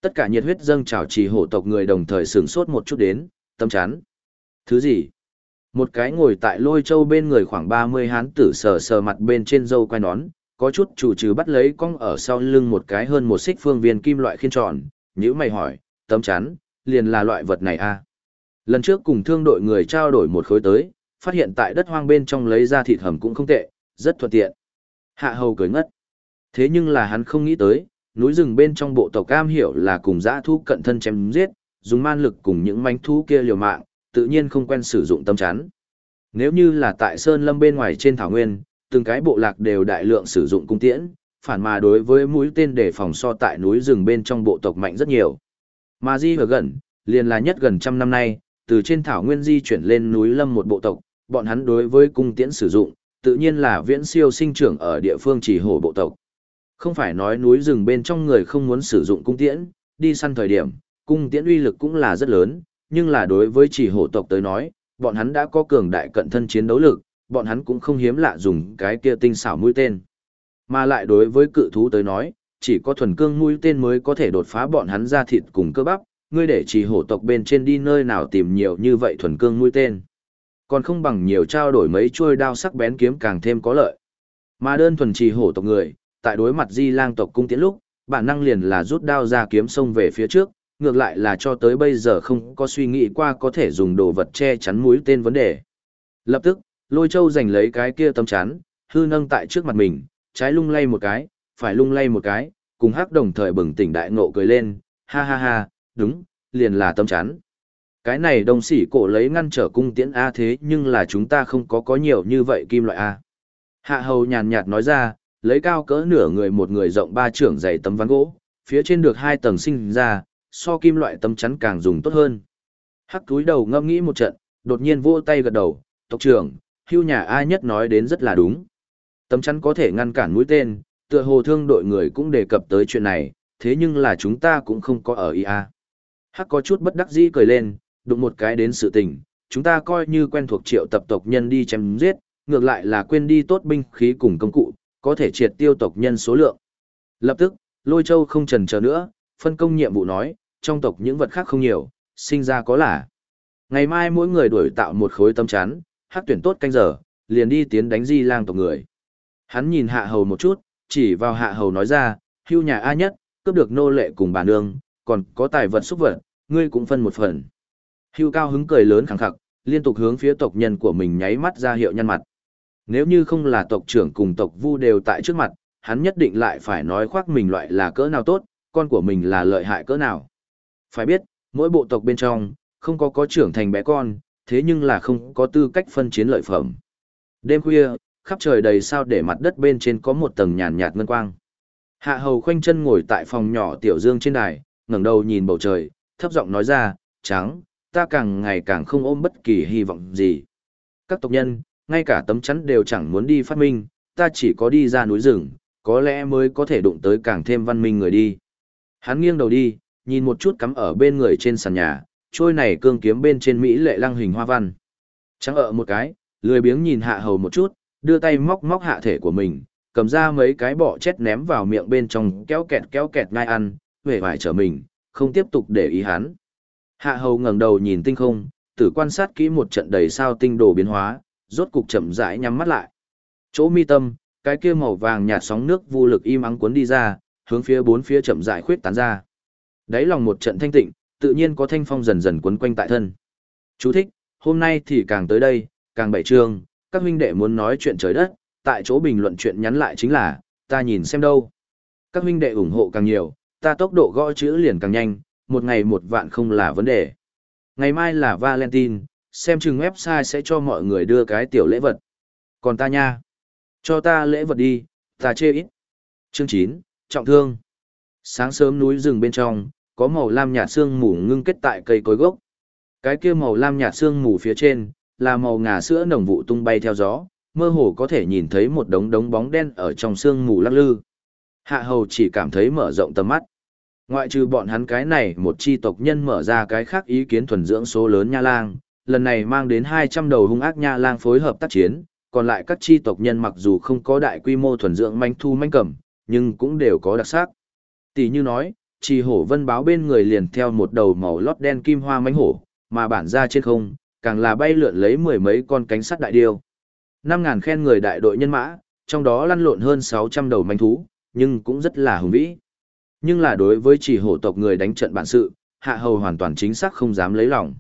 Tất cả nhiệt huyết dâng trào trì hổ tộc người đồng thời sửng sốt một chút đến, tâm chắn. Thứ gì? Một cái ngồi tại lôi châu bên người khoảng 30 hán tử sờ sờ mặt bên trên dâu quai nón, có chút chủ trừ bắt lấy cong ở sau lưng một cái hơn một xích phương viên kim loại khiên tròn, nhữ mày hỏi, tấm chắn, liền là loại vật này a à? Lần trước cùng thương đội người trao đổi một khối tới, phát hiện tại đất hoang bên trong lấy ra thịt hầm cũng không tệ, rất thuận tiện. Hạ hầu cười ngất. Thế nhưng là hắn không nghĩ tới, núi rừng bên trong bộ tộc cam hiểu là cùng dã thú cận thân chém giết, dùng man lực cùng những manh thú kia liều mạng, tự nhiên không quen sử dụng tâm chắn. Nếu như là tại Sơn Lâm bên ngoài trên thảo nguyên, từng cái bộ lạc đều đại lượng sử dụng cung tiễn, phản mà đối với mũi tên để phòng so tại núi rừng bên trong bộ tộc mạnh rất nhiều. Mà di ở gần, liền là nhất gần trăm năm nay, từ trên thảo nguyên di chuyển lên núi lâm một bộ tộc, bọn hắn đối với cung tiễn sử dụng, tự nhiên là viễn siêu sinh trưởng ở địa phương chỉ hổ bộ tộc. Không phải nói núi rừng bên trong người không muốn sử dụng cung tiễn, đi săn thời điểm, cung tiễn uy lực cũng là rất lớn, nhưng là đối với chỉ hổ tộc tới nói, bọn hắn đã có cường đại cận thân chiến đấu lực, bọn hắn cũng không hiếm lạ dùng cái kia tinh xảo mũi tên. Mà lại đối với cự thú tới nói, chỉ có thuần cương mũi tên mới có thể đột phá bọn hắn ra thịt cùng cơ bắp, ngươi để chỉ hổ tộc bên trên đi nơi nào tìm nhiều như vậy thuần cương mũi tên. Còn không bằng nhiều trao đổi mấy chuôi đao sắc bén kiếm càng thêm có lợi. Mà đơn thuần chỉ hổ tộc người, tại đối mặt di lang tộc cung tiến lúc, bản năng liền là rút đao ra kiếm xông về phía trước, ngược lại là cho tới bây giờ không có suy nghĩ qua có thể dùng đồ vật che chắn mũi tên vấn đề. Lập tức, lôi châu giành lấy cái kia tấm chắn, hư nâng tại trước mặt mình, trái lung lay một cái, phải lung lay một cái, cùng hắc đồng thời bừng tỉnh đại ngộ cười lên, ha ha ha, đúng, liền là tấm chắn. Cái này đồng sĩ cổ lấy ngăn trở cung tiễn A thế nhưng là chúng ta không có có nhiều như vậy kim loại A. Hạ hầu nhàn nhạt nói ra, lấy cao cỡ nửa người một người rộng ba trưởng dày tấm ván gỗ, phía trên được hai tầng sinh ra, so kim loại tấm chắn càng dùng tốt hơn. Hắc túi đầu ngâm nghĩ một trận, đột nhiên vỗ tay gật đầu, tộc trưởng, hưu nhà ai nhất nói đến rất là đúng. Tấm chắn có thể ngăn cản mũi tên, tựa hồ thương đội người cũng đề cập tới chuyện này, thế nhưng là chúng ta cũng không có ở IA. Hắc có chút bất đắc dĩ cười lên, đụng một cái đến sự tình, chúng ta coi như quen thuộc triệu tập tộc nhân đi chém giết, ngược lại là quên đi tốt binh khí cùng công cụ, có thể triệt tiêu tộc nhân số lượng. Lập tức, Lôi Châu không trần chờ nữa, phân công nhiệm vụ nói, trong tộc những vật khác không nhiều, sinh ra có là. Ngày mai mỗi người đuổi tạo một khối tâm chắn, hát tuyển tốt canh giờ, liền đi tiến đánh di lang tộc người. Hắn nhìn hạ hầu một chút, chỉ vào hạ hầu nói ra, hưu nhà A nhất, cướp được nô lệ cùng bà nương, còn có tài vật xúc vật, ngươi cũng phân một phần. Hưu cao hứng cười lớn khẳng khặc, liên tục hướng phía tộc nhân của mình nháy mắt ra hiệu nhân mặt. Nếu như không là tộc trưởng cùng tộc vu đều tại trước mặt, hắn nhất định lại phải nói khoác mình loại là cỡ nào tốt, con của mình là lợi hại cỡ nào. Phải biết, mỗi bộ tộc bên trong, không có có trưởng thành bé con, thế nhưng là không có tư cách phân chiến lợi phẩm. Đêm khuya, khắp trời đầy sao để mặt đất bên trên có một tầng nhàn nhạt ngân quang. Hạ hầu khoanh chân ngồi tại phòng nhỏ tiểu dương trên đài, ngẩng đầu nhìn bầu trời, thấp giọng nói ra, trắng, ta càng ngày càng không ôm bất kỳ hy vọng gì. Các tộc nhân, ngay cả tấm chắn đều chẳng muốn đi phát minh, ta chỉ có đi ra núi rừng, có lẽ mới có thể đụng tới càng thêm văn minh người đi. Hắn nghiêng đầu đi, nhìn một chút cắm ở bên người trên sàn nhà, trôi này cương kiếm bên trên Mỹ lệ lăng hình hoa văn. Trắng ở một cái, lười biếng nhìn hạ hầu một chút, đưa tay móc móc hạ thể của mình, cầm ra mấy cái bọ chết ném vào miệng bên trong kéo kẹt kéo kẹt ngay ăn, về vải trở mình, không tiếp tục để ý hắn. Hạ hầu ngẩng đầu nhìn tinh không, tử quan sát kỹ một trận đầy sao tinh đồ biến hóa, rốt cục chậm rãi nhắm mắt lại. Chỗ mi tâm, cái kia màu vàng nhạt sóng nước vô lực im ắng cuốn đi ra, hướng phía bốn phía chậm rãi khuyết tán ra. Đáy lòng một trận thanh tịnh, tự nhiên có thanh phong dần dần cuốn quanh tại thân. Chú thích, hôm nay thì càng tới đây, càng bảy trường, các huynh đệ muốn nói chuyện trời đất, tại chỗ bình luận chuyện nhắn lại chính là, ta nhìn xem đâu. Các huynh đệ ủng hộ càng nhiều, ta tốc độ gõ chữ liền càng nhanh, một ngày một vạn không là vấn đề. Ngày mai là Valentine, xem chừng website sẽ cho mọi người đưa cái tiểu lễ vật. Còn ta nha, cho ta lễ vật đi, ta chê ít. Chương 9, Trọng thương. Sáng sớm núi rừng bên trong, có màu lam nhạt sương mù ngưng kết tại cây cối gốc. Cái kia màu lam nhạt sương mù phía trên, là màu ngà sữa nồng vụ tung bay theo gió, mơ hồ có thể nhìn thấy một đống đống bóng đen ở trong sương mù lắc lư. Hạ hầu chỉ cảm thấy mở rộng tầm mắt. Ngoại trừ bọn hắn cái này một chi tộc nhân mở ra cái khác ý kiến thuần dưỡng số lớn nha lang, lần này mang đến 200 đầu hung ác nha lang phối hợp tác chiến, còn lại các chi tộc nhân mặc dù không có đại quy mô thuần dưỡng manh thu manh cẩm, nhưng cũng đều có đặc sắc. Tỷ như nói, chỉ hổ vân báo bên người liền theo một đầu màu lót đen kim hoa manh hổ, mà bản ra trên không, càng là bay lượn lấy mười mấy con cánh sắt đại điêu. Năm ngàn khen người đại đội nhân mã, trong đó lăn lộn hơn 600 đầu manh thú, nhưng cũng rất là hùng vĩ. Nhưng là đối với chỉ hổ tộc người đánh trận bản sự, hạ hầu hoàn toàn chính xác không dám lấy lòng.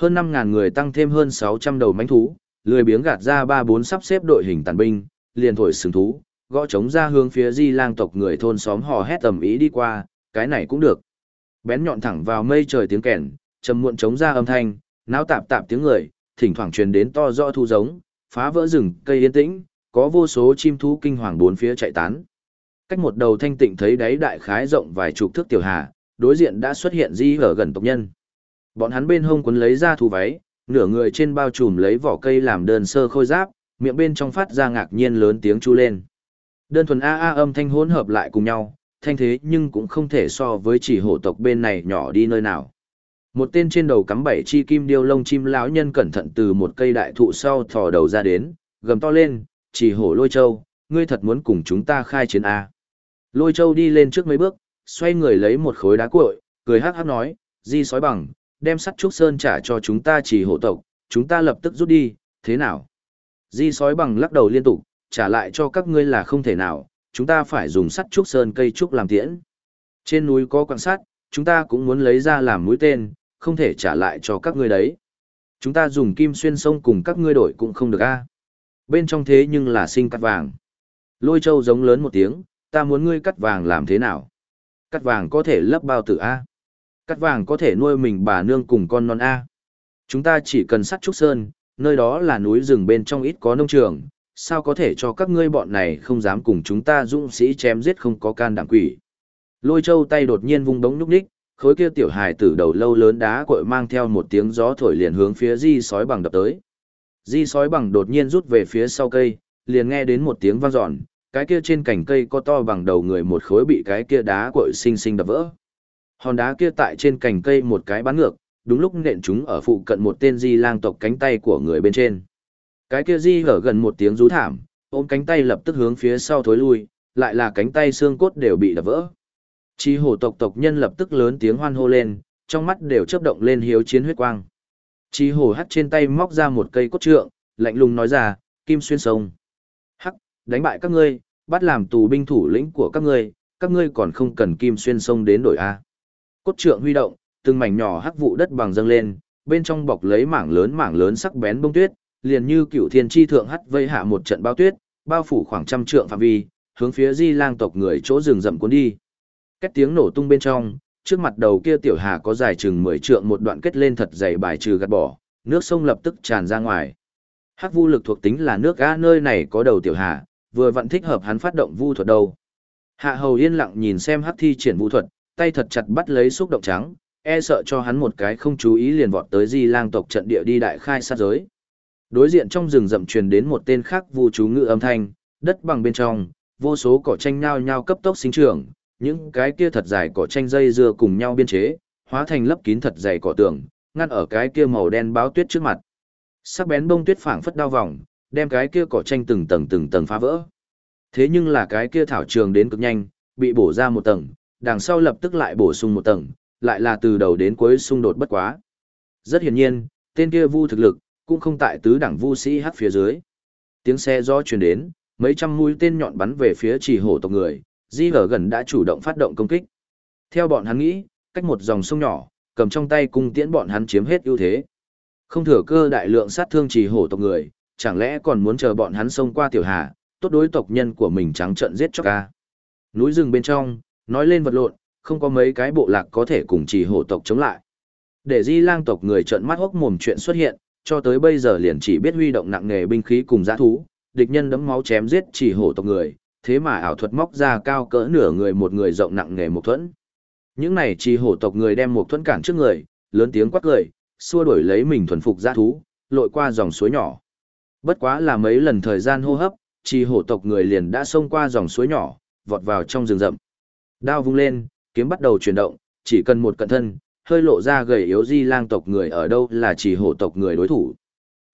Hơn 5.000 người tăng thêm hơn 600 đầu mánh thú, lười biếng gạt ra ba bốn sắp xếp đội hình tàn binh, liền thổi sừng thú, gõ trống ra hướng phía di lang tộc người thôn xóm hò hét tầm ý đi qua, cái này cũng được. Bén nhọn thẳng vào mây trời tiếng kèn, trầm muộn trống ra âm thanh, náo tạp tạp tiếng người, thỉnh thoảng truyền đến to rõ thu giống, phá vỡ rừng cây yên tĩnh, có vô số chim thú kinh hoàng bốn phía chạy tán. Cách một đầu thanh tịnh thấy đáy đại khái rộng vài chục thước tiểu hà, đối diện đã xuất hiện di ở gần tộc nhân. Bọn hắn bên hông quấn lấy ra thú váy, nửa người trên bao trùm lấy vỏ cây làm đơn sơ khôi giáp, miệng bên trong phát ra ngạc nhiên lớn tiếng chu lên. Đơn thuần a a âm thanh hỗn hợp lại cùng nhau, thanh thế nhưng cũng không thể so với chỉ hổ tộc bên này nhỏ đi nơi nào. Một tên trên đầu cắm bảy chi kim điêu lông chim lão nhân cẩn thận từ một cây đại thụ sau thò đầu ra đến, gầm to lên, chỉ hổ lôi châu, ngươi thật muốn cùng chúng ta khai chiến A. Lôi châu đi lên trước mấy bước, xoay người lấy một khối đá cuội, cười hát hát nói, di sói bằng, đem sắt trúc sơn trả cho chúng ta chỉ hộ tộc, chúng ta lập tức rút đi, thế nào? Di sói bằng lắc đầu liên tục, trả lại cho các ngươi là không thể nào, chúng ta phải dùng sắt trúc sơn cây trúc làm tiễn. Trên núi có quan sát, chúng ta cũng muốn lấy ra làm mũi tên, không thể trả lại cho các ngươi đấy. Chúng ta dùng kim xuyên sông cùng các ngươi đổi cũng không được a. Bên trong thế nhưng là sinh cắt vàng. Lôi châu giống lớn một tiếng, ta muốn ngươi cắt vàng làm thế nào? Cắt vàng có thể lấp bao tử A. Cắt vàng có thể nuôi mình bà nương cùng con non A. Chúng ta chỉ cần sắt trúc sơn, nơi đó là núi rừng bên trong ít có nông trường, sao có thể cho các ngươi bọn này không dám cùng chúng ta dũng sĩ chém giết không có can đảm quỷ. Lôi châu tay đột nhiên vung đống núp đích, khối kia tiểu hài tử đầu lâu lớn đá cội mang theo một tiếng gió thổi liền hướng phía di sói bằng đập tới. Di sói bằng đột nhiên rút về phía sau cây, liền nghe đến một tiếng vang dọn, cái kia trên cành cây có to bằng đầu người một khối bị cái kia đá cội xinh xinh đập vỡ. Hòn đá kia tại trên cành cây một cái bắn ngược, đúng lúc nện chúng ở phụ cận một tên di lang tộc cánh tay của người bên trên. Cái kia di hở gần một tiếng rú thảm, ôm cánh tay lập tức hướng phía sau thối lui, lại là cánh tay xương cốt đều bị đập vỡ. Chi hổ tộc tộc nhân lập tức lớn tiếng hoan hô lên, trong mắt đều chớp động lên hiếu chiến huyết quang. Chi hổ hắt trên tay móc ra một cây cốt trượng, lạnh lùng nói ra, kim xuyên sông. Hắc, đánh bại các ngươi, bắt làm tù binh thủ lĩnh của các ngươi, các ngươi còn không cần kim xuyên sông đến đổi A. Cốt trượng huy động, từng mảnh nhỏ hắc vụ đất bằng dâng lên, bên trong bọc lấy mảng lớn mảng lớn sắc bén bông tuyết, liền như cựu thiên chi thượng hắt vây hạ một trận bao tuyết, bao phủ khoảng trăm trượng phạm vi, hướng phía di lang tộc người chỗ rừng rậm cuốn đi. Két tiếng nổ tung bên trong, trước mặt đầu kia tiểu hà có dài chừng 10 trượng một đoạn kết lên thật dày bài trừ gạt bỏ, nước sông lập tức tràn ra ngoài. Hắc vu lực thuộc tính là nước ga nơi này có đầu tiểu hà, vừa vặn thích hợp hắn phát động vu thuật đầu Hạ hầu yên lặng nhìn xem hắc thi triển vu thuật, tay thật chặt bắt lấy xúc động trắng, e sợ cho hắn một cái không chú ý liền vọt tới di lang tộc trận địa đi đại khai sát giới. Đối diện trong rừng rậm truyền đến một tên khác vu chú ngữ âm thanh, đất bằng bên trong, vô số cỏ tranh nhao nhao cấp tốc sinh trưởng, những cái kia thật dài cỏ tranh dây dưa cùng nhau biên chế, hóa thành lớp kín thật dày cỏ tường, ngăn ở cái kia màu đen báo tuyết trước mặt. Sắc bén bông tuyết phảng phất đao vòng, đem cái kia cỏ tranh từng tầng từng tầng phá vỡ. Thế nhưng là cái kia thảo trường đến cực nhanh, bị bổ ra một tầng, đằng sau lập tức lại bổ sung một tầng, lại là từ đầu đến cuối xung đột bất quá. Rất hiển nhiên, tên kia vu thực lực, cũng không tại tứ đẳng vu sĩ hát phía dưới. Tiếng xe gió truyền đến, mấy trăm mũi tên nhọn bắn về phía chỉ hổ tộc người, di hở gần đã chủ động phát động công kích. Theo bọn hắn nghĩ, cách một dòng sông nhỏ, cầm trong tay cung tiễn bọn hắn chiếm hết ưu thế. Không thừa cơ đại lượng sát thương chỉ hổ tộc người, chẳng lẽ còn muốn chờ bọn hắn xông qua tiểu hà, tốt đối tộc nhân của mình trắng trận giết chóc ca. Núi rừng bên trong, nói lên vật lộn, không có mấy cái bộ lạc có thể cùng chỉ hổ tộc chống lại. Để di lang tộc người trận mắt hốc mồm chuyện xuất hiện, cho tới bây giờ liền chỉ biết huy động nặng nghề binh khí cùng giã thú, địch nhân đấm máu chém giết chỉ hổ tộc người, thế mà ảo thuật móc ra cao cỡ nửa người một người rộng nặng nghề một thuẫn. Những này chỉ hổ tộc người đem một thuẫn cản trước người, lớn tiếng quát cười, xua đuổi lấy mình thuần phục giã thú, lội qua dòng suối nhỏ. Bất quá là mấy lần thời gian hô hấp, chỉ hổ tộc người liền đã xông qua dòng suối nhỏ, vọt vào trong rừng rậm. Đao vung lên, kiếm bắt đầu chuyển động, chỉ cần một cận thân, hơi lộ ra gầy yếu di lang tộc người ở đâu là chỉ hổ tộc người đối thủ.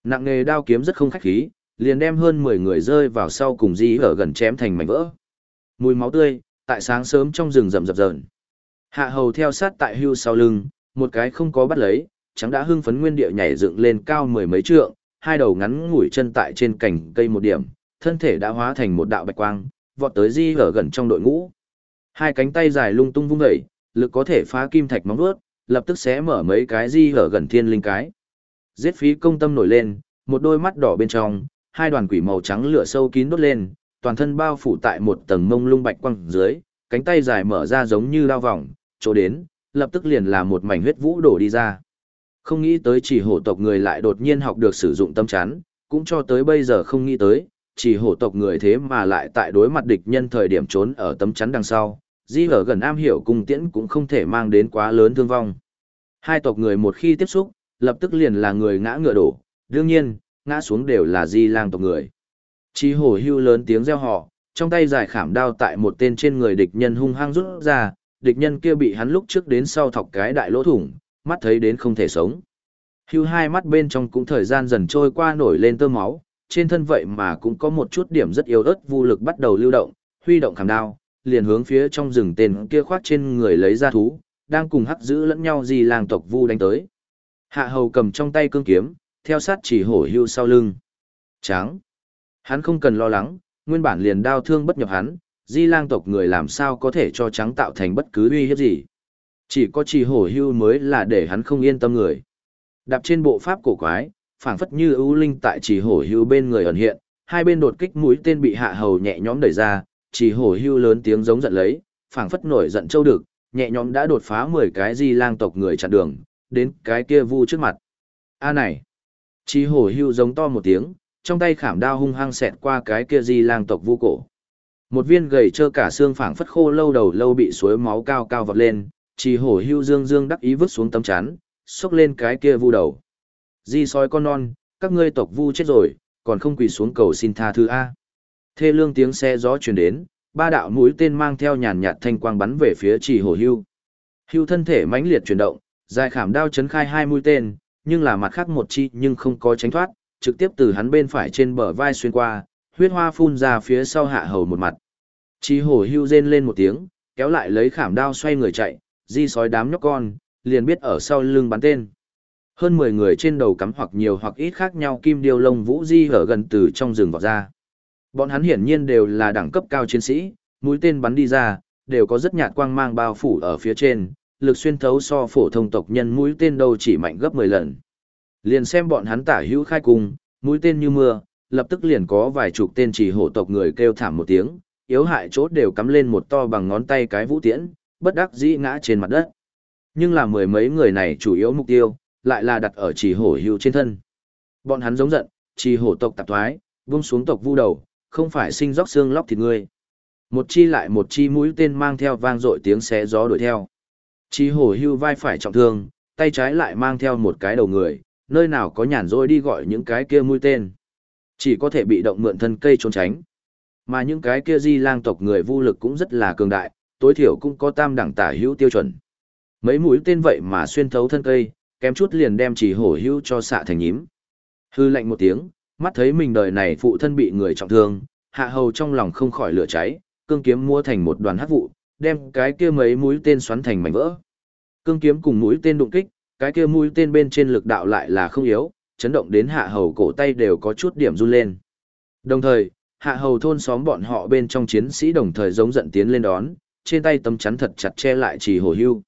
Nặng nghề đao kiếm rất không khách khí, liền đem hơn 10 người rơi vào sau cùng di ở gần chém thành mảnh vỡ. Mùi máu tươi, tại sáng sớm trong rừng rậm rập rờn. Hạ hầu theo sát tại hưu sau lưng, một cái không có bắt lấy, trắng đã hưng phấn nguyên địa nhảy dựng lên cao mười mấy trượng, hai đầu ngắn ngủi chân tại trên cành cây một điểm, thân thể đã hóa thành một đạo bạch quang, vọt tới di ở gần trong đội ngũ. Hai cánh tay dài lung tung vung dậy, lực có thể phá kim thạch móng vuốt, lập tức sẽ mở mấy cái di hở gần thiên linh cái. Giết phí công tâm nổi lên, một đôi mắt đỏ bên trong, hai đoàn quỷ màu trắng lửa sâu kín đốt lên, toàn thân bao phủ tại một tầng mông lung bạch quang dưới, cánh tay dài mở ra giống như lao vòng, chỗ đến, lập tức liền là một mảnh huyết vũ đổ đi ra. Không nghĩ tới chỉ hổ tộc người lại đột nhiên học được sử dụng tâm chán cũng cho tới bây giờ không nghĩ tới, chỉ hổ tộc người thế mà lại tại đối mặt địch nhân thời điểm trốn ở tấm chắn đằng sau, di ở gần am hiểu cung tiễn cũng không thể mang đến quá lớn thương vong. Hai tộc người một khi tiếp xúc, lập tức liền là người ngã ngựa đổ, đương nhiên, ngã xuống đều là di lang tộc người. Chi hổ hưu lớn tiếng reo họ, trong tay giải khảm đao tại một tên trên người địch nhân hung hăng rút ra, địch nhân kia bị hắn lúc trước đến sau thọc cái đại lỗ thủng, mắt thấy đến không thể sống. Hưu hai mắt bên trong cũng thời gian dần trôi qua nổi lên tơ máu, trên thân vậy mà cũng có một chút điểm rất yếu ớt vô lực bắt đầu lưu động, huy động khảm đao, liền hướng phía trong rừng tên kia khoác trên người lấy ra thú, đang cùng hắc giữ lẫn nhau di lang tộc vu đánh tới. Hạ hầu cầm trong tay cương kiếm, theo sát chỉ hổ hưu sau lưng. Tráng. Hắn không cần lo lắng, nguyên bản liền đao thương bất nhập hắn, di lang tộc người làm sao có thể cho trắng tạo thành bất cứ uy hiếp gì. Chỉ có chỉ hổ hưu mới là để hắn không yên tâm người. Đạp trên bộ pháp cổ quái, phảng phất như ưu linh tại chỉ hổ hưu bên người ẩn hiện, hai bên đột kích mũi tên bị hạ hầu nhẹ nhõm đẩy ra, chỉ hổ hưu lớn tiếng giống giận lấy, phảng phất nổi giận châu được, nhẹ nhõm đã đột phá 10 cái di lang tộc người chặn đường, đến cái kia vu trước mặt. A này! Chỉ hổ hưu giống to một tiếng, trong tay khảm đao hung hăng xẹt qua cái kia di lang tộc vu cổ. Một viên gầy trơ cả xương phảng phất khô lâu đầu lâu bị suối máu cao cao vọt lên, chỉ hổ hưu dương dương đắc ý vứt xuống tấm chắn, xốc lên cái kia vu đầu. Di sói con non, các ngươi tộc vu chết rồi, còn không quỳ xuống cầu xin tha thứ A. Thê lương tiếng xe gió truyền đến, ba đạo mũi tên mang theo nhàn nhạt thanh quang bắn về phía chỉ hổ hưu. Hưu thân thể mãnh liệt chuyển động, dài khảm đao chấn khai hai mũi tên, nhưng là mặt khác một chi nhưng không có tránh thoát, trực tiếp từ hắn bên phải trên bờ vai xuyên qua, huyết hoa phun ra phía sau hạ hầu một mặt. Chỉ hổ hưu rên lên một tiếng, kéo lại lấy khảm đao xoay người chạy, di sói đám nhóc con, liền biết ở sau lưng bắn tên. Hơn 10 người trên đầu cắm hoặc nhiều hoặc ít khác nhau kim điêu lông vũ di ở gần từ trong rừng vọt ra. Bọn hắn hiển nhiên đều là đẳng cấp cao chiến sĩ, mũi tên bắn đi ra, đều có rất nhạt quang mang bao phủ ở phía trên, lực xuyên thấu so phổ thông tộc nhân mũi tên đâu chỉ mạnh gấp 10 lần. Liền xem bọn hắn tả hữu khai cung, mũi tên như mưa, lập tức liền có vài chục tên chỉ hổ tộc người kêu thảm một tiếng, yếu hại chốt đều cắm lên một to bằng ngón tay cái vũ tiễn, bất đắc dĩ ngã trên mặt đất. Nhưng là mười mấy người này chủ yếu mục tiêu, lại là đặt ở chỉ hổ hữu trên thân. Bọn hắn giống giận, chỉ hổ tộc tạp thoái, vung xuống tộc vu đầu, không phải sinh róc xương lóc thịt ngươi. Một chi lại một chi mũi tên mang theo vang dội tiếng xé gió đuổi theo. Chỉ hổ hưu vai phải trọng thương, tay trái lại mang theo một cái đầu người, nơi nào có nhàn rỗi đi gọi những cái kia mũi tên. Chỉ có thể bị động mượn thân cây trốn tránh. Mà những cái kia di lang tộc người vô lực cũng rất là cường đại, tối thiểu cũng có tam đẳng tả hữu tiêu chuẩn. Mấy mũi tên vậy mà xuyên thấu thân cây, kém chút liền đem chỉ hổ hữu cho xạ thành nhím. Hư lạnh một tiếng, mắt thấy mình đời này phụ thân bị người trọng thương, hạ hầu trong lòng không khỏi lửa cháy, cương kiếm mua thành một đoàn hắc vụ, đem cái kia mấy mũi tên xoắn thành mảnh vỡ. Cương kiếm cùng mũi tên đụng kích, cái kia mũi tên bên trên lực đạo lại là không yếu, chấn động đến hạ hầu cổ tay đều có chút điểm run lên. Đồng thời, hạ hầu thôn xóm bọn họ bên trong chiến sĩ đồng thời giống giận tiến lên đón, trên tay tấm chắn thật chặt che lại chỉ hổ hưu.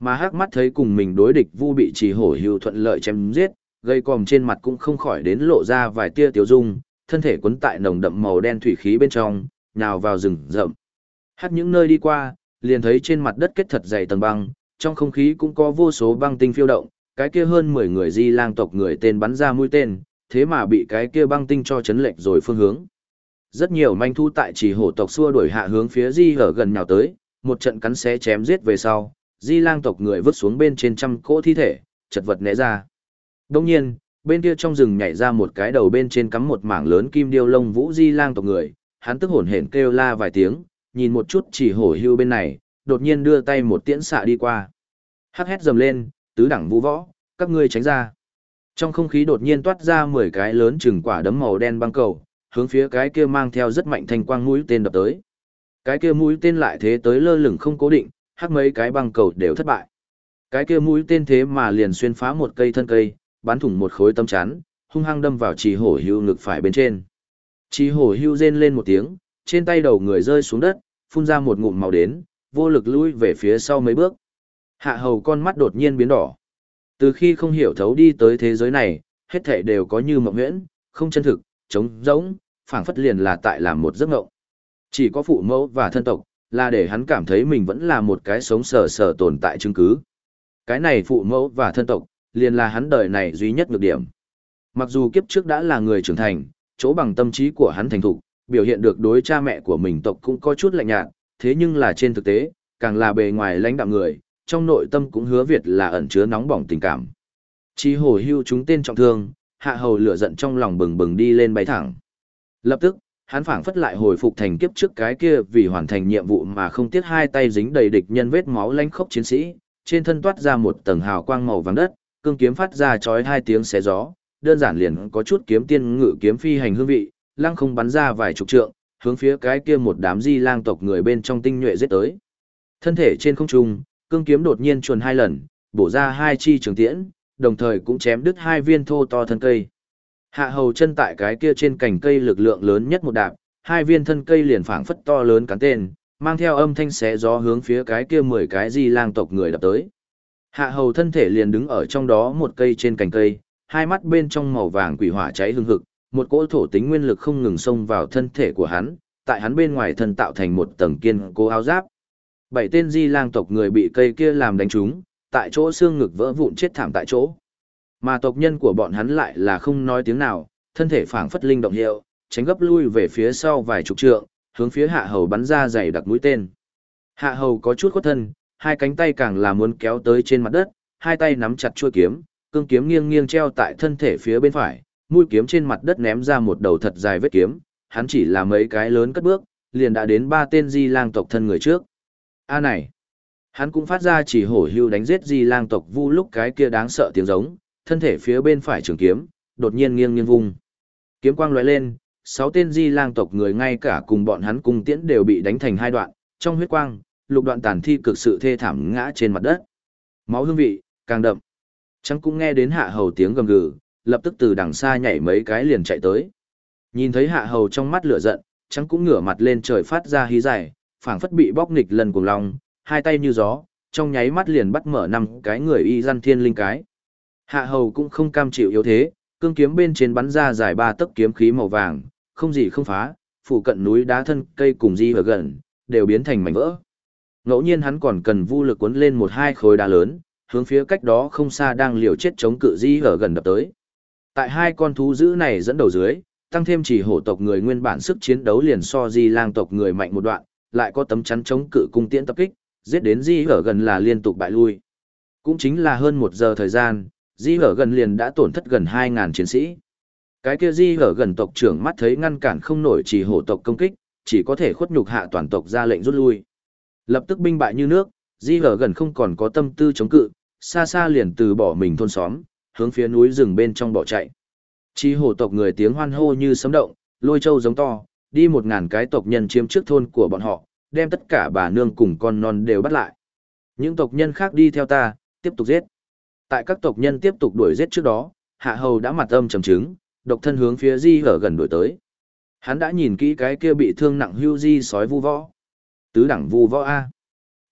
Mà hắc mắt thấy cùng mình đối địch vu bị trì hổ hưu thuận lợi chém giết, gây còm trên mặt cũng không khỏi đến lộ ra vài tia tiêu dung, thân thể quấn tại nồng đậm màu đen thủy khí bên trong, nhào vào rừng rậm. Hắt những nơi đi qua, liền thấy trên mặt đất kết thật dày tầng băng, trong không khí cũng có vô số băng tinh phiêu động, cái kia hơn 10 người di lang tộc người tên bắn ra mũi tên, thế mà bị cái kia băng tinh cho chấn lệch rồi phương hướng. Rất nhiều manh thu tại chỉ hổ tộc xua đuổi hạ hướng phía di ở gần nhào tới, một trận cắn xé chém giết về sau, di lang tộc người vứt xuống bên trên trăm cỗ thi thể, chật vật né ra. Đông nhiên, bên kia trong rừng nhảy ra một cái đầu bên trên cắm một mảng lớn kim điêu lông vũ di lang tộc người, hắn tức hổn hển kêu la vài tiếng, nhìn một chút chỉ hổ hưu bên này, đột nhiên đưa tay một tiễn xạ đi qua. Hắc hét dầm lên, tứ đẳng vũ võ, các ngươi tránh ra. Trong không khí đột nhiên toát ra 10 cái lớn chừng quả đấm màu đen băng cầu, hướng phía cái kia mang theo rất mạnh thanh quang mũi tên đập tới. Cái kia mũi tên lại thế tới lơ lửng không cố định, hắc mấy cái băng cầu đều thất bại. Cái kia mũi tên thế mà liền xuyên phá một cây thân cây, bắn thủng một khối tấm chắn, hung hăng đâm vào trì hổ hưu ngực phải bên trên. Trì hổ hưu rên lên một tiếng, trên tay đầu người rơi xuống đất, phun ra một ngụm màu đến, vô lực lui về phía sau mấy bước. Hạ hầu con mắt đột nhiên biến đỏ. Từ khi không hiểu thấu đi tới thế giới này, hết thảy đều có như mộng huyễn, không chân thực, trống rỗng, phảng phất liền là tại làm một giấc mộng. Chỉ có phụ mẫu và thân tộc, là để hắn cảm thấy mình vẫn là một cái sống sờ sờ tồn tại chứng cứ. Cái này phụ mẫu và thân tộc, liền là hắn đời này duy nhất nhược điểm. Mặc dù kiếp trước đã là người trưởng thành, chỗ bằng tâm trí của hắn thành thục, biểu hiện được đối cha mẹ của mình tộc cũng có chút lạnh nhạt, thế nhưng là trên thực tế, càng là bề ngoài lãnh đạm người, trong nội tâm cũng hứa Việt là ẩn chứa nóng bỏng tình cảm. Chi hổ hưu chúng tên trọng thương, hạ hầu lửa giận trong lòng bừng bừng đi lên bay thẳng. Lập tức, hắn phảng phất lại hồi phục thành kiếp trước cái kia vì hoàn thành nhiệm vụ mà không tiếc hai tay dính đầy địch nhân vết máu lanh khốc chiến sĩ, trên thân toát ra một tầng hào quang màu vàng đất, cương kiếm phát ra chói hai tiếng xé gió, đơn giản liền có chút kiếm tiên ngự kiếm phi hành hương vị, lăng không bắn ra vài chục trượng, hướng phía cái kia một đám di lang tộc người bên trong tinh nhuệ giết tới. Thân thể trên không trung, cương kiếm đột nhiên chuồn hai lần, bổ ra hai chi trường tiễn, đồng thời cũng chém đứt hai viên thô to thân cây. Hạ hầu chân tại cái kia trên cành cây lực lượng lớn nhất một đạp, hai viên thân cây liền phảng phất to lớn cắn tên, mang theo âm thanh xé gió hướng phía cái kia mười cái di lang tộc người đập tới. Hạ hầu thân thể liền đứng ở trong đó một cây trên cành cây, hai mắt bên trong màu vàng quỷ hỏa cháy hương hực, một cỗ thổ tính nguyên lực không ngừng xông vào thân thể của hắn, tại hắn bên ngoài thân tạo thành một tầng kiên cố áo giáp. Bảy tên di lang tộc người bị cây kia làm đánh trúng, tại chỗ xương ngực vỡ vụn chết thảm tại chỗ. Mà tộc nhân của bọn hắn lại là không nói tiếng nào, thân thể phảng phất linh động hiệu, tránh gấp lui về phía sau vài chục trượng, hướng phía hạ hầu bắn ra dày đặc mũi tên. Hạ hầu có chút khuất thân, hai cánh tay càng là muốn kéo tới trên mặt đất, hai tay nắm chặt chuôi kiếm, cương kiếm nghiêng nghiêng treo tại thân thể phía bên phải, mũi kiếm trên mặt đất ném ra một đầu thật dài vết kiếm, hắn chỉ là mấy cái lớn cất bước, liền đã đến ba tên di lang tộc thân người trước. A à này, hắn cũng phát ra chỉ hổ hưu đánh giết di lang tộc vu lúc cái kia đáng sợ tiếng giống, thân thể phía bên phải trường kiếm, đột nhiên nghiêng nghiêng vung. Kiếm quang lóe lên, sáu tên di lang tộc người ngay cả cùng bọn hắn cùng tiễn đều bị đánh thành hai đoạn, trong huyết quang, lục đoạn tàn thi cực sự thê thảm ngã trên mặt đất. Máu hương vị, càng đậm. Trắng cũng nghe đến hạ hầu tiếng gầm gừ, lập tức từ đằng xa nhảy mấy cái liền chạy tới. Nhìn thấy hạ hầu trong mắt lửa giận, trắng cũng ngửa mặt lên trời phát ra hí dài, phảng phất bị bóc nghịch lần cuồng lòng, hai tay như gió, trong nháy mắt liền bắt mở năm cái người y gian thiên linh cái. Hạ hầu cũng không cam chịu yếu thế, cương kiếm bên trên bắn ra dài ba tấc kiếm khí màu vàng, không gì không phá, Phủ cận núi đá thân cây cùng di ở gần, đều biến thành mảnh vỡ. Ngẫu nhiên hắn còn cần vu lực cuốn lên một hai khối đá lớn, hướng phía cách đó không xa đang liều chết chống cự di ở gần đập tới. Tại hai con thú dữ này dẫn đầu dưới, tăng thêm chỉ hổ tộc người nguyên bản sức chiến đấu liền so di lang tộc người mạnh một đoạn, lại có tấm chắn chống cự cung tiễn tập kích, giết đến di ở gần là liên tục bại lui. Cũng chính là hơn một giờ thời gian, di ở gần liền đã tổn thất gần 2.000 chiến sĩ. Cái kia di ở gần tộc trưởng mắt thấy ngăn cản không nổi chỉ hổ tộc công kích, chỉ có thể khuất nhục hạ toàn tộc ra lệnh rút lui. Lập tức binh bại như nước, di ở gần không còn có tâm tư chống cự, xa xa liền từ bỏ mình thôn xóm, hướng phía núi rừng bên trong bỏ chạy. Chi hổ tộc người tiếng hoan hô như sấm động, lôi châu giống to, đi một ngàn cái tộc nhân chiếm trước thôn của bọn họ, đem tất cả bà nương cùng con non đều bắt lại. Những tộc nhân khác đi theo ta, tiếp tục giết. Tại các tộc nhân tiếp tục đuổi giết trước đó, hạ hầu đã mặt âm trầm chứng, độc thân hướng phía di ở gần đuổi tới. Hắn đã nhìn kỹ cái kia bị thương nặng hưu di sói vu võ. Tứ đẳng vu võ A.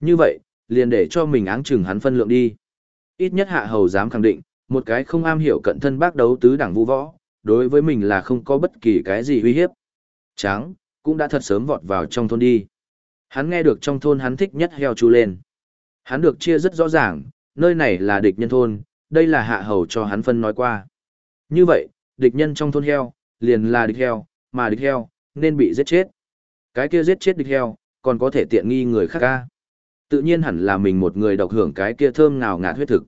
Như vậy, liền để cho mình áng chừng hắn phân lượng đi. Ít nhất hạ hầu dám khẳng định, một cái không am hiểu cận thân bác đấu tứ đẳng vu võ, đối với mình là không có bất kỳ cái gì uy hiếp. Tráng, cũng đã thật sớm vọt vào trong thôn đi. Hắn nghe được trong thôn hắn thích nhất heo chu lên. Hắn được chia rất rõ ràng, nơi này là địch nhân thôn, đây là hạ hầu cho hắn phân nói qua. Như vậy, địch nhân trong thôn heo, liền là địch heo, mà địch heo, nên bị giết chết. Cái kia giết chết địch heo, còn có thể tiện nghi người khác ca. Tự nhiên hẳn là mình một người độc hưởng cái kia thơm ngào ngạt huyết thực.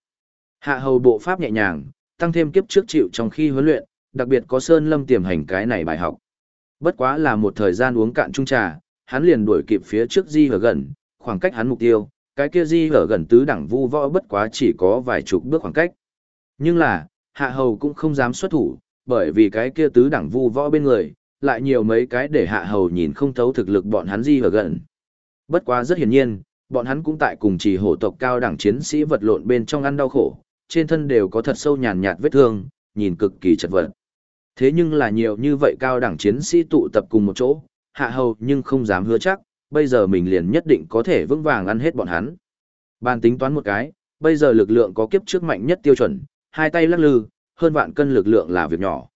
Hạ hầu bộ pháp nhẹ nhàng, tăng thêm kiếp trước chịu trong khi huấn luyện, đặc biệt có Sơn Lâm tiềm hành cái này bài học. Bất quá là một thời gian uống cạn chung trà, hắn liền đuổi kịp phía trước Di hở gần, khoảng cách hắn mục tiêu, cái kia Di ở gần tứ đẳng vu võ bất quá chỉ có vài chục bước khoảng cách. Nhưng là, hạ hầu cũng không dám xuất thủ, bởi vì cái kia tứ đẳng vu võ bên người, lại nhiều mấy cái để hạ hầu nhìn không thấu thực lực bọn hắn Di ở gần. Bất quá rất hiển nhiên, bọn hắn cũng tại cùng chỉ hổ tộc cao đẳng chiến sĩ vật lộn bên trong ăn đau khổ, trên thân đều có thật sâu nhàn nhạt vết thương, nhìn cực kỳ chật vật. Thế nhưng là nhiều như vậy cao đẳng chiến sĩ tụ tập cùng một chỗ, hạ hầu nhưng không dám hứa chắc, bây giờ mình liền nhất định có thể vững vàng ăn hết bọn hắn. Bàn tính toán một cái, bây giờ lực lượng có kiếp trước mạnh nhất tiêu chuẩn, hai tay lắc lư, hơn vạn cân lực lượng là việc nhỏ.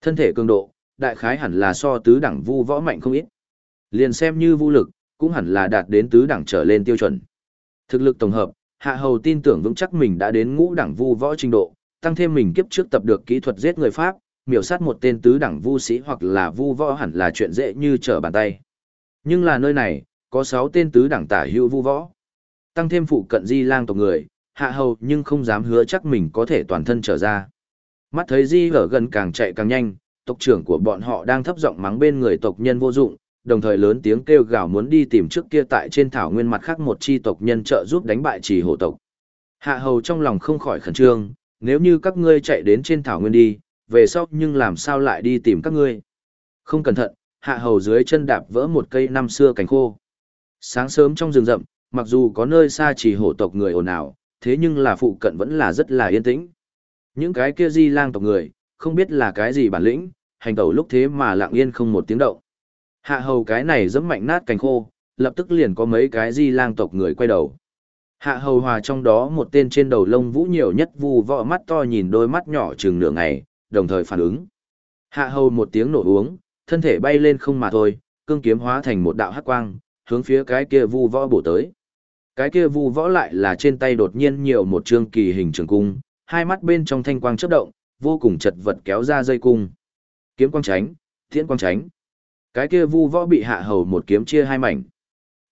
Thân thể cường độ, đại khái hẳn là so tứ đẳng vu võ mạnh không ít. Liền xem như vu lực, cũng hẳn là đạt đến tứ đẳng trở lên tiêu chuẩn. Thực lực tổng hợp, Hạ Hầu tin tưởng vững chắc mình đã đến ngũ đẳng vu võ trình độ, tăng thêm mình kiếp trước tập được kỹ thuật giết người Pháp, miểu sát một tên tứ đẳng vu sĩ hoặc là vu võ hẳn là chuyện dễ như trở bàn tay. Nhưng là nơi này, có 6 tên tứ đẳng tả hữu vu võ. Tăng thêm phụ cận di lang tộc người, Hạ Hầu nhưng không dám hứa chắc mình có thể toàn thân trở ra. Mắt thấy di ở gần càng chạy càng nhanh, tộc trưởng của bọn họ đang thấp giọng mắng bên người tộc nhân vô dụng, đồng thời lớn tiếng kêu gào muốn đi tìm trước kia tại trên thảo nguyên mặt khác một chi tộc nhân trợ giúp đánh bại trì hổ tộc. Hạ hầu trong lòng không khỏi khẩn trương, nếu như các ngươi chạy đến trên thảo nguyên đi, về sau nhưng làm sao lại đi tìm các ngươi. Không cẩn thận, hạ hầu dưới chân đạp vỡ một cây năm xưa cánh khô. Sáng sớm trong rừng rậm, mặc dù có nơi xa chỉ hổ tộc người ồn ào, thế nhưng là phụ cận vẫn là rất là yên tĩnh. Những cái kia di lang tộc người, không biết là cái gì bản lĩnh, hành tẩu lúc thế mà lặng yên không một tiếng động. Hạ hầu cái này giẫm mạnh nát cánh khô, lập tức liền có mấy cái di lang tộc người quay đầu. Hạ hầu hòa trong đó một tên trên đầu lông vũ nhiều nhất vu vọ mắt to nhìn đôi mắt nhỏ chừng nửa ngày, đồng thời phản ứng. Hạ hầu một tiếng nổ uống, thân thể bay lên không mà thôi, cương kiếm hóa thành một đạo hắc quang, hướng phía cái kia vu võ bổ tới. Cái kia vu võ lại là trên tay đột nhiên nhiều một trương kỳ hình trường cung, hai mắt bên trong thanh quang chớp động, vô cùng chật vật kéo ra dây cung. Kiếm quang tránh, thiện quang tránh. Cái kia vu võ bị hạ hầu một kiếm chia hai mảnh.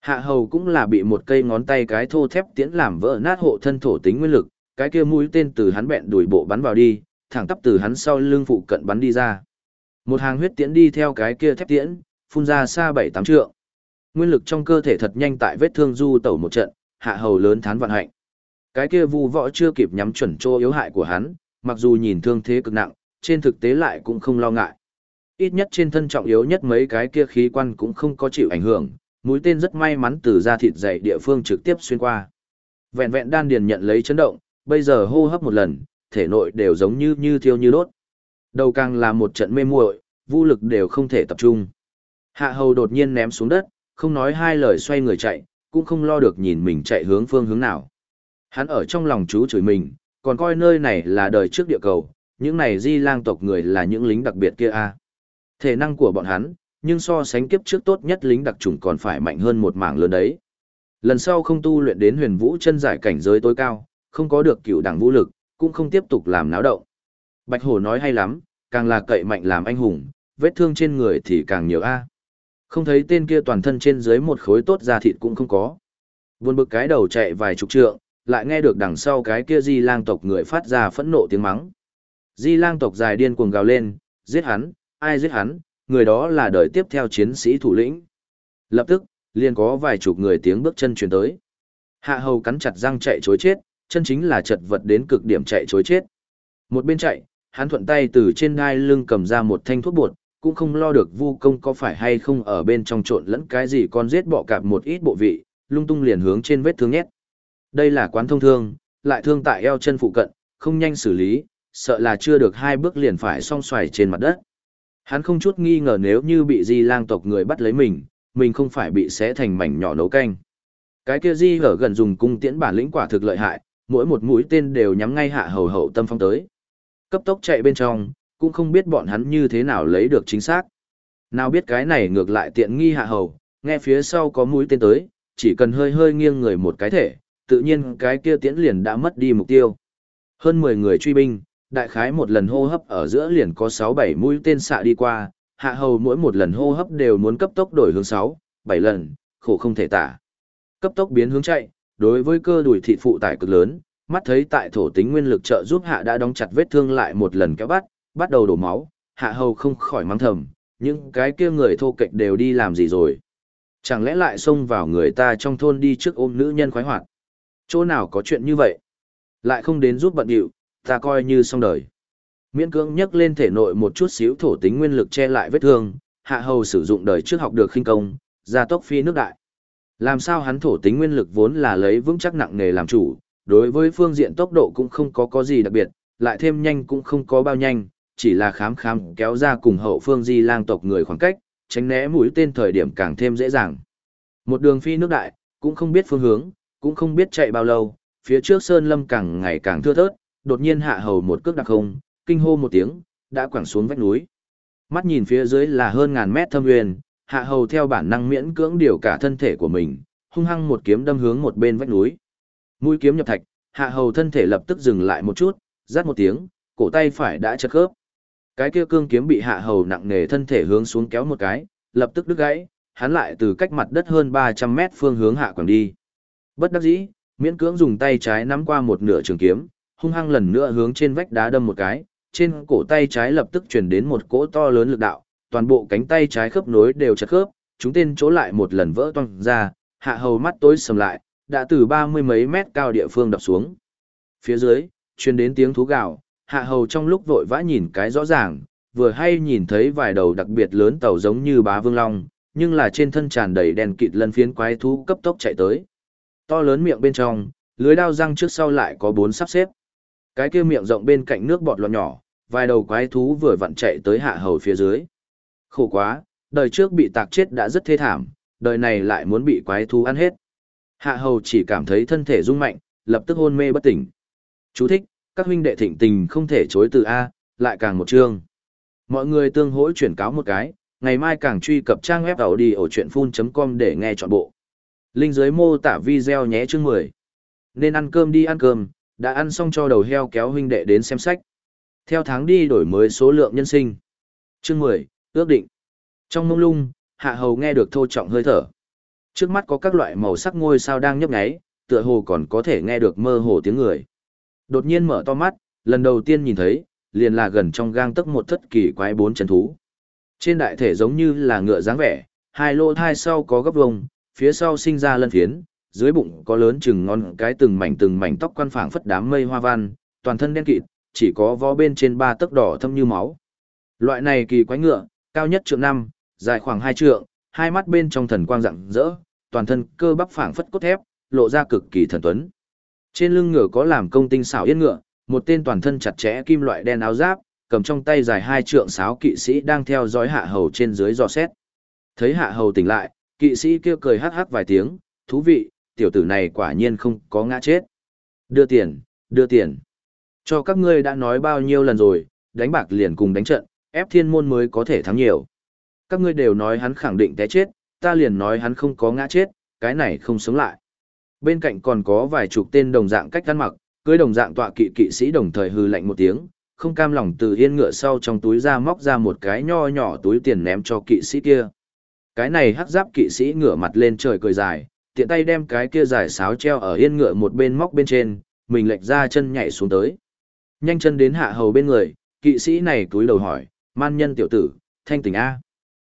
Hạ hầu cũng là bị một cây ngón tay cái thô thép tiễn làm vỡ nát hộ thân thổ tính nguyên lực, cái kia mũi tên từ hắn bẹn đuổi bộ bắn vào đi, thẳng tắp từ hắn sau lưng phụ cận bắn đi ra. Một hàng huyết tiễn đi theo cái kia thép tiễn, phun ra xa bảy tám trượng. Nguyên lực trong cơ thể thật nhanh tại vết thương du tẩu một trận, hạ hầu lớn thán vận hạnh. Cái kia vu võ chưa kịp nhắm chuẩn chỗ yếu hại của hắn, mặc dù nhìn thương thế cực nặng, trên thực tế lại cũng không lo ngại. Ít nhất trên thân trọng yếu nhất mấy cái kia khí quan cũng không có chịu ảnh hưởng, mũi tên rất may mắn từ da thịt dày địa phương trực tiếp xuyên qua. Vẹn vẹn đan điền nhận lấy chấn động, bây giờ hô hấp một lần, thể nội đều giống như như thiêu như đốt. Đầu càng là một trận mê muội, vũ lực đều không thể tập trung. Hạ hầu đột nhiên ném xuống đất, không nói hai lời xoay người chạy, cũng không lo được nhìn mình chạy hướng phương hướng nào. Hắn ở trong lòng chú chửi mình, còn coi nơi này là đời trước địa cầu, những này di lang tộc người là những lính đặc biệt kia a. Thể năng của bọn hắn, nhưng so sánh kiếp trước tốt nhất lính đặc trùng còn phải mạnh hơn một mảng lớn đấy. Lần sau không tu luyện đến huyền vũ chân giải cảnh giới tối cao, không có được cựu đẳng vũ lực, cũng không tiếp tục làm náo động. Bạch Hổ nói hay lắm, càng là cậy mạnh làm anh hùng, vết thương trên người thì càng nhiều a. Không thấy tên kia toàn thân trên dưới một khối tốt da thịt cũng không có. Buồn bực cái đầu chạy vài chục trượng, lại nghe được đằng sau cái kia di lang tộc người phát ra phẫn nộ tiếng mắng. Di lang tộc dài điên cuồng gào lên, giết hắn, ai giết hắn, người đó là đời tiếp theo chiến sĩ thủ lĩnh. Lập tức, liền có vài chục người tiếng bước chân truyền tới. Hạ hầu cắn chặt răng chạy chối chết, chân chính là chật vật đến cực điểm chạy chối chết. Một bên chạy, hắn thuận tay từ trên đai lưng cầm ra một thanh thuốc bột, cũng không lo được vu công có phải hay không ở bên trong trộn lẫn cái gì con giết bọ cạp một ít bộ vị, lung tung liền hướng trên vết thương nhét. Đây là quán thông thương, lại thương tại eo chân phụ cận, không nhanh xử lý, sợ là chưa được hai bước liền phải song xoài trên mặt đất. Hắn không chút nghi ngờ nếu như bị di lang tộc người bắt lấy mình, mình không phải bị xé thành mảnh nhỏ nấu canh. Cái kia di ở gần dùng cung tiễn bản lĩnh quả thực lợi hại, mỗi một mũi tên đều nhắm ngay hạ hầu hậu tâm phong tới. Cấp tốc chạy bên trong, cũng không biết bọn hắn như thế nào lấy được chính xác. Nào biết cái này ngược lại tiện nghi hạ hầu, nghe phía sau có mũi tên tới, chỉ cần hơi hơi nghiêng người một cái thể, tự nhiên cái kia tiễn liền đã mất đi mục tiêu. Hơn 10 người truy binh, đại khái một lần hô hấp ở giữa liền có 6-7 mũi tên xạ đi qua, hạ hầu mỗi một lần hô hấp đều muốn cấp tốc đổi hướng 6, 7 lần, khổ không thể tả. Cấp tốc biến hướng chạy, đối với cơ đùi thị phụ tải cực lớn, mắt thấy tại thổ tính nguyên lực trợ giúp hạ đã đóng chặt vết thương lại một lần kéo bắt, bắt đầu đổ máu, hạ hầu không khỏi mắng thầm, những cái kia người thô kệch đều đi làm gì rồi. Chẳng lẽ lại xông vào người ta trong thôn đi trước ôm nữ nhân khoái hoạt. Chỗ nào có chuyện như vậy? Lại không đến giúp bận điệu, ta coi như xong đời. Miễn cưỡng nhấc lên thể nội một chút xíu thổ tính nguyên lực che lại vết thương, hạ hầu sử dụng đời trước học được khinh công, gia tốc phi nước đại. Làm sao hắn thổ tính nguyên lực vốn là lấy vững chắc nặng nghề làm chủ, đối với phương diện tốc độ cũng không có có gì đặc biệt, lại thêm nhanh cũng không có bao nhanh, chỉ là khám khám kéo ra cùng hậu phương di lang tộc người khoảng cách, tránh né mũi tên thời điểm càng thêm dễ dàng. Một đường phi nước đại, cũng không biết phương hướng, cũng không biết chạy bao lâu, phía trước sơn lâm càng ngày càng thưa thớt, đột nhiên hạ hầu một cước đặc không, kinh hô một tiếng, đã quẳng xuống vách núi. Mắt nhìn phía dưới là hơn ngàn mét thâm nguyên, hạ hầu theo bản năng miễn cưỡng điều cả thân thể của mình, hung hăng một kiếm đâm hướng một bên vách núi. Mũi kiếm nhập thạch, hạ hầu thân thể lập tức dừng lại một chút, rát một tiếng, cổ tay phải đã chật khớp. Cái kia cương kiếm bị hạ hầu nặng nề thân thể hướng xuống kéo một cái, lập tức đứt gãy, hắn lại từ cách mặt đất hơn 300 mét phương hướng hạ quẳng đi. Bất đắc dĩ, miễn cưỡng dùng tay trái nắm qua một nửa trường kiếm, hung hăng lần nữa hướng trên vách đá đâm một cái, trên cổ tay trái lập tức truyền đến một cỗ to lớn lực đạo, toàn bộ cánh tay trái khớp nối đều chật khớp, chúng tên chỗ lại một lần vỡ toang ra, hạ hầu mắt tối sầm lại, đã từ ba mươi mấy mét cao địa phương đập xuống. Phía dưới, truyền đến tiếng thú gào, hạ hầu trong lúc vội vã nhìn cái rõ ràng, vừa hay nhìn thấy vài đầu đặc biệt lớn tàu giống như bá vương long, nhưng là trên thân tràn đầy đèn kịt lân phiến quái thú cấp tốc chạy tới. To lớn miệng bên trong, lưới đao răng trước sau lại có bốn sắp xếp. Cái kia miệng rộng bên cạnh nước bọt lọt nhỏ, vài đầu quái thú vừa vặn chạy tới hạ hầu phía dưới. Khổ quá, đời trước bị tạc chết đã rất thê thảm, đời này lại muốn bị quái thú ăn hết. Hạ hầu chỉ cảm thấy thân thể rung mạnh, lập tức hôn mê bất tỉnh. Chú thích, các huynh đệ thịnh tình không thể chối từ A, lại càng một chương. Mọi người tương hỗ chuyển cáo một cái, ngày mai càng truy cập trang web đầu đi ở chuyện full.com để nghe trọn bộ. Linh dưới mô tả video nhé chương 10. Nên ăn cơm đi ăn cơm, đã ăn xong cho đầu heo kéo huynh đệ đến xem sách. Theo tháng đi đổi mới số lượng nhân sinh. Chương 10, ước định. Trong mông lung, hạ hầu nghe được thô trọng hơi thở. Trước mắt có các loại màu sắc ngôi sao đang nhấp nháy, tựa hồ còn có thể nghe được mơ hồ tiếng người. Đột nhiên mở to mắt, lần đầu tiên nhìn thấy, liền là gần trong gang tấc một thất kỳ quái bốn chân thú. Trên đại thể giống như là ngựa dáng vẻ, hai lỗ thai sau có gấp vông, phía sau sinh ra lân phiến, dưới bụng có lớn chừng ngon cái từng mảnh từng mảnh tóc quan phảng phất đám mây hoa văn, toàn thân đen kịt, chỉ có vó bên trên ba tấc đỏ thâm như máu. Loại này kỳ quái ngựa, cao nhất trượng năm, dài khoảng hai trượng, hai mắt bên trong thần quang rạng rỡ, toàn thân cơ bắp phảng phất cốt thép, lộ ra cực kỳ thần tuấn. Trên lưng ngựa có làm công tinh xảo yên ngựa, một tên toàn thân chặt chẽ kim loại đen áo giáp, cầm trong tay dài hai trượng sáo kỵ sĩ đang theo dõi hạ hầu trên dưới dò xét. Thấy hạ hầu tỉnh lại, kỵ sĩ kêu cười hắc hắc vài tiếng, thú vị, tiểu tử này quả nhiên không có ngã chết. Đưa tiền, đưa tiền. Cho các ngươi đã nói bao nhiêu lần rồi, đánh bạc liền cùng đánh trận, ép thiên môn mới có thể thắng nhiều. Các ngươi đều nói hắn khẳng định té chết, ta liền nói hắn không có ngã chết, cái này không sống lại. Bên cạnh còn có vài chục tên đồng dạng cách ăn mặc, cưới đồng dạng tọa kỵ kỵ sĩ đồng thời hư lạnh một tiếng, không cam lòng từ yên ngựa sau trong túi ra móc ra một cái nho nhỏ túi tiền ném cho kỵ sĩ kia. Cái này hắc giáp kỵ sĩ ngửa mặt lên trời cười dài, tiện tay đem cái kia dài sáo treo ở yên ngựa một bên móc bên trên, mình lệch ra chân nhảy xuống tới. Nhanh chân đến hạ hầu bên người, kỵ sĩ này túi đầu hỏi, man nhân tiểu tử, thanh tỉnh A.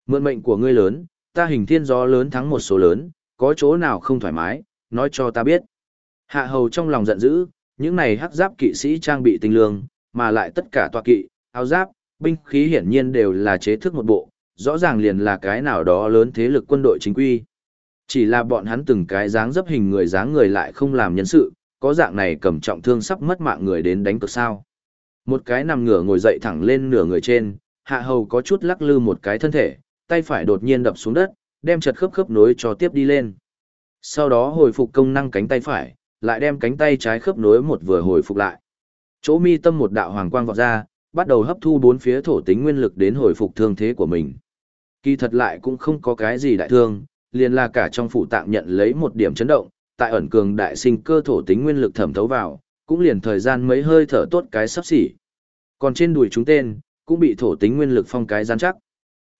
Mượn mệnh của ngươi lớn, ta hình thiên gió lớn thắng một số lớn, có chỗ nào không thoải mái, nói cho ta biết. Hạ hầu trong lòng giận dữ, những này hắc giáp kỵ sĩ trang bị tinh lương, mà lại tất cả tọa kỵ, áo giáp, binh khí hiển nhiên đều là chế thức một bộ, rõ ràng liền là cái nào đó lớn thế lực quân đội chính quy. Chỉ là bọn hắn từng cái dáng dấp hình người dáng người lại không làm nhân sự, có dạng này cầm trọng thương sắp mất mạng người đến đánh cực sao. Một cái nằm ngửa ngồi dậy thẳng lên nửa người trên, hạ hầu có chút lắc lư một cái thân thể, tay phải đột nhiên đập xuống đất, đem chật khớp khớp nối cho tiếp đi lên. Sau đó hồi phục công năng cánh tay phải, lại đem cánh tay trái khớp nối một vừa hồi phục lại. Chỗ mi tâm một đạo hoàng quang vọt ra, bắt đầu hấp thu bốn phía thổ tính nguyên lực đến hồi phục thương thế của mình. Kỳ thật lại cũng không có cái gì đại thương, liền là cả trong phủ tạng nhận lấy một điểm chấn động, tại ẩn cường đại sinh cơ thổ tính nguyên lực thẩm thấu vào, cũng liền thời gian mấy hơi thở tốt cái sắp xỉ. Còn trên đùi chúng tên, cũng bị thổ tính nguyên lực phong cái gian chắc.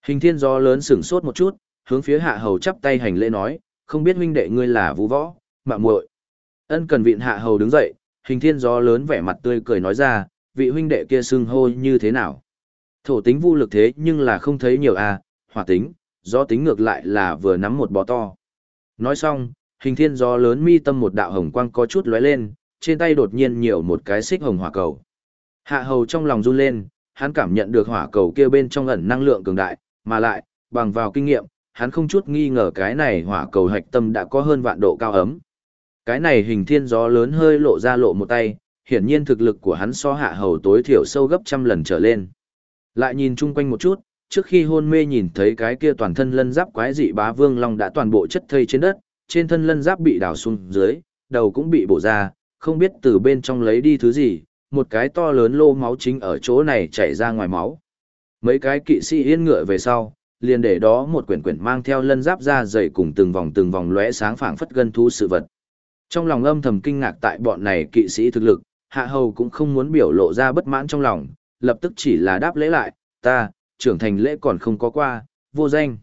Hình thiên gió lớn sửng sốt một chút, hướng phía hạ hầu chắp tay hành lễ nói, không biết huynh đệ ngươi là vũ võ, mạ muội. Ân cần vịn hạ hầu đứng dậy, hình thiên gió lớn vẻ mặt tươi cười nói ra, vị huynh đệ kia xưng hô như thế nào. Thổ tính vô lực thế nhưng là không thấy nhiều à, hỏa tính, do tính ngược lại là vừa nắm một bó to. Nói xong, hình thiên gió lớn mi tâm một đạo hồng quang có chút lóe lên, trên tay đột nhiên nhiều một cái xích hồng hỏa cầu. Hạ hầu trong lòng run lên, hắn cảm nhận được hỏa cầu kia bên trong ẩn năng lượng cường đại, mà lại, bằng vào kinh nghiệm, hắn không chút nghi ngờ cái này hỏa cầu hạch tâm đã có hơn vạn độ cao ấm. Cái này hình thiên gió lớn hơi lộ ra lộ một tay, hiển nhiên thực lực của hắn so hạ hầu tối thiểu sâu gấp trăm lần trở lên. Lại nhìn chung quanh một chút, trước khi hôn mê nhìn thấy cái kia toàn thân lân giáp quái dị bá vương long đã toàn bộ chất thây trên đất, trên thân lân giáp bị đào xuống dưới, đầu cũng bị bổ ra, không biết từ bên trong lấy đi thứ gì, một cái to lớn lô máu chính ở chỗ này chảy ra ngoài máu. Mấy cái kỵ sĩ yên ngựa về sau, liền để đó một quyển quyển mang theo lân giáp ra dày cùng từng vòng từng vòng lóe sáng phảng phất gân thu sự vật. Trong lòng âm thầm kinh ngạc tại bọn này kỵ sĩ thực lực, hạ hầu cũng không muốn biểu lộ ra bất mãn trong lòng, lập tức chỉ là đáp lễ lại, ta, trưởng thành lễ còn không có qua, vô danh.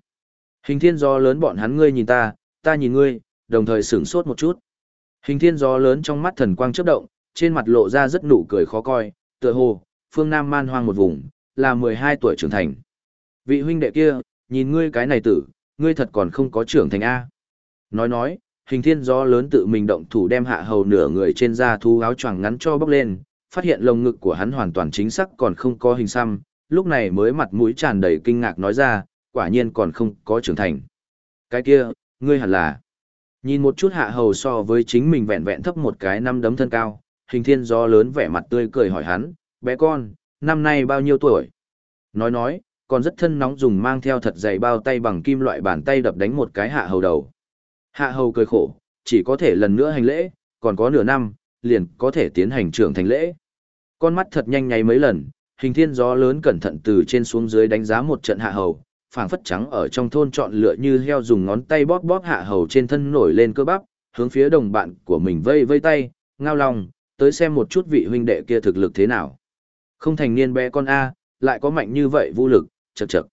Hình thiên do lớn bọn hắn ngươi nhìn ta, ta nhìn ngươi, đồng thời sửng sốt một chút. Hình thiên gió lớn trong mắt thần quang chớp động, trên mặt lộ ra rất nụ cười khó coi, tựa hồ, phương Nam man hoang một vùng, là 12 tuổi trưởng thành. Vị huynh đệ kia, nhìn ngươi cái này tử, ngươi thật còn không có trưởng thành A. Nói nói, hình thiên gió lớn tự mình động thủ đem hạ hầu nửa người trên da thu áo choàng ngắn cho bốc lên, phát hiện lồng ngực của hắn hoàn toàn chính xác còn không có hình xăm, lúc này mới mặt mũi tràn đầy kinh ngạc nói ra, quả nhiên còn không có trưởng thành. Cái kia, ngươi hẳn là. Nhìn một chút hạ hầu so với chính mình vẹn vẹn thấp một cái năm đấm thân cao, hình thiên gió lớn vẻ mặt tươi cười hỏi hắn, bé con, năm nay bao nhiêu tuổi? Nói nói, còn rất thân nóng dùng mang theo thật dày bao tay bằng kim loại bàn tay đập đánh một cái hạ hầu đầu. Hạ hầu cười khổ, chỉ có thể lần nữa hành lễ, còn có nửa năm, liền có thể tiến hành trưởng thành lễ. Con mắt thật nhanh nháy mấy lần, hình thiên gió lớn cẩn thận từ trên xuống dưới đánh giá một trận hạ hầu, phảng phất trắng ở trong thôn chọn lựa như heo dùng ngón tay bóp bóp hạ hầu trên thân nổi lên cơ bắp, hướng phía đồng bạn của mình vây vây tay, ngao lòng, tới xem một chút vị huynh đệ kia thực lực thế nào. Không thành niên bé con A, lại có mạnh như vậy vũ lực, chật chật.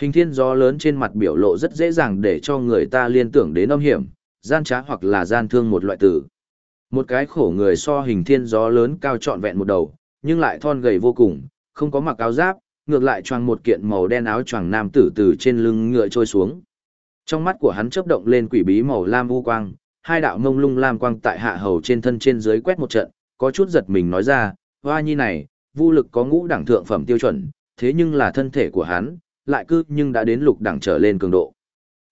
Hình thiên gió lớn trên mặt biểu lộ rất dễ dàng để cho người ta liên tưởng đến âm hiểm, gian trá hoặc là gian thương một loại tử. Một cái khổ người so hình thiên gió lớn cao trọn vẹn một đầu, nhưng lại thon gầy vô cùng, không có mặc áo giáp, ngược lại choàng một kiện màu đen áo choàng nam tử từ trên lưng ngựa trôi xuống. Trong mắt của hắn chớp động lên quỷ bí màu lam u quang, hai đạo mông lung lam quang tại hạ hầu trên thân trên dưới quét một trận, có chút giật mình nói ra, hoa nhi này, vu lực có ngũ đẳng thượng phẩm tiêu chuẩn, thế nhưng là thân thể của hắn, lại cứ nhưng đã đến lục đẳng trở lên cường độ.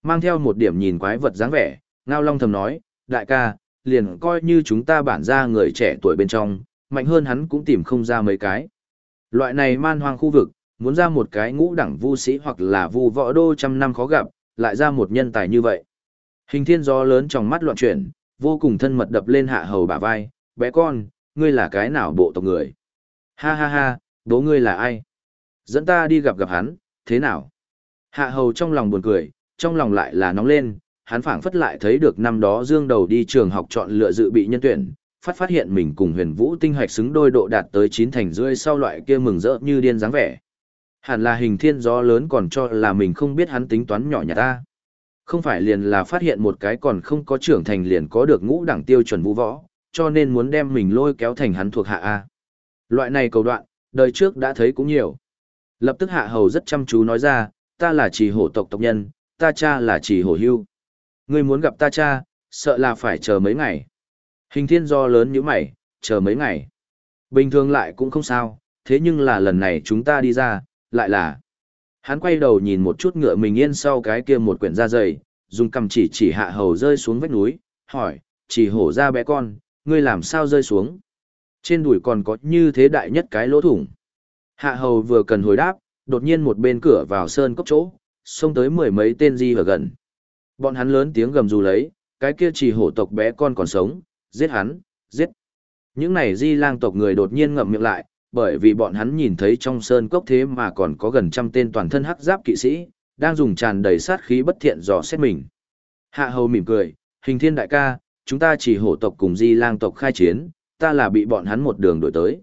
Mang theo một điểm nhìn quái vật dáng vẻ, Ngao Long thầm nói, đại ca, liền coi như chúng ta bản ra người trẻ tuổi bên trong, mạnh hơn hắn cũng tìm không ra mấy cái. Loại này man hoang khu vực, muốn ra một cái ngũ đẳng vu sĩ hoặc là vu võ đô trăm năm khó gặp, lại ra một nhân tài như vậy. Hình thiên gió lớn trong mắt loạn chuyển, vô cùng thân mật đập lên hạ hầu bả vai, bé con, ngươi là cái nào bộ tộc người? Ha ha ha, bố ngươi là ai? Dẫn ta đi gặp gặp hắn, thế nào? Hạ hầu trong lòng buồn cười, trong lòng lại là nóng lên, hắn phảng phất lại thấy được năm đó dương đầu đi trường học chọn lựa dự bị nhân tuyển, phát phát hiện mình cùng huyền vũ tinh hạch xứng đôi độ đạt tới chín thành rưỡi sau loại kia mừng rỡ như điên dáng vẻ. Hẳn là hình thiên gió lớn còn cho là mình không biết hắn tính toán nhỏ nhà ta. Không phải liền là phát hiện một cái còn không có trưởng thành liền có được ngũ đẳng tiêu chuẩn vũ võ, cho nên muốn đem mình lôi kéo thành hắn thuộc hạ A. Loại này cầu đoạn, đời trước đã thấy cũng nhiều. Lập tức hạ hầu rất chăm chú nói ra, ta là Chỉ hổ tộc tộc nhân, ta cha là Chỉ hổ hưu. Ngươi muốn gặp ta cha, sợ là phải chờ mấy ngày. Hình thiên do lớn như mày, chờ mấy ngày. Bình thường lại cũng không sao, thế nhưng là lần này chúng ta đi ra, lại là. Hắn quay đầu nhìn một chút ngựa mình yên sau cái kia một quyển da dày, dùng cầm chỉ chỉ hạ hầu rơi xuống vách núi, hỏi, chỉ hổ ra bé con, ngươi làm sao rơi xuống. Trên đùi còn có như thế đại nhất cái lỗ thủng. Hạ hầu vừa cần hồi đáp, đột nhiên một bên cửa vào sơn cốc chỗ, xông tới mười mấy tên di ở gần. Bọn hắn lớn tiếng gầm rú lấy, cái kia chỉ hổ tộc bé con còn sống, giết hắn, giết. Những này di lang tộc người đột nhiên ngậm miệng lại, bởi vì bọn hắn nhìn thấy trong sơn cốc thế mà còn có gần trăm tên toàn thân hắc giáp kỵ sĩ, đang dùng tràn đầy sát khí bất thiện dò xét mình. Hạ hầu mỉm cười, hình thiên đại ca, chúng ta chỉ hổ tộc cùng di lang tộc khai chiến, ta là bị bọn hắn một đường đổi tới.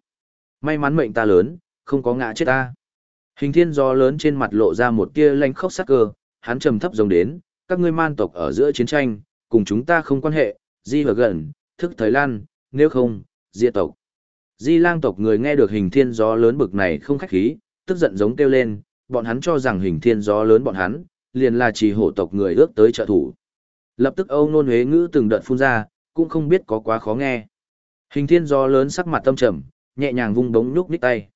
May mắn mệnh ta lớn, không có ngã chết ta. Hình thiên do lớn trên mặt lộ ra một tia lanh khốc sắc cơ, hắn trầm thấp rồng đến, các ngươi man tộc ở giữa chiến tranh, cùng chúng ta không quan hệ, di và gần, thức thời lan, nếu không, diệt tộc. Di lang tộc người nghe được hình thiên gió lớn bực này không khách khí, tức giận giống kêu lên, bọn hắn cho rằng hình thiên gió lớn bọn hắn, liền là chỉ hổ tộc người ước tới trợ thủ. Lập tức Âu nôn huế ngữ từng đợt phun ra, cũng không biết có quá khó nghe. Hình thiên gió lớn sắc mặt tâm trầm, nhẹ nhàng vung đống nhúc nhích tay.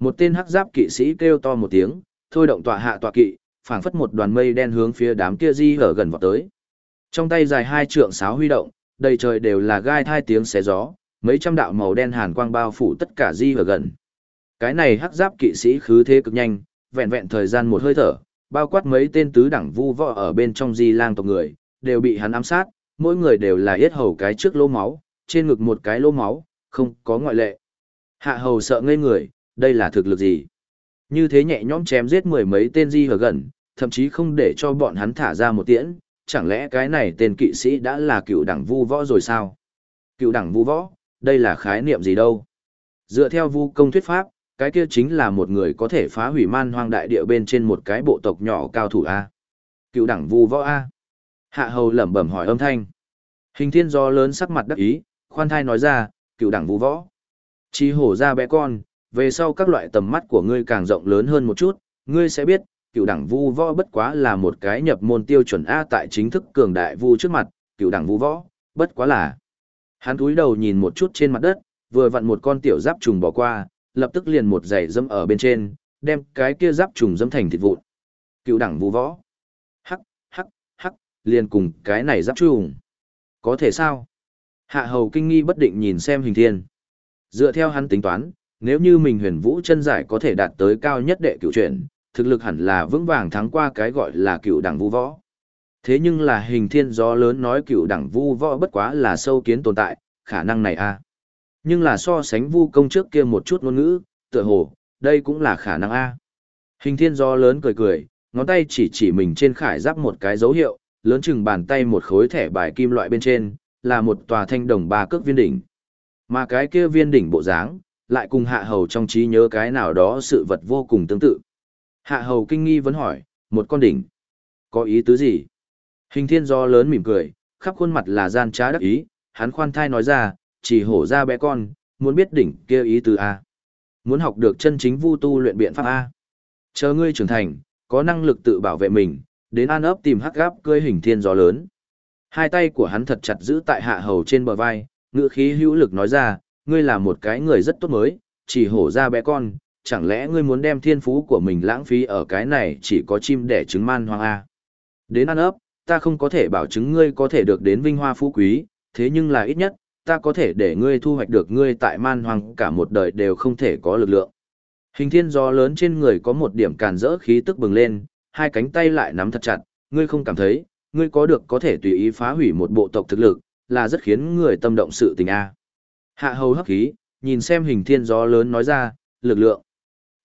Một tên hắc giáp kỵ sĩ kêu to một tiếng, thôi động tọa hạ tọa kỵ, phảng phất một đoàn mây đen hướng phía đám kia di ở gần vọt tới. Trong tay dài hai trượng sáo huy động, đầy trời đều là gai thai tiếng xé gió, mấy trăm đạo màu đen hàn quang bao phủ tất cả di ở gần. Cái này hắc giáp kỵ sĩ khứ thế cực nhanh, vẹn vẹn thời gian một hơi thở, bao quát mấy tên tứ đẳng vu võ ở bên trong di lang tộc người, đều bị hắn ám sát, mỗi người đều là yết hầu cái trước lỗ máu, trên ngực một cái lỗ máu, không có ngoại lệ. Hạ hầu sợ ngây người, đây là thực lực gì? Như thế nhẹ nhõm chém giết mười mấy tên di hở gần, thậm chí không để cho bọn hắn thả ra một tiễn, chẳng lẽ cái này tên kỵ sĩ đã là cựu đẳng vu võ rồi sao? Cựu đẳng vu võ, đây là khái niệm gì đâu? Dựa theo vu công thuyết pháp, cái kia chính là một người có thể phá hủy man hoang đại địa bên trên một cái bộ tộc nhỏ cao thủ A. Cựu đẳng vu võ A. Hạ hầu lẩm bẩm hỏi âm thanh. Hình thiên do lớn sắc mặt đắc ý, khoan thai nói ra, cựu đảng vu võ. Chi hổ ra bé con, về sau các loại tầm mắt của ngươi càng rộng lớn hơn một chút, ngươi sẽ biết, cựu đảng vu võ bất quá là một cái nhập môn tiêu chuẩn A tại chính thức cường đại vu trước mặt, cựu đảng vu võ, bất quá là. Hắn cúi đầu nhìn một chút trên mặt đất, vừa vặn một con tiểu giáp trùng bỏ qua, lập tức liền một giày dâm ở bên trên, đem cái kia giáp trùng dâm thành thịt vụn. Cựu đảng vũ võ. Hắc, hắc, hắc, liền cùng cái này giáp trùng. Có thể sao? Hạ hầu kinh nghi bất định nhìn xem hình thiên. Dựa theo hắn tính toán, nếu như mình huyền vũ chân giải có thể đạt tới cao nhất đệ cựu chuyển, thực lực hẳn là vững vàng thắng qua cái gọi là cựu đẳng vũ võ. Thế nhưng là hình thiên gió lớn nói cựu đẳng vu võ bất quá là sâu kiến tồn tại, khả năng này a à. Nhưng là so sánh vu công trước kia một chút ngôn ngữ, tựa hồ, đây cũng là khả năng a Hình thiên gió lớn cười cười, ngón tay chỉ chỉ mình trên khải giáp một cái dấu hiệu, lớn chừng bàn tay một khối thẻ bài kim loại bên trên, là một tòa thanh đồng ba cước viên đỉnh. Mà cái kia viên đỉnh bộ dáng, lại cùng hạ hầu trong trí nhớ cái nào đó sự vật vô cùng tương tự. Hạ hầu kinh nghi vẫn hỏi, một con đỉnh, có ý tứ gì? Hình thiên do lớn mỉm cười, khắp khuôn mặt là gian trá đắc ý, hắn khoan thai nói ra, chỉ hổ ra bé con, muốn biết đỉnh kia ý tứ A. Muốn học được chân chính vu tu luyện biện pháp A. Chờ ngươi trưởng thành, có năng lực tự bảo vệ mình, đến an ấp tìm hắc gáp cơi hình thiên gió lớn. Hai tay của hắn thật chặt giữ tại hạ hầu trên bờ vai, ngựa khí hữu lực nói ra, ngươi là một cái người rất tốt mới, chỉ hổ ra bé con, chẳng lẽ ngươi muốn đem thiên phú của mình lãng phí ở cái này chỉ có chim đẻ trứng man hoang A. Đến ăn ấp, ta không có thể bảo chứng ngươi có thể được đến vinh hoa phú quý, thế nhưng là ít nhất, ta có thể để ngươi thu hoạch được ngươi tại man hoang cả một đời đều không thể có lực lượng. Hình thiên gió lớn trên người có một điểm càn rỡ khí tức bừng lên, hai cánh tay lại nắm thật chặt, ngươi không cảm thấy, ngươi có được có thể tùy ý phá hủy một bộ tộc thực lực, là rất khiến người tâm động sự tình a. Hạ hầu hấp khí, nhìn xem hình thiên gió lớn nói ra, lực lượng.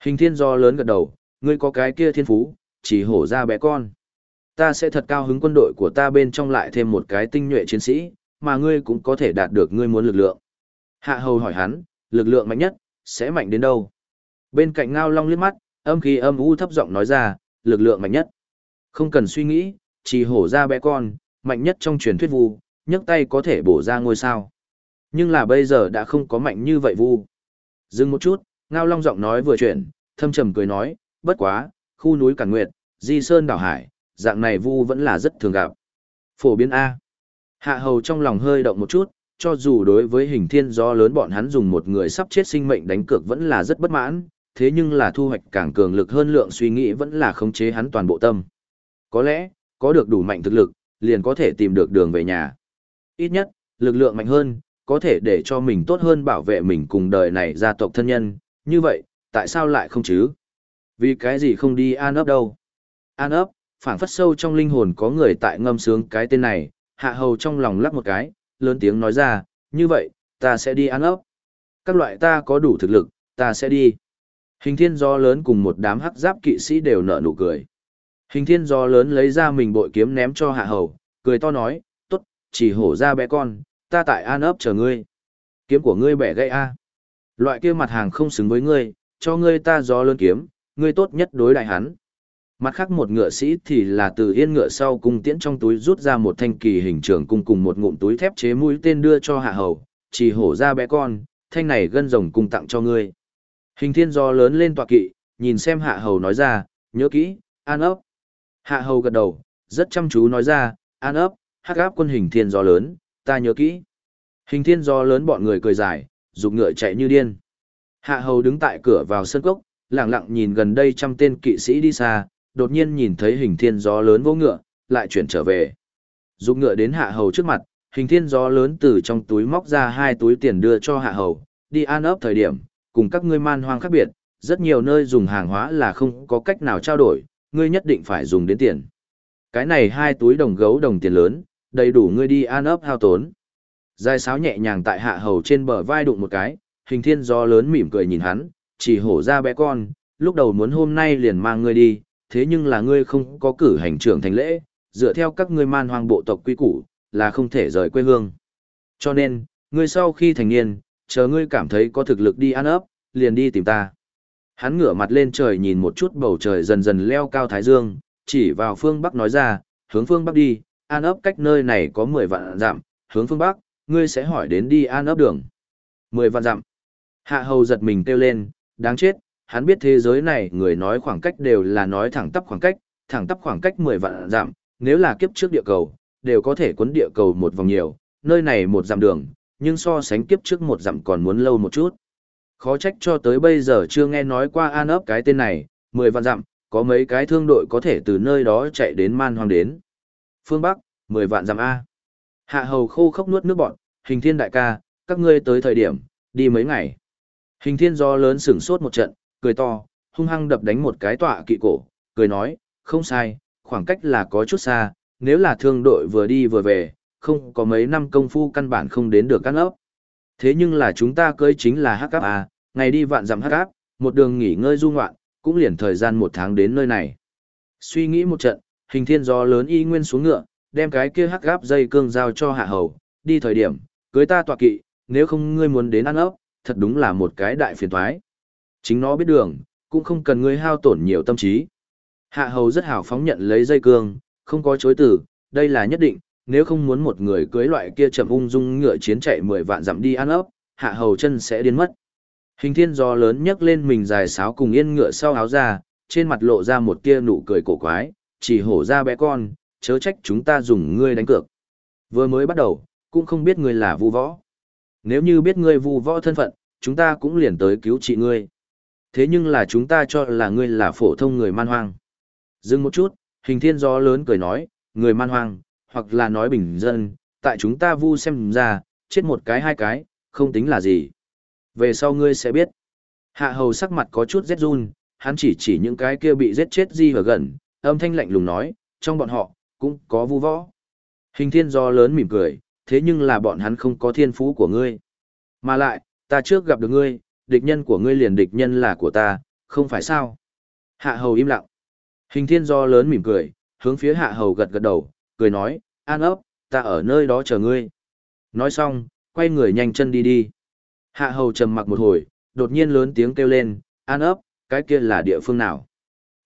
Hình thiên gió lớn gật đầu, ngươi có cái kia thiên phú, chỉ hổ ra bé con. Ta sẽ thật cao hứng quân đội của ta bên trong lại thêm một cái tinh nhuệ chiến sĩ, mà ngươi cũng có thể đạt được ngươi muốn lực lượng. Hạ hầu hỏi hắn, lực lượng mạnh nhất, sẽ mạnh đến đâu? Bên cạnh ngao long liếc mắt, âm khí âm u thấp giọng nói ra, lực lượng mạnh nhất. Không cần suy nghĩ, chỉ hổ ra bé con, mạnh nhất trong truyền thuyết vu, nhấc tay có thể bổ ra ngôi sao. Nhưng là bây giờ đã không có mạnh như vậy vu. Dừng một chút, ngao long giọng nói vừa chuyển, thâm trầm cười nói, bất quá, khu núi Cản Nguyệt, Di Sơn đảo hải, dạng này vu vẫn là rất thường gặp. Phổ biến A. Hạ hầu trong lòng hơi động một chút, cho dù đối với hình thiên do lớn bọn hắn dùng một người sắp chết sinh mệnh đánh cược vẫn là rất bất mãn, thế nhưng là thu hoạch càng cường lực hơn lượng suy nghĩ vẫn là khống chế hắn toàn bộ tâm. Có lẽ, có được đủ mạnh thực lực, liền có thể tìm được đường về nhà. Ít nhất, lực lượng mạnh hơn, có thể để cho mình tốt hơn bảo vệ mình cùng đời này gia tộc thân nhân, như vậy, tại sao lại không chứ? Vì cái gì không đi an ấp đâu? An ấp, phảng phất sâu trong linh hồn có người tại ngâm sướng cái tên này, hạ hầu trong lòng lắc một cái, lớn tiếng nói ra, như vậy, ta sẽ đi ăn ấp Các loại ta có đủ thực lực, ta sẽ đi. Hình thiên do lớn cùng một đám hắc giáp kỵ sĩ đều nở nụ cười. Hình thiên do lớn lấy ra mình bội kiếm ném cho hạ hầu, cười to nói, tốt, chỉ hổ ra bé con, ta tại an ấp chờ ngươi. Kiếm của ngươi bẻ gãy a. Loại kia mặt hàng không xứng với ngươi, cho ngươi ta do lớn kiếm, ngươi tốt nhất đối đại hắn. Mặt khác một ngựa sĩ thì là từ yên ngựa sau cung tiễn trong túi rút ra một thanh kỳ hình trường cung cùng một ngụm túi thép chế mũi tên đưa cho hạ hầu, chỉ hổ ra bé con, thanh này gân rồng cung tặng cho ngươi. Hình thiên do lớn lên tọa kỵ, nhìn xem hạ hầu nói ra, nhớ kỹ, an ấp. Hạ hầu gật đầu, rất chăm chú nói ra, an ấp, hắc áp quân hình thiên do lớn, ta nhớ kỹ. Hình thiên do lớn bọn người cười dài, dục ngựa chạy như điên. Hạ hầu đứng tại cửa vào sân cốc, lặng lặng nhìn gần đây trăm tên kỵ sĩ đi xa, đột nhiên nhìn thấy hình thiên gió lớn vô ngựa, lại chuyển trở về. Dục ngựa đến hạ hầu trước mặt, hình thiên gió lớn từ trong túi móc ra hai túi tiền đưa cho hạ hầu, đi an ấp thời điểm, cùng các ngươi man hoang khác biệt, rất nhiều nơi dùng hàng hóa là không có cách nào trao đổi, ngươi nhất định phải dùng đến tiền. Cái này hai túi đồng gấu đồng tiền lớn, đầy đủ ngươi đi an ấp hao tốn. Dài sáo nhẹ nhàng tại hạ hầu trên bờ vai đụng một cái, hình thiên gió lớn mỉm cười nhìn hắn, chỉ hổ ra bé con, lúc đầu muốn hôm nay liền mang ngươi đi, thế nhưng là ngươi không có cử hành trưởng thành lễ, dựa theo các ngươi man hoang bộ tộc quy củ, là không thể rời quê hương. Cho nên, ngươi sau khi thành niên, chờ ngươi cảm thấy có thực lực đi ăn ấp, liền đi tìm ta. Hắn ngửa mặt lên trời nhìn một chút bầu trời dần dần leo cao thái dương, chỉ vào phương bắc nói ra, hướng phương bắc đi, an ấp cách nơi này có 10 vạn dặm, hướng phương bắc, ngươi sẽ hỏi đến đi an ấp đường. 10 vạn dặm. Hạ hầu giật mình kêu lên, đáng chết, hắn biết thế giới này người nói khoảng cách đều là nói thẳng tắp khoảng cách, thẳng tắp khoảng cách 10 vạn dặm, nếu là kiếp trước địa cầu, đều có thể quấn địa cầu một vòng nhiều, nơi này một dặm đường, nhưng so sánh kiếp trước một dặm còn muốn lâu một chút. Khó trách cho tới bây giờ chưa nghe nói qua an ấp cái tên này, mười vạn dặm, có mấy cái thương đội có thể từ nơi đó chạy đến man hoang đến. Phương Bắc, mười vạn dặm A. Hạ hầu khô khóc nuốt nước bọn, hình thiên đại ca, các ngươi tới thời điểm, đi mấy ngày. Hình thiên do lớn sửng sốt một trận, cười to, hung hăng đập đánh một cái tọa kỵ cổ, cười nói, không sai, khoảng cách là có chút xa, nếu là thương đội vừa đi vừa về, không có mấy năm công phu căn bản không đến được căn ấp. Thế nhưng là chúng ta cưới chính là hắc áp à, ngày đi vạn dặm hắc áp, một đường nghỉ ngơi du ngoạn, cũng liền thời gian một tháng đến nơi này. Suy nghĩ một trận, hình thiên gió lớn y nguyên xuống ngựa, đem cái kia hắc gáp dây cương giao cho hạ hầu, đi thời điểm, cưới ta tọa kỵ, nếu không ngươi muốn đến ăn ốc, thật đúng là một cái đại phiền thoái. Chính nó biết đường, cũng không cần ngươi hao tổn nhiều tâm trí. Hạ hầu rất hào phóng nhận lấy dây cương, không có chối từ, đây là nhất định, nếu không muốn một người cưới loại kia chậm ung dung ngựa chiến chạy 10 vạn dặm đi ăn ấp hạ hầu chân sẽ điên mất. Hình thiên gió lớn nhấc lên mình dài sáo cùng yên ngựa sau áo ra, trên mặt lộ ra một tia nụ cười cổ quái, chỉ hổ ra bé con, chớ trách chúng ta dùng ngươi đánh cược. Vừa mới bắt đầu, cũng không biết ngươi là vu võ. Nếu như biết ngươi vu võ thân phận, chúng ta cũng liền tới cứu trị ngươi. Thế nhưng là chúng ta cho là ngươi là phổ thông người man hoang. Dừng một chút, hình thiên gió lớn cười nói, người man hoang, hoặc là nói bình dân, tại chúng ta vu xem ra, chết một cái hai cái, không tính là gì. Về sau ngươi sẽ biết. Hạ hầu sắc mặt có chút rét run, hắn chỉ chỉ những cái kia bị giết chết di ở gần, âm thanh lạnh lùng nói, trong bọn họ, cũng có vu võ. Hình thiên do lớn mỉm cười, thế nhưng là bọn hắn không có thiên phú của ngươi. Mà lại, ta trước gặp được ngươi, địch nhân của ngươi liền địch nhân là của ta, không phải sao? Hạ hầu im lặng. Hình thiên do lớn mỉm cười, hướng phía hạ hầu gật gật đầu, cười nói, an ấp, ta ở nơi đó chờ ngươi. Nói xong, quay người nhanh chân đi đi. Hạ hầu trầm mặc một hồi, đột nhiên lớn tiếng kêu lên, an ấp, cái kia là địa phương nào?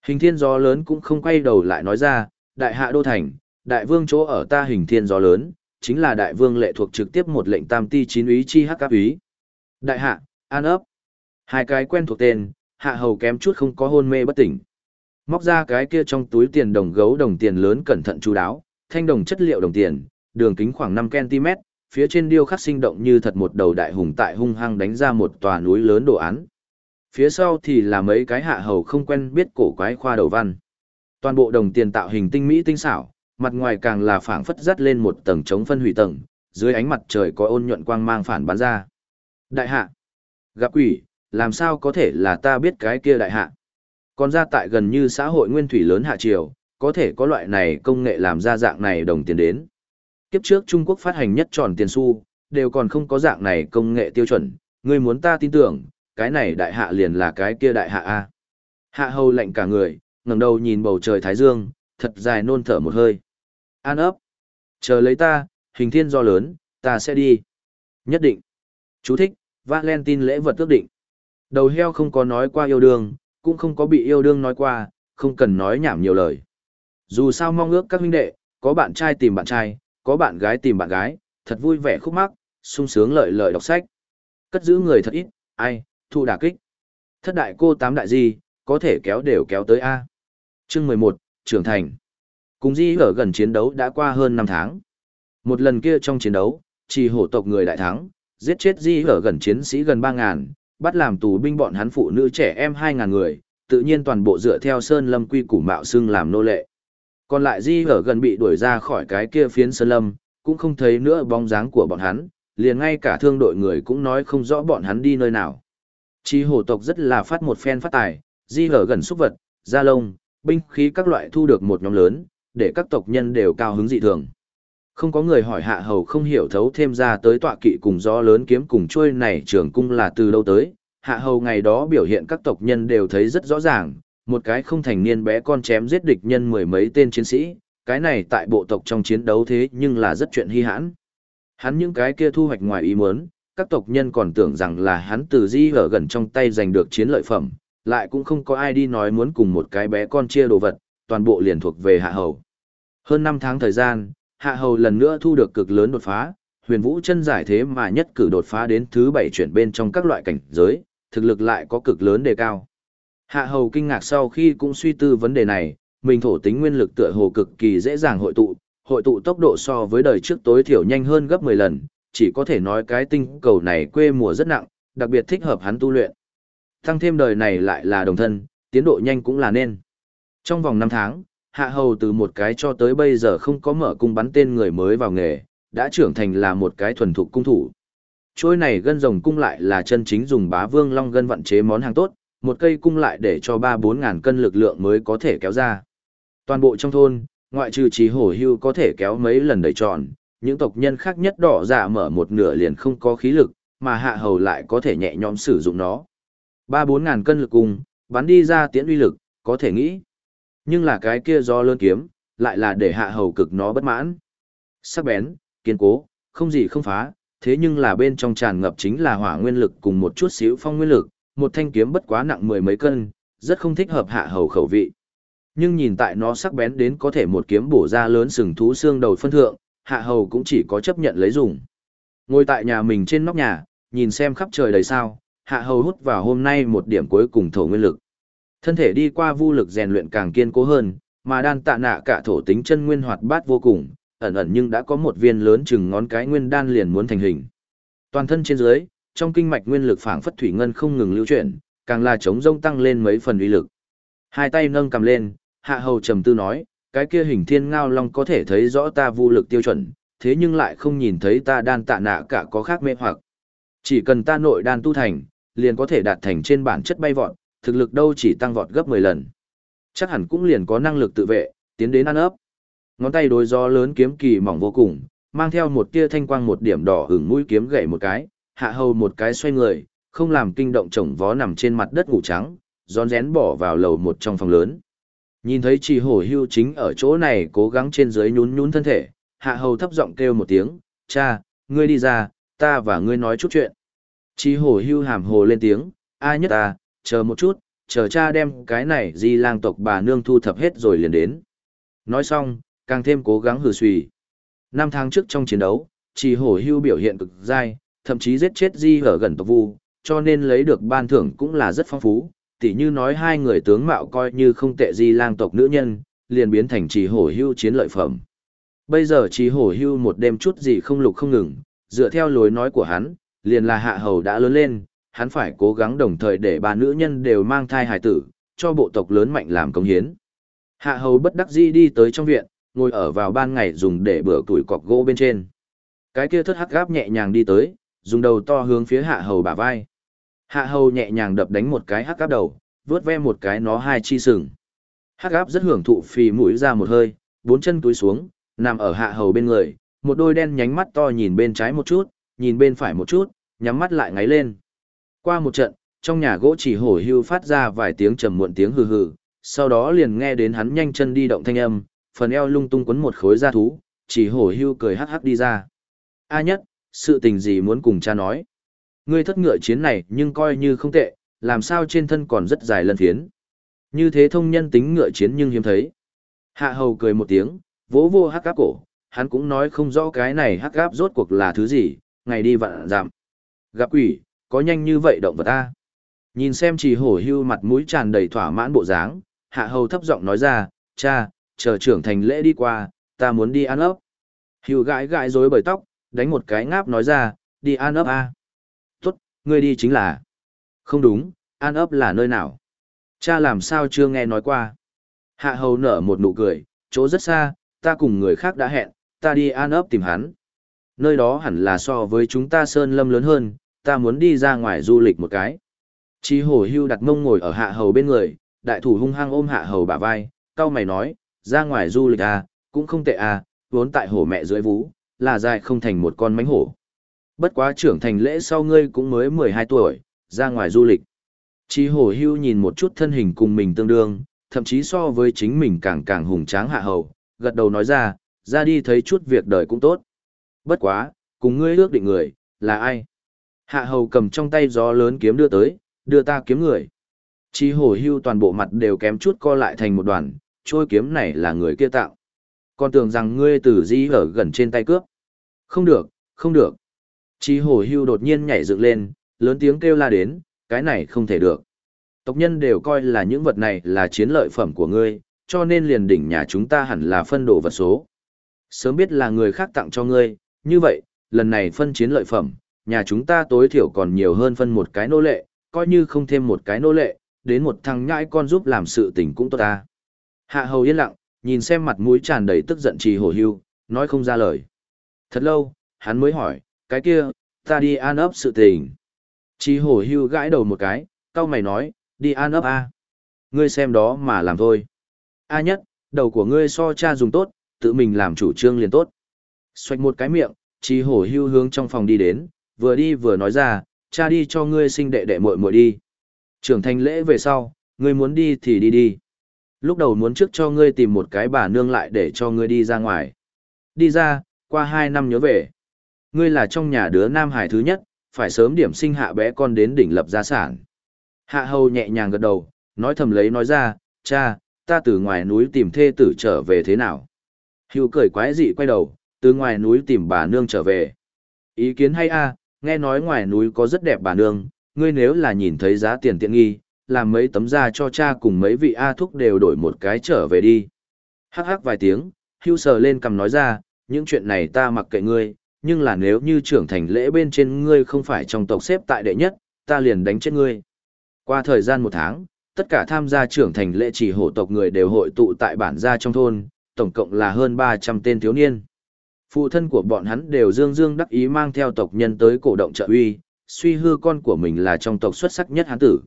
Hình thiên gió lớn cũng không quay đầu lại nói ra, đại hạ đô thành, đại vương chỗ ở ta hình thiên gió lớn, chính là đại vương lệ thuộc trực tiếp một lệnh tam ti chín úy chi hắc áp úy. Đại hạ, an ấp. Hai cái quen thuộc tên, hạ hầu kém chút không có hôn mê bất tỉnh. Móc ra cái kia trong túi tiền đồng gấu đồng tiền lớn cẩn thận chú đáo, thanh đồng chất liệu đồng tiền, đường kính khoảng 5cm, phía trên điêu khắc sinh động như thật một đầu đại hùng tại hung hăng đánh ra một tòa núi lớn đồ án. Phía sau thì là mấy cái hạ hầu không quen biết cổ quái khoa đầu văn. Toàn bộ đồng tiền tạo hình tinh mỹ tinh xảo, mặt ngoài càng là phảng phất dắt lên một tầng chống phân hủy tầng, dưới ánh mặt trời có ôn nhuận quang mang phản bắn ra. Đại hạ, gặp quỷ, làm sao có thể là ta biết cái kia đại hạ. Còn ra tại gần như xã hội nguyên thủy lớn hạ triều, có thể có loại này công nghệ làm ra dạng này đồng tiền đến. Kiếp trước Trung Quốc phát hành nhất tròn tiền xu, đều còn không có dạng này công nghệ tiêu chuẩn, ngươi muốn ta tin tưởng, cái này đại hạ liền là cái kia đại hạ A. Hạ hầu lạnh cả người, ngẩng đầu nhìn bầu trời thái dương, thật dài nôn thở một hơi. An ấp. Chờ lấy ta, hình thiên do lớn, ta sẽ đi. Nhất định. Chú thích, Valentine lễ vật ước định. Đầu heo không có nói qua yêu đương, cũng không có bị yêu đương nói qua, không cần nói nhảm nhiều lời. Dù sao mong ước các huynh đệ, có bạn trai tìm bạn trai, có bạn gái tìm bạn gái, thật vui vẻ khúc mắc, sung sướng lợi lợi đọc sách. Cất giữ người thật ít, ai, thu đả kích. Thất đại cô tám đại di, có thể kéo đều kéo tới A. Chương mười một trưởng thành. Cùng di ở gần chiến đấu đã qua hơn năm tháng. Một lần kia trong chiến đấu, chỉ hổ tộc người đại thắng, giết chết di ở gần chiến sĩ gần ba ngàn bắt làm tù binh bọn hắn phụ nữ trẻ em hai ngàn người, tự nhiên toàn bộ dựa theo Sơn Lâm quy củ mạo xưng làm nô lệ. Còn lại di ở gần bị đuổi ra khỏi cái kia phiến Sơn Lâm, cũng không thấy nữa bóng dáng của bọn hắn, liền ngay cả thương đội người cũng nói không rõ bọn hắn đi nơi nào. Chi hổ tộc rất là phát một phen phát tài, di ở gần xúc vật, da lông, binh khí các loại thu được một nhóm lớn, để các tộc nhân đều cao hứng dị thường. Không có người hỏi hạ hầu không hiểu thấu thêm ra tới tọa kỵ cùng gió lớn kiếm cùng trôi này trường cung là từ đâu tới. Hạ hầu ngày đó biểu hiện các tộc nhân đều thấy rất rõ ràng, một cái không thành niên bé con chém giết địch nhân mười mấy tên chiến sĩ, cái này tại bộ tộc trong chiến đấu thế nhưng là rất chuyện hy hãn. Hắn những cái kia thu hoạch ngoài ý muốn, các tộc nhân còn tưởng rằng là hắn từ di ở gần trong tay giành được chiến lợi phẩm, lại cũng không có ai đi nói muốn cùng một cái bé con chia đồ vật, toàn bộ liền thuộc về hạ hầu. Hơn 5 tháng thời gian, hạ hầu lần nữa thu được cực lớn đột phá, huyền vũ chân giải thế mà nhất cử đột phá đến thứ 7 chuyển bên trong các loại cảnh giới, thực lực lại có cực lớn đề cao. Hạ hầu kinh ngạc sau khi cũng suy tư vấn đề này, mình thổ tính nguyên lực tựa hồ cực kỳ dễ dàng hội tụ, hội tụ tốc độ so với đời trước tối thiểu nhanh hơn gấp 10 lần, chỉ có thể nói cái tinh cầu này quê mùa rất nặng, đặc biệt thích hợp hắn tu luyện. Tăng thêm đời này lại là đồng thân, tiến độ nhanh cũng là nên. Trong vòng 5 tháng, Hạ Hầu từ một cái cho tới bây giờ không có mở cung bắn tên người mới vào nghề, đã trưởng thành là một cái thuần thục cung thủ. Trôi này gân rồng cung lại là chân chính dùng bá vương long gân vận chế món hàng tốt, một cây cung lại để cho 3-4 ngàn cân lực lượng mới có thể kéo ra. Toàn bộ trong thôn, ngoại trừ trí hổ hưu có thể kéo mấy lần đầy tròn, những tộc nhân khác nhất đỏ dạ mở một nửa liền không có khí lực, mà hạ hầu lại có thể nhẹ nhõm sử dụng nó. 3-4 ngàn cân lực cung, bắn đi ra tiễn uy lực, có thể nghĩ. Nhưng là cái kia do lớn kiếm, lại là để hạ hầu cực nó bất mãn. Sắc bén, kiên cố, không gì không phá, thế nhưng là bên trong tràn ngập chính là hỏa nguyên lực cùng một chút xíu phong nguyên lực, một thanh kiếm bất quá nặng mười mấy cân, rất không thích hợp hạ hầu khẩu vị. Nhưng nhìn tại nó sắc bén đến có thể một kiếm bổ ra lớn sừng thú xương đầu phân thượng, hạ hầu cũng chỉ có chấp nhận lấy dùng. Ngồi tại nhà mình trên nóc nhà, nhìn xem khắp trời đầy sao, hạ hầu hút vào hôm nay một điểm cuối cùng thổ nguyên lực. Thân thể đi qua vu lực rèn luyện càng kiên cố hơn, mà đan tạ nạ cả thổ tính chân nguyên hoạt bát vô cùng, ẩn ẩn nhưng đã có một viên lớn chừng ngón cái nguyên đan liền muốn thành hình. Toàn thân trên dưới, trong kinh mạch nguyên lực phảng phất thủy ngân không ngừng lưu chuyển, càng là chống rông tăng lên mấy phần uy lực. Hai tay nâng cầm lên, hạ hầu trầm tư nói, cái kia hình thiên ngao long có thể thấy rõ ta vu lực tiêu chuẩn, thế nhưng lại không nhìn thấy ta đan tạ nạ cả có khác mê hoặc. Chỉ cần ta nội đan tu thành, liền có thể đạt thành trên bản chất bay vọt, thực lực đâu chỉ tăng vọt gấp 10 lần. Chắc hẳn cũng liền có năng lực tự vệ, tiến đến ăn ấp. Ngón tay đối gió lớn kiếm kỳ mỏng vô cùng, mang theo một tia thanh quang một điểm đỏ hửng mũi kiếm gậy một cái, hạ hầu một cái xoay người, không làm kinh động chồng vó nằm trên mặt đất ngủ trắng, rón rén bỏ vào lầu một trong phòng lớn. Nhìn thấy trì hổ hưu chính ở chỗ này cố gắng trên dưới nhún nhún thân thể, hạ hầu thấp giọng kêu một tiếng, cha, ngươi đi ra, ta và ngươi nói chút chuyện. Trì hổ hưu hàm hồ lên tiếng, ai nhất ta, chờ một chút, chờ cha đem cái này di lang tộc bà nương thu thập hết rồi liền đến. Nói xong, càng thêm cố gắng hừ suy. Năm tháng trước trong chiến đấu, trì hổ hưu biểu hiện cực dai, thậm chí giết chết di ở gần tộc vu, cho nên lấy được ban thưởng cũng là rất phong phú. Tỷ như nói hai người tướng mạo coi như không tệ di lang tộc nữ nhân, liền biến thành trì hổ hưu chiến lợi phẩm. Bây giờ trì hổ hưu một đêm chút gì không lục không ngừng, dựa theo lối nói của hắn, liền là hạ hầu đã lớn lên, hắn phải cố gắng đồng thời để ba nữ nhân đều mang thai hài tử, cho bộ tộc lớn mạnh làm công hiến. Hạ hầu bất đắc dĩ đi tới trong viện, ngồi ở vào ban ngày dùng để bữa tuổi cọc gỗ bên trên. Cái kia thất hắc gáp nhẹ nhàng đi tới, dùng đầu to hướng phía hạ hầu bả vai. Hạ hầu nhẹ nhàng đập đánh một cái hắc gáp đầu, vướt ve một cái nó hai chi sừng. Hắc gáp rất hưởng thụ phì mũi ra một hơi, bốn chân túi xuống, nằm ở hạ hầu bên người, một đôi đen nhánh mắt to nhìn bên trái một chút, nhìn bên phải một chút, nhắm mắt lại ngáy lên. Qua một trận, trong nhà gỗ chỉ hổ hưu phát ra vài tiếng trầm muộn tiếng hừ hừ, sau đó liền nghe đến hắn nhanh chân đi động thanh âm, phần eo lung tung quấn một khối da thú, chỉ hổ hưu cười hắc hắc đi ra. A nhất, sự tình gì muốn cùng cha nói. Ngươi thất ngựa chiến này nhưng coi như không tệ, làm sao trên thân còn rất dài lân phiến. Như thế thông nhân tính ngựa chiến nhưng hiếm thấy. Hạ hầu cười một tiếng, vỗ vô hắc áp cổ, hắn cũng nói không rõ cái này hắc áp rốt cuộc là thứ gì, ngày đi vạn giảm. Gặp quỷ, có nhanh như vậy động vật ta. Nhìn xem chỉ hổ hưu mặt mũi tràn đầy thỏa mãn bộ dáng, hạ hầu thấp giọng nói ra, cha, chờ trưởng thành lễ đi qua, ta muốn đi ăn ốc. Hưu gãi gãi rối bởi tóc, đánh một cái ngáp nói ra, đi An ấp a. Tốt, ngươi đi chính là. Không đúng, An ấp là nơi nào? Cha làm sao chưa nghe nói qua. Hạ hầu nở một nụ cười, chỗ rất xa, ta cùng người khác đã hẹn, ta đi An ấp tìm hắn. Nơi đó hẳn là so với chúng ta sơn lâm lớn hơn, ta muốn đi ra ngoài du lịch một cái. Chí hổ hưu đặt mông ngồi ở hạ hầu bên người, đại thủ hung hăng ôm hạ hầu bả vai, cao mày nói, ra ngoài du lịch à, cũng không tệ à, vốn tại hổ mẹ dưới vú, là dài không thành một con mánh hổ. Bất quá trưởng thành lễ sau ngươi cũng mới 12 tuổi, ra ngoài du lịch. Chí hổ hưu nhìn một chút thân hình cùng mình tương đương, thậm chí so với chính mình càng càng hùng tráng hạ hầu, gật đầu nói ra, ra đi thấy chút việc đời cũng tốt. Bất quá, cùng ngươi ước định người, là ai? Hạ hầu cầm trong tay gió lớn kiếm đưa tới, đưa ta kiếm người. Chí hổ hưu toàn bộ mặt đều kém chút co lại thành một đoàn, trôi kiếm này là người kia tạo. Còn tưởng rằng ngươi tử di ở gần trên tay cướp. Không được, không được. Chí hổ hưu đột nhiên nhảy dựng lên, lớn tiếng kêu la đến, cái này không thể được. Tộc nhân đều coi là những vật này là chiến lợi phẩm của ngươi, cho nên liền đỉnh nhà chúng ta hẳn là phân đồ vật số. Sớm biết là người khác tặng cho ngươi, như vậy, lần này phân chiến lợi phẩm, nhà chúng ta tối thiểu còn nhiều hơn phân một cái nô lệ, coi như không thêm một cái nô lệ, đến một thằng nhãi con giúp làm sự tình cũng tốt ta. Hạ hầu yên lặng, nhìn xem mặt mũi tràn đầy tức giận trì hổ hưu, nói không ra lời. Thật lâu, hắn mới hỏi, cái kia, ta đi an ấp sự tình. Chí hổ hưu gãi đầu một cái, cao mày nói, đi an ấp a Ngươi xem đó mà làm thôi. A nhất, đầu của ngươi so cha dùng tốt, tự mình làm chủ trương liền tốt. Xoạch một cái miệng, chí hổ hưu hướng trong phòng đi đến, vừa đi vừa nói ra, cha đi cho ngươi sinh đệ đệ muội muội đi. Trưởng thành lễ về sau, ngươi muốn đi thì đi đi. Lúc đầu muốn trước cho ngươi tìm một cái bà nương lại để cho ngươi đi ra ngoài. Đi ra, qua hai năm nhớ về. Ngươi là trong nhà đứa Nam Hải thứ nhất, phải sớm điểm sinh hạ bé con đến đỉnh lập gia sản. Hạ hầu nhẹ nhàng gật đầu, nói thầm lấy nói ra, cha, ta từ ngoài núi tìm thê tử trở về thế nào. Hưu cười quái dị quay đầu, từ ngoài núi tìm bà nương trở về. Ý kiến hay a, nghe nói ngoài núi có rất đẹp bà nương, ngươi nếu là nhìn thấy giá tiền tiện nghi, làm mấy tấm da cho cha cùng mấy vị A thúc đều đổi một cái trở về đi. Hắc hắc vài tiếng, hưu sờ lên cầm nói ra, những chuyện này ta mặc kệ ngươi, nhưng là nếu như trưởng thành lễ bên trên ngươi không phải trong tộc xếp tại đệ nhất, ta liền đánh chết ngươi. Qua thời gian một tháng, tất cả tham gia trưởng thành lễ chỉ hổ tộc người đều hội tụ tại bản gia trong thôn, tổng cộng là hơn 300 tên thiếu niên. Phụ thân của bọn hắn đều dương dương đắc ý mang theo tộc nhân tới cổ động trợ uy, suy hư con của mình là trong tộc xuất sắc nhất hắn tử.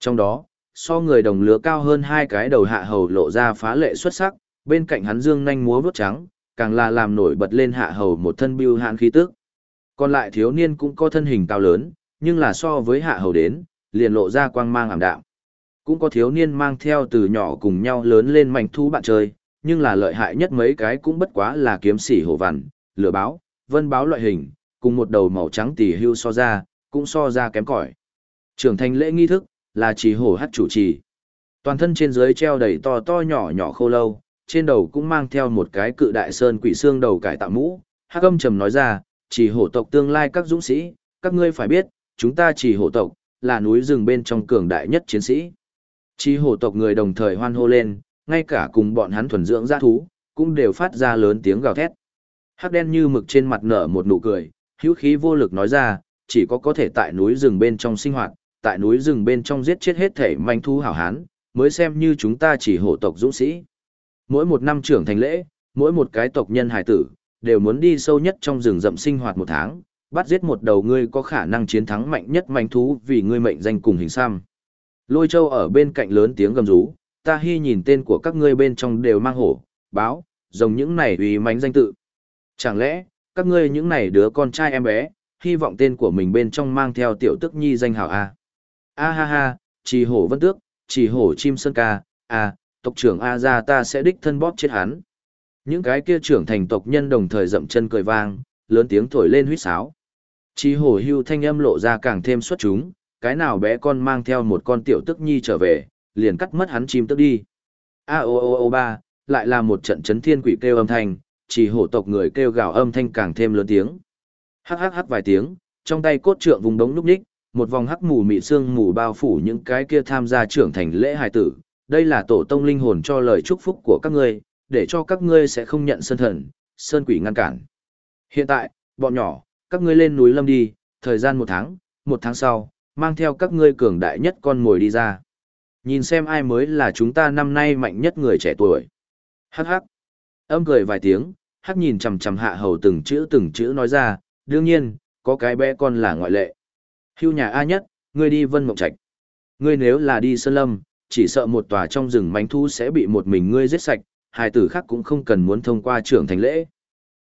Trong đó, so người đồng lứa cao hơn hai cái đầu hạ hầu lộ ra phá lệ xuất sắc, bên cạnh hắn dương nhanh múa vuốt trắng, càng là làm nổi bật lên hạ hầu một thân biêu hạn khí tức. Còn lại thiếu niên cũng có thân hình cao lớn, nhưng là so với hạ hầu đến, liền lộ ra quang mang ảm đạm. Cũng có thiếu niên mang theo từ nhỏ cùng nhau lớn lên mảnh thú bạn chơi, nhưng là lợi hại nhất mấy cái cũng bất quá là kiếm sĩ hổ vằn, lửa báo, vân báo loại hình, cùng một đầu màu trắng tỉ hưu so ra, cũng so ra kém cỏi. Trưởng thành lễ nghi thức, là chỉ hổ hát chủ trì. Toàn thân trên dưới treo đầy to to nhỏ nhỏ khô lâu, trên đầu cũng mang theo một cái cự đại sơn quỷ xương đầu cải tạo mũ. Hắc âm trầm nói ra, chỉ hổ tộc tương lai các dũng sĩ, các ngươi phải biết, chúng ta chỉ hổ tộc, là núi rừng bên trong cường đại nhất chiến sĩ. Chỉ hổ tộc người đồng thời hoan hô lên, ngay cả cùng bọn hắn thuần dưỡng giã thú, cũng đều phát ra lớn tiếng gào thét. Hắc đen như mực trên mặt nở một nụ cười, hữu khí vô lực nói ra, chỉ có có thể tại núi rừng bên trong sinh hoạt, tại núi rừng bên trong giết chết hết thể manh thu hảo hán, mới xem như chúng ta chỉ hổ tộc dũng sĩ. Mỗi một năm trưởng thành lễ, mỗi một cái tộc nhân hải tử, đều muốn đi sâu nhất trong rừng rậm sinh hoạt một tháng, bắt giết một đầu ngươi có khả năng chiến thắng mạnh nhất manh thú vì ngươi mệnh danh cùng hình xăm. Lôi châu ở bên cạnh lớn tiếng gầm rú, ta hy nhìn tên của các ngươi bên trong đều mang hổ, báo, giống những này uy mánh danh tự. Chẳng lẽ, các ngươi những này đứa con trai em bé, hy vọng tên của mình bên trong mang theo tiểu tức nhi danh hảo A. A ha ha, chỉ hổ vân tước, chỉ hổ chim sơn ca, A, tộc trưởng A ra ta sẽ đích thân bóp chết hắn. Những cái kia trưởng thành tộc nhân đồng thời dậm chân cười vang, lớn tiếng thổi lên huýt sáo. Chỉ hổ hưu thanh âm lộ ra càng thêm xuất chúng, cái nào bé con mang theo một con tiểu tức nhi trở về, liền cắt mất hắn chim tức đi. A o o o ba, lại là một trận chấn thiên quỷ kêu âm thanh, chỉ hổ tộc người kêu gào âm thanh càng thêm lớn tiếng. Hắc hắc hắc vài tiếng, trong tay cốt trượng vùng đống núp ních, một vòng hắc mù mị xương mù bao phủ những cái kia tham gia trưởng thành lễ hài tử. Đây là tổ tông linh hồn cho lời chúc phúc của các ngươi, để cho các ngươi sẽ không nhận sơn thần, sơn quỷ ngăn cản. Hiện tại, bọn nhỏ, các ngươi lên núi lâm đi, thời gian một tháng, một tháng sau, mang theo các ngươi cường đại nhất con mồi đi ra. Nhìn xem ai mới là chúng ta năm nay mạnh nhất người trẻ tuổi. Hắc hắc. Âm cười vài tiếng, hắc nhìn chằm chằm hạ hầu từng chữ từng chữ nói ra, đương nhiên, có cái bé con là ngoại lệ. Hưu nhà A nhất, ngươi đi vân mộng trạch. Ngươi nếu là đi sơn lâm, chỉ sợ một tòa trong rừng mánh thu sẽ bị một mình ngươi giết sạch, hai tử khác cũng không cần muốn thông qua trưởng thành lễ.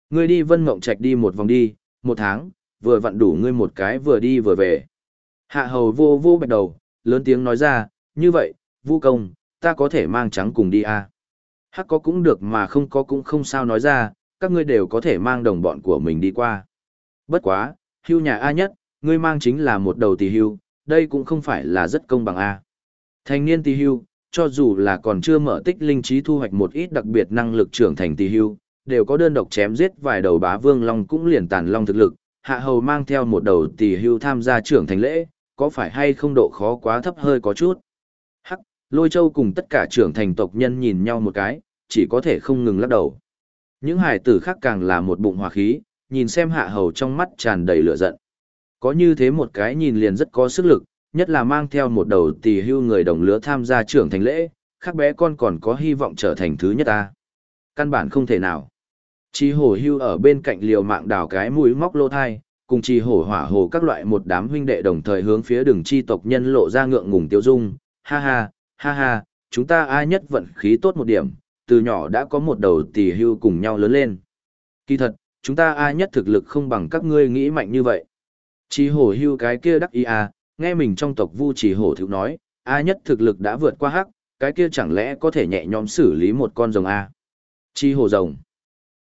Ngươi đi vân mộng trạch đi một vòng đi, một tháng, vừa vặn đủ ngươi một cái vừa đi vừa về. Hạ hầu vô vô bạch đầu, lớn tiếng nói ra, như vậy, vu công, ta có thể mang trắng cùng đi à. Hắc có cũng được mà không có cũng không sao nói ra, các ngươi đều có thể mang đồng bọn của mình đi qua. Bất quá, hưu nhà A nhất, ngươi mang chính là một đầu tỷ hưu, đây cũng không phải là rất công bằng A. Thành niên tì hưu, cho dù là còn chưa mở tích linh trí thu hoạch một ít đặc biệt năng lực trưởng thành tì hưu, đều có đơn độc chém giết vài đầu bá vương long cũng liền tàn long thực lực, hạ hầu mang theo một đầu tì hưu tham gia trưởng thành lễ, có phải hay không độ khó quá thấp hơi có chút. Hắc, lôi châu cùng tất cả trưởng thành tộc nhân nhìn nhau một cái, chỉ có thể không ngừng lắc đầu. Những hải tử khác càng là một bụng hòa khí, nhìn xem hạ hầu trong mắt tràn đầy lửa giận. Có như thế một cái nhìn liền rất có sức lực, nhất là mang theo một đầu tỷ hưu người đồng lứa tham gia trưởng thành lễ, khác bé con còn có hy vọng trở thành thứ nhất ta. Căn bản không thể nào. Chi hổ hưu ở bên cạnh liều mạng đào cái mũi móc lô thai, cùng chi hổ hỏa hồ các loại một đám huynh đệ đồng thời hướng phía đường chi tộc nhân lộ ra ngượng ngùng tiêu dung. Ha ha, ha ha, chúng ta ai nhất vận khí tốt một điểm, từ nhỏ đã có một đầu tỷ hưu cùng nhau lớn lên. Kỳ thật, chúng ta ai nhất thực lực không bằng các ngươi nghĩ mạnh như vậy. Chi hổ hưu cái kia đắc ý à, nghe mình trong tộc vu chỉ hổ thiếu nói, a nhất thực lực đã vượt qua hắc, cái kia chẳng lẽ có thể nhẹ nhõm xử lý một con rồng a? Chi hổ rồng.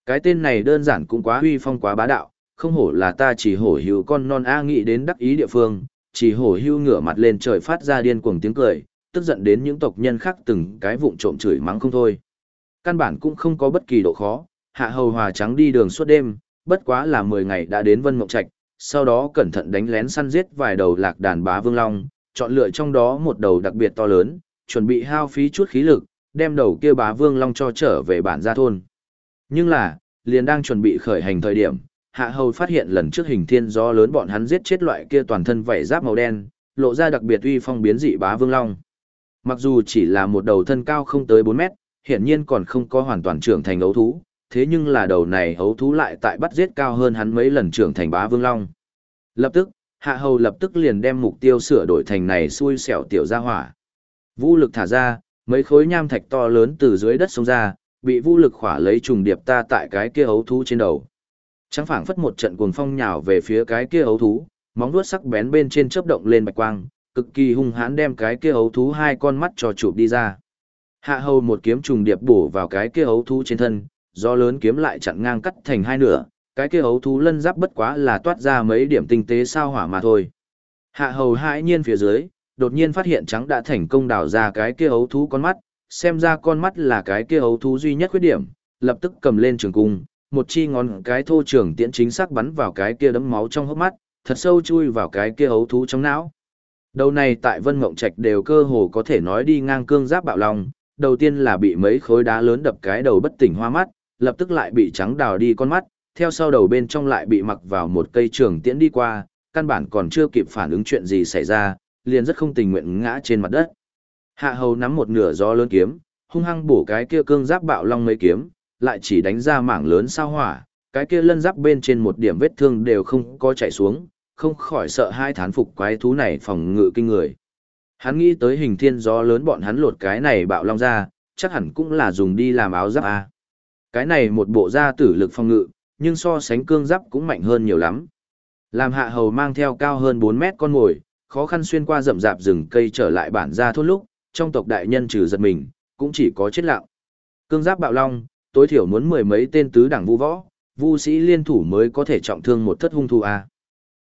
Cái tên này đơn giản cũng quá huy phong quá bá đạo, không hổ là ta chỉ hổ hưu con non a nghĩ đến đắc ý địa phương, chỉ hổ hưu ngửa mặt lên trời phát ra điên cuồng tiếng cười, tức giận đến những tộc nhân khác từng cái vụng trộm chửi mắng không thôi. Căn bản cũng không có bất kỳ độ khó, hạ hầu hòa trắng đi đường suốt đêm, bất quá là 10 ngày đã đến Vân Mộng Trạch, sau đó cẩn thận đánh lén săn giết vài đầu lạc đàn bá vương long, chọn lựa trong đó một đầu đặc biệt to lớn, chuẩn bị hao phí chút khí lực, đem đầu kia bá vương long cho trở về bản gia thôn. Nhưng là, liền đang chuẩn bị khởi hành thời điểm, hạ hầu phát hiện lần trước hình thiên gió lớn bọn hắn giết chết loại kia toàn thân vảy giáp màu đen, lộ ra đặc biệt uy phong biến dị bá vương long. Mặc dù chỉ là một đầu thân cao không tới 4 mét, hiển nhiên còn không có hoàn toàn trưởng thành ấu thú, thế nhưng là đầu này hấu thú lại tại bắt giết cao hơn hắn mấy lần trưởng thành bá vương long. Lập tức, hạ hầu lập tức liền đem mục tiêu sửa đổi thành này xui xẻo tiểu gia hỏa. Vũ lực thả ra, mấy khối nham thạch to lớn từ dưới đất xông ra, bị vũ lực khỏa lấy trùng điệp ta tại cái kia hấu thú trên đầu. Trắng phảng phất một trận cuồng phong nhào về phía cái kia hấu thú, móng vuốt sắc bén bên trên chớp động lên bạch quang, cực kỳ hung hãn đem cái kia hấu thú hai con mắt cho chụp đi ra. Hạ hầu một kiếm trùng điệp bổ vào cái kia hấu thú trên thân, do lớn kiếm lại chặn ngang cắt thành hai nửa, cái kia ấu thú lân giáp bất quá là toát ra mấy điểm tinh tế sao hỏa mà thôi. Hạ hầu hãi nhiên phía dưới, đột nhiên phát hiện trắng đã thành công đào ra cái kia ấu thú con mắt, xem ra con mắt là cái kia ấu thú duy nhất khuyết điểm, lập tức cầm lên trường cung, một chi ngón cái thô trường tiễn chính xác bắn vào cái kia đấm máu trong hốc mắt, thật sâu chui vào cái kia ấu thú trong não. Đầu này tại Vân Mộng Trạch đều cơ hồ có thể nói đi ngang cương giáp bạo lòng, đầu tiên là bị mấy khối đá lớn đập cái đầu bất tỉnh hoa mắt, lập tức lại bị trắng đào đi con mắt, theo sau đầu bên trong lại bị mặc vào một cây trường tiễn đi qua, căn bản còn chưa kịp phản ứng chuyện gì xảy ra, liền rất không tình nguyện ngã trên mặt đất. Hạ hầu nắm một nửa gió lớn kiếm, hung hăng bổ cái kia cương giáp bạo long mấy kiếm, lại chỉ đánh ra mảng lớn sao hỏa, cái kia lân giáp bên trên một điểm vết thương đều không có chảy xuống, không khỏi sợ hai thán phục quái thú này phòng ngự kinh người. Hắn nghĩ tới hình thiên gió lớn bọn hắn lột cái này bạo long ra, chắc hẳn cũng là dùng đi làm áo giáp A. Cái này một bộ da tử lực phòng ngự, nhưng so sánh cương giáp cũng mạnh hơn nhiều lắm. Làm hạ hầu mang theo cao hơn 4 mét con ngồi, khó khăn xuyên qua rậm rạp rừng cây trở lại bản gia thôn lúc, trong tộc đại nhân trừ giật mình, cũng chỉ có chết lặng. Cương giáp bạo long, tối thiểu muốn mười mấy tên tứ đẳng vu võ, vu sĩ liên thủ mới có thể trọng thương một thất hung thú a.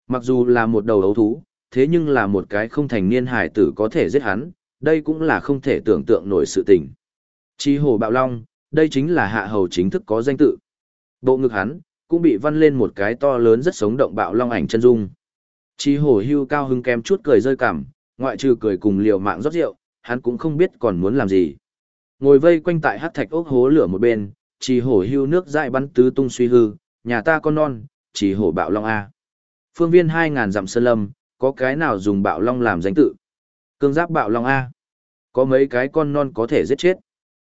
Mặc dù là một đầu ấu thú, thế nhưng là một cái không thành niên hải tử có thể giết hắn, đây cũng là không thể tưởng tượng nổi sự tình. Chi hồ bạo long, đây chính là hạ hầu chính thức có danh tự. Bộ ngực hắn, cũng bị văn lên một cái to lớn rất sống động bạo long ảnh chân dung. Chi Hổ hưu cao hưng kém chút cười rơi cảm, ngoại trừ cười cùng liều mạng rót rượu, hắn cũng không biết còn muốn làm gì. Ngồi vây quanh tại hát thạch ốc hố lửa một bên, chỉ hổ hưu nước dại bắn tứ tung suy hư, nhà ta con non, chỉ hổ bạo long A. Phương viên 2.000 dặm sơn lâm, có cái nào dùng bạo long làm danh tự? Cương giáp bạo long A. Có mấy cái con non có thể giết chết.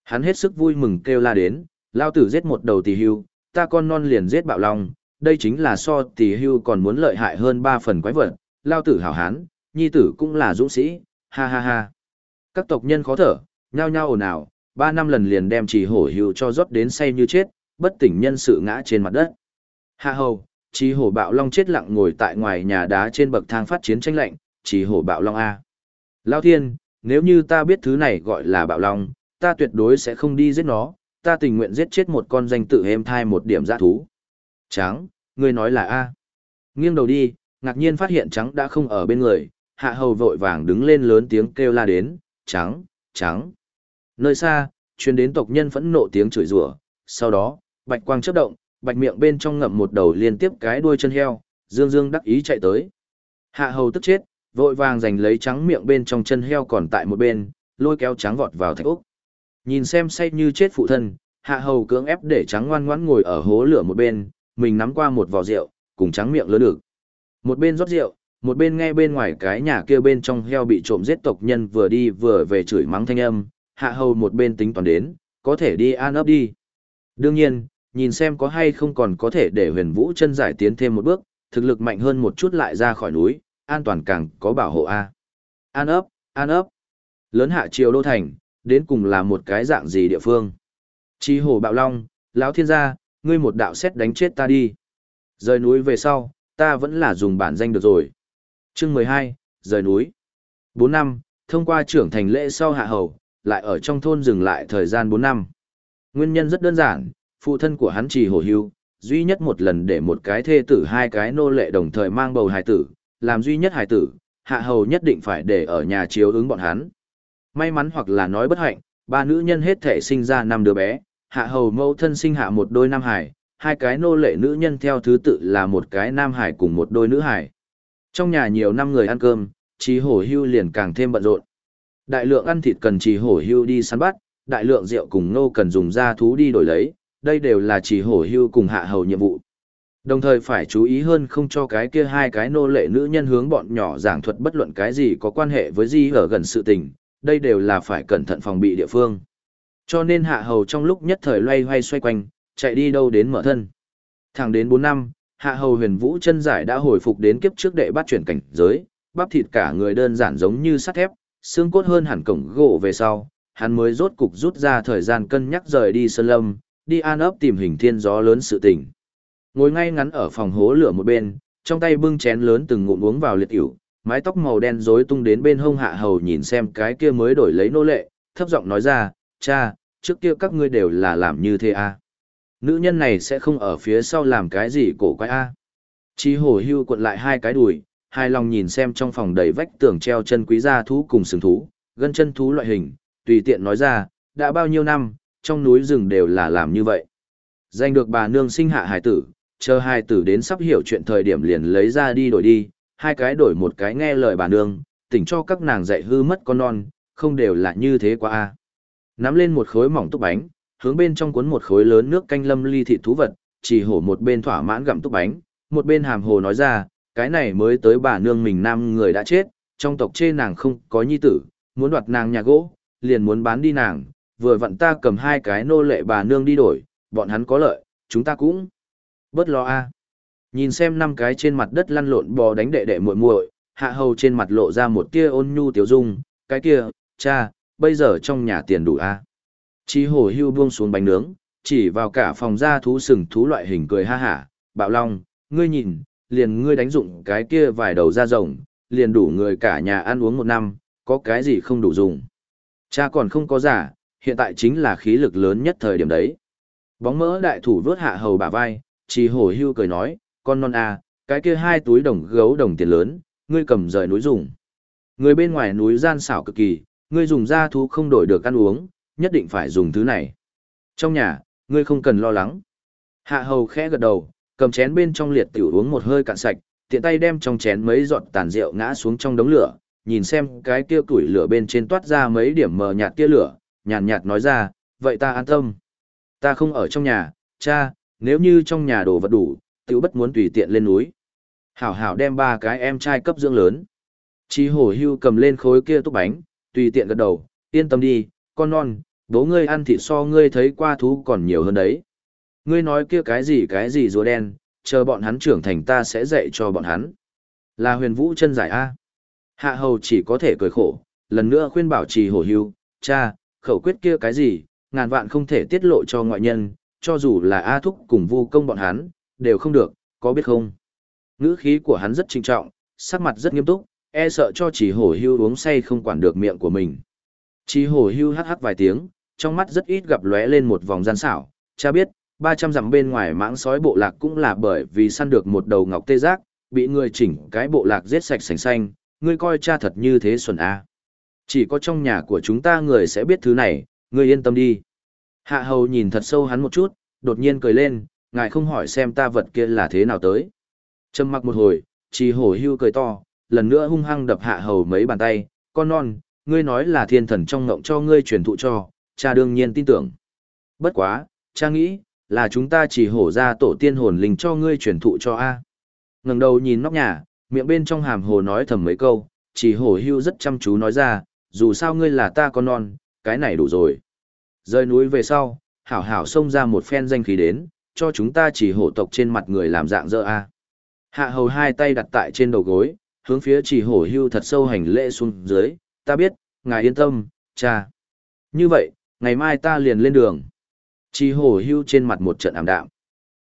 Hắn hết sức vui mừng kêu la đến, lao tử giết một đầu tỷ hưu, ta con non liền giết bạo long, đây chính là so tỷ hưu còn muốn lợi hại hơn ba phần quái vật, lao tử hảo hán, nhi tử cũng là dũng sĩ, ha ha ha. Các tộc nhân khó thở, nhao nhao ồn ào, ba năm lần liền đem chỉ hổ hưu cho rót đến say như chết, bất tỉnh nhân sự ngã trên mặt đất. Hạ hầu, chỉ hổ bạo long chết lặng ngồi tại ngoài nhà đá trên bậc thang phát chiến tranh lạnh, chỉ hổ bạo long A. Lao thiên, nếu như ta biết thứ này gọi là bạo long, ta tuyệt đối sẽ không đi giết nó, ta tình nguyện giết chết một con danh tự êm thai một điểm giã thú. Trắng, ngươi nói là A. Nghiêng đầu đi, ngạc nhiên phát hiện trắng đã không ở bên người, hạ hầu vội vàng đứng lên lớn tiếng kêu la đến, trắng, trắng. Nơi xa, chuyên đến tộc nhân phẫn nộ tiếng chửi rủa, sau đó, bạch quang chớp động, bạch miệng bên trong ngậm một đầu liên tiếp cái đuôi chân heo, dương dương đắc ý chạy tới. Hạ hầu tức chết, vội vàng giành lấy trắng miệng bên trong chân heo còn tại một bên, lôi kéo trắng vọt vào thạch úc. Nhìn xem say như chết phụ thân, hạ hầu cưỡng ép để trắng ngoan ngoãn ngồi ở hố lửa một bên, mình nắm qua một vò rượu, cùng trắng miệng lớn được. Một bên rót rượu, một bên nghe bên ngoài cái nhà kia bên trong heo bị trộm giết tộc nhân vừa đi vừa về chửi mắng thanh âm, hạ hầu một bên tính toán đến, có thể đi an ấp đi. Đương nhiên, nhìn xem có hay không còn có thể để huyền vũ chân giải tiến thêm một bước, thực lực mạnh hơn một chút lại ra khỏi núi, an toàn càng có bảo hộ A. An ấp, an ấp. Lớn hạ triều đô thành, đến cùng là một cái dạng gì địa phương. Chi hồ bạo long, lão thiên gia, ngươi một đạo xét đánh chết ta đi. Rời núi về sau, ta vẫn là dùng bản danh được rồi. Chương mười hai, rời núi. Bốn năm, thông qua trưởng thành lễ sau hạ hầu, lại ở trong thôn dừng lại thời gian bốn năm. Nguyên nhân rất đơn giản, phụ thân của hắn chỉ hổ hưu, duy nhất một lần để một cái thê tử hai cái nô lệ đồng thời mang bầu hài tử, làm duy nhất hài tử, hạ hầu nhất định phải để ở nhà chiếu ứng bọn hắn. May mắn hoặc là nói bất hạnh, ba nữ nhân hết thể sinh ra năm đứa bé, hạ hầu mẫu thân sinh hạ một đôi nam hải, hai cái nô lệ nữ nhân theo thứ tự là một cái nam hải cùng một đôi nữ hải. Trong nhà nhiều năm người ăn cơm, trí hổ hưu liền càng thêm bận rộn. Đại lượng ăn thịt cần trì hổ hưu đi săn bắt, đại lượng rượu cùng nô cần dùng da thú đi đổi lấy, đây đều là trì hổ hưu cùng hạ hầu nhiệm vụ. Đồng thời phải chú ý hơn không cho cái kia hai cái nô lệ nữ nhân hướng bọn nhỏ giảng thuật bất luận cái gì có quan hệ với di ở gần sự tình, đây đều là phải cẩn thận phòng bị địa phương. Cho nên hạ hầu trong lúc nhất thời loay hoay xoay quanh, chạy đi đâu đến mở thân. Thẳng đến 4 năm, hạ hầu huyền vũ chân giải đã hồi phục đến kiếp trước đệ bắt chuyển cảnh giới, bắp thịt cả người đơn giản giống như sắt thép, xương cốt hơn hẳn cổng gỗ về sau, hắn mới rốt cục rút ra thời gian cân nhắc rời đi sơn lâm, đi an ấp tìm hình thiên gió lớn sự tình. Ngồi ngay ngắn ở phòng hố lửa một bên, trong tay bưng chén lớn từng ngụm uống vào liệt ỉu, mái tóc màu đen rối tung đến bên hông hạ hầu nhìn xem cái kia mới đổi lấy nô lệ, thấp giọng nói ra, cha, trước kia các ngươi đều là làm như thế à. Nữ nhân này sẽ không ở phía sau làm cái gì cổ quái a à. Chí hổ hưu cuộn lại hai cái đùi, hai lòng nhìn xem trong phòng đầy vách tường treo chân quý gia thú cùng sừng thú, gân chân thú loại hình, tùy tiện nói ra, đã bao nhiêu năm, trong núi rừng đều là làm như vậy. Danh được bà nương sinh hạ hài tử, chờ hài tử đến sắp hiểu chuyện thời điểm liền lấy ra đi đổi đi, hai cái đổi một cái nghe lời bà nương, tỉnh cho các nàng dạy hư mất con non, không đều là như thế quá a. Nắm lên một khối mỏng túc bánh, hướng bên trong cuốn một khối lớn nước canh lâm ly thịt thú vật, chỉ hổ một bên thỏa mãn gặm túc bánh, một bên hàm hồ nói ra, cái này mới tới bà nương mình nam người đã chết, trong tộc chê nàng không có nhi tử, muốn đoạt nàng nhà gỗ, liền muốn bán đi nàng, vừa vặn ta cầm hai cái nô lệ bà nương đi đổi, bọn hắn có lợi, chúng ta cũng bớt lo a. Nhìn xem năm cái trên mặt đất lăn lộn bò đánh đệ đệ muội muội, hạ hầu trên mặt lộ ra một tia ôn nhu tiểu dung, cái kia, cha, bây giờ trong nhà tiền đủ à? a. Chí hổ hưu buông xuống bánh nướng, chỉ vào cả phòng ra thú sừng thú loại hình cười ha hả, bạo long, ngươi nhìn, liền ngươi đánh dụng cái kia vài đầu da rồng, liền đủ người cả nhà ăn uống một năm, có cái gì không đủ dùng. Cha còn không có giả, hiện tại chính là khí lực lớn nhất thời điểm đấy. Bóng mỡ đại thủ vớt hạ hầu bả vai, chỉ hổ hưu cười nói, con non à, cái kia hai túi đồng gấu đồng tiền lớn, ngươi cầm rời núi dùng. Người bên ngoài núi gian xảo cực kỳ, ngươi dùng da thú không đổi được ăn uống, nhất định phải dùng thứ này. Trong nhà, ngươi không cần lo lắng. Hạ hầu khẽ gật đầu, cầm chén bên trong liệt tiểu uống một hơi cạn sạch, tiện tay đem trong chén mấy giọt tàn rượu ngã xuống trong đống lửa, nhìn xem cái kia củi lửa bên trên toát ra mấy điểm mờ nhạt tia lửa, nhàn nhạt, nhạt nói ra, vậy ta an tâm. Ta không ở trong nhà, cha, nếu như trong nhà đồ vật đủ, tiểu bất muốn tùy tiện lên núi. Hảo hảo đem ba cái em trai cấp dưỡng lớn. Chi hổ hưu cầm lên khối kia túc bánh, tùy tiện gật đầu, yên tâm đi, con non, bố ngươi ăn thịt so ngươi thấy qua thú còn nhiều hơn đấy. Ngươi nói kia cái gì cái gì rùa đen, chờ bọn hắn trưởng thành ta sẽ dạy cho bọn hắn. Là huyền vũ chân giải A. Hạ hầu chỉ có thể cười khổ, lần nữa khuyên bảo trì hổ hưu, cha, khẩu quyết kia cái gì, ngàn vạn không thể tiết lộ cho ngoại nhân, cho dù là A thúc cùng vu công bọn hắn, đều không được, có biết không? Ngữ khí của hắn rất trinh trọng, sắc mặt rất nghiêm túc, e sợ cho chỉ hổ hưu uống say không quản được miệng của mình. Chỉ hổ hưu hắc hắc vài tiếng, trong mắt rất ít gặp lóe lên một vòng gian xảo, cha biết, 300 dặm bên ngoài mãng sói bộ lạc cũng là bởi vì săn được một đầu ngọc tê giác, bị người chỉnh cái bộ lạc giết sạch sành xanh, ngươi coi cha thật như thế xuẩn a. Chỉ có trong nhà của chúng ta người sẽ biết thứ này, ngươi yên tâm đi. Hạ hầu nhìn thật sâu hắn một chút, đột nhiên cười lên, ngài không hỏi xem ta vật kia là thế nào tới. Trầm mặc một hồi, chỉ hổ hưu cười to, lần nữa hung hăng đập hạ hầu mấy bàn tay, con non, ngươi nói là thiên thần trong ngộng cho ngươi truyền thụ cho, cha đương nhiên tin tưởng. Bất quá, cha nghĩ, là chúng ta chỉ hổ ra tổ tiên hồn linh cho ngươi truyền thụ cho A. ngẩng đầu nhìn nóc nhà, Miệng bên trong hàm hồ nói thầm mấy câu, chỉ hổ hưu rất chăm chú nói ra, dù sao ngươi là ta con non, cái này đủ rồi. Rơi núi về sau, hảo hảo xông ra một phen danh khí đến, cho chúng ta chỉ hổ tộc trên mặt người làm dạng dơ a. Hạ hầu hai tay đặt tại trên đầu gối, hướng phía chỉ hổ hưu thật sâu hành lễ xuống dưới, ta biết, ngài yên tâm, cha. Như vậy, ngày mai ta liền lên đường. Chỉ hổ hưu trên mặt một trận ảm đạm.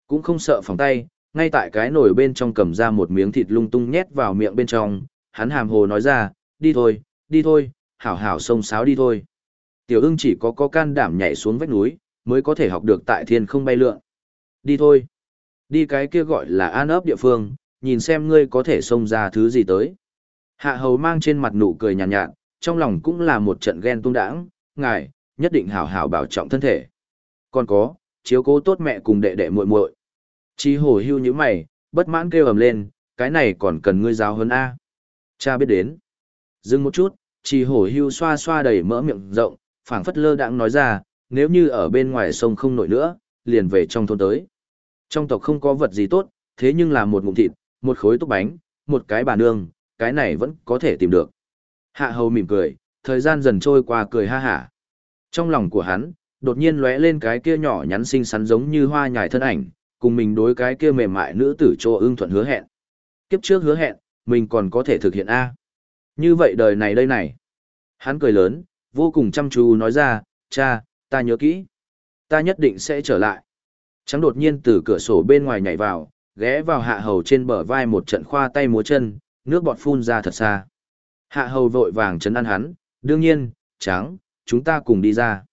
Cũng không sợ phòng tay, ngay tại cái nồi bên trong cầm ra một miếng thịt lung tung nhét vào miệng bên trong, hắn hàm hồ nói ra, đi thôi, đi thôi, hảo hảo sông sáo đi thôi. Tiểu ưng chỉ có có can đảm nhảy xuống vách núi, mới có thể học được tại thiên không bay lượn. Đi thôi. Đi cái kia gọi là an ấp địa phương, nhìn xem ngươi có thể xông ra thứ gì tới. Hạ hầu mang trên mặt nụ cười nhàn nhạt, nhạt, trong lòng cũng là một trận ghen tung đãng, ngài, nhất định hảo hảo bảo trọng thân thể. Còn có, chiếu cố tốt mẹ cùng đệ đệ muội muội. Chi hổ hưu như mày, bất mãn kêu ầm lên, cái này còn cần ngươi giáo hơn A. Cha biết đến. Dừng một chút, chi hổ hưu xoa xoa đầy mỡ miệng rộng, phảng phất lơ đãng nói ra, nếu như ở bên ngoài sông không nổi nữa, liền về trong thôn tới. Trong tộc không có vật gì tốt, thế nhưng là một ngụm thịt, một khối túc bánh, một cái bà nương, cái này vẫn có thể tìm được. Hạ hầu mỉm cười, thời gian dần trôi qua cười ha hả. Trong lòng của hắn, đột nhiên lóe lên cái kia nhỏ nhắn xinh xắn giống như hoa nhài thân ảnh, cùng mình đối cái kia mềm mại nữ tử trô ưng thuận hứa hẹn. Kiếp trước hứa hẹn, mình còn có thể thực hiện A. Như vậy đời này đây này. Hắn cười lớn, vô cùng chăm chú nói ra, cha, ta nhớ kỹ. Ta nhất định sẽ trở lại. Trắng đột nhiên từ cửa sổ bên ngoài nhảy vào, ghé vào hạ hầu trên bờ vai một trận khoa tay múa chân, nước bọt phun ra thật xa. Hạ hầu vội vàng chấn an hắn, đương nhiên, trắng, chúng ta cùng đi ra.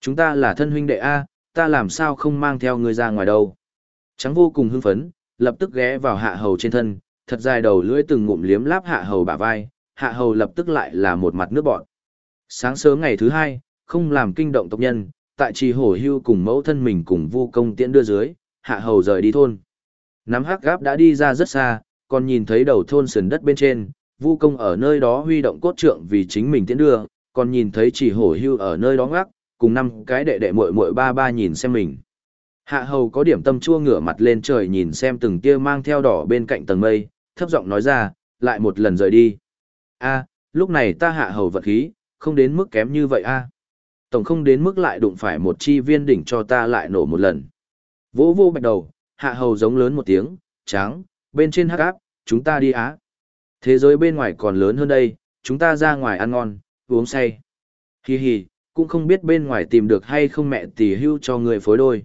Chúng ta là thân huynh đệ A, ta làm sao không mang theo ngươi ra ngoài đâu. Trắng vô cùng hưng phấn, lập tức ghé vào hạ hầu trên thân, thật dài đầu lưỡi từng ngụm liếm láp hạ hầu bả vai, hạ hầu lập tức lại là một mặt nước bọt. Sáng sớm ngày thứ hai, không làm kinh động tộc nhân, tại trì hổ hưu cùng mẫu thân mình cùng vu công tiễn đưa dưới, hạ hầu rời đi thôn. Nắm hắc gáp đã đi ra rất xa, còn nhìn thấy đầu thôn sườn đất bên trên, vu công ở nơi đó huy động cốt trượng vì chính mình tiễn đưa, còn nhìn thấy trì hổ hưu ở nơi đó ngắc, cùng năm cái đệ đệ muội muội ba ba nhìn xem mình. Hạ hầu có điểm tâm chua ngửa mặt lên trời nhìn xem từng tia mang theo đỏ bên cạnh tầng mây, thấp giọng nói ra, lại một lần rời đi. a lúc này ta hạ hầu vật khí, không đến mức kém như vậy a Tổng không đến mức lại đụng phải một chi viên đỉnh cho ta lại nổ một lần. Vỗ vô bạch đầu, hạ hầu giống lớn một tiếng, trắng, bên trên hắc áp, chúng ta đi á. Thế giới bên ngoài còn lớn hơn đây, chúng ta ra ngoài ăn ngon, uống say. Hi hi, cũng không biết bên ngoài tìm được hay không mẹ tỷ hưu cho người phối đôi.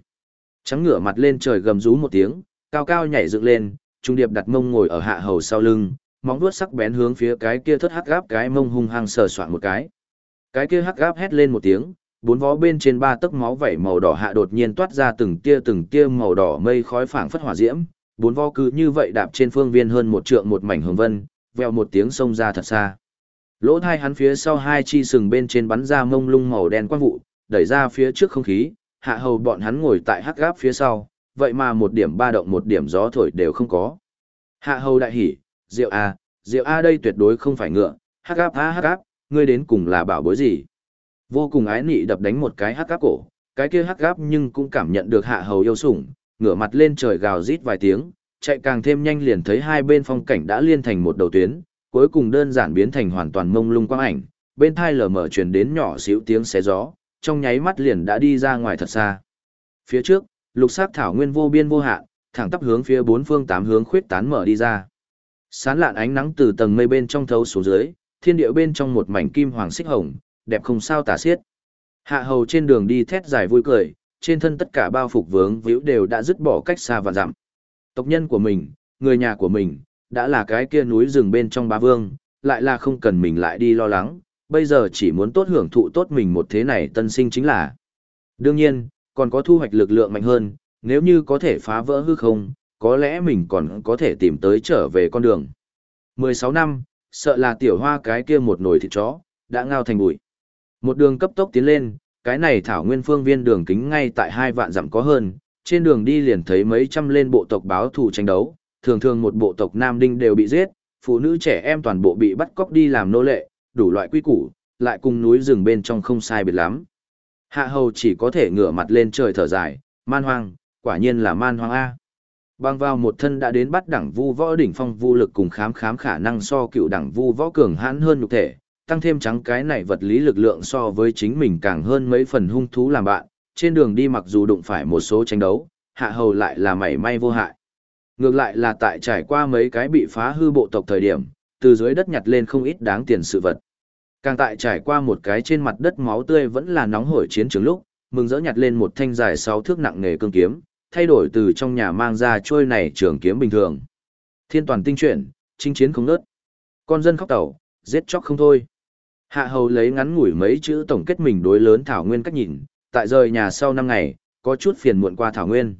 Trắng ngửa mặt lên trời gầm rú một tiếng, cao cao nhảy dựng lên, trung điệp đặt mông ngồi ở hạ hầu sau lưng, móng vuốt sắc bén hướng phía cái kia thất hắc gáp cái mông hung hăng sờ soạn một cái. Cái kia hắc gáp hét lên một tiếng, bốn vó bên trên ba tấc máu vẩy màu đỏ hạ đột nhiên toát ra từng tia từng tia màu đỏ mây khói phảng phất hỏa diễm, bốn vó cứ như vậy đạp trên phương viên hơn một trượng một mảnh hồng vân, veo một tiếng xông ra thật xa. Lỗ thai hắn phía sau hai chi sừng bên trên bắn ra mông lung màu đen quang vụ, đẩy ra phía trước không khí, hạ hầu bọn hắn ngồi tại hắc gáp phía sau, vậy mà một điểm ba động một điểm gió thổi đều không có. Hạ hầu đại hỉ, rượu A, rượu A đây tuyệt đối không phải ngựa, hắc gáp A hắc gáp, ngươi đến cùng là bảo bối gì. Vô cùng ái nị đập đánh một cái hắc gáp cổ, cái kia hắc gáp nhưng cũng cảm nhận được hạ hầu yêu sủng, ngửa mặt lên trời gào rít vài tiếng, chạy càng thêm nhanh liền thấy hai bên phong cảnh đã liên thành một đầu tuyến, cuối cùng đơn giản biến thành hoàn toàn mông lung quang ảnh, bên thai lờ mở truyền đến nhỏ xíu tiếng xé gió, trong nháy mắt liền đã đi ra ngoài thật xa. Phía trước, lục sắc thảo nguyên vô biên vô hạn, thẳng tắp hướng phía bốn phương tám hướng khuyết tán mở đi ra. Sán lạn ánh nắng từ tầng mây bên trong thấu xuống dưới, thiên địa bên trong một mảnh kim hoàng xích hồng, đẹp không sao tả xiết. Hạ hầu trên đường đi thét dài vui cười, trên thân tất cả bao phục vướng víu đều đã dứt bỏ cách xa và dặm. Tộc nhân của mình, người nhà của mình, đã là cái kia núi rừng bên trong bá vương, lại là không cần mình lại đi lo lắng, bây giờ chỉ muốn tốt hưởng thụ tốt mình một thế này tân sinh chính là. Đương nhiên, còn có thu hoạch lực lượng mạnh hơn, nếu như có thể phá vỡ hư không, có lẽ mình còn có thể tìm tới trở về con đường. 16 năm, sợ là tiểu hoa cái kia một nồi thịt chó, đã ngao thành bụi. Một đường cấp tốc tiến lên, cái này thảo nguyên phương viên đường kính ngay tại hai vạn dặm có hơn, trên đường đi liền thấy mấy trăm lên bộ tộc báo thù tranh đấu, thường thường một bộ tộc nam đinh đều bị giết, phụ nữ trẻ em toàn bộ bị bắt cóc đi làm nô lệ, đủ loại quy củ, lại cùng núi rừng bên trong không sai biệt lắm. Hạ hầu chỉ có thể ngửa mặt lên trời thở dài, man hoang, quả nhiên là man hoang A. Bang vào một thân đã đến bắt đẳng vu võ đỉnh phong vu lực cùng khám khám khả năng so cựu đẳng vu võ cường hãn hơn nhục thể, tăng thêm trắng cái này vật lý lực lượng so với chính mình càng hơn mấy phần hung thú làm bạn, trên đường đi mặc dù đụng phải một số tranh đấu, hạ hầu lại là mảy may vô hại. Ngược lại là tại trải qua mấy cái bị phá hư bộ tộc thời điểm, từ dưới đất nhặt lên không ít đáng tiền sự vật. Càng tại trải qua một cái trên mặt đất máu tươi vẫn là nóng hổi chiến trường lúc, mừng dỡ nhặt lên một thanh dài sáu thước nặng nghề cương kiếm, thay đổi từ trong nhà mang ra trôi này trường kiếm bình thường. Thiên toàn tinh chuyển, chinh chiến không nớt. Con dân khóc tàu, giết chóc không thôi. Hạ hầu lấy ngắn ngủi mấy chữ tổng kết mình đối lớn Thảo Nguyên cách nhìn, tại rời nhà sau năm ngày, có chút phiền muộn qua Thảo Nguyên.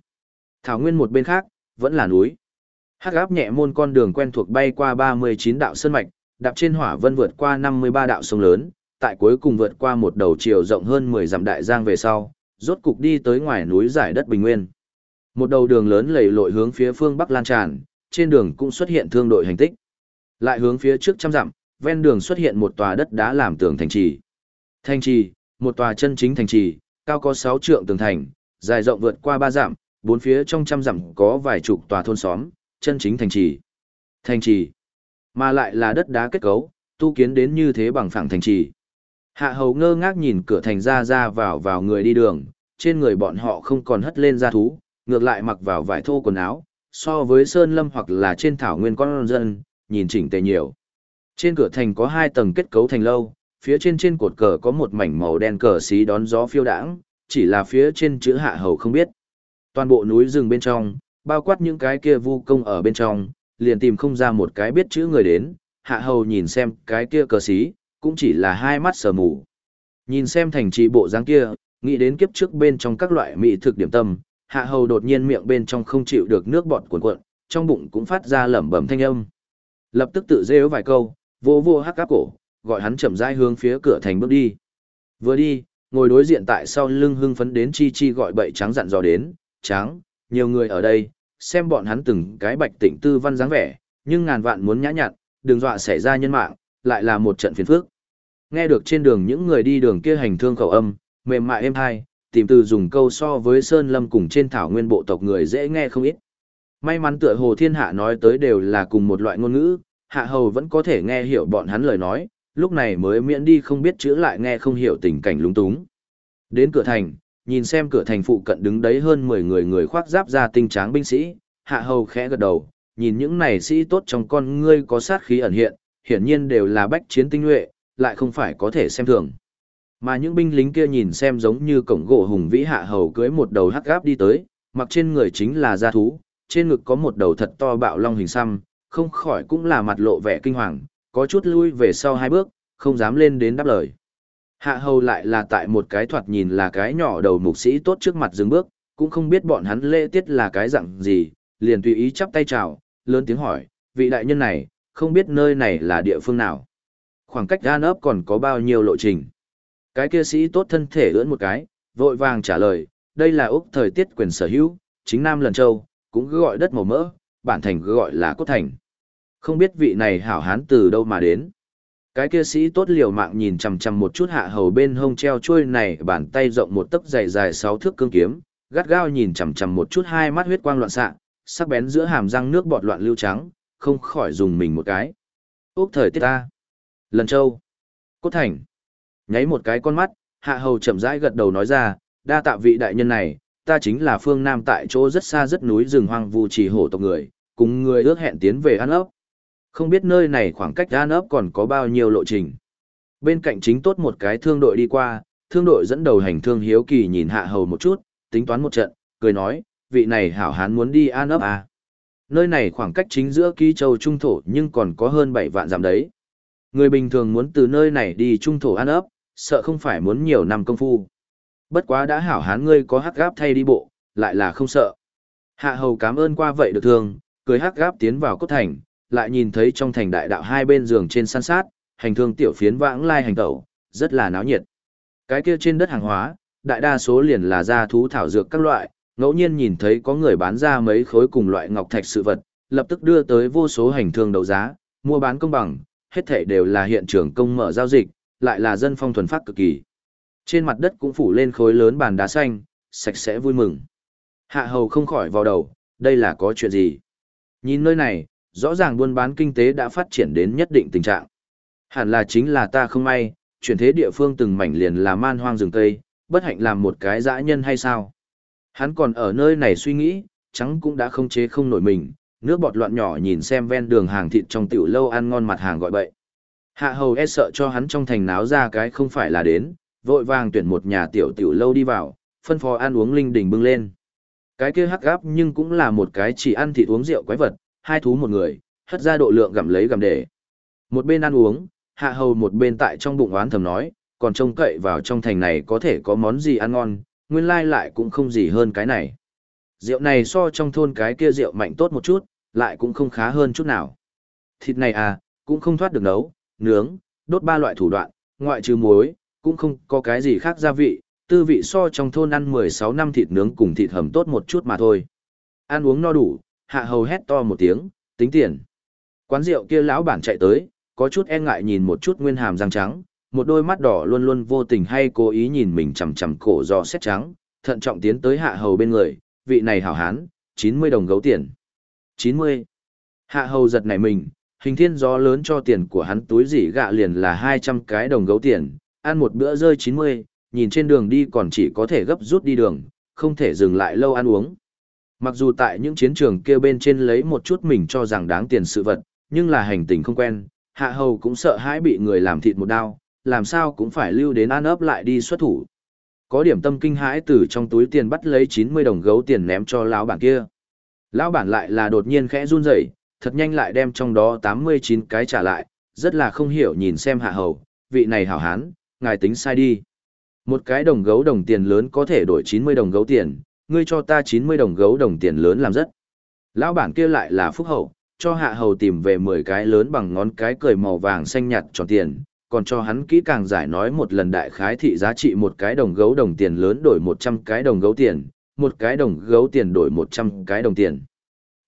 Thảo Nguyên một bên khác, vẫn là núi. Hắc áp nhẹ môn con đường quen thuộc bay qua 39 đạo sơn mạch, đạp trên hỏa vân vượt qua 53 đạo sông lớn, tại cuối cùng vượt qua một đầu chiều rộng hơn 10 dặm đại giang về sau, rốt cục đi tới ngoài núi giải đất bình nguyên. Một đầu đường lớn lầy lội hướng phía phương bắc lan tràn, trên đường cũng xuất hiện thương đội hành tích. Lại hướng phía trước trăm dặm, ven đường xuất hiện một tòa đất đá làm tường thành trì. Thành trì, một tòa chân chính thành trì, cao có 6 trượng tường thành, dài rộng vượt qua 3 dặm, bốn phía trong trăm dặm có vài chục tòa thôn xóm, chân chính thành trì. Thành trì, mà lại là đất đá kết cấu, tu kiến đến như thế bằng phẳng thành trì. Hạ hầu ngơ ngác nhìn cửa thành ra ra vào vào người đi đường, trên người bọn họ không còn hất lên ra thú, ngược lại mặc vào vải thô quần áo, so với sơn lâm hoặc là trên thảo nguyên con dân, nhìn chỉnh tề nhiều. Trên cửa thành có hai tầng kết cấu thành lâu, phía trên trên cột cờ có một mảnh màu đen cờ xí đón gió phiêu đãng, chỉ là phía trên chữ hạ hầu không biết. Toàn bộ núi rừng bên trong, bao quát những cái kia vu công ở bên trong, liền tìm không ra một cái biết chữ người đến, hạ hầu nhìn xem cái kia cờ xí, cũng chỉ là hai mắt sờ mù. Nhìn xem thành trì bộ dáng kia, nghĩ đến kiếp trước bên trong các loại mỹ thực điểm tâm, hạ hầu đột nhiên miệng bên trong không chịu được nước bọt cuồn cuộn, trong bụng cũng phát ra lẩm bẩm thanh âm. Lập tức tự rêu vài câu, vô vô hắc áp cổ, gọi hắn chậm rãi hướng phía cửa thành bước đi. Vừa đi, ngồi đối diện tại sau lưng hưng phấn đến chi chi gọi bậy trắng dặn dò đến, trắng, nhiều người ở đây, xem bọn hắn từng cái bạch tịnh tư văn dáng vẻ, nhưng ngàn vạn muốn nhã nhặn, đừng dọa xảy ra nhân mạng, lại là một trận phiền phức. Nghe được trên đường những người đi đường kia hành thương khẩu âm, mềm mại êm hai, tìm từ dùng câu so với Sơn Lâm cùng trên thảo nguyên bộ tộc người dễ nghe không ít. May mắn tựa hồ thiên hạ nói tới đều là cùng một loại ngôn ngữ, hạ hầu vẫn có thể nghe hiểu bọn hắn lời nói, lúc này mới miễn đi không biết chữ lại nghe không hiểu tình cảnh lúng túng. Đến cửa thành, nhìn xem cửa thành phụ cận đứng đấy hơn 10 người người khoác giáp ra tinh tráng binh sĩ, hạ hầu khẽ gật đầu, nhìn những này sĩ tốt trong con ngươi có sát khí ẩn hiện, hiển nhiên đều là bách chiến tinh nhuệ, lại không phải có thể xem thường. Mà những binh lính kia nhìn xem giống như cổng gỗ hùng vĩ hạ hầu cưới một đầu hắc gáp đi tới, mặc trên người chính là gia thú, trên ngực có một đầu thật to bạo long hình xăm, không khỏi cũng là mặt lộ vẻ kinh hoàng, có chút lui về sau hai bước, không dám lên đến đáp lời. Hạ hầu lại là tại một cái thoạt nhìn là cái nhỏ đầu mục sĩ tốt trước mặt dừng bước, cũng không biết bọn hắn lễ tiết là cái dạng gì, liền tùy ý chắp tay chào, lớn tiếng hỏi, vị đại nhân này, không biết nơi này là địa phương nào. Khoảng cách gan ấp còn có bao nhiêu lộ trình. Cái kia sĩ tốt thân thể ưỡn một cái, vội vàng trả lời, đây là Úc thời tiết quyền sở hữu, chính Nam Lần Châu, cũng cứ gọi đất màu mỡ, bản thành cứ gọi là cốt thành. Không biết vị này hảo hán từ đâu mà đến. Cái kia sĩ tốt liều mạng nhìn chằm chằm một chút hạ hầu bên hông treo chuôi này bàn tay rộng một tấc dày dài sáu thước cương kiếm, gắt gao nhìn chằm chằm một chút hai mắt huyết quang loạn xạ, sắc bén giữa hàm răng nước bọt loạn lưu trắng, không khỏi dùng mình một cái. Úc thời tiết ta. Lần châu. Cốt thành. Nháy một cái con mắt, hạ hầu chậm rãi gật đầu nói ra, đa tạ vị đại nhân này, ta chính là phương Nam tại chỗ rất xa rất núi rừng hoang vu trì hổ tộc người, cùng người ước hẹn tiến về An ấp. Không biết nơi này khoảng cách An ấp còn có bao nhiêu lộ trình. Bên cạnh chính tốt một cái thương đội đi qua, thương đội dẫn đầu hành thương hiếu kỳ nhìn hạ hầu một chút, tính toán một trận, cười nói, vị này hảo hán muốn đi an ấp à. Nơi này khoảng cách chính giữa ký châu trung thổ nhưng còn có hơn 7 vạn dặm đấy. Người bình thường muốn từ nơi này đi trung thổ an ấp, sợ không phải muốn nhiều năm công phu. Bất quá đã hảo hán ngươi có hắc gáp thay đi bộ, lại là không sợ. Hạ hầu cảm ơn qua vậy được thương, cười hắc gáp tiến vào cốt thành, lại nhìn thấy trong thành đại đạo hai bên giường trên san sát, hành thương tiểu phiến vãng lai hành tẩu, rất là náo nhiệt. Cái kia trên đất hàng hóa, đại đa số liền là gia thú thảo dược các loại, ngẫu nhiên nhìn thấy có người bán ra mấy khối cùng loại ngọc thạch sự vật, lập tức đưa tới vô số hành thương đấu giá, mua bán công bằng, hết thảy đều là hiện trường công mở giao dịch, lại là dân phong thuần phát cực kỳ. Trên mặt đất cũng phủ lên khối lớn bàn đá xanh, sạch sẽ vui mừng. Hạ hầu không khỏi vào đầu, đây là có chuyện gì? Nhìn nơi này, rõ ràng buôn bán kinh tế đã phát triển đến nhất định tình trạng. Hẳn là chính là ta không may, chuyển thế địa phương từng mảnh liền là man hoang rừng tây bất hạnh làm một cái dã nhân hay sao? Hắn còn ở nơi này suy nghĩ, trắng cũng đã không chế không nổi mình, nước bọt loạn nhỏ nhìn xem ven đường hàng thịt trong tiểu lâu ăn ngon mặt hàng gọi bậy. Hạ hầu e sợ cho hắn trong thành náo ra cái không phải là đến, vội vàng tuyển một nhà tiểu tiểu lâu đi vào, phân phó ăn uống linh đình bưng lên. Cái kia hắc gáp nhưng cũng là một cái chỉ ăn thịt uống rượu quái vật, hai thú một người, hất ra độ lượng gặm lấy gặm để. Một bên ăn uống, hạ hầu một bên tại trong bụng oán thầm nói, còn trông cậy vào trong thành này có thể có món gì ăn ngon, nguyên lai lại cũng không gì hơn cái này. Rượu này so trong thôn cái kia rượu mạnh tốt một chút, lại cũng không khá hơn chút nào. Thịt này à, cũng không thoát được nấu, nướng, đốt ba loại thủ đoạn, ngoại trừ muối, cũng không có cái gì khác gia vị, tư vị so trong thôn ăn 16 năm thịt nướng cùng thịt hầm tốt một chút mà thôi. Ăn uống no đủ, hạ hầu hét to một tiếng, tính tiền. Quán rượu kia lão bản chạy tới, có chút e ngại nhìn một chút nguyên hàm răng trắng, một đôi mắt đỏ luôn luôn vô tình hay cố ý nhìn mình chằm chằm cổ do xét trắng, thận trọng tiến tới hạ hầu bên người, vị này hảo hán, 90 đồng gấu tiền. 90. Hạ hầu giật nảy mình, hình thiên gió lớn cho tiền của hắn túi gì gạ liền là 200 cái đồng gấu tiền, ăn một bữa rơi 90, nhìn trên đường đi còn chỉ có thể gấp rút đi đường, không thể dừng lại lâu ăn uống. Mặc dù tại những chiến trường kia bên trên lấy một chút mình cho rằng đáng tiền sự vật, nhưng là hành tình không quen, hạ hầu cũng sợ hãi bị người làm thịt một đao, làm sao cũng phải lưu đến ăn ấp lại đi xuất thủ. Có điểm tâm kinh hãi từ trong túi tiền bắt lấy 90 đồng gấu tiền ném cho lão bản kia. Lão bản lại là đột nhiên khẽ run rẩy, thật nhanh lại đem trong đó 89 cái trả lại, rất là không hiểu nhìn xem hạ hầu, vị này hảo hán, ngài tính sai đi. Một cái đồng gấu đồng tiền lớn có thể đổi 90 đồng gấu tiền, ngươi cho ta 90 đồng gấu đồng tiền lớn làm rất. Lão bản kia lại là phúc hậu, cho hạ hầu tìm về 10 cái lớn bằng ngón cái cười màu vàng xanh nhạt tròn tiền, còn cho hắn kỹ càng giải nói một lần đại khái thị giá trị một cái đồng gấu đồng tiền lớn đổi 100 cái đồng gấu tiền, một cái đồng gấu tiền đổi 100 cái đồng tiền.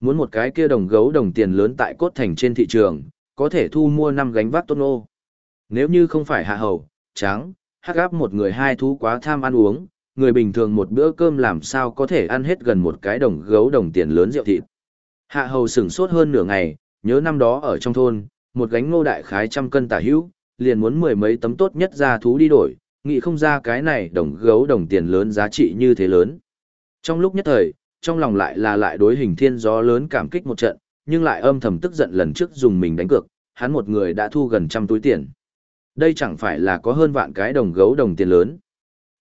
Muốn một cái kia đồng gấu đồng tiền lớn tại cốt thành trên thị trường, có thể thu mua năm gánh vác tốt nô. Nếu như không phải hạ hầu, tráng hắc áp một người hai thú quá tham ăn uống, người bình thường một bữa cơm làm sao có thể ăn hết gần một cái đồng gấu đồng tiền lớn rượu thịt. Hạ hầu sửng sốt hơn nửa ngày, nhớ năm đó ở trong thôn, một gánh ngô đại khái trăm cân tả hữu, liền muốn mười mấy tấm tốt nhất ra thú đi đổi, nghĩ không ra cái này đồng gấu đồng tiền lớn giá trị như thế lớn. Trong lúc nhất thời, trong lòng lại là lại đối hình thiên gió lớn cảm kích một trận, nhưng lại âm thầm tức giận lần trước dùng mình đánh cược, hắn một người đã thu gần trăm túi tiền. Đây chẳng phải là có hơn vạn cái đồng gấu đồng tiền lớn.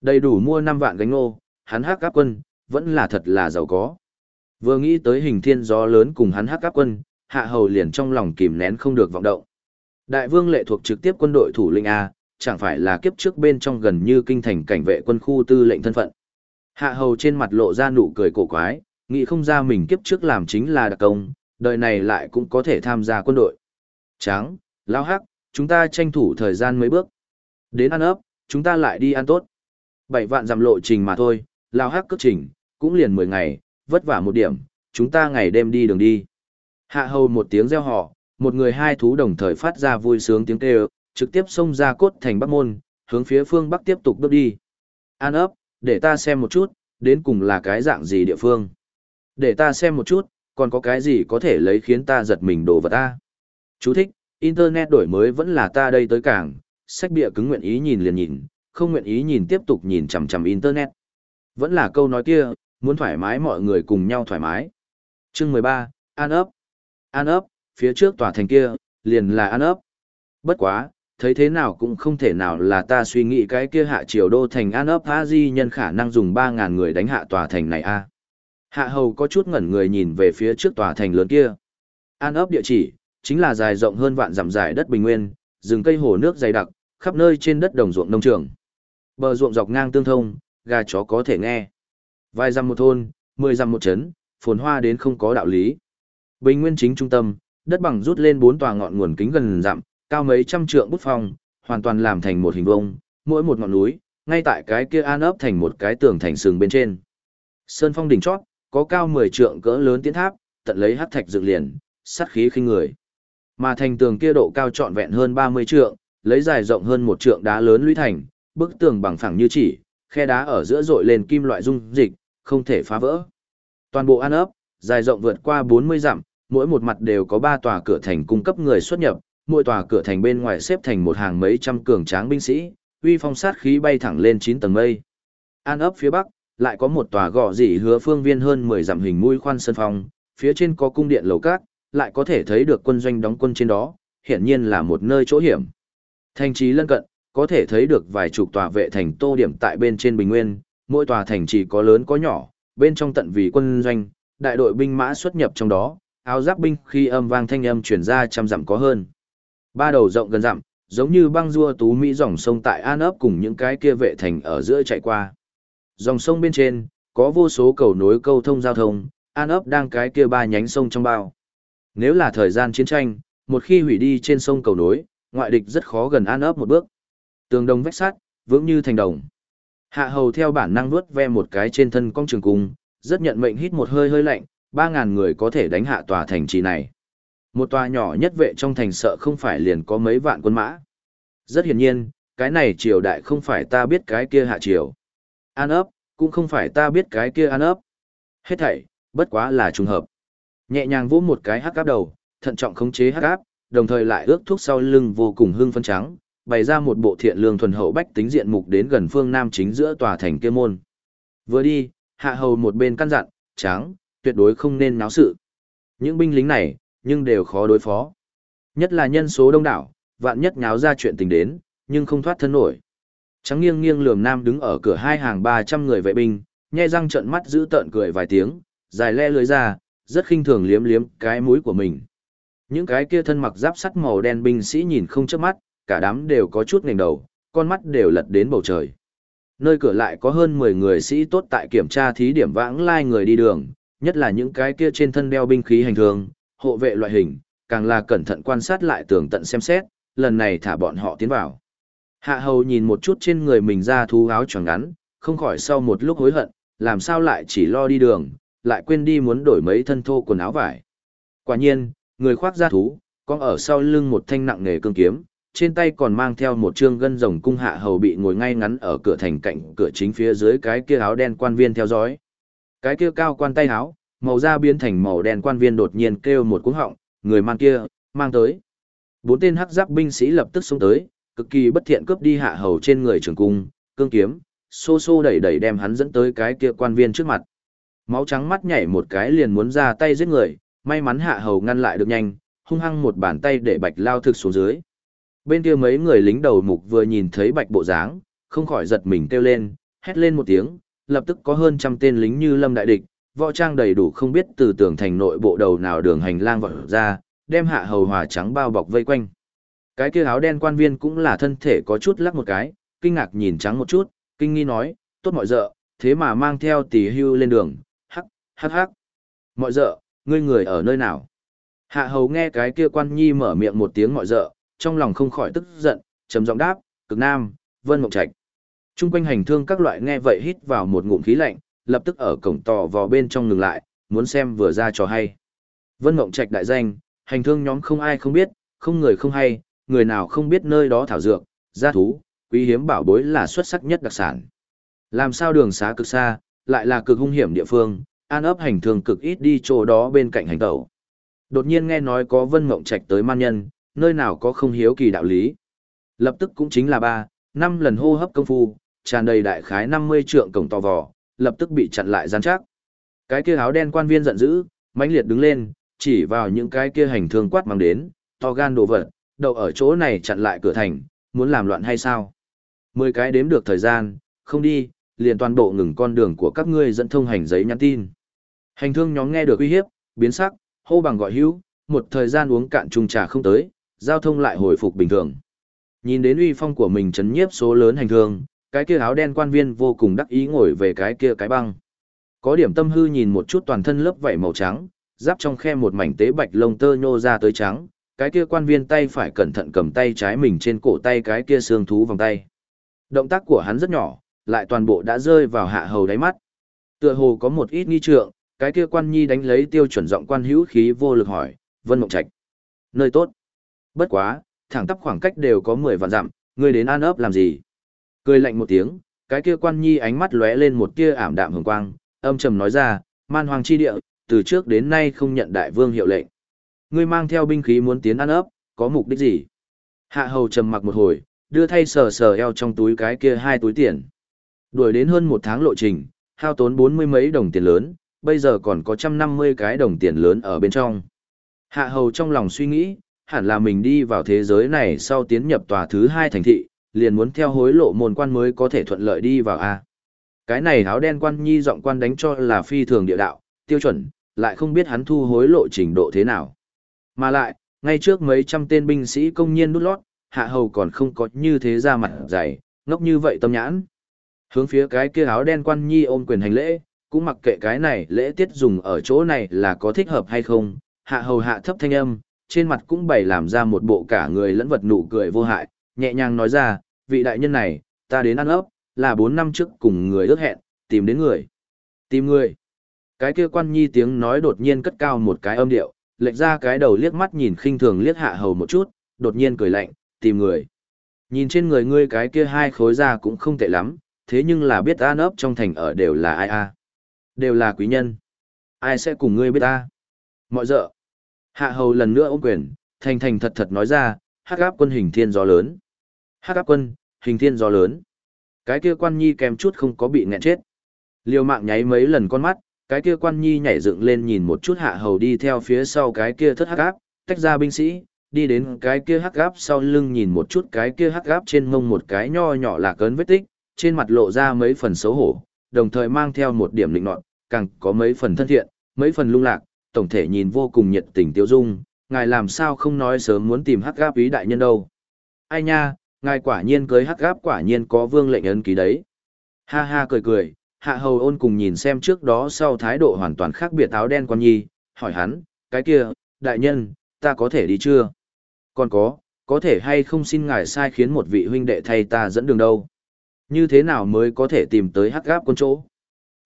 Đầy đủ mua 5 vạn gánh ngô, hắn hắc các quân, vẫn là thật là giàu có. Vừa nghĩ tới hình thiên gió lớn cùng hắn hắc các quân, hạ hầu liền trong lòng kìm nén không được vọng động. Đại vương lệ thuộc trực tiếp quân đội thủ lĩnh A, chẳng phải là kiếp trước bên trong gần như kinh thành cảnh vệ quân khu tư lệnh thân phận. Hạ hầu trên mặt lộ ra nụ cười cổ quái, nghĩ không ra mình kiếp trước làm chính là đặc công, đời này lại cũng có thể tham gia quân đội. Tráng, lao hắc, chúng ta tranh thủ thời gian mấy bước. Đến ăn ấp, chúng ta lại đi ăn tốt. Bảy vạn dặm lộ trình mà thôi, lao hắc cất trình, cũng liền 10 ngày, vất vả một điểm, chúng ta ngày đêm đi đường đi. Hạ hầu một tiếng reo hò, một người hai thú đồng thời phát ra vui sướng tiếng kêu, trực tiếp xông ra cốt thành Bắc Môn, hướng phía phương Bắc tiếp tục bước đi. An ấp, để ta xem một chút, đến cùng là cái dạng gì địa phương. Để ta xem một chút, còn có cái gì có thể lấy khiến ta giật mình đồ vật ta. Chú thích, Internet đổi mới vẫn là ta đây tới cảng, sách bịa cứng nguyện ý nhìn liền nhìn, không nguyện ý nhìn tiếp tục nhìn chằm chằm Internet. Vẫn là câu nói kia, muốn thoải mái mọi người cùng nhau thoải mái. Chương 13, An ấp. An ấp, phía trước tòa thành kia, liền là An ấp. Bất quá, thấy thế nào cũng không thể nào là ta suy nghĩ cái kia hạ triều đô thành An ấp a di nhân khả năng dùng ba ngàn người đánh hạ tòa thành này a Hạ hầu có chút ngẩn người nhìn về phía trước tòa thành lớn kia. An ấp địa chỉ, chính là dài rộng hơn vạn dặm dài đất bình nguyên, rừng cây hồ nước dày đặc, khắp nơi trên đất đồng ruộng nông trường. Bờ ruộng dọc ngang tương thông, gà chó có thể nghe. Vài dặm một thôn, mười dặm một trấn, phồn hoa đến không có đạo lý. Bình nguyên chính trung tâm, đất bằng rút lên bốn tòa ngọn nguồn kính gần dặm, cao mấy trăm trượng bút phong, hoàn toàn làm thành một hình vuông, mỗi một ngọn núi, ngay tại cái kia an ấp thành một cái tường thành sừng bên trên. Sơn phong đỉnh chót, có cao 10 trượng cỡ lớn tiến tháp, tận lấy hắc thạch dựng liền, sát khí khinh người. Mà thành tường kia độ cao trọn vẹn hơn 30 trượng, lấy dài rộng hơn một trượng đá lớn lũy thành, bức tường bằng phẳng như chỉ, khe đá ở giữa dội lên kim loại dung dịch, không thể phá vỡ. Toàn bộ an ấp, dài rộng vượt qua 40 dặm, mỗi một mặt đều có 3 tòa cửa thành cung cấp người xuất nhập, mỗi tòa cửa thành bên ngoài xếp thành một hàng mấy trăm cường tráng binh sĩ, uy phong sát khí bay thẳng lên 9 tầng mây. An ấp phía bắc, lại có một tòa gò dị hứa phương viên hơn 10 dặm hình mũi khoan sân phong, phía trên có cung điện lầu cát, lại có thể thấy được quân doanh đóng quân trên đó, hiển nhiên là một nơi chỗ hiểm. Thành trì lân cận, có thể thấy được vài chục tòa vệ thành tô điểm tại bên trên bình nguyên, mỗi tòa thành trì có lớn có nhỏ, bên trong tận vì quân doanh, đại đội binh mã xuất nhập trong đó, áo giáp binh khi âm vang thanh âm truyền ra trăm dặm có hơn. Ba đầu rộng gần dặm, giống như băng rua tú mỹ dòng sông tại An ấp cùng những cái kia vệ thành ở giữa chạy qua. Dòng sông bên trên, có vô số cầu nối câu thông giao thông, An ấp đang cái kia ba nhánh sông trong bao. Nếu là thời gian chiến tranh, một khi hủy đi trên sông cầu nối, ngoại địch rất khó gần An ấp một bước. Tường đồng vách sắt, vững như thành đồng. Hạ hầu theo bản năng nuốt ve một cái trên thân cong trường cung, rất nhận mệnh hít một hơi hơi lạnh, ba ngàn người có thể đánh hạ tòa thành trì này. Một tòa nhỏ nhất vệ trong thành sợ không phải liền có mấy vạn quân mã. Rất hiển nhiên, cái này triều đại không phải ta biết cái kia hạ triều. An ấp, cũng không phải ta biết cái kia an ấp. Hết thảy, bất quá là trùng hợp. Nhẹ nhàng vỗ một cái hắc áp đầu, thận trọng khống chế hắc áp, đồng thời lại ước thuốc sau lưng vô cùng hưng phân trắng, bày ra một bộ thiện lương thuần hậu bách tính diện mục đến gần phương nam chính giữa tòa thành kia môn. Vừa đi, hạ hầu một bên căn dặn, tráng, tuyệt đối không nên náo sự. Những binh lính này, nhưng đều khó đối phó. Nhất là nhân số đông đảo, vạn nhất nháo ra chuyện tình đến, nhưng không thoát thân nổi. Trắng nghiêng nghiêng lườm nam đứng ở cửa hai hàng 300 người vệ binh, nhe răng trợn mắt giữ tợn cười vài tiếng, dài le lưới ra, rất khinh thường liếm liếm cái mũi của mình. Những cái kia thân mặc giáp sắt màu đen binh sĩ nhìn không chớp mắt, cả đám đều có chút ngẩng đầu, con mắt đều lật đến bầu trời. Nơi cửa lại có hơn 10 người sĩ tốt tại kiểm tra thí điểm vãng lai người đi đường, nhất là những cái kia trên thân đeo binh khí hành thường, hộ vệ loại hình, càng là cẩn thận quan sát lại tường tận xem xét, lần này thả bọn họ tiến vào. Hạ hầu nhìn một chút trên người mình ra thú áo choàng ngắn, không khỏi sau một lúc hối hận, làm sao lại chỉ lo đi đường, lại quên đi muốn đổi mấy thân thô quần áo vải. Quả nhiên, người khoác da thú, có ở sau lưng một thanh nặng nghề cương kiếm, trên tay còn mang theo một trương gân rồng cung hạ hầu bị ngồi ngay ngắn ở cửa thành cạnh cửa chính phía dưới cái kia áo đen quan viên theo dõi. Cái kia cao quan tay áo, màu da biến thành màu đen quan viên đột nhiên kêu một cuống họng, người mang kia, mang tới. Bốn tên hắc giáp binh sĩ lập tức xuống tới, cực kỳ bất thiện cướp đi hạ hầu trên người trường cung, cương kiếm, xô xô đẩy đẩy đem hắn dẫn tới cái kia quan viên trước mặt. Máu trắng mắt nhảy một cái liền muốn ra tay giết người, may mắn hạ hầu ngăn lại được nhanh, hung hăng một bàn tay để bạch lao thực xuống dưới. Bên kia mấy người lính đầu mục vừa nhìn thấy bạch bộ dáng, không khỏi giật mình kêu lên, hét lên một tiếng, lập tức có hơn trăm tên lính như lâm đại địch, võ trang đầy đủ không biết từ tường thành nội bộ đầu nào đường hành lang vọt ra, đem hạ hầu hòa trắng bao bọc vây quanh. Cái kia áo đen quan viên cũng là thân thể có chút lắc một cái, kinh ngạc nhìn trắng một chút, kinh nghi nói, tốt mọi dợ, thế mà mang theo tỷ hưu lên đường, hắc, hắc hắc. Mọi dợ, ngươi người ở nơi nào? Hạ hầu nghe cái kia quan nhi mở miệng một tiếng mọi dợ, trong lòng không khỏi tức giận, trầm giọng đáp, cực nam, vân mộng trạch. Trung quanh hành thương các loại nghe vậy hít vào một ngụm khí lạnh, lập tức ở cổng tò vò bên trong ngừng lại, muốn xem vừa ra trò hay. Vân mộng trạch đại danh, hành thương nhóm không ai không biết, không người không hay, người nào không biết nơi đó thảo dược, gia thú, quý hiếm bảo bối là xuất sắc nhất đặc sản. Làm sao đường xá cực xa, lại là cực hung hiểm địa phương, an ấp hành thương cực ít đi chỗ đó bên cạnh hành tẩu. Đột nhiên nghe nói có vân mộng trạch tới man nhân, nơi nào có không hiếu kỳ đạo lý. Lập tức cũng chính là ba, năm lần hô hấp công phu, tràn đầy đại khái 50 trượng cổng to vò, lập tức bị chặn lại gian chắc. Cái kia áo đen quan viên giận dữ, mãnh liệt đứng lên, chỉ vào những cái kia hành thương quát mang đến, to gan đồ vật, đậu ở chỗ này chặn lại cửa thành, muốn làm loạn hay sao? Mười cái đếm được thời gian, không đi, liền toàn bộ ngừng con đường của các ngươi dẫn thông hành giấy nhắn tin. Hành thương nhóm nghe được uy hiếp, biến sắc, hô bằng gọi hữu, một thời gian uống cạn chung trà không tới, giao thông lại hồi phục bình thường. Nhìn đến uy phong của mình chấn nhiếp số lớn hành thương, cái kia áo đen quan viên vô cùng đắc ý ngồi về cái kia cái băng. Có điểm tâm hư nhìn một chút toàn thân lớp vảy màu trắng, giáp trong khe một mảnh tế bạch lông tơ nhô ra tới trắng, cái kia quan viên tay phải cẩn thận cầm tay trái mình trên cổ tay cái kia xương thú vòng tay. Động tác của hắn rất nhỏ, lại toàn bộ đã rơi vào hạ hầu đáy mắt. Tựa hồ có một ít nghi trượng, cái kia quan nhi đánh lấy tiêu chuẩn giọng quan hữu khí vô lực hỏi, Vân Mộng Trạch. Nơi tốt. Bất quá, thẳng tắp khoảng cách đều có 10 vạn dặm, ngươi đến an ấp làm gì? Cười lạnh một tiếng, cái kia quan nhi ánh mắt lóe lên một tia ảm đạm hồng quang, âm trầm nói ra, man hoàng chi địa, từ trước đến nay không nhận đại vương hiệu lệnh. Ngươi mang theo binh khí muốn tiến ăn ấp, có mục đích gì? Hạ hầu trầm mặc một hồi, đưa thay sờ sờ eo trong túi cái kia hai túi tiền. Đuổi đến hơn một tháng lộ trình, hao tốn bốn mươi mấy đồng tiền lớn, bây giờ còn có trăm năm mươi cái đồng tiền lớn ở bên trong. Hạ hầu trong lòng suy nghĩ, hẳn là mình đi vào thế giới này sau tiến nhập tòa thứ hai thành thị, liền muốn theo hối lộ môn quan mới có thể thuận lợi đi vào A. Cái này áo đen quan nhi giọng quan đánh cho là phi thường địa đạo, tiêu chuẩn, lại không biết hắn thu hối lộ trình độ thế nào. Mà lại, ngay trước mấy trăm tên binh sĩ công nhiên đút lót, hạ hầu còn không có như thế ra mặt dày, ngốc như vậy tâm nhãn. Hướng phía cái kia áo đen quan nhi ôm quyền hành lễ, cũng mặc kệ cái này lễ tiết dùng ở chỗ này là có thích hợp hay không, hạ hầu hạ thấp thanh âm, trên mặt cũng bày làm ra một bộ cả người lẫn vật nụ cười vô hại, nhẹ nhàng nói ra, vị đại nhân này, ta đến ăn ấp, là bốn năm trước cùng người ước hẹn, tìm đến người. Tìm người. Cái kia quan nhi tiếng nói đột nhiên cất cao một cái âm điệu, lệch ra cái đầu liếc mắt nhìn khinh thường liếc hạ hầu một chút, đột nhiên cười lạnh, tìm người. Nhìn trên người ngươi cái kia hai khối da cũng không tệ lắm, thế nhưng là biết an ấp trong thành ở đều là ai a Đều là quý nhân. Ai sẽ cùng ngươi biết ta? Mọi dợ. Hạ hầu lần nữa ôm quyền, thành thành thật thật nói ra, hắc áp quân hình thiên gió lớn. Hắc áp quân, hình thiên gió lớn. Cái kia quan nhi kèm chút không có bị nghẹn chết. Liều mạng nháy mấy lần con mắt, cái kia quan nhi nhảy dựng lên nhìn một chút hạ hầu đi theo phía sau cái kia thất hắc áp, tách ra binh sĩ, đi đến cái kia hắc áp sau lưng nhìn một chút cái kia hắc áp trên mông một cái nho nhỏ là cấn vết tích, trên mặt lộ ra mấy phần xấu hổ, đồng thời mang theo một điểm lịnh nọt, càng có mấy phần thân thiện, mấy phần lung lạc, tổng thể nhìn vô cùng nhiệt tình tiêu dung, ngài làm sao không nói sớm muốn tìm hắc gáp ý đại nhân đâu. Ai nha, ngài quả nhiên cưới hắc gáp quả nhiên có vương lệnh ấn ký đấy. Ha ha cười cười, hạ hầu ôn cùng nhìn xem trước đó sau thái độ hoàn toàn khác biệt áo đen quan nhi, hỏi hắn, cái kia, đại nhân, ta có thể đi chưa? Còn có, có thể hay không xin ngài sai khiến một vị huynh đệ thay ta dẫn đường đâu? Như thế nào mới có thể tìm tới hắc gáp quân chỗ?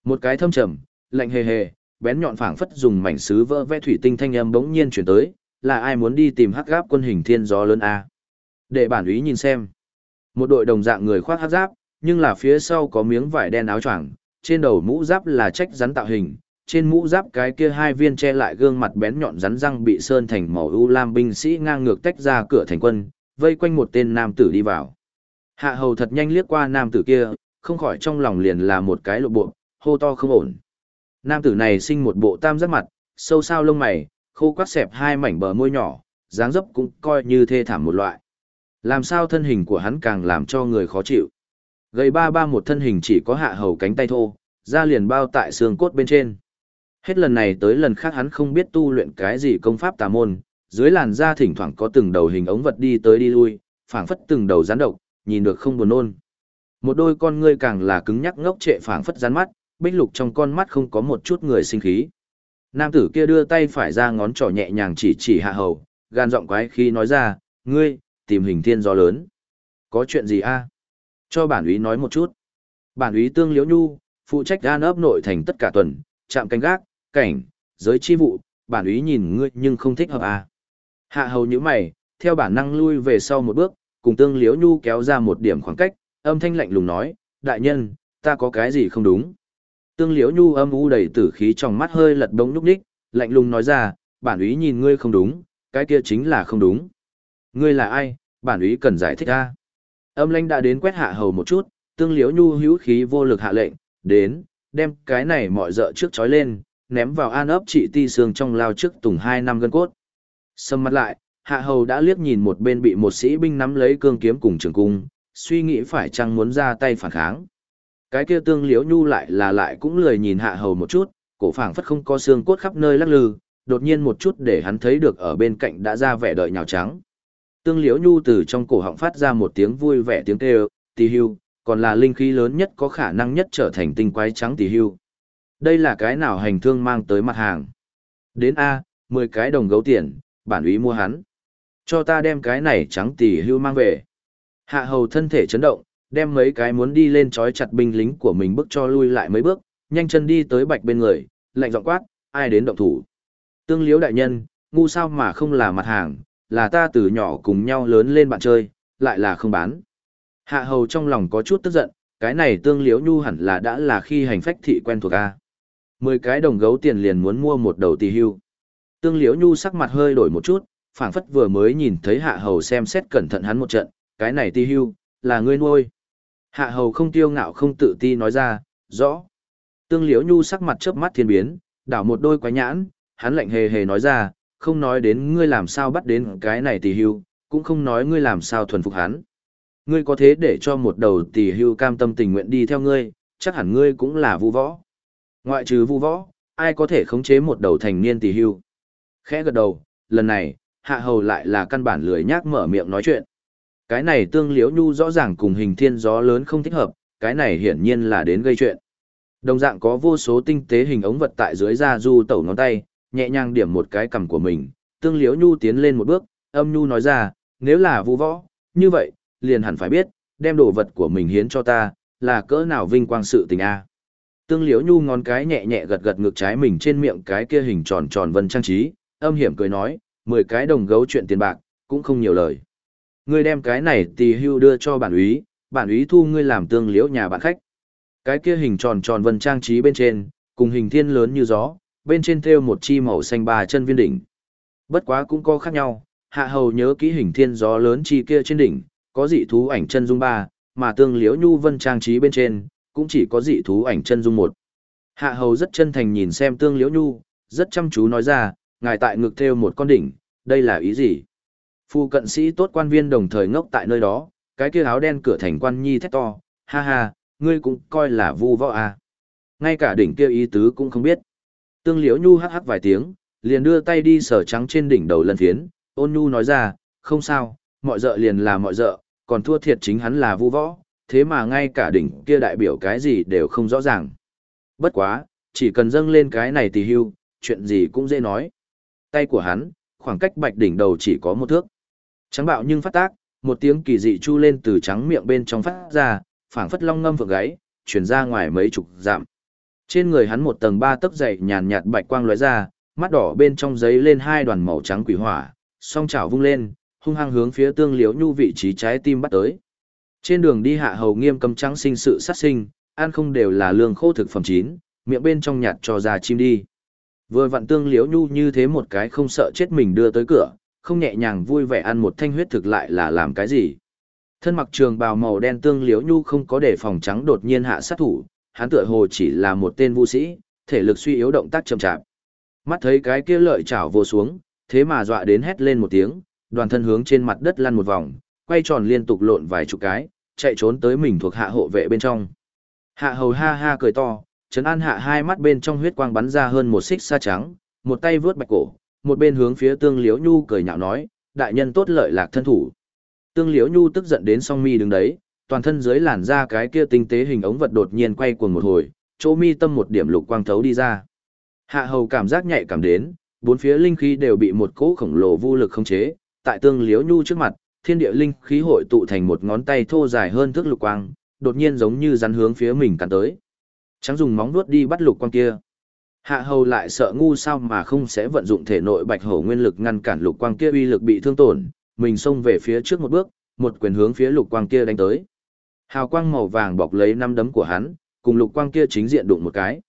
Một cái thâm trầm, lạnh hề hề, bén nhọn phảng phất dùng mảnh sứ vỡ vẽ thủy tinh thanh âm bỗng nhiên chuyển tới, là ai muốn đi tìm hắc gáp quân hình thiên gió lớn a? Để bản úy nhìn xem. Một đội đồng dạng người khoác hắc giáp, nhưng là phía sau có miếng vải đen áo choàng, trên đầu mũ giáp là trách rắn tạo hình, trên mũ giáp cái kia hai viên che lại gương mặt bén nhọn rắn răng bị sơn thành màu ưu lam binh sĩ ngang ngược tách ra cửa thành quân, vây quanh một tên nam tử đi vào. Hạ hầu thật nhanh liếc qua nam tử kia, không khỏi trong lòng liền là một cái lộ bộ, hô to không ổn. Nam tử này sinh một bộ tam giác mặt, sâu sao lông mày, khô quắt xẹp hai mảnh bờ môi nhỏ, dáng dấp cũng coi như thê thảm một loại. Làm sao thân hình của hắn càng làm cho người khó chịu. Gầy ba ba một thân hình chỉ có hạ hầu cánh tay thô, da liền bao tại xương cốt bên trên. Hết lần này tới lần khác hắn không biết tu luyện cái gì công pháp tà môn, dưới làn da thỉnh thoảng có từng đầu hình ống vật đi tới đi lui, phảng phất từng đầu rắn độc, nhìn được không buồn nôn. Một đôi con ngươi càng là cứng nhắc ngốc trệ phảng phất rắn mắt, bích lục trong con mắt không có một chút người sinh khí. Nam tử kia đưa tay phải ra ngón trỏ nhẹ nhàng chỉ chỉ hạ hầu, gan giọng quái khi nói ra, ngươi, tìm hình thiên gió lớn. Có chuyện gì a? Cho bản úy nói một chút. Bản úy tương liễu nhu, phụ trách gan ấp nội thành tất cả tuần, chạm canh gác, cảnh, giới chi vụ, bản úy nhìn ngươi nhưng không thích hợp a. Hạ hầu như mày, theo bản năng lui về sau một bước, cùng tương liễu nhu kéo ra một điểm khoảng cách, âm thanh lạnh lùng nói, đại nhân, ta có cái gì không đúng. Tương Liễu Nhu âm u đầy tử khí trong mắt hơi lật bóng núc ních, lạnh lùng nói ra, bản úy nhìn ngươi không đúng, cái kia chính là không đúng. Ngươi là ai, bản úy cần giải thích ra. Âm lãnh đã đến quét hạ hầu một chút, Tương Liễu Nhu hữu khí vô lực hạ lệnh, đến, đem cái này mọi dợ trước chói lên, ném vào an ấp trị ti xương trong lao trước tùng hai năm gân cốt. Sầm mặt lại, hạ hầu đã liếc nhìn một bên bị một sĩ binh nắm lấy cương kiếm cùng trường cung, suy nghĩ phải chăng muốn ra tay phản kháng cái kia tương liễu nhu lại là lại cũng lười nhìn hạ hầu một chút, cổ phảng phất không có xương cốt khắp nơi lắc lư, đột nhiên một chút để hắn thấy được ở bên cạnh đã ra vẻ đợi nhào trắng. Tương liễu nhu từ trong cổ họng phát ra một tiếng vui vẻ tiếng kêu tì hưu, còn là linh khí lớn nhất có khả năng nhất trở thành tinh quái trắng tì hưu. Đây là cái nào hành thương mang tới mặt hàng? Đến a, mười cái đồng gấu tiền, bản úy mua hắn. Cho ta đem cái này trắng tì hưu mang về. Hạ hầu thân thể chấn động đem mấy cái muốn đi lên trói chặt binh lính của mình bước cho lui lại mấy bước, nhanh chân đi tới bạch bên người, lạnh giọng quát, ai đến động thủ. Tương liếu đại nhân, ngu sao mà không là mặt hàng, là ta từ nhỏ cùng nhau lớn lên bạn chơi, lại là không bán. Hạ hầu trong lòng có chút tức giận, cái này tương liếu nhu hẳn là đã là khi hành phách thị quen thuộc A. Mười cái đồng gấu tiền liền muốn mua một đầu tì hưu. Tương Liễu Nhu sắc mặt hơi đổi một chút, phảng phất vừa mới nhìn thấy Hạ Hầu xem xét cẩn thận hắn một trận, cái này tì hưu, là ngươi nuôi. Hạ Hầu không tiêu ngạo không tự ti nói ra, rõ. Tương Liễu Nhu sắc mặt chớp mắt thiên biến, đảo một đôi quái nhãn, hắn lạnh hề hề nói ra, không nói đến ngươi làm sao bắt đến cái này tỳ hưu, cũng không nói ngươi làm sao thuần phục hắn. Ngươi có thế để cho một đầu tỳ hưu cam tâm tình nguyện đi theo ngươi, chắc hẳn ngươi cũng là vu võ. Ngoại trừ vu võ, ai có thể khống chế một đầu thành niên tỳ hưu. Khẽ gật đầu, lần này, hạ hầu lại là căn bản lười nhác mở miệng nói chuyện. Cái này tương liễu nhu rõ ràng cùng hình thiên gió lớn không thích hợp, cái này hiển nhiên là đến gây chuyện. Đồng dạng có vô số tinh tế hình ống vật tại dưới da du tẩu ngón tay, nhẹ nhàng điểm một cái cằm của mình, tương liễu nhu tiến lên một bước, âm nhu nói ra, nếu là vu võ, như vậy, liền hẳn phải biết, đem đồ vật của mình hiến cho ta, là cỡ nào vinh quang sự tình a. Tương Liễu Nhu ngón cái nhẹ nhẹ gật gật ngực trái mình trên miệng cái kia hình tròn tròn vân trang trí, âm hiểm cười nói, mười cái đồng gấu chuyện tiền bạc, cũng không nhiều lời. Ngươi đem cái này tì hưu đưa cho bản úy, bản úy thu ngươi làm tương liễu nhà bạn khách. Cái kia hình tròn tròn vân trang trí bên trên, cùng hình thiên lớn như gió, bên trên thêu một chi màu xanh ba chân viên đỉnh. Bất quá cũng có khác nhau, hạ hầu nhớ kỹ hình thiên gió lớn chi kia trên đỉnh, có dị thú ảnh chân dung ba, mà tương liễu nhu vân trang trí bên trên, cũng chỉ có dị thú ảnh chân dung một. Hạ hầu rất chân thành nhìn xem tương liễu nhu, rất chăm chú nói ra, ngài tại ngực thêu một con đỉnh, đây là ý gì? Phu cận sĩ tốt quan viên đồng thời ngốc tại nơi đó, cái kia áo đen cửa thành quan nhi thét to, ha ha, ngươi cũng coi là vu võ à. Ngay cả đỉnh kia ý tứ cũng không biết. Tương liễu nhu hắc hắc vài tiếng, liền đưa tay đi sờ trắng trên đỉnh đầu lần phiến, ôn nhu nói ra, không sao, mọi dợ liền là mọi dợ, còn thua thiệt chính hắn là vu võ, thế mà ngay cả đỉnh kia đại biểu cái gì đều không rõ ràng. Bất quá, chỉ cần dâng lên cái này thì hưu, chuyện gì cũng dễ nói. Tay của hắn, khoảng cách bạch đỉnh đầu chỉ có một thước. Trắng bạo nhưng phát tác, một tiếng kỳ dị chu lên từ trắng miệng bên trong phát ra, phảng phất long ngâm vượng gáy, chuyển ra ngoài mấy chục dặm. Trên người hắn một tầng ba tấc dày nhàn nhạt bạch quang lóe ra, mắt đỏ bên trong giấy lên hai đoàn màu trắng quỷ hỏa, song chảo vung lên, hung hăng hướng phía tương liễu nhu vị trí trái tim bắt tới. Trên đường đi hạ hầu nghiêm cấm trắng sinh sự sát sinh, ăn không đều là lương khô thực phẩm chín, miệng bên trong nhạt cho ra chim đi. Vừa vặn tương liễu nhu như thế một cái không sợ chết mình đưa tới cửa, không nhẹ nhàng vui vẻ ăn một thanh huyết thực lại là làm cái gì. Thân mặc trường bào màu đen tương liễu nhu không có để phòng trắng đột nhiên hạ sát thủ, hắn tựa hồ chỉ là một tên vũ sĩ, thể lực suy yếu động tác chậm chạp. Mắt thấy cái kia lợi chảo vô xuống, thế mà dọa đến hét lên một tiếng, đoàn thân hướng trên mặt đất lăn một vòng, quay tròn liên tục lộn vài chục cái, chạy trốn tới mình thuộc hạ hộ vệ bên trong. Hạ hầu ha ha cười to, chấn an hạ hai mắt bên trong huyết quang bắn ra hơn một xích xa trắng, một tay vướt bạch cổ, một bên hướng phía tương liễu nhu cười nhạo nói, đại nhân tốt lợi lạc thân thủ. Tương liễu nhu tức giận đến song mi đứng đấy, toàn thân dưới làn da cái kia tinh tế hình ống vật đột nhiên quay cuồng một hồi, chỗ mi tâm một điểm lục quang thấu đi ra. Hạ hầu cảm giác nhạy cảm đến, bốn phía linh khí đều bị một cỗ khổng lồ vô lực khống chế, tại tương liễu nhu trước mặt, thiên địa linh khí hội tụ thành một ngón tay thô dài hơn thước lục quang, đột nhiên giống như rắn hướng phía mình cắn tới. Trắng dùng móng vuốt đi bắt lục quang kia. Hạ hầu lại sợ ngu sao mà không sẽ vận dụng thể nội bạch hổ nguyên lực ngăn cản lục quang kia uy lực bị thương tổn, mình xông về phía trước một bước, một quyền hướng phía lục quang kia đánh tới. Hào quang màu vàng bọc lấy năm đấm của hắn, cùng lục quang kia chính diện đụng một cái.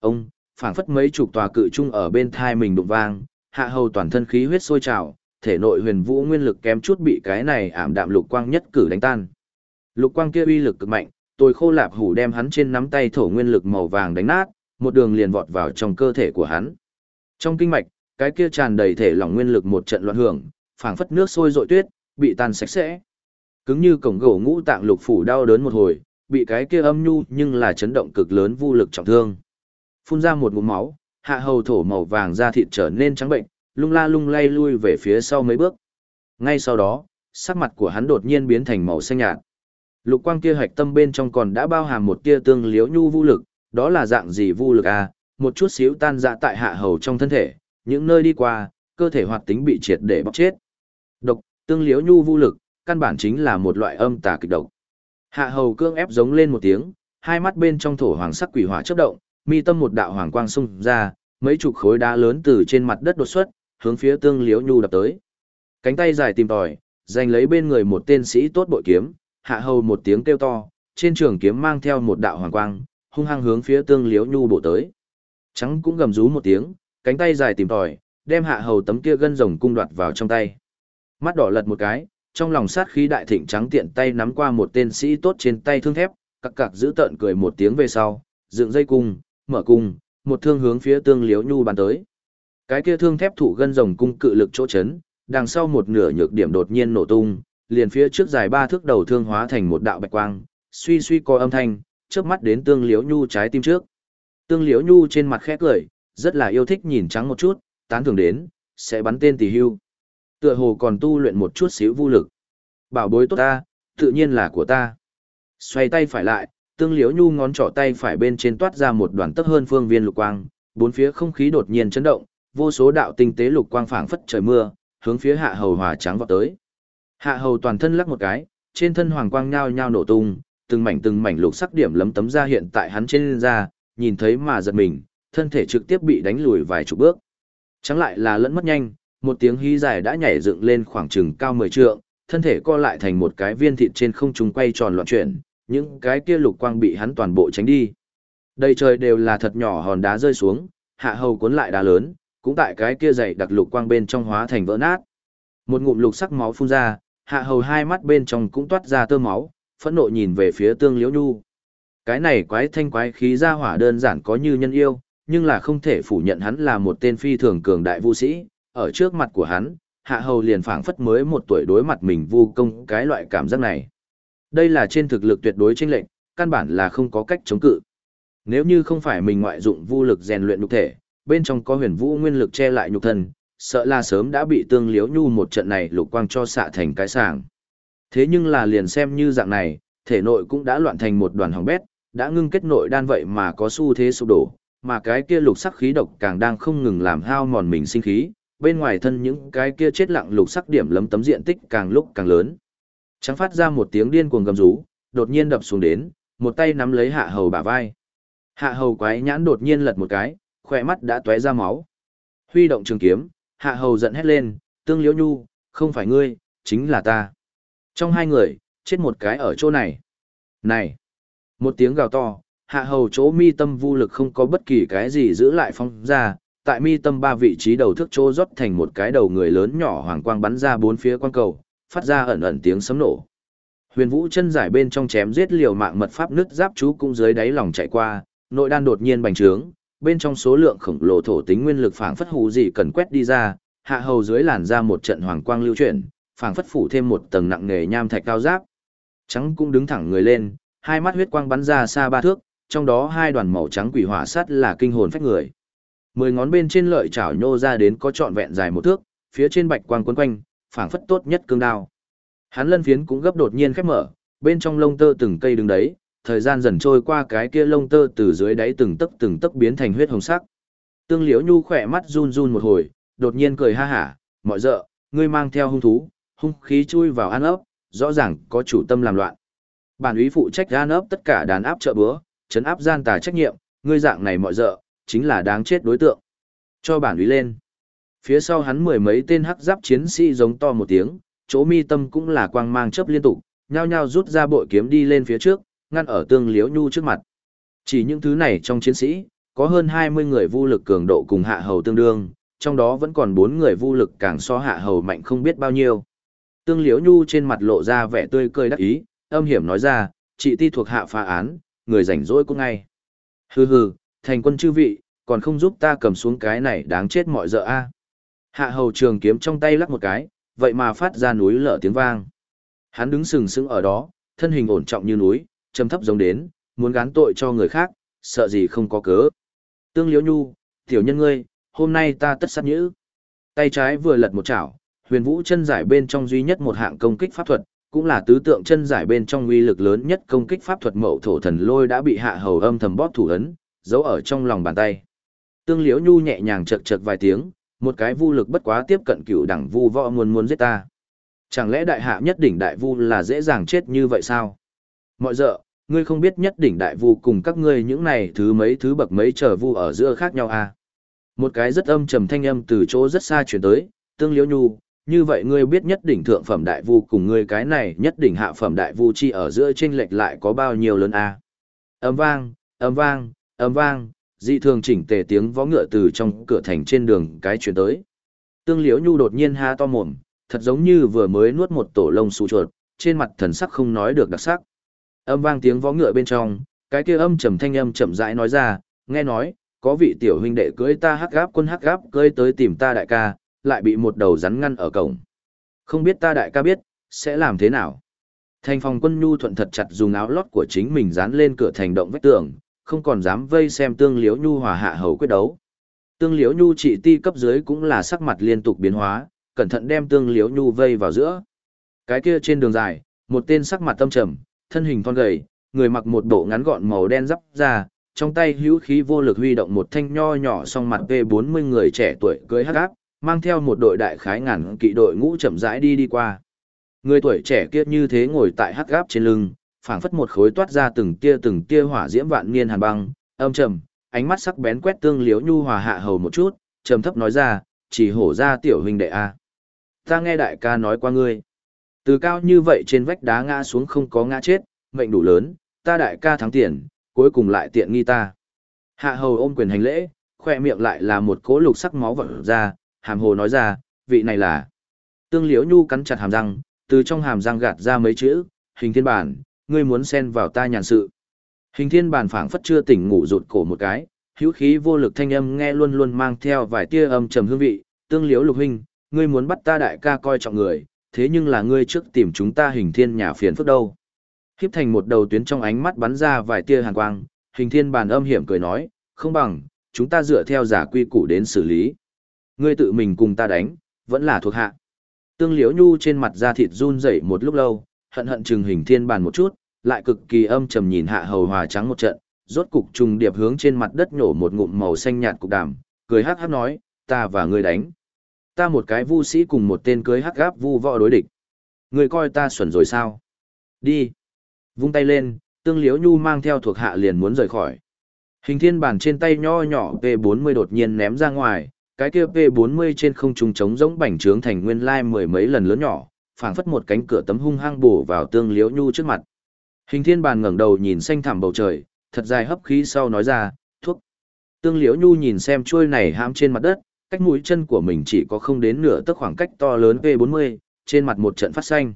Ông, phảng phất mấy chục tòa cự trung ở bên thai mình đụng vang, hạ hầu toàn thân khí huyết sôi trào, thể nội huyền vũ nguyên lực kém chút bị cái này ảm đạm lục quang nhất cử đánh tan. Lục quang kia uy lực cực mạnh, tôi khô lạp hủ đem hắn trên nắm tay thổ nguyên lực màu vàng đánh nát, một đường liền vọt vào trong cơ thể của hắn. Trong kinh mạch, cái kia tràn đầy thể lỏng nguyên lực một trận loạn hưởng, phảng phất nước sôi rội tuyết, bị tan sạch sẽ. Cứng như cổng gỗ ngũ tạng lục phủ đau đớn một hồi, bị cái kia âm nhu nhưng là chấn động cực lớn vô lực trọng thương. Phun ra một ngụm máu, hạ hầu thổ màu vàng da thịt trở nên trắng bệnh, lung la lung lay lui về phía sau mấy bước. Ngay sau đó, sắc mặt của hắn đột nhiên biến thành màu xanh nhạt. Lục quang kia hạch tâm bên trong còn đã bao hàm một tia tương liếu nhu vô lực, đó là dạng gì vô lực à, một chút xíu tan dạ tại hạ hầu trong thân thể, những nơi đi qua, cơ thể hoạt tính bị triệt để bóc chết. Độc, tương liếu nhu vô lực, căn bản chính là một loại âm tà kịch độc. Hạ hầu cương ép giống lên một tiếng, hai mắt bên trong thổ hoàng sắc quỷ hỏa chớp động, mi tâm một đạo hoàng quang xung ra, mấy chục khối đá lớn từ trên mặt đất đột xuất, hướng phía tương liễu nhu đập tới. Cánh tay dài tìm tòi, giành lấy bên người một tên sĩ tốt bội kiếm, hạ hầu một tiếng kêu to, trên trường kiếm mang theo một đạo hoàng quang, hung hăng hướng phía tương liễu nhu bổ tới. Trắng cũng gầm rú một tiếng, cánh tay dài tìm tòi, đem hạ hầu tấm kia gân rồng cung đoạt vào trong tay. Mắt đỏ lật một cái, trong lòng sát khí đại thịnh trắng tiện tay nắm qua một tên sĩ tốt trên tay thương thép, cặc cặc giữ tợn cười một tiếng về sau, dựng dây cung, mở cung, một thương hướng phía tương liếu nhu bắn tới. Cái kia thương thép thủ gân rồng cung cự lực chỗ chấn, đằng sau một nửa nhược điểm đột nhiên nổ tung, liền phía trước dài ba thước đầu thương hóa thành một đạo bạch quang, suy suy có âm thanh, chớp mắt đến tương liếu nhu trái tim trước. Tương liếu nhu trên mặt khẽ cười, rất là yêu thích nhìn trắng một chút, tán thưởng đến, sẽ bắn tên tỷ hưu. Tựa hồ còn tu luyện một chút xíu vô lực. Bảo bối tốt ta, tự nhiên là của ta. Xoay tay phải lại, tương liếu nhu ngón trỏ tay phải bên trên toát ra một đoàn tấc hơn phương viên lục quang, bốn phía không khí đột nhiên chấn động, vô số đạo tinh tế lục quang phảng phất trời mưa, hướng phía hạ hầu hòa trắng vọt tới. Hạ hầu toàn thân lắc một cái, trên thân hoàng quang nhao nhao nổ tung, từng mảnh từng mảnh lục sắc điểm lấm tấm ra hiện tại hắn trên da, nhìn thấy mà giật mình, thân thể trực tiếp bị đánh lùi vài chục bước. Chẳng lại là lẫn mất nhanh, một tiếng hí dài đã nhảy dựng lên khoảng chừng cao 10 trượng, thân thể co lại thành một cái viên thịt trên không trung quay tròn loạn chuyển, những cái kia lục quang bị hắn toàn bộ tránh đi. Đây trời đều là thật nhỏ hòn đá rơi xuống, hạ hầu cuốn lại đá lớn, cũng tại cái kia dày đặc lục quang bên trong hóa thành vỡ nát. Một ngụm lục sắc máu phun ra, hạ hầu hai mắt bên trong cũng toát ra tơ máu, phẫn nộ nhìn về phía tương liễu nhu. Cái này quái thanh quái khí ra hỏa đơn giản có như nhân yêu, nhưng là không thể phủ nhận hắn là một tên phi thường cường đại vũ sĩ, ở trước mặt của hắn, hạ hầu liền phảng phất mới một tuổi đối mặt mình vu công cái loại cảm giác này. Đây là trên thực lực tuyệt đối tranh lệnh, căn bản là không có cách chống cự. Nếu như không phải mình ngoại dụng vu lực rèn luyện nhục thể, bên trong có huyền vũ nguyên lực che lại nhục thân, sợ là sớm đã bị tương liếu nhu một trận này lục quang cho xạ thành cái sàng. Thế nhưng là liền xem như dạng này, thể nội cũng đã loạn thành một đoàn hỏng bét, đã ngưng kết nội đan vậy mà có xu thế sụp đổ, mà cái kia lục sắc khí độc càng đang không ngừng làm hao mòn mình sinh khí, bên ngoài thân những cái kia chết lặng lục sắc điểm lấm tấm diện tích càng lúc càng lớn. Trắng phát ra một tiếng điên cuồng gầm rú, đột nhiên đập xuống đến, một tay nắm lấy hạ hầu bả vai. Hạ hầu quái nhãn đột nhiên lật một cái, khỏe mắt đã tóe ra máu. Huy động trường kiếm, hạ hầu giận hét lên, tương liễu nhu, không phải ngươi, chính là ta. Trong hai người, chết một cái ở chỗ này. Này! Một tiếng gào to, hạ hầu chỗ mi tâm vô lực không có bất kỳ cái gì giữ lại phong ra, tại mi tâm ba vị trí đầu thước chỗ rót thành một cái đầu người lớn nhỏ hoàng quang bắn ra bốn phía quan cầu, phát ra ẩn ẩn tiếng sấm nổ. Huyền Vũ chân giải bên trong chém giết liều mạng mật pháp nứt giáp chú cũng dưới đáy lòng chạy qua, nội đan đột nhiên bành trướng, bên trong số lượng khổng lồ thổ tính nguyên lực phảng phất hù gì cần quét đi ra, hạ hầu dưới làn ra một trận hoàng quang lưu chuyển, phảng phất phủ thêm một tầng nặng nề nham thạch cao giáp. Trắng cũng đứng thẳng người lên, hai mắt huyết quang bắn ra xa ba thước, trong đó hai đoàn màu trắng quỷ hỏa sắt là kinh hồn phách người. Mười ngón bên trên lợi chảo nhô ra đến có trọn vẹn dài một thước, phía trên bạch quang quấn quanh, phảng phất tốt nhất cương đao. Hắn lân phiến cũng gấp đột nhiên khép mở, bên trong lông tơ từng cây đứng đấy, thời gian dần trôi qua cái kia lông tơ từ dưới đáy từng tấc từng tấc biến thành huyết hồng sắc. Tương Liễu Nhu khỏe mắt run run một hồi, đột nhiên cười ha hả, "Mọi dợ, ngươi mang theo hung thú, hung khí chui vào an ấp, rõ ràng có chủ tâm làm loạn. Bản úy phụ trách an ấp tất cả đàn áp trợ bữa, chấn áp gian tà trách nhiệm, ngươi dạng này mọi dợ, chính là đáng chết đối tượng. Cho bản úy lên." Phía sau hắn mười mấy tên hắc giáp chiến sĩ giống to một tiếng, chỗ mi tâm cũng là quang mang chớp liên tục, nhao nhao rút ra bội kiếm đi lên phía trước, ngăn ở tương liếu nhu trước mặt. Chỉ những thứ này trong chiến sĩ, có hơn 20 người vô lực cường độ cùng hạ hầu tương đương, trong đó vẫn còn 4 người vô lực càng so hạ hầu mạnh không biết bao nhiêu. Tương Liễu nhu trên mặt lộ ra vẻ tươi cười đắc ý, âm hiểm nói ra, chị ti thuộc hạ phá án, người rảnh rỗi cũng ngay. Hừ hừ, thành quân chư vị, còn không giúp ta cầm xuống cái này đáng chết mọi dợ a. Hạ hầu trường kiếm trong tay lắc một cái, vậy mà phát ra núi lở tiếng vang. Hắn đứng sừng sững ở đó, thân hình ổn trọng như núi, trầm thấp giống đến, muốn gán tội cho người khác, sợ gì không có cớ. Tương Liễu Nhu, tiểu nhân ngươi, hôm nay ta tất sát nhữ. Tay trái vừa lật một chảo, huyền vũ chân giải bên trong duy nhất một hạng công kích pháp thuật, cũng là tứ tượng chân giải bên trong uy lực lớn nhất công kích pháp thuật mậu thổ thần lôi đã bị hạ hầu âm thầm bóp thủ ấn, giấu ở trong lòng bàn tay. Tương Liễu Nhu nhẹ nhàng chật chật vài tiếng, một cái vu lực bất quá tiếp cận cựu đẳng vu võ muốn muốn giết ta. Chẳng lẽ đại hạ nhất đỉnh đại vu là dễ dàng chết như vậy sao? Mọi dợ, ngươi không biết nhất đỉnh đại vu cùng các ngươi những này thứ mấy thứ bậc mấy chờ vu ở giữa khác nhau à? Một cái rất âm trầm thanh âm từ chỗ rất xa chuyển tới, tương liễu nhu, như vậy ngươi biết nhất đỉnh thượng phẩm đại vu cùng ngươi cái này nhất đỉnh hạ phẩm đại vu chi ở giữa chênh lệch lại có bao nhiêu lớn à? ầm vang, ầm vang, ầm vang, dị thường chỉnh tề tiếng vó ngựa từ trong cửa thành trên đường cái chuyển tới. Tương Liễu Nhu đột nhiên ha to mồm, thật giống như vừa mới nuốt một tổ lông xù chuột, trên mặt thần sắc không nói được đặc sắc. Âm vang tiếng vó ngựa bên trong, cái kia âm trầm thanh âm chậm rãi nói ra, nghe nói, có vị tiểu huynh đệ cưới ta hắc gáp quân hắc gáp cưới tới tìm ta đại ca, lại bị một đầu rắn ngăn ở cổng. Không biết ta đại ca biết, sẽ làm thế nào? Thành phòng quân nhu thuận thật chặt dùng áo lót của chính mình dán lên cửa thành động vách tường, không còn dám vây xem tương liễu nhu hòa hạ hầu quyết đấu. Tương liễu nhu trị ti cấp dưới cũng là sắc mặt liên tục biến hóa, cẩn thận đem tương liễu nhu vây vào giữa. Cái kia trên đường dài, một tên sắc mặt tâm trầm, thân hình thon gầy, người mặc một bộ ngắn gọn màu đen giáp ra, trong tay hữu khí vô lực huy động một thanh nho nhỏ song mặt V40 người trẻ tuổi cưới hắc áp, mang theo một đội đại khái ngàn kỵ đội ngũ chậm rãi đi đi qua. Người tuổi trẻ kia như thế ngồi tại hắc gáp trên lưng, phảng phất một khối toát ra từng tia từng tia hỏa diễm vạn niên hàn băng, âm trầm, ánh mắt sắc bén quét tương liếu nhu hòa hạ hầu một chút, trầm thấp nói ra, chỉ hổ ra tiểu huynh đệ a. Ta nghe đại ca nói qua ngươi. Từ cao như vậy trên vách đá ngã xuống không có ngã chết, mệnh đủ lớn, ta đại ca thắng tiền, cuối cùng lại tiện nghi ta. Hạ hầu ôm quyền hành lễ, khoe miệng lại là một cỗ lục sắc máu vỡ ra, hàm hồ nói ra, vị này là. Tương liễu nhu cắn chặt hàm răng, từ trong hàm răng gạt ra mấy chữ, hình thiên bản, ngươi muốn xen vào ta nhàn sự. Hình thiên bản phảng phất chưa tỉnh ngủ rụt cổ một cái, hữu khí vô lực thanh âm nghe luôn luôn mang theo vài tia âm trầm hương vị, tương liễu lục huynh, ngươi muốn bắt ta đại ca coi trọng người, thế nhưng là ngươi trước tìm chúng ta hình thiên nhà phiền phức đâu. Khiếp thành một đầu tuyến trong ánh mắt bắn ra vài tia hàn quang, hình thiên bản âm hiểm cười nói, không bằng, chúng ta dựa theo giả quy củ đến xử lý. Ngươi tự mình cùng ta đánh, vẫn là thuộc hạ. Tương Liễu Nhu trên mặt da thịt run rẩy một lúc lâu, hận hận chừng hình thiên bàn một chút, lại cực kỳ âm trầm nhìn hạ hầu hòa trắng một trận, rốt cục trùng điệp hướng trên mặt đất nhổ một ngụm màu xanh nhạt cục đàm, cười hắc hắc nói, ta và ngươi đánh. Ta một cái vu sĩ cùng một tên cưới hắc gáp vu võ đối địch. Ngươi coi ta xuẩn rồi sao? Đi. Vung tay lên, tương liễu nhu mang theo thuộc hạ liền muốn rời khỏi. Hình thiên bàn trên tay nho nhỏ P40 đột nhiên ném ra ngoài, cái kia P40 trên không trung trống giống bành trướng thành nguyên lai mười mấy lần lớn nhỏ, phảng phất một cánh cửa tấm hung hăng bổ vào tương liễu nhu trước mặt. Hình thiên bàn ngẩng đầu nhìn xanh thẳm bầu trời, thật dài hấp khí sau nói ra, thuốc. Tương liễu nhu nhìn xem chuôi này hãm trên mặt đất, cách mũi chân của mình chỉ có không đến nửa tấc khoảng cách to lớn P40, trên mặt một trận phát xanh.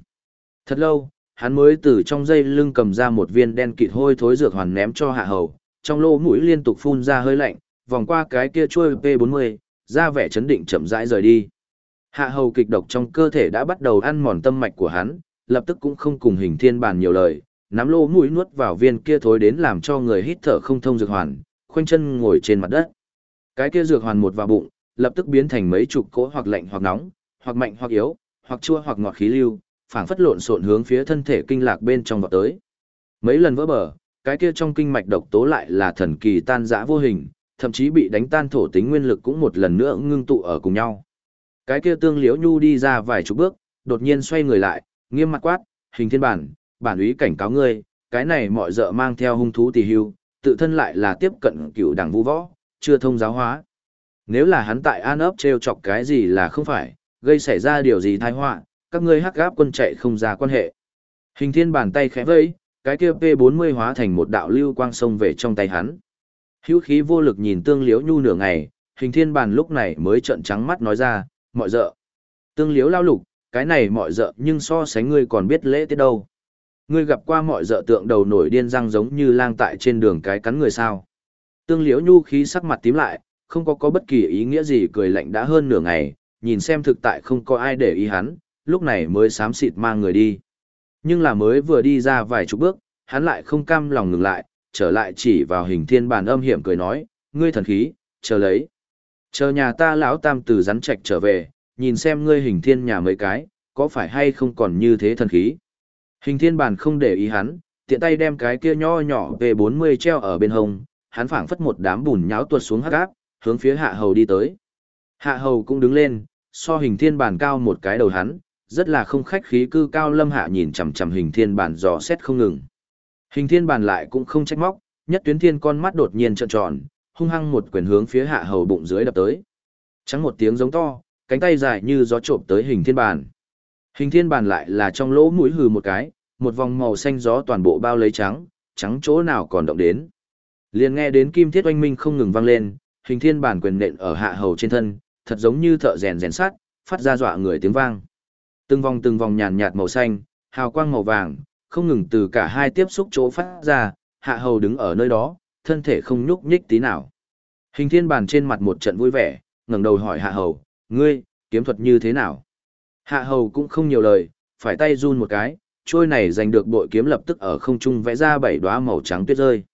Thật lâu, hắn mới từ trong dây lưng cầm ra một viên đen kịt hôi thối dược hoàn ném cho hạ hầu, trong lỗ mũi liên tục phun ra hơi lạnh, vòng qua cái kia chuôi P40, ra vẻ chấn định chậm rãi rời đi. Hạ hầu kịch độc trong cơ thể đã bắt đầu ăn mòn tâm mạch của hắn, lập tức cũng không cùng hình thiên bàn nhiều lời, nắm lô mũi nuốt vào viên kia thối đến làm cho người hít thở không thông dược hoàn, khoanh chân ngồi trên mặt đất. Cái kia dược hoàn một vào bụng, lập tức biến thành mấy chục cỗ hoặc lạnh hoặc nóng, hoặc mạnh hoặc yếu, hoặc chua hoặc ngọt khí lưu, phảng phất lộn xộn hướng phía thân thể kinh lạc bên trong vọt tới. Mấy lần vỡ bờ, cái kia trong kinh mạch độc tố lại là thần kỳ tan dã vô hình, thậm chí bị đánh tan thổ tính nguyên lực cũng một lần nữa ngưng tụ ở cùng nhau. Cái kia tương liễu nhu đi ra vài chục bước, đột nhiên xoay người lại, nghiêm mặt quát, hình thiên bản, bản úy cảnh cáo ngươi, cái này mọi dợ mang theo hung thú tỳ hưu, tự thân lại là tiếp cận cựu đảng vũ võ, chưa thông giáo hóa. Nếu là hắn tại an ấp treo chọc cái gì là không phải, gây xảy ra điều gì tai họa, các ngươi hắc gáp quân chạy không ra quan hệ. Hình thiên bàn tay khẽ vẫy, cái kia P40 hóa thành một đạo lưu quang sông về trong tay hắn. Hữu khí vô lực nhìn tương liếu nhu nửa ngày, hình thiên bàn lúc này mới trợn trắng mắt nói ra, mọi dợ. Tương liếu lao lục, cái này mọi dợ nhưng so sánh ngươi còn biết lễ tiết đâu. Ngươi gặp qua mọi dợ tượng đầu nổi điên răng giống như lang tại trên đường cái cắn người sao. Tương liếu nhu khí sắc mặt tím lại, không có có bất kỳ ý nghĩa gì cười lạnh đã hơn nửa ngày, nhìn xem thực tại không có ai để ý hắn, lúc này mới xám xịt mang người đi. Nhưng là mới vừa đi ra vài chục bước, hắn lại không cam lòng ngừng lại, trở lại chỉ vào hình thiên bàn âm hiểm cười nói, ngươi thần khí, chờ lấy. Chờ nhà ta lão tam từ rắn trạch trở về, nhìn xem ngươi hình thiên nhà mấy cái, có phải hay không còn như thế thần khí. Hình thiên bàn không để ý hắn, tiện tay đem cái kia nho nhỏ về 40 treo ở bên hông, hắn phảng phất một đám bùn nháo tuột xuống hắc áp, hướng phía hạ hầu đi tới. Hạ hầu cũng đứng lên, so hình thiên bàn cao một cái đầu hắn, rất là không khách khí cư cao lâm hạ nhìn chằm chằm hình thiên bàn dò xét không ngừng. Hình thiên bàn lại cũng không trách móc, nhất tuyến thiên con mắt đột nhiên trợn tròn, hung hăng một quyền hướng phía hạ hầu bụng dưới đập tới. Trắng một tiếng giống to, cánh tay dài như gió trộm tới hình thiên bàn. Hình thiên bàn lại là trong lỗ mũi hừ một cái, một vòng màu xanh gió toàn bộ bao lấy trắng, trắng chỗ nào còn động đến. Liền nghe đến kim thiết oanh minh không ngừng vang lên, hình thiên bản quyền nện ở hạ hầu trên thân, thật giống như thợ rèn rèn sắt, phát ra dọa người tiếng vang. Từng vòng từng vòng nhàn nhạt màu xanh, hào quang màu vàng, không ngừng từ cả hai tiếp xúc chỗ phát ra, hạ hầu đứng ở nơi đó, thân thể không nhúc nhích tí nào. Hình thiên bàn trên mặt một trận vui vẻ, ngẩng đầu hỏi hạ hầu, ngươi, kiếm thuật như thế nào? Hạ hầu cũng không nhiều lời, phải tay run một cái, trôi này giành được bội kiếm lập tức ở không trung vẽ ra bảy đóa màu trắng tuyết rơi.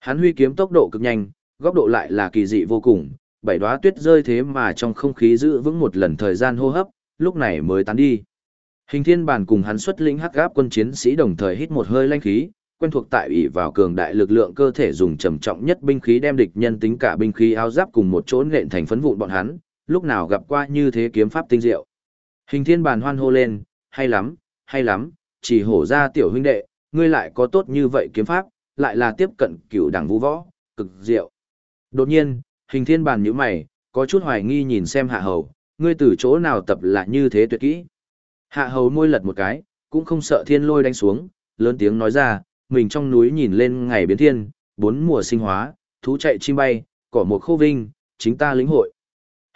Hắn huy kiếm tốc độ cực nhanh, góc độ lại là kỳ dị vô cùng, bảy đóa tuyết rơi thế mà trong không khí giữ vững một lần thời gian hô hấp, lúc này mới tán đi. Hình thiên bản cùng hắn xuất lĩnh hắc gáp quân chiến sĩ đồng thời hít một hơi lanh khí, quen thuộc tại ủy vào cường đại lực lượng cơ thể dùng trầm trọng nhất binh khí đem địch nhân tính cả binh khí áo giáp cùng một chỗ nện thành phấn vụn bọn hắn, lúc nào gặp qua như thế kiếm pháp tinh diệu. Hình thiên bản hoan hô lên, hay lắm, hay lắm, chỉ hổ ra tiểu huynh đệ, ngươi lại có tốt như vậy kiếm pháp, lại là tiếp cận cửu đẳng vũ võ, cực diệu. Đột nhiên, hình thiên bản nhíu mày, có chút hoài nghi nhìn xem hạ hầu, ngươi từ chỗ nào tập là như thế tuyệt kỹ. Hạ hầu môi lật một cái, cũng không sợ thiên lôi đánh xuống, lớn tiếng nói ra, mình trong núi nhìn lên ngày biến thiên, bốn mùa sinh hóa, thú chạy chim bay, cỏ một khô vinh, chính ta lĩnh hội.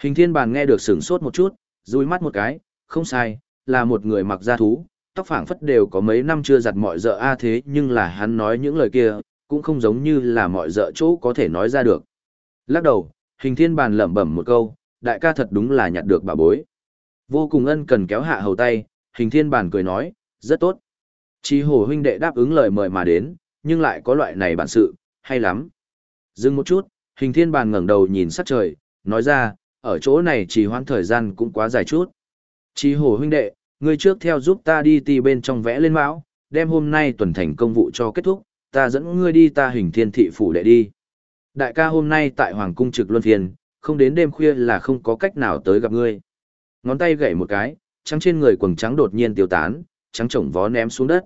Hình thiên bàn nghe được sửng sốt một chút, rui mắt một cái, không sai, là một người mặc da thú, tóc phảng phất đều có mấy năm chưa giặt mọi dợ a à thế nhưng là hắn nói những lời kia, cũng không giống như là mọi dợ chỗ có thể nói ra được. Lắc đầu, hình thiên bàn lẩm bẩm một câu, đại ca thật đúng là nhặt được bà bối. Vô cùng ân cần kéo hạ hầu tay, hình thiên bản cười nói, rất tốt. Chi hồ huynh đệ đáp ứng lời mời mà đến, nhưng lại có loại này bản sự, hay lắm. Dừng một chút, hình thiên bản ngẩng đầu nhìn sắc trời, nói ra, ở chỗ này chỉ hoãn thời gian cũng quá dài chút. Chi hồ huynh đệ, ngươi trước theo giúp ta đi ti bên trong vẽ lên mão, đem hôm nay tuần thành công vụ cho kết thúc, ta dẫn ngươi đi ta hình thiên thị phủ đệ đi. Đại ca hôm nay tại Hoàng cung trực luân phiền, không đến đêm khuya là không có cách nào tới gặp ngươi. Ngón tay gậy một cái, trắng trên người quần trắng đột nhiên tiêu tán, trắng trổng vó ném xuống đất.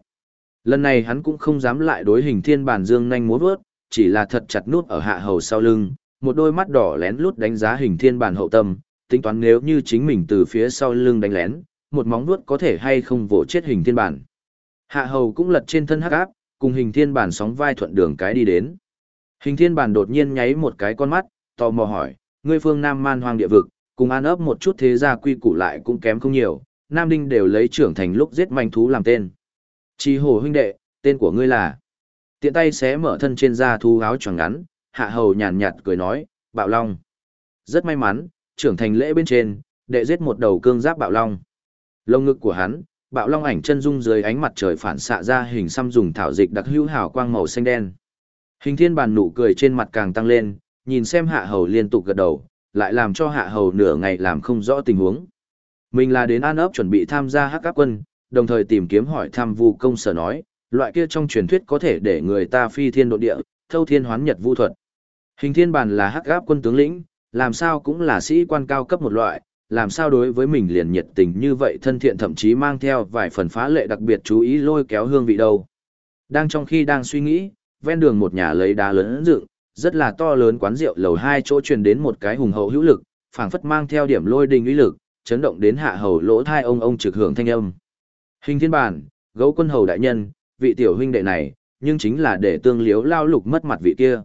Lần này hắn cũng không dám lại đối hình thiên bản dương nhanh múa vớt, chỉ là thật chặt nút ở hạ hầu sau lưng, một đôi mắt đỏ lén lút đánh giá hình thiên bản hậu tâm, tính toán nếu như chính mình từ phía sau lưng đánh lén, một móng vuốt có thể hay không vỗ chết hình thiên bản. Hạ hầu cũng lật trên thân hắc áp, cùng hình thiên bản sóng vai thuận đường cái đi đến. Hình thiên bản đột nhiên nháy một cái con mắt, tò mò hỏi, ngươi phương Nam man hoang địa vực, cùng an ấp một chút thế gia quy củ lại cũng kém không nhiều, Nam Đinh đều lấy trưởng thành lúc giết manh thú làm tên. Chi hồ huynh đệ, tên của ngươi là. Tiện tay xé mở thân trên da thu áo choàng ngắn, hạ hầu nhàn nhạt cười nói, bạo long. Rất may mắn, trưởng thành lễ bên trên, đệ giết một đầu cương giáp bạo long. Lông ngực của hắn, bạo long ảnh chân dung dưới ánh mặt trời phản xạ ra hình xăm dùng thảo dịch đặc hữu hào quang màu xanh đen. Hình thiên bàn nụ cười trên mặt càng tăng lên, nhìn xem hạ hầu liên tục gật đầu, lại làm cho hạ hầu nửa ngày làm không rõ tình huống. Mình là đến an ấp chuẩn bị tham gia hắc áp quân, đồng thời tìm kiếm hỏi thăm vu công sở nói, loại kia trong truyền thuyết có thể để người ta phi thiên độ địa, thâu thiên hoán nhật vu thuật. Hình thiên bàn là hắc áp quân tướng lĩnh, làm sao cũng là sĩ quan cao cấp một loại, làm sao đối với mình liền nhiệt tình như vậy thân thiện thậm chí mang theo vài phần phá lệ đặc biệt chú ý lôi kéo hương vị đâu. Đang trong khi đang suy nghĩ, ven đường một nhà lấy đá lớn dựng, rất là to lớn quán rượu lầu hai chỗ truyền đến một cái hùng hậu hữu lực, phảng phất mang theo điểm lôi đình uy lực, chấn động đến hạ hầu lỗ thai ông ông trực hưởng thanh âm. Hình thiên bản, gấu quân hầu đại nhân, vị tiểu huynh đệ này, nhưng chính là để tương liếu lao lục mất mặt vị kia.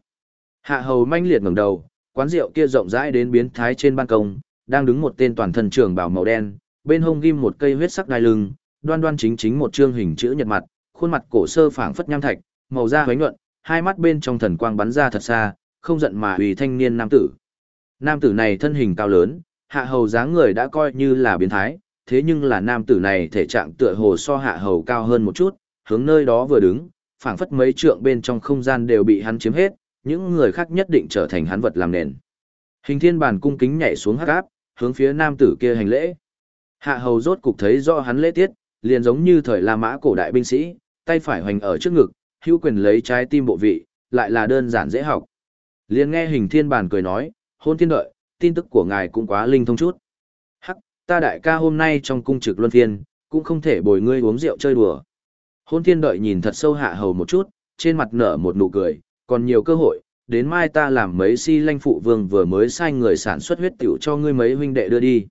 Hạ hầu manh liệt ngẩng đầu, quán rượu kia rộng rãi đến biến thái trên ban công, đang đứng một tên toàn thân trưởng bào màu đen, bên hông ghim một cây huyết sắc đai lưng, đoan đoan chính chính một trương hình chữ nhật mặt, khuôn mặt cổ sơ phảng phất nham thạch, màu da hoánh nhuận, hai mắt bên trong thần quang bắn ra thật xa, không giận mà uy thanh niên nam tử. Nam tử này thân hình cao lớn, hạ hầu dáng người đã coi như là biến thái, thế nhưng là nam tử này thể trạng tựa hồ so hạ hầu cao hơn một chút, hướng nơi đó vừa đứng, phảng phất mấy trượng bên trong không gian đều bị hắn chiếm hết, những người khác nhất định trở thành hắn vật làm nền. Hình thiên bản cung kính nhảy xuống hắc áp, hướng phía nam tử kia hành lễ. Hạ hầu rốt cục thấy rõ hắn lễ tiết, liền giống như thời La Mã cổ đại binh sĩ, tay phải hoành ở trước ngực, hữu quyền lấy trái tim bộ vị, lại là đơn giản dễ học. Liền nghe hình thiên bản cười nói, hôn thiên đợi, tin tức của ngài cũng quá linh thông chút. Hắc, ta đại ca hôm nay trong cung trực luân phiên, cũng không thể bồi ngươi uống rượu chơi đùa. Hôn thiên đợi nhìn thật sâu hạ hầu một chút, trên mặt nở một nụ cười, còn nhiều cơ hội, đến mai ta làm mấy si lanh phụ vương vừa mới sai người sản xuất huyết tiểu cho ngươi mấy huynh đệ đưa đi.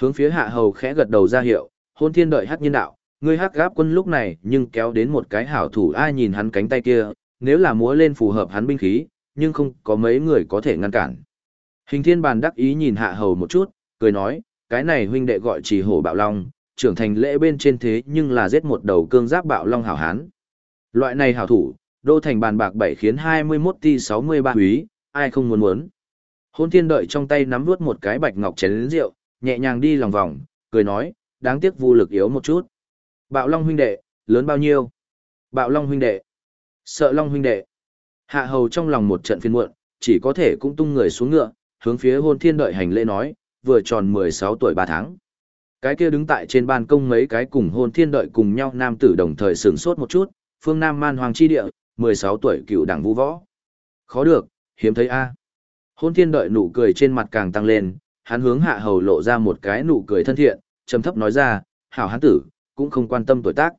Hướng phía hạ hầu khẽ gật đầu ra hiệu, hôn thiên đợi hắc nhân đạo, ngươi hắc gáp quân lúc này nhưng kéo đến một cái hảo thủ ai nhìn hắn cánh tay kia, nếu là múa lên phù hợp hắn binh khí, nhưng không có mấy người có thể ngăn cản. Hình thiên bàn đắc ý nhìn hạ hầu một chút, cười nói, cái này huynh đệ gọi trì hổ bạo long, trưởng thành lễ bên trên thế nhưng là giết một đầu cương giáp bạo long hảo hán. Loại này hảo thủ, đô thành bàn bạc bảy khiến 21 ti 63 quý, ai không muốn muốn. Hôn thiên đợi trong tay nắm vuốt một cái bạch ngọc chén rượu, nhẹ nhàng đi lòng vòng, cười nói, đáng tiếc vô lực yếu một chút. Bạo Long huynh đệ, lớn bao nhiêu? Bạo Long huynh đệ. Sợ Long huynh đệ. Hạ hầu trong lòng một trận phiên muộn, chỉ có thể cũng tung người xuống ngựa, hướng phía hôn thiên đợi hành lễ nói, vừa tròn 16 tuổi 3 tháng. Cái kia đứng tại trên ban công mấy cái cùng hôn thiên đợi cùng nhau nam tử đồng thời sửng sốt một chút, phương Nam man hoàng chi địa, 16 tuổi cựu đảng vũ võ. Khó được, hiếm thấy a. Hôn thiên đợi nụ cười trên mặt càng tăng lên, hắn hướng hạ hầu lộ ra một cái nụ cười thân thiện, trầm thấp nói ra, hảo hán tử, cũng không quan tâm tuổi tác.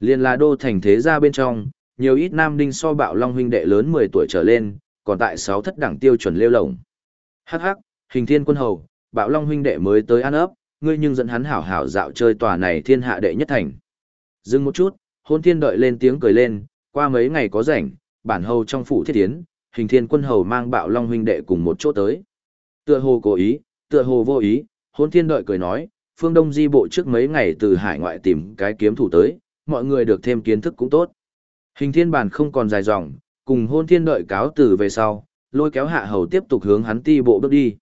Liên là đô thành thế gia bên trong, nhiều ít nam đinh so bạo long huynh đệ lớn 10 tuổi trở lên, còn tại 6 thất đẳng tiêu chuẩn lêu lồng. Hắc hắc, hình thiên quân hầu, bạo long huynh đệ mới tới ăn ấp, ngươi nhưng dẫn hắn hảo hảo dạo chơi tòa này thiên hạ đệ nhất thành. Dừng một chút, hôn thiên đợi lên tiếng cười lên, qua mấy ngày có rảnh, bản hầu trong phủ thiết tiến, hình thiên quân hầu mang bạo long huynh đệ cùng một chỗ tới. Tựa hồ cố ý, tựa hồ vô ý, hôn thiên đợi cười nói, phương đông di bộ trước mấy ngày từ hải ngoại tìm cái kiếm thủ tới, mọi người được thêm kiến thức cũng tốt. Hình thiên bản không còn dài dòng, cùng hôn thiên đợi cáo từ về sau, lôi kéo hạ hầu tiếp tục hướng hắn ti bộ bước đi.